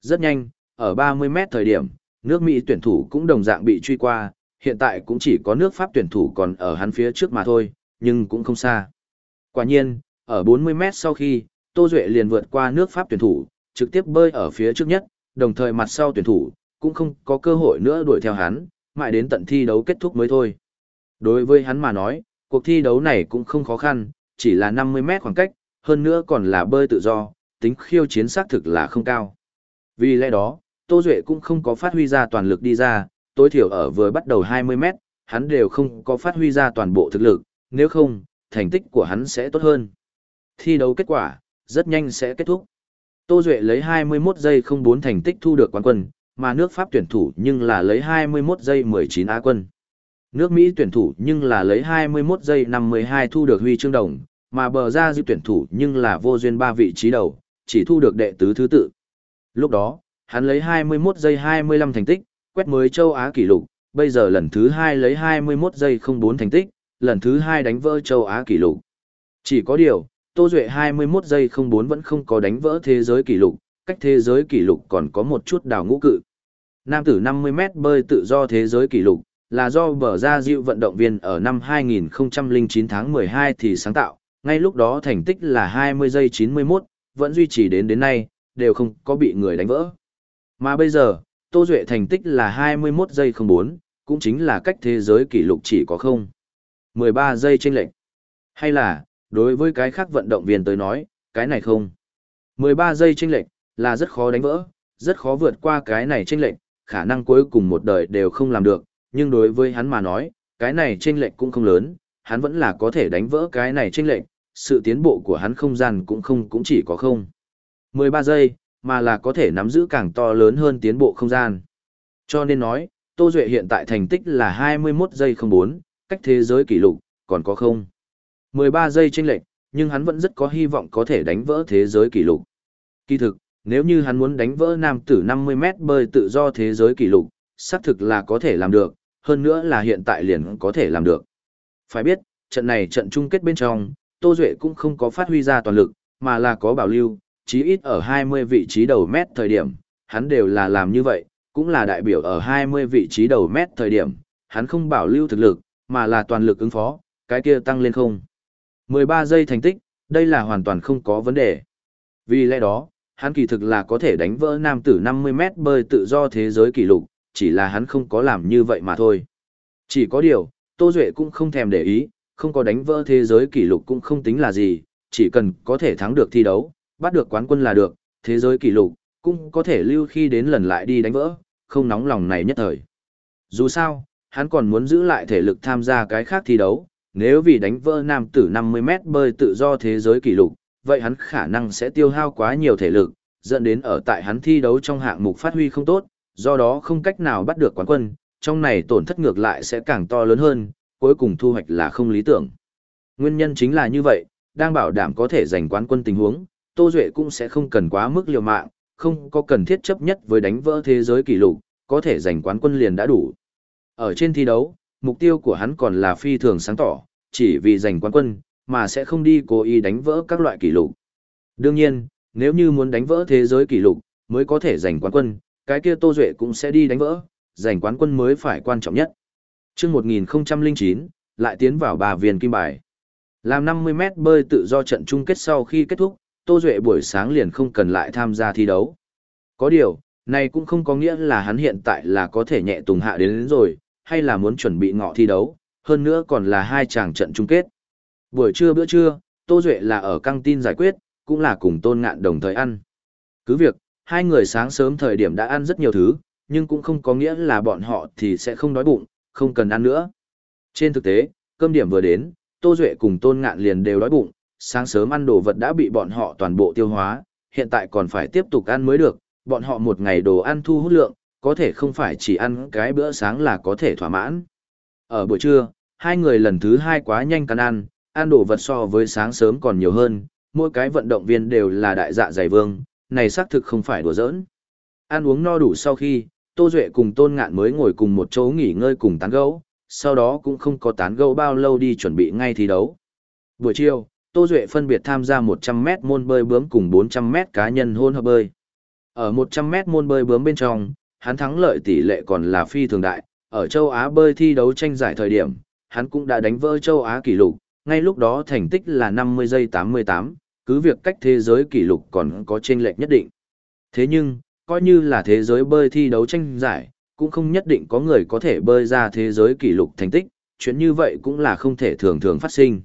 Speaker 1: Rất nhanh, ở 30 mét thời điểm, nước Mỹ tuyển thủ cũng đồng dạng bị truy qua, hiện tại cũng chỉ có nước Pháp tuyển thủ còn ở hắn phía trước mà thôi, nhưng cũng không xa. Quả nhiên, ở 40 mét sau khi, Tô Duệ liền vượt qua nước Pháp tuyển thủ, trực tiếp bơi ở phía trước nhất, đồng thời mặt sau tuyển thủ, cũng không có cơ hội nữa đuổi theo hắn, mãi đến tận thi đấu kết thúc mới thôi. Đối với hắn mà nói, cuộc thi đấu này cũng không khó khăn, chỉ là 50 mét khoảng cách, hơn nữa còn là bơi tự do, tính khiêu chiến xác thực là không cao. Vì lẽ đó, Tô Duệ cũng không có phát huy ra toàn lực đi ra, tối thiểu ở vừa bắt đầu 20 mét, hắn đều không có phát huy ra toàn bộ thực lực, nếu không, thành tích của hắn sẽ tốt hơn. Thi đấu kết quả, rất nhanh sẽ kết thúc. Tô Duệ lấy 21 giây 04 thành tích thu được quán quân, mà nước Pháp tuyển thủ nhưng là lấy 21 giây 19 á quân. Nước Mỹ tuyển thủ nhưng là lấy 21 giây 52 thu được huy chương đồng, mà bờ ra dư tuyển thủ nhưng là vô duyên ba vị trí đầu, chỉ thu được đệ tứ thứ tự. Lúc đó, hắn lấy 21 giây 25 thành tích, quét mới châu Á kỷ lục, bây giờ lần thứ hai lấy 21 giây 04 thành tích, lần thứ hai đánh vỡ châu Á kỷ lục. Chỉ có điều, Tô Duệ 21 giây 04 vẫn không có đánh vỡ thế giới kỷ lục, cách thế giới kỷ lục còn có một chút đào ngũ cự. Nam tử 50m bơi tự do thế giới kỷ lục, là do bờ ra dịu vận động viên ở năm 2009 tháng 12 thì sáng tạo, ngay lúc đó thành tích là 20 giây 91, vẫn duy trì đến đến nay, đều không có bị người đánh vỡ. Mà bây giờ, Tô Duệ thành tích là 21 giây 04, cũng chính là cách thế giới kỷ lục chỉ có không. 13 giây chênh lệnh. Hay là, đối với cái khác vận động viên tới nói, cái này không. 13 giây chênh lệch là rất khó đánh vỡ, rất khó vượt qua cái này chênh lệch khả năng cuối cùng một đời đều không làm được, nhưng đối với hắn mà nói, cái này chênh lệch cũng không lớn, hắn vẫn là có thể đánh vỡ cái này chênh lệch sự tiến bộ của hắn không gian cũng không cũng chỉ có không. 13 giây, mà là có thể nắm giữ càng to lớn hơn tiến bộ không gian. Cho nên nói, Tô Duệ hiện tại thành tích là 21 giây 04, cách thế giới kỷ lục, còn có không. 13 giây chênh lệch, nhưng hắn vẫn rất có hy vọng có thể đánh vỡ thế giới kỷ lục. Kỳ thực, nếu như hắn muốn đánh vỡ nam tử 50m bơi tự do thế giới kỷ lục, xác thực là có thể làm được, hơn nữa là hiện tại liền có thể làm được. Phải biết, trận này trận chung kết bên trong, Tô Duệ cũng không có phát huy ra toàn lực, mà là có bảo lưu, chí ít ở 20 vị trí đầu mét thời điểm, hắn đều là làm như vậy, cũng là đại biểu ở 20 vị trí đầu mét thời điểm, hắn không bảo lưu thực lực, mà là toàn lực ứng phó, cái kia tăng lên không. 13 giây thành tích, đây là hoàn toàn không có vấn đề. Vì lẽ đó, hắn kỳ thực là có thể đánh vỡ nam tử 50m bơi tự do thế giới kỷ lục, chỉ là hắn không có làm như vậy mà thôi. Chỉ có điều, Tô Duệ cũng không thèm để ý, không có đánh vỡ thế giới kỷ lục cũng không tính là gì, chỉ cần có thể thắng được thi đấu, bắt được quán quân là được, thế giới kỷ lục, cũng có thể lưu khi đến lần lại đi đánh vỡ, không nóng lòng này nhất thời. Dù sao, hắn còn muốn giữ lại thể lực tham gia cái khác thi đấu, nếu vì đánh vỡ nam tử 50 mét bơi tự do thế giới kỷ lục, vậy hắn khả năng sẽ tiêu hao quá nhiều thể lực, dẫn đến ở tại hắn thi đấu trong hạng mục phát huy không tốt, do đó không cách nào bắt được quán quân, trong này tổn thất ngược lại sẽ càng to lớn hơn, cuối cùng thu hoạch là không lý tưởng. Nguyên nhân chính là như vậy, đang bảo đảm có thể giành quán quân tình huống, Tô Duệ cũng sẽ không cần quá mức liều mạng, không có cần thiết chấp nhất với đánh vỡ thế giới kỷ lục, có thể giành quán quân liền đã đủ. Ở trên thi đấu, mục tiêu của hắn còn là phi thường sáng tỏ, chỉ vì giành quán quân, mà sẽ không đi cố ý đánh vỡ các loại kỷ lục. Đương nhiên, nếu như muốn đánh vỡ thế giới kỷ lục, mới có thể giành quán quân, cái kia Tô Duệ cũng sẽ đi đánh vỡ, giành quán quân mới phải quan trọng nhất. chương 1009, lại tiến vào bà viên kim bài. Làm 50m bơi tự do trận chung kết sau khi kết thúc, Tô Duệ buổi sáng liền không cần lại tham gia thi đấu. Có điều, này cũng không có nghĩa là hắn hiện tại là có thể nhẹ tùng hạ đến, đến rồi, hay là muốn chuẩn bị ngọ thi đấu, hơn nữa còn là hai chàng trận chung kết. Buổi trưa bữa trưa, Tô Duệ là ở căng tin giải quyết, cũng là cùng tôn ngạn đồng thời ăn. Cứ việc, hai người sáng sớm thời điểm đã ăn rất nhiều thứ, nhưng cũng không có nghĩa là bọn họ thì sẽ không đói bụng, không cần ăn nữa. Trên thực tế, cơm điểm vừa đến, Tô Duệ cùng tôn ngạn liền đều đói bụng, sáng sớm ăn đồ vật đã bị bọn họ toàn bộ tiêu hóa, hiện tại còn phải tiếp tục ăn mới được, bọn họ một ngày đồ ăn thu hút lượng, có thể không phải chỉ ăn cái bữa sáng là có thể thỏa mãn. Ở buổi trưa, hai người lần thứ hai quá nhanh cắn ăn, ăn đồ vật so với sáng sớm còn nhiều hơn, mỗi cái vận động viên đều là đại dạ dày vương, này xác thực không phải đùa giỡn. Ăn uống no đủ sau khi, Tô Duệ cùng Tôn Ngạn mới ngồi cùng một chỗ nghỉ ngơi cùng tán gẫu, sau đó cũng không có tán gẫu bao lâu đi chuẩn bị ngay thi đấu. Buổi chiều, Tô Duệ phân biệt tham gia 100m môn bơi bướm cùng 400m cá nhân hôn hợp bơi. Ở 100m môn bơi bướm bên trong, hắn thắng lợi tỷ lệ còn là phi thường đại, ở châu Á bơi thi đấu tranh giải thời điểm, hắn cũng đã đánh vỡ châu Á kỷ lục, ngay lúc đó thành tích là 50 giây 88, cứ việc cách thế giới kỷ lục còn có chênh lệch nhất định. Thế nhưng, coi như là thế giới bơi thi đấu tranh giải, cũng không nhất định có người có thể bơi ra thế giới kỷ lục thành tích, chuyện như vậy cũng là không thể thường thường phát sinh.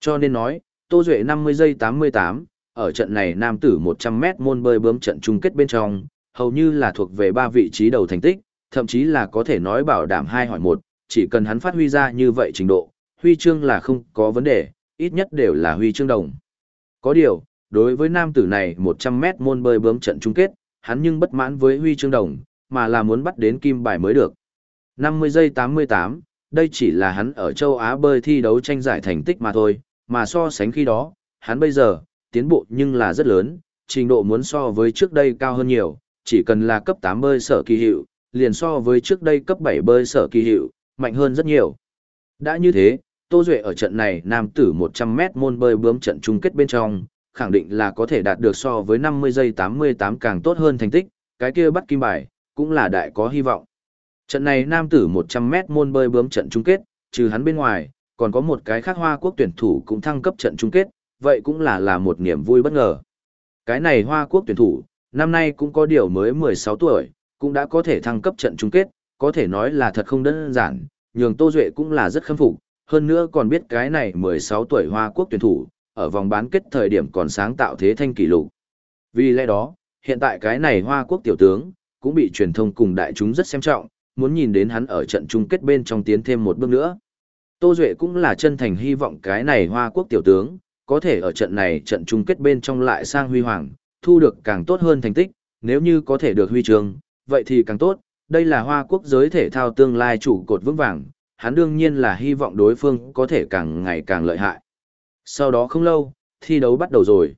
Speaker 1: Cho nên nói, Tô Duệ 50 giây 88, ở trận này nam tử 100m môn bơi bướm trận chung kết bên trong, hầu như là thuộc về ba vị trí đầu thành tích, thậm chí là có thể nói bảo đảm hai hỏi một, chỉ cần hắn phát huy ra như vậy trình độ, huy chương là không có vấn đề, ít nhất đều là huy chương đồng. Có điều, đối với nam tử này 100m môn bơi bướm trận chung kết, hắn nhưng bất mãn với huy chương đồng, mà là muốn bắt đến kim bài mới được. 50 giây 88, đây chỉ là hắn ở châu Á bơi thi đấu tranh giải thành tích mà thôi, mà so sánh khi đó, hắn bây giờ, tiến bộ nhưng là rất lớn, trình độ muốn so với trước đây cao hơn nhiều, chỉ cần là cấp 8 bơi sở kỳ hiệu, liền so với trước đây cấp 7 bơi sở kỳ hiệu, mạnh hơn rất nhiều. Đã như thế, Tô Duệ ở trận này nam tử 100m môn bơi bướm trận chung kết bên trong, khẳng định là có thể đạt được so với 50 giây 88 càng tốt hơn thành tích, cái kia bắt kim bài, cũng là đại có hy vọng. Trận này nam tử 100m môn bơi bướm trận chung kết, trừ hắn bên ngoài, còn có một cái khác Hoa Quốc tuyển thủ cũng thăng cấp trận chung kết, vậy cũng là là một niềm vui bất ngờ. Cái này Hoa Quốc tuyển thủ, năm nay cũng có điều mới 16 tuổi, cũng đã có thể thăng cấp trận chung kết, có thể nói là thật không đơn giản, nhường Tô Duệ cũng là rất khâm phục, hơn nữa còn biết cái này 16 tuổi Hoa Quốc tuyển thủ, ở vòng bán kết thời điểm còn sáng tạo thế thanh kỷ lục. Vì lẽ đó, hiện tại cái này Hoa Quốc tiểu tướng, cũng bị truyền thông cùng đại chúng rất xem trọng, muốn nhìn đến hắn ở trận chung kết bên trong tiến thêm một bước nữa. Tô Duệ cũng là chân thành hy vọng cái này Hoa Quốc tiểu tướng, có thể ở trận này trận chung kết bên trong lại sang huy hoàng, thu được càng tốt hơn thành tích, nếu như có thể được huy chương, vậy thì càng tốt, đây là Hoa Quốc giới thể thao tương lai chủ cột vững vàng, hắn đương nhiên là hy vọng đối phương có thể càng ngày càng lợi hại. Sau đó không lâu, thi đấu bắt đầu rồi.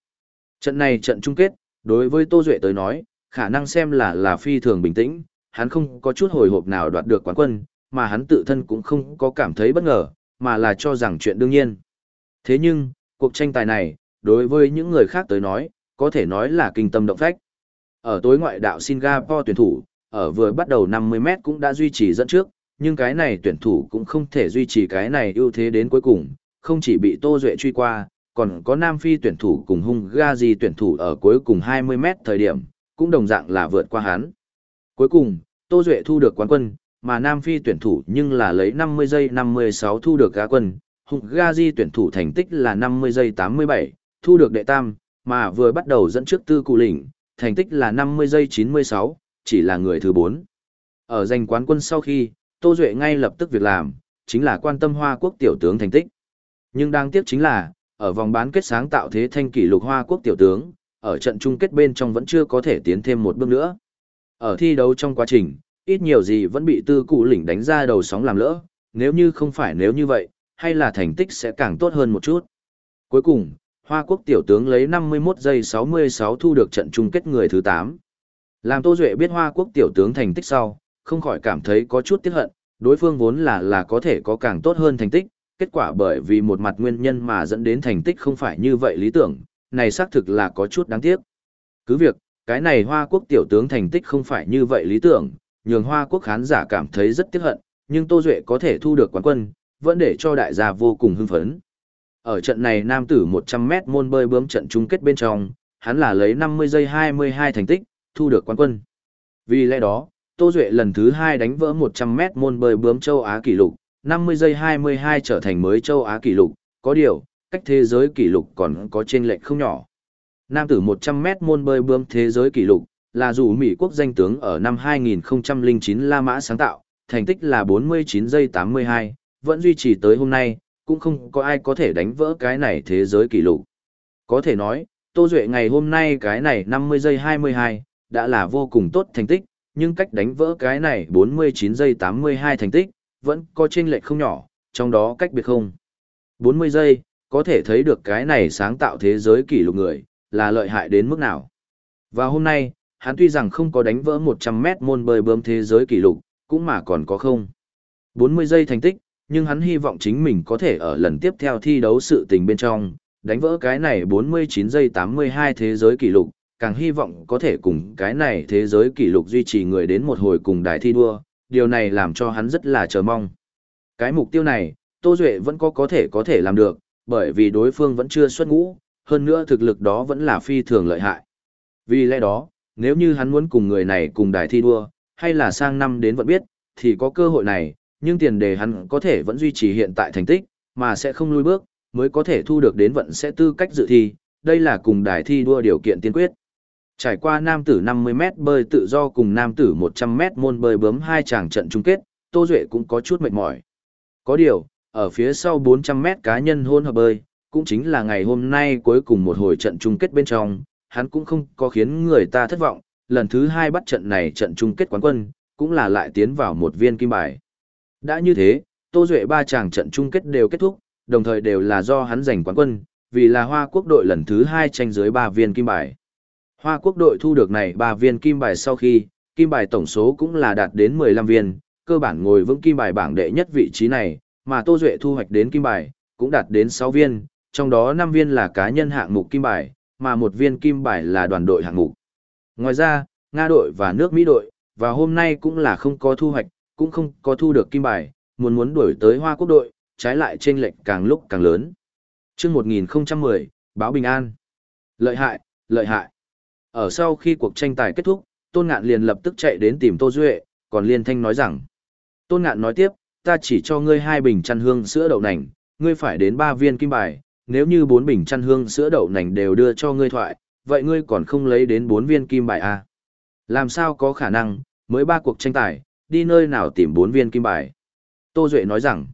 Speaker 1: Trận này trận chung kết, đối với Tô Duệ tới nói, khả năng xem là là phi thường bình tĩnh, hắn không có chút hồi hộp nào đoạt được quán quân, mà hắn tự thân cũng không có cảm thấy bất ngờ, mà là cho rằng chuyện đương nhiên. Thế nhưng, cuộc tranh tài này, đối với những người khác tới nói, có thể nói là kinh tâm động phách. Ở tối ngoại đạo Singapore tuyển thủ, ở vừa bắt đầu 50m cũng đã duy trì dẫn trước, nhưng cái này tuyển thủ cũng không thể duy trì cái này ưu thế đến cuối cùng, không chỉ bị Tô Duệ truy qua, còn có Nam Phi tuyển thủ cùng Hungary tuyển thủ ở cuối cùng 20m thời điểm, cũng đồng dạng là vượt qua hắn. Cuối cùng, Tô Duệ thu được quán quân, mà Nam Phi tuyển thủ nhưng là lấy 50 giây 56 thu được gá quân, Hungary tuyển thủ thành tích là 50 giây 87, thu được đệ tam, mà vừa bắt đầu dẫn trước tư cụ lĩnh, thành tích là 50 giây 96, chỉ là người thứ 4. Ở giành quán quân sau khi, Tô Duệ ngay lập tức việc làm, chính là quan tâm Hoa Quốc tiểu tướng thành tích. Nhưng đáng tiếc chính là, ở vòng bán kết sáng tạo thế thanh kỷ lục Hoa Quốc tiểu tướng, ở trận chung kết bên trong vẫn chưa có thể tiến thêm một bước nữa. Ở thi đấu trong quá trình, ít nhiều gì vẫn bị tư cụ lĩnh đánh ra đầu sóng làm lỡ, nếu như không phải nếu như vậy, hay là thành tích sẽ càng tốt hơn một chút. Cuối cùng, Hoa Quốc tiểu tướng lấy 51 giây 66 thu được trận chung kết người thứ 8. Làm Tô Duệ biết Hoa Quốc tiểu tướng thành tích sau, không khỏi cảm thấy có chút tiếc hận, đối phương vốn là là có thể có càng tốt hơn thành tích, kết quả bởi vì một mặt nguyên nhân mà dẫn đến thành tích không phải như vậy lý tưởng, này xác thực là có chút đáng tiếc. Cứ việc, cái này Hoa Quốc tiểu tướng thành tích không phải như vậy lý tưởng, nhường Hoa Quốc khán giả cảm thấy rất tiếc hận, nhưng Tô Duệ có thể thu được quán quân, vẫn để cho đại gia vô cùng hưng phấn. Ở trận này nam tử 100m môn bơi bướm trận chung kết bên trong, hắn là lấy 50 giây 22 thành tích, thu được quán quân. Vì lẽ đó, Tô Duệ lần thứ 2 đánh vỡ 100m môn bơi bướm châu Á kỷ lục, 50 giây 22 trở thành mới châu Á kỷ lục, có điều, cách thế giới kỷ lục còn có trên lệch không nhỏ. Nam tử 100m môn bơi bướm thế giới kỷ lục, là dù Mỹ quốc danh tướng ở năm 2009 La Mã sáng tạo, thành tích là 49 giây 82, vẫn duy trì tới hôm nay, cũng không có ai có thể đánh vỡ cái này thế giới kỷ lục. Có thể nói, Tô Duệ ngày hôm nay cái này 50 giây 22, đã là vô cùng tốt thành tích, nhưng cách đánh vỡ cái này 49 giây 82 thành tích, vẫn có chênh lệch không nhỏ, trong đó cách biệt không. 40 giây, có thể thấy được cái này sáng tạo thế giới kỷ lục người, là lợi hại đến mức nào. Và hôm nay, hắn tuy rằng không có đánh vỡ 100 mét môn bơi bơm thế giới kỷ lục, cũng mà còn có không. 40 giây thành tích, nhưng hắn hy vọng chính mình có thể ở lần tiếp theo thi đấu sự tình bên trong, đánh vỡ cái này 49 giây 82 thế giới kỷ lục, càng hy vọng có thể cùng cái này thế giới kỷ lục duy trì người đến một hồi cùng đài thi đua, điều này làm cho hắn rất là chờ mong. Cái mục tiêu này, Tô Duệ vẫn có có thể có thể làm được, bởi vì đối phương vẫn chưa xuất ngũ, hơn nữa thực lực đó vẫn là phi thường lợi hại. Vì lẽ đó, nếu như hắn muốn cùng người này cùng đài thi đua, hay là sang năm đến vẫn biết, thì có cơ hội này, nhưng tiền đề hắn có thể vẫn duy trì hiện tại thành tích, mà sẽ không lùi bước, mới có thể thu được đến vận sẽ tư cách dự thi, đây là cùng đài thi đua điều kiện tiên quyết. Trải qua nam tử 50m bơi tự do cùng nam tử 100m môn bơi bướm hai chàng trận chung kết, Tô Duệ cũng có chút mệt mỏi. Có điều, ở phía sau 400m cá nhân hôn hợp bơi, cũng chính là ngày hôm nay cuối cùng một hồi trận chung kết bên trong, hắn cũng không có khiến người ta thất vọng, lần thứ hai bắt trận này trận chung kết quán quân, cũng là lại tiến vào một viên kim bài. Đã như thế, Tô Duệ ba chàng trận chung kết đều kết thúc, đồng thời đều là do hắn giành quán quân, vì là Hoa Quốc đội lần thứ hai tranh dưới ba viên kim bài. Hoa Quốc đội thu được này ba viên kim bài sau khi, kim bài tổng số cũng là đạt đến 15 viên, cơ bản ngồi vững kim bài bảng đệ nhất vị trí này, mà Tô Duệ thu hoạch đến kim bài, cũng đạt đến 6 viên, trong đó 5 viên là cá nhân hạng mục kim bài, mà một viên kim bài là đoàn đội hạng mục. Ngoài ra, Nga đội và nước Mỹ đội, và hôm nay cũng là không có thu hoạch, cũng không có thu được kim bài, muốn muốn đuổi tới Hoa Quốc đội, trái lại chênh lệch càng lúc càng lớn. Chương 1010, báo bình an. Lợi hại, lợi hại. Ở sau khi cuộc tranh tài kết thúc, Tôn Ngạn liền lập tức chạy đến tìm Tô Duệ, còn Liên Thanh nói rằng. Tôn Ngạn nói tiếp, ta chỉ cho ngươi hai bình chăn hương sữa đậu nành, ngươi phải đến ba viên kim bài, nếu như bốn bình chăn hương sữa đậu nành đều đưa cho ngươi thoại, vậy ngươi còn không lấy đến bốn viên kim bài à? Làm sao có khả năng, mới ba cuộc tranh tài, đi nơi nào tìm bốn viên kim bài? Tô Duệ nói rằng,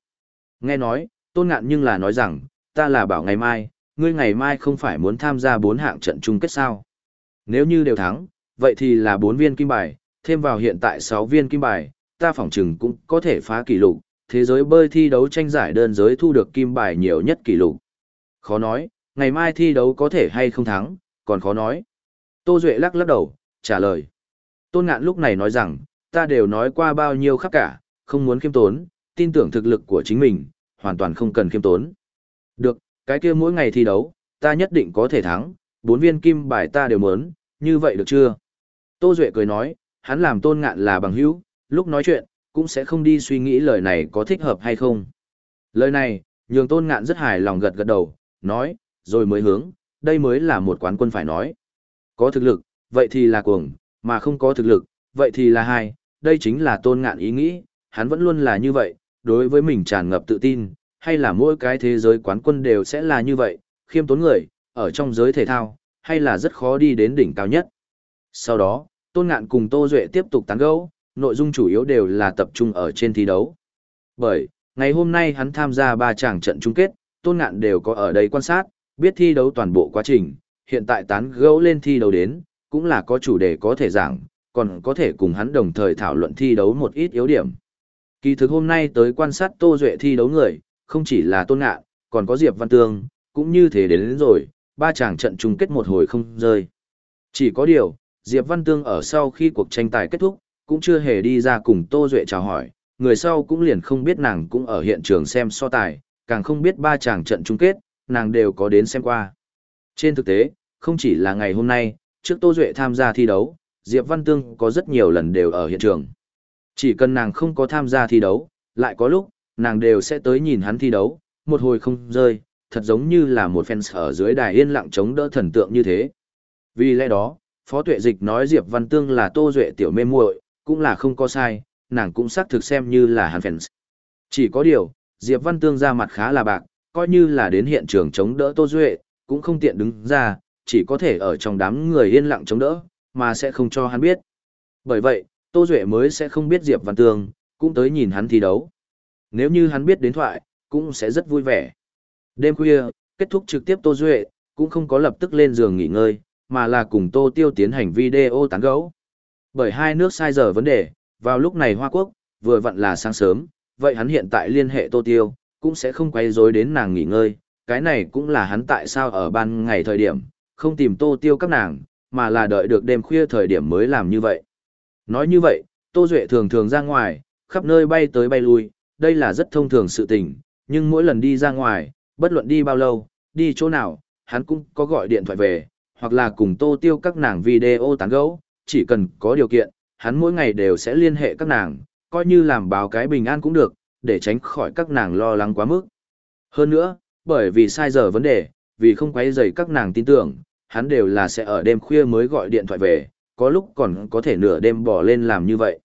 Speaker 1: nghe nói, Tôn Ngạn nhưng là nói rằng, ta là bảo ngày mai, ngươi ngày mai không phải muốn tham gia bốn hạng trận chung kết sao? Nếu như đều thắng, vậy thì là bốn viên kim bài, thêm vào hiện tại sáu viên kim bài, ta phỏng chừng cũng có thể phá kỷ lục, thế giới bơi thi đấu tranh giải đơn giới thu được kim bài nhiều nhất kỷ lục. Khó nói, ngày mai thi đấu có thể hay không thắng, còn khó nói. Tô Duệ lắc lắc đầu, trả lời. Tôn Ngạn lúc này nói rằng, ta đều nói qua bao nhiêu khắp cả, không muốn khiêm tốn, tin tưởng thực lực của chính mình, hoàn toàn không cần khiêm tốn. Được, cái kia mỗi ngày thi đấu, ta nhất định có thể thắng, bốn viên kim bài ta đều muốn, như vậy được chưa? Tô Duệ cười nói, hắn làm tôn ngạn là bằng hữu, lúc nói chuyện, cũng sẽ không đi suy nghĩ lời này có thích hợp hay không. Lời này, nhường tôn ngạn rất hài lòng gật gật đầu, nói, rồi mới hướng, đây mới là một quán quân phải nói. Có thực lực, vậy thì là cuồng, mà không có thực lực, vậy thì là hai, đây chính là tôn ngạn ý nghĩ, hắn vẫn luôn là như vậy, đối với mình tràn ngập tự tin, hay là mỗi cái thế giới quán quân đều sẽ là như vậy, khiêm tốn người, ở trong giới thể thao, hay là rất khó đi đến đỉnh cao nhất. Sau đó, Tôn Ngạn cùng Tô Duệ tiếp tục tán gẫu, nội dung chủ yếu đều là tập trung ở trên thi đấu. Bởi, ngày hôm nay hắn tham gia ba chàng trận chung kết, Tôn Ngạn đều có ở đây quan sát, biết thi đấu toàn bộ quá trình, hiện tại tán gẫu lên thi đấu đến, cũng là có chủ đề có thể giảng, còn có thể cùng hắn đồng thời thảo luận thi đấu một ít yếu điểm. Kỳ thực hôm nay tới quan sát Tô Duệ thi đấu người, không chỉ là Tôn Ngạn, còn có Diệp Văn Tương, cũng như thế đến, đến rồi, ba chàng trận chung kết một hồi không rơi. Chỉ có điều, Diệp Văn Tương ở sau khi cuộc tranh tài kết thúc, cũng chưa hề đi ra cùng Tô Duệ chào hỏi, người sau cũng liền không biết nàng cũng ở hiện trường xem so tài, càng không biết ba chàng trận chung kết, nàng đều có đến xem qua. Trên thực tế, không chỉ là ngày hôm nay, trước Tô Duệ tham gia thi đấu, Diệp Văn Tương có rất nhiều lần đều ở hiện trường. Chỉ cần nàng không có tham gia thi đấu, lại có lúc, nàng đều sẽ tới nhìn hắn thi đấu, một hồi không rơi, thật giống như là một fans ở dưới đài yên lặng chống đỡ thần tượng như thế. Vì lẽ đó, Phó Tuệ Dịch nói Diệp Văn Tương là Tô Duệ tiểu mê muội, cũng là không có sai, nàng cũng xác thực xem như là hắn fans. Chỉ có điều, Diệp Văn Tương ra mặt khá là bạc, coi như là đến hiện trường chống đỡ Tô Duệ, cũng không tiện đứng ra, chỉ có thể ở trong đám người yên lặng chống đỡ, mà sẽ không cho hắn biết. Bởi vậy, Tô Duệ mới sẽ không biết Diệp Văn tường cũng tới nhìn hắn thi đấu. Nếu như hắn biết đến thoại, cũng sẽ rất vui vẻ. Đêm khuya, kết thúc trực tiếp Tô Duệ, cũng không có lập tức lên giường nghỉ ngơi, mà là cùng Tô Tiêu tiến hành video tán gẫu. Bởi hai nước sai giờ vấn đề, vào lúc này Hoa Quốc, vừa vặn là sáng sớm, vậy hắn hiện tại liên hệ Tô Tiêu, cũng sẽ không quay rối đến nàng nghỉ ngơi, cái này cũng là hắn tại sao ở ban ngày thời điểm, không tìm Tô Tiêu các nàng, mà là đợi được đêm khuya thời điểm mới làm như vậy. Nói như vậy, Tô Duệ thường thường ra ngoài, khắp nơi bay tới bay lui, đây là rất thông thường sự tình, nhưng mỗi lần đi ra ngoài, bất luận đi bao lâu, đi chỗ nào, hắn cũng có gọi điện thoại về, hoặc là cùng Tô Tiêu các nàng video tán gẫu, chỉ cần có điều kiện, hắn mỗi ngày đều sẽ liên hệ các nàng, coi như làm báo cái bình an cũng được, để tránh khỏi các nàng lo lắng quá mức. Hơn nữa, bởi vì sai giờ vấn đề, vì không quấy rầy các nàng tin tưởng, hắn đều là sẽ ở đêm khuya mới gọi điện thoại về, có lúc còn có thể nửa đêm bỏ lên làm như vậy.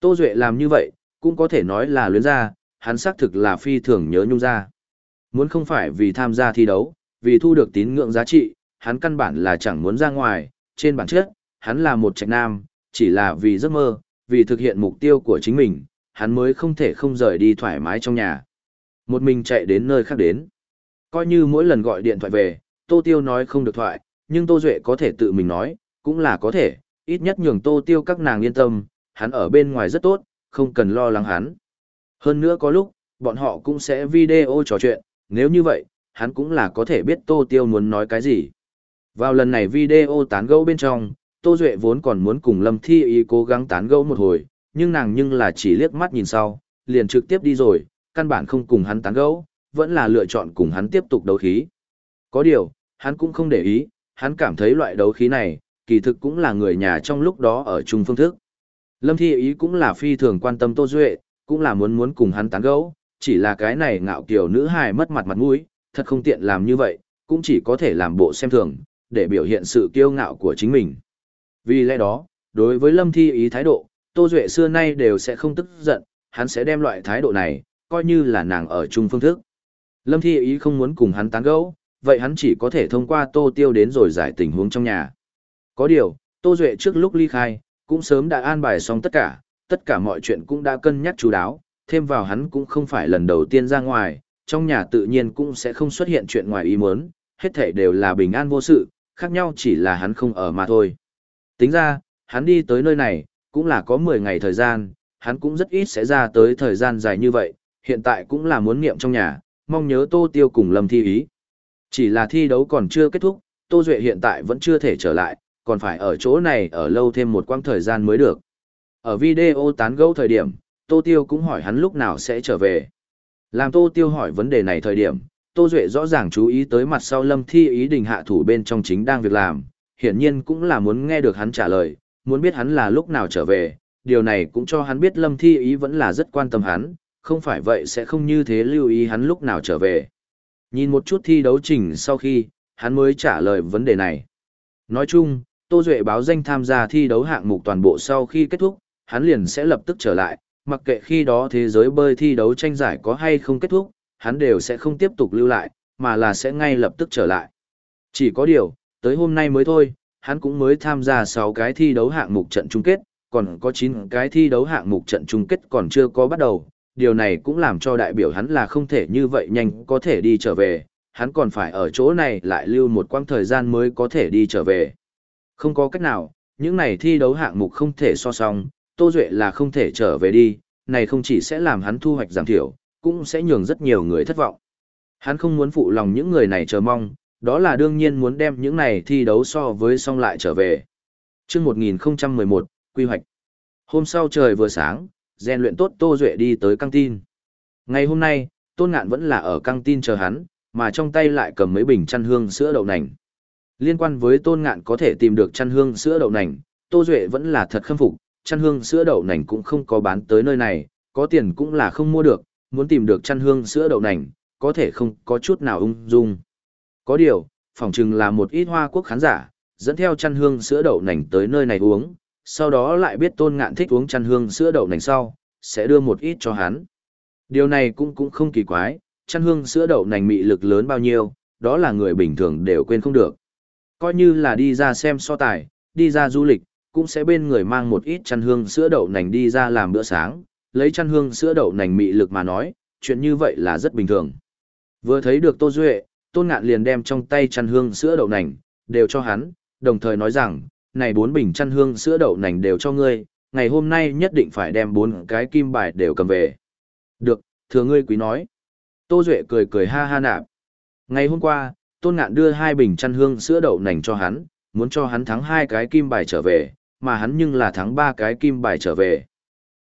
Speaker 1: Tô Duệ làm như vậy, cũng có thể nói là luyến ra, hắn xác thực là phi thường nhớ nhung ra. Muốn không phải vì tham gia thi đấu, vì thu được tín ngưỡng giá trị, hắn căn bản là chẳng muốn ra ngoài, trên bản chất, hắn là một trạch nam, chỉ là vì giấc mơ, vì thực hiện mục tiêu của chính mình, hắn mới không thể không rời đi thoải mái trong nhà. Một mình chạy đến nơi khác đến. Coi như mỗi lần gọi điện thoại về, Tô Tiêu nói không được thoại, nhưng Tô Duệ có thể tự mình nói, cũng là có thể, ít nhất nhường Tô Tiêu các nàng yên tâm, hắn ở bên ngoài rất tốt, không cần lo lắng hắn. Hơn nữa có lúc, bọn họ cũng sẽ video trò chuyện, nếu như vậy, hắn cũng là có thể biết Tô Tiêu muốn nói cái gì. Vào lần này video tán gẫu bên trong, Tô Duệ vốn còn muốn cùng Lâm Thi Ý cố gắng tán gẫu một hồi, nhưng nàng nhưng là chỉ liếc mắt nhìn sau, liền trực tiếp đi rồi, căn bản không cùng hắn tán gẫu, vẫn là lựa chọn cùng hắn tiếp tục đấu khí. Có điều, hắn cũng không để ý, hắn cảm thấy loại đấu khí này, kỳ thực cũng là người nhà trong lúc đó ở chung phương thức. Lâm Thi Ý cũng là phi thường quan tâm Tô Duệ, cũng là muốn muốn cùng hắn tán gẫu, chỉ là cái này ngạo kiểu nữ hài mất mặt mặt mũi, thật không tiện làm như vậy, cũng chỉ có thể làm bộ xem thường, để biểu hiện sự kiêu ngạo của chính mình. Vì lẽ đó, đối với Lâm Thi Ý thái độ, Tô Duệ xưa nay đều sẽ không tức giận, hắn sẽ đem loại thái độ này, coi như là nàng ở chung phương thức. Lâm Thi Ý không muốn cùng hắn tán gẫu, vậy hắn chỉ có thể thông qua Tô Tiêu đến rồi giải tình huống trong nhà. Có điều, Tô Duệ trước lúc ly khai, cũng sớm đã an bài xong tất cả, tất cả mọi chuyện cũng đã cân nhắc chú đáo, thêm vào hắn cũng không phải lần đầu tiên ra ngoài, trong nhà tự nhiên cũng sẽ không xuất hiện chuyện ngoài ý muốn, hết thể đều là bình an vô sự, khác nhau chỉ là hắn không ở mà thôi. Tính ra, hắn đi tới nơi này, cũng là có 10 ngày thời gian, hắn cũng rất ít sẽ ra tới thời gian dài như vậy, hiện tại cũng là muốn niệm trong nhà, mong nhớ Tô Tiêu cùng Lâm Thi Ý. Chỉ là thi đấu còn chưa kết thúc, Tô Duệ hiện tại vẫn chưa thể trở lại, còn phải ở chỗ này ở lâu thêm một quãng thời gian mới được. Ở video tán gẫu thời điểm, Tô Tiêu cũng hỏi hắn lúc nào sẽ trở về. Làm Tô Tiêu hỏi vấn đề này thời điểm, Tô Duệ rõ ràng chú ý tới mặt sau Lâm Thi ý định hạ thủ bên trong chính đang việc làm, hiển nhiên cũng là muốn nghe được hắn trả lời, muốn biết hắn là lúc nào trở về, điều này cũng cho hắn biết Lâm Thi ý vẫn là rất quan tâm hắn, không phải vậy sẽ không như thế lưu ý hắn lúc nào trở về. Nhìn một chút thi đấu trình sau khi, hắn mới trả lời vấn đề này. Nói chung, Tô Duệ báo danh tham gia thi đấu hạng mục toàn bộ sau khi kết thúc, hắn liền sẽ lập tức trở lại, mặc kệ khi đó thế giới bơi thi đấu tranh giải có hay không kết thúc, hắn đều sẽ không tiếp tục lưu lại, mà là sẽ ngay lập tức trở lại. Chỉ có điều, tới hôm nay mới thôi, hắn cũng mới tham gia 6 cái thi đấu hạng mục trận chung kết, còn có 9 cái thi đấu hạng mục trận chung kết còn chưa có bắt đầu. Điều này cũng làm cho đại biểu hắn là không thể như vậy nhanh có thể đi trở về, hắn còn phải ở chỗ này lại lưu một quãng thời gian mới có thể đi trở về. Không có cách nào, những này thi đấu hạng mục không thể so song, Tô Duệ là không thể trở về đi, này không chỉ sẽ làm hắn thu hoạch giảm thiểu, cũng sẽ nhường rất nhiều người thất vọng. Hắn không muốn phụ lòng những người này chờ mong, đó là đương nhiên muốn đem những này thi đấu so với song lại trở về. chương 1011, quy hoạch. Hôm sau trời vừa sáng, rèn luyện tốt Tô Duệ đi tới căng tin. Ngày hôm nay, Tôn Ngạn vẫn là ở căng tin chờ hắn, mà trong tay lại cầm mấy bình chăn hương sữa đậu nành. Liên quan với Tôn Ngạn có thể tìm được chăn hương sữa đậu nành, Tô Duệ vẫn là thật khâm phục, chăn hương sữa đậu nành cũng không có bán tới nơi này, có tiền cũng là không mua được, muốn tìm được chăn hương sữa đậu nành, có thể không có chút nào ung dung. Có điều, phỏng chừng là một ít hoa quốc khán giả, dẫn theo chăn hương sữa đậu nành tới nơi này uống, sau đó lại biết tôn ngạn thích uống chăn hương sữa đậu nành sau, sẽ đưa một ít cho hắn. Điều này cũng cũng không kỳ quái, chăn hương sữa đậu nành mị lực lớn bao nhiêu, đó là người bình thường đều quên không được. Coi như là đi ra xem so tài, đi ra du lịch, cũng sẽ bên người mang một ít chăn hương sữa đậu nành đi ra làm bữa sáng, lấy chăn hương sữa đậu nành mị lực mà nói, chuyện như vậy là rất bình thường. Vừa thấy được Tô Duệ, Tôn Ngạn liền đem trong tay chăn hương sữa đậu nành, đều cho hắn, đồng thời nói rằng, này bốn bình chăn hương sữa đậu nành đều cho ngươi, ngày hôm nay nhất định phải đem bốn cái kim bài đều cầm về. Được, thừa ngươi quý nói. Tô Duệ cười cười ha ha nạp. Ngày hôm qua, Tôn Ngạn đưa hai bình chăn hương sữa đậu nành cho hắn, muốn cho hắn thắng hai cái kim bài trở về, mà hắn nhưng là thắng ba cái kim bài trở về.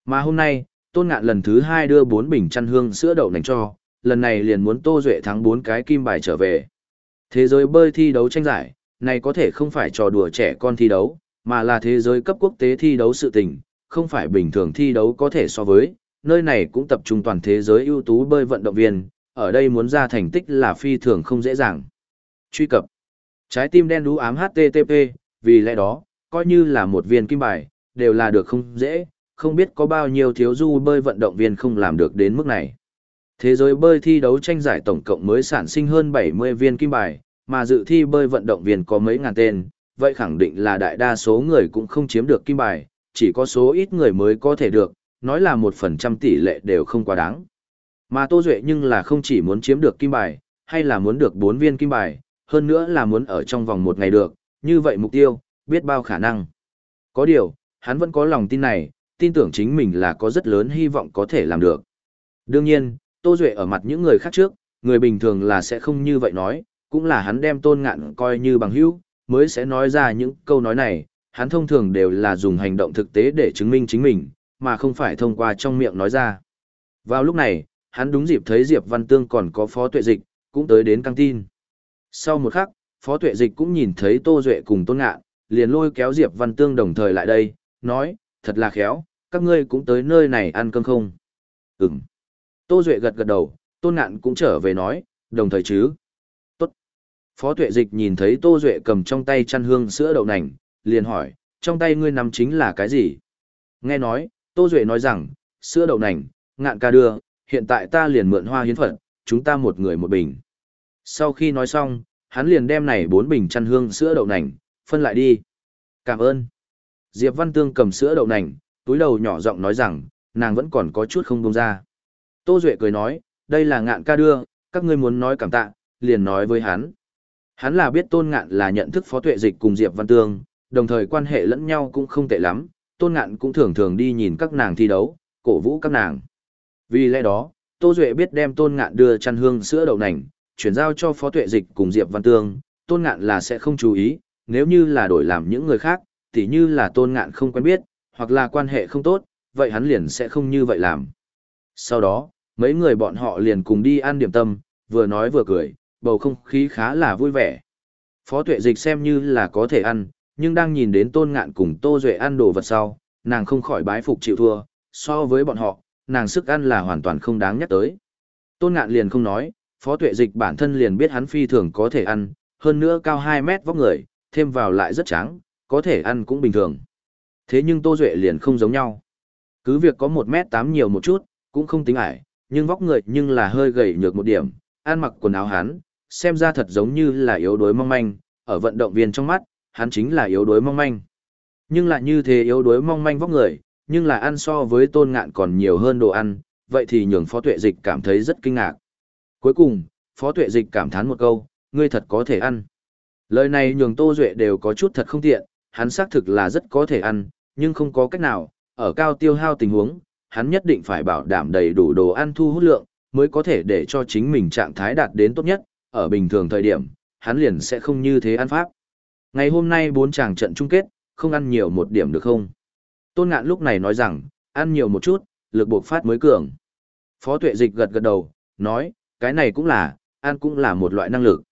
Speaker 1: Mà hôm nay, Tôn Ngạn lần thứ hai đưa bốn bình chăn hương sữa đậu nành cho, lần này liền muốn Tô Duệ thắng bốn cái kim bài trở về. Thế giới bơi thi đấu tranh giải, này có thể không phải trò đùa trẻ con thi đấu, mà là thế giới cấp quốc tế thi đấu sự tình, không phải bình thường thi đấu có thể so với, nơi này cũng tập trung toàn thế giới ưu tú bơi vận động viên, ở đây muốn ra thành tích là phi thường không dễ dàng. Truy cập Trái tim đen đú ám HTTP, vì lẽ đó, coi như là một viên kim bài, đều là được không dễ, không biết có bao nhiêu thiếu du bơi vận động viên không làm được đến mức này. Thế giới bơi thi đấu tranh giải tổng cộng mới sản sinh hơn 70 viên kim bài, mà dự thi bơi vận động viên có mấy ngàn tên, vậy khẳng định là đại đa số người cũng không chiếm được kim bài, chỉ có số ít người mới có thể được, nói là một phần trăm tỷ lệ đều không quá đáng. Mà Tô Duệ nhưng là không chỉ muốn chiếm được kim bài, hay là muốn được 4 viên kim bài, hơn nữa là muốn ở trong vòng một ngày được, như vậy mục tiêu, biết bao khả năng. Có điều, hắn vẫn có lòng tin này, tin tưởng chính mình là có rất lớn hy vọng có thể làm được. Đương nhiên, Tô Duệ ở mặt những người khác trước, người bình thường là sẽ không như vậy nói, cũng là hắn đem tôn ngạn coi như bằng hữu, mới sẽ nói ra những câu nói này, hắn thông thường đều là dùng hành động thực tế để chứng minh chính mình, mà không phải thông qua trong miệng nói ra. Vào lúc này, hắn đúng dịp thấy Diệp Văn Tương còn có phó tuệ dịch, cũng tới đến căng tin. Sau một khắc, phó tuệ dịch cũng nhìn thấy Tô Duệ cùng tôn ngạn, liền lôi kéo Diệp Văn Tương đồng thời lại đây, nói, thật là khéo, các ngươi cũng tới nơi này ăn cơm không? Ừm. Tô Duệ gật gật đầu, tôn ngạn cũng trở về nói, đồng thời chứ. Phó tuệ dịch nhìn thấy Tô Duệ cầm trong tay chăn hương sữa đậu nành, liền hỏi, trong tay ngươi nằm chính là cái gì? Nghe nói, Tô Duệ nói rằng, sữa đậu nành, ngạn ca đưa, hiện tại ta liền mượn hoa hiến phật, chúng ta một người một bình. Sau khi nói xong, hắn liền đem này bốn bình chăn hương sữa đậu nành, phân lại đi. Cảm ơn. Diệp Văn Tương cầm sữa đậu nành, túi đầu nhỏ giọng nói rằng, nàng vẫn còn có chút không bông ra. Tô Duệ cười nói, đây là ngạn ca đưa, các ngươi muốn nói cảm tạ, liền nói với hắn. Hắn là biết tôn ngạn là nhận thức phó tuệ dịch cùng Diệp Văn Tương, đồng thời quan hệ lẫn nhau cũng không tệ lắm, tôn ngạn cũng thường thường đi nhìn các nàng thi đấu, cổ vũ các nàng. Vì lẽ đó, Tô Duệ biết đem tôn ngạn đưa chăn hương sữa đậu nành, chuyển giao cho phó tuệ dịch cùng Diệp Văn Tương, tôn ngạn là sẽ không chú ý, nếu như là đổi làm những người khác, tỉ như là tôn ngạn không quen biết, hoặc là quan hệ không tốt, vậy hắn liền sẽ không như vậy làm. Sau đó, mấy người bọn họ liền cùng đi ăn điểm tâm, vừa nói vừa cười, bầu không khí khá là vui vẻ. Phó tuệ dịch xem như là có thể ăn, nhưng đang nhìn đến tôn ngạn cùng tô duệ ăn đồ vật sau, nàng không khỏi bái phục chịu thua, so với bọn họ, nàng sức ăn là hoàn toàn không đáng nhắc tới. Tôn ngạn liền không nói, phó tuệ dịch bản thân liền biết hắn phi thường có thể ăn, hơn nữa cao 2 mét vóc người, thêm vào lại rất trắng, có thể ăn cũng bình thường. Thế nhưng tô duệ liền không giống nhau. Cứ việc có 1 mét 8 nhiều một chút, cũng không tính ải, nhưng vóc người nhưng là hơi gầy nhược một điểm, ăn mặc quần áo hắn, xem ra thật giống như là yếu đuối mong manh, ở vận động viên trong mắt, hắn chính là yếu đuối mong manh. Nhưng lại như thế yếu đuối mong manh vóc người, nhưng là ăn so với tôn ngạn còn nhiều hơn đồ ăn, vậy thì nhường phó tuệ dịch cảm thấy rất kinh ngạc. Cuối cùng, phó tuệ dịch cảm thán một câu, ngươi thật có thể ăn. Lời này nhường tô duệ đều có chút thật không tiện, hắn xác thực là rất có thể ăn, nhưng không có cách nào, ở cao tiêu hao tình huống, hắn nhất định phải bảo đảm đầy đủ đồ ăn thu hút lượng, mới có thể để cho chính mình trạng thái đạt đến tốt nhất, ở bình thường thời điểm, hắn liền sẽ không như thế ăn pháp. Ngày hôm nay bốn chàng trận chung kết, không ăn nhiều một điểm được không? Tôn ngạn lúc này nói rằng, ăn nhiều một chút, lực buộc phát mới cường. Phó tuệ dịch gật gật đầu, nói, cái này cũng là, ăn cũng là một loại năng lực.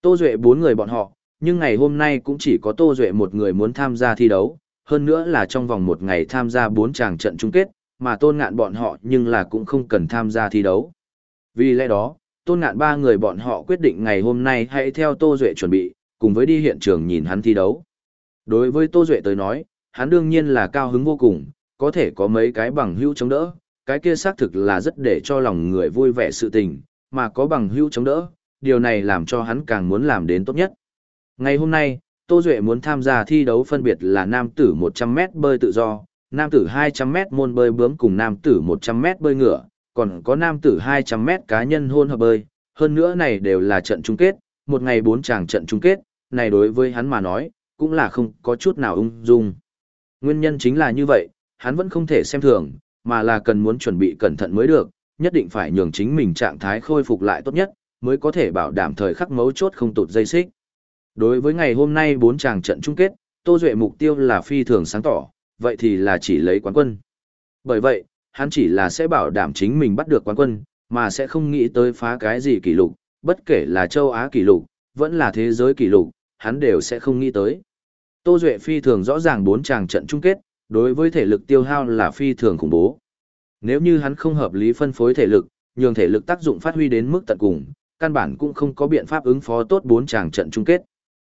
Speaker 1: Tô Duệ bốn người bọn họ, nhưng ngày hôm nay cũng chỉ có Tô Duệ một người muốn tham gia thi đấu, hơn nữa là trong vòng một ngày tham gia bốn chàng trận chung kết, mà tôn ngạn bọn họ nhưng là cũng không cần tham gia thi đấu. Vì lẽ đó, tôn ngạn ba người bọn họ quyết định ngày hôm nay hãy theo Tô Duệ chuẩn bị, cùng với đi hiện trường nhìn hắn thi đấu. Đối với Tô Duệ tới nói, hắn đương nhiên là cao hứng vô cùng, có thể có mấy cái bằng hữu chống đỡ, cái kia xác thực là rất để cho lòng người vui vẻ sự tình, mà có bằng hữu chống đỡ, điều này làm cho hắn càng muốn làm đến tốt nhất. Ngày hôm nay, Tô Duệ muốn tham gia thi đấu phân biệt là nam tử 100m bơi tự do, nam tử 200m môn bơi bướm cùng nam tử 100m bơi ngựa, còn có nam tử 200m cá nhân hôn hợp bơi, Hơn nữa này đều là trận chung kết, một ngày bốn chàng trận chung kết, này đối với hắn mà nói, cũng là không có chút nào ung dung. Nguyên nhân chính là như vậy, hắn vẫn không thể xem thường, mà là cần muốn chuẩn bị cẩn thận mới được, nhất định phải nhường chính mình trạng thái khôi phục lại tốt nhất, mới có thể bảo đảm thời khắc mấu chốt không tụt dây xích. Đối với ngày hôm nay bốn chàng trận chung kết, Tô Duệ mục tiêu là phi thường sáng tỏ, vậy thì là chỉ lấy quán quân. Bởi vậy, hắn chỉ là sẽ bảo đảm chính mình bắt được quán quân, mà sẽ không nghĩ tới phá cái gì kỷ lục, bất kể là châu Á kỷ lục, vẫn là thế giới kỷ lục, hắn đều sẽ không nghĩ tới. Tô Duệ phi thường rõ ràng bốn chàng trận chung kết, đối với thể lực tiêu hao là phi thường khủng bố. Nếu như hắn không hợp lý phân phối thể lực, nhường thể lực tác dụng phát huy đến mức tận cùng, căn bản cũng không có biện pháp ứng phó tốt bốn chàng trận chung kết.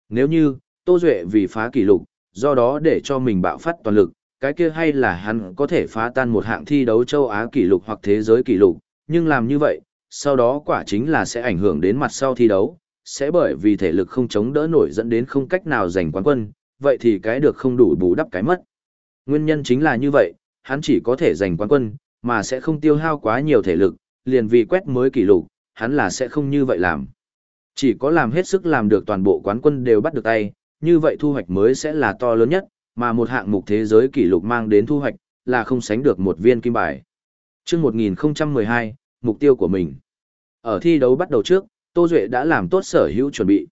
Speaker 1: Nếu như, Tô Duệ vì phá kỷ lục, do đó để cho mình bạo phát toàn lực, cái kia hay là hắn có thể phá tan một hạng thi đấu châu Á kỷ lục hoặc thế giới kỷ lục, nhưng làm như vậy, sau đó quả chính là sẽ ảnh hưởng đến mặt sau thi đấu, sẽ bởi vì thể lực không chống đỡ nổi dẫn đến không cách nào giành quán quân, vậy thì cái được không đủ bù đắp cái mất. Nguyên nhân chính là như vậy, hắn chỉ có thể giành quán quân, mà sẽ không tiêu hao quá nhiều thể lực, liền vì quét mới kỷ lục, hắn là sẽ không như vậy làm. Chỉ có làm hết sức làm được toàn bộ quán quân đều bắt được tay, như vậy thu hoạch mới sẽ là to lớn nhất, mà một hạng mục thế giới kỷ lục mang đến thu hoạch, là không sánh được một viên kim bài. Trước 1012, mục tiêu của mình. Ở thi đấu bắt đầu trước, Tô Duệ đã làm tốt sở hữu chuẩn bị.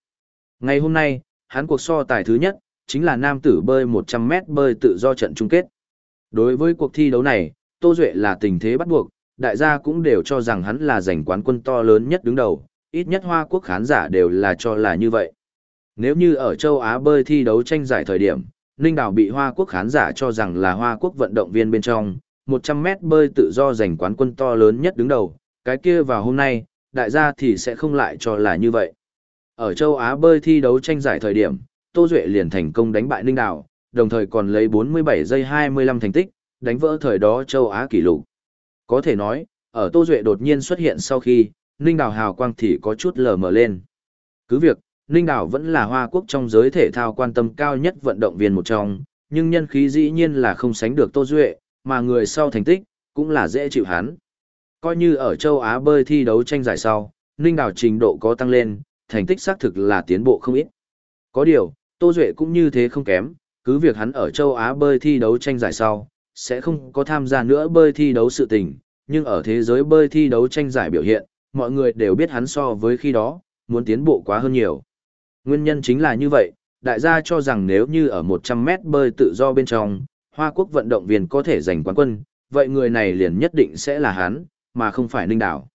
Speaker 1: Ngày hôm nay, hắn cuộc so tài thứ nhất, chính là nam tử bơi 100m bơi tự do trận chung kết. Đối với cuộc thi đấu này, Tô Duệ là tình thế bắt buộc, đại gia cũng đều cho rằng hắn là giành quán quân to lớn nhất đứng đầu, ít nhất Hoa Quốc khán giả đều là cho là như vậy. Nếu như ở châu Á bơi thi đấu tranh giải thời điểm, Ninh Đào bị Hoa Quốc khán giả cho rằng là Hoa Quốc vận động viên bên trong, 100m bơi tự do giành quán quân to lớn nhất đứng đầu, cái kia vào hôm nay, đại gia thì sẽ không lại cho là như vậy. Ở châu Á bơi thi đấu tranh giải thời điểm, Tô Duệ liền thành công đánh bại Ninh Đào, đồng thời còn lấy 47 giây 25 thành tích, đánh vỡ thời đó châu Á kỷ lục. Có thể nói, ở Tô Duệ đột nhiên xuất hiện sau khi, Ninh Đào hào quang thì có chút lờ mờ lên. Cứ việc, Ninh đảo vẫn là Hoa Quốc trong giới thể thao quan tâm cao nhất vận động viên một trong, nhưng nhân khí dĩ nhiên là không sánh được Tô Duệ, mà người sau thành tích, cũng là dễ chịu hắn. Coi như ở châu Á bơi thi đấu tranh giải sau, Ninh đảo trình độ có tăng lên, thành tích xác thực là tiến bộ không ít. Có điều, Tô Duệ cũng như thế không kém, cứ việc hắn ở châu Á bơi thi đấu tranh giải sau, sẽ không có tham gia nữa bơi thi đấu sự tình, nhưng ở thế giới bơi thi đấu tranh giải biểu hiện, mọi người đều biết hắn so với khi đó, muốn tiến bộ quá hơn nhiều. Nguyên nhân chính là như vậy, đại gia cho rằng nếu như ở 100 mét bơi tự do bên trong, Hoa Quốc vận động viên có thể giành quán quân, vậy người này liền nhất định sẽ là hắn, mà không phải Ninh Đảo.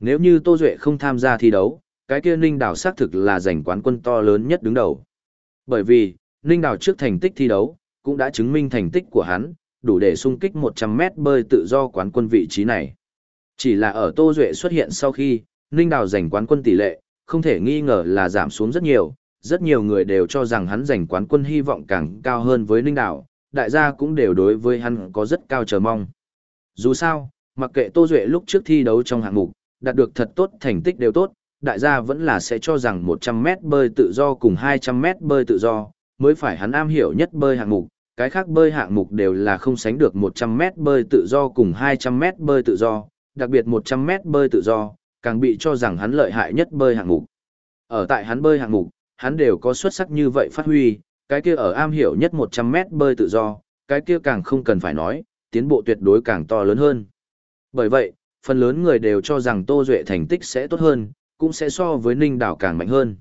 Speaker 1: Nếu như Tô Duệ không tham gia thi đấu, cái kia Ninh Đảo xác thực là giành quán quân to lớn nhất đứng đầu. Bởi vì, Ninh Đảo trước thành tích thi đấu, cũng đã chứng minh thành tích của hắn, đủ để xung kích 100 mét bơi tự do quán quân vị trí này. Chỉ là ở Tô Duệ xuất hiện sau khi, Ninh Đảo giành quán quân tỷ lệ, không thể nghi ngờ là giảm xuống rất nhiều, rất nhiều người đều cho rằng hắn giành quán quân hy vọng càng cao hơn với Ninh đạo. đại gia cũng đều đối với hắn có rất cao chờ mong. Dù sao, mặc kệ Tô Duệ lúc trước thi đấu trong hạng mục, đạt được thật tốt thành tích đều tốt, đại gia vẫn là sẽ cho rằng 100m bơi tự do cùng 200m bơi tự do, mới phải hắn am hiểu nhất bơi hạng mục, cái khác bơi hạng mục đều là không sánh được 100m bơi tự do cùng 200m bơi tự do, đặc biệt 100m bơi tự do, càng bị cho rằng hắn lợi hại nhất bơi hạng mục. Ở tại hắn bơi hạng mục, hắn đều có xuất sắc như vậy phát huy, cái kia ở am hiểu nhất 100m bơi tự do, cái kia càng không cần phải nói, tiến bộ tuyệt đối càng to lớn hơn. Bởi vậy, phần lớn người đều cho rằng Tô Duệ thành tích sẽ tốt hơn, cũng sẽ so với Ninh Đảo càng mạnh hơn.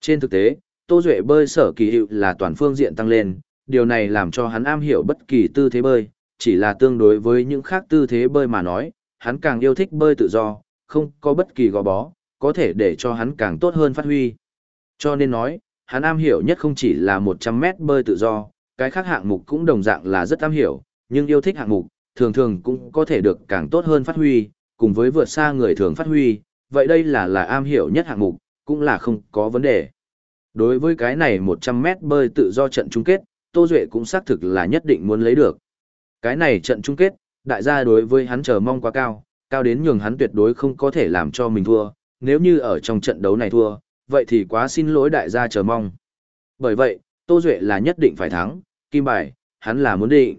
Speaker 1: Trên thực tế, Tô Duệ bơi sở kỳ hiệu là toàn phương diện tăng lên, điều này làm cho hắn am hiểu bất kỳ tư thế bơi, chỉ là tương đối với những khác tư thế bơi mà nói, hắn càng yêu thích bơi tự do, không có bất kỳ gò bó, có thể để cho hắn càng tốt hơn phát huy. Cho nên nói, hắn am hiểu nhất không chỉ là 100 mét bơi tự do, cái khác hạng mục cũng đồng dạng là rất am hiểu, nhưng yêu thích hạng mục, thường thường cũng có thể được càng tốt hơn phát huy, cùng với vượt xa người thường phát huy, vậy đây là là am hiểu nhất hạng mục, cũng là không có vấn đề. Đối với cái này 100 mét bơi tự do trận chung kết, Tô Duệ cũng xác thực là nhất định muốn lấy được. Cái này trận chung kết, đại gia đối với hắn chờ mong quá cao, cao đến nhường hắn tuyệt đối không có thể làm cho mình thua, nếu như ở trong trận đấu này thua, vậy thì quá xin lỗi đại gia chờ mong. Bởi vậy, Tô Duệ là nhất định phải thắng, kim bài, hắn là muốn định.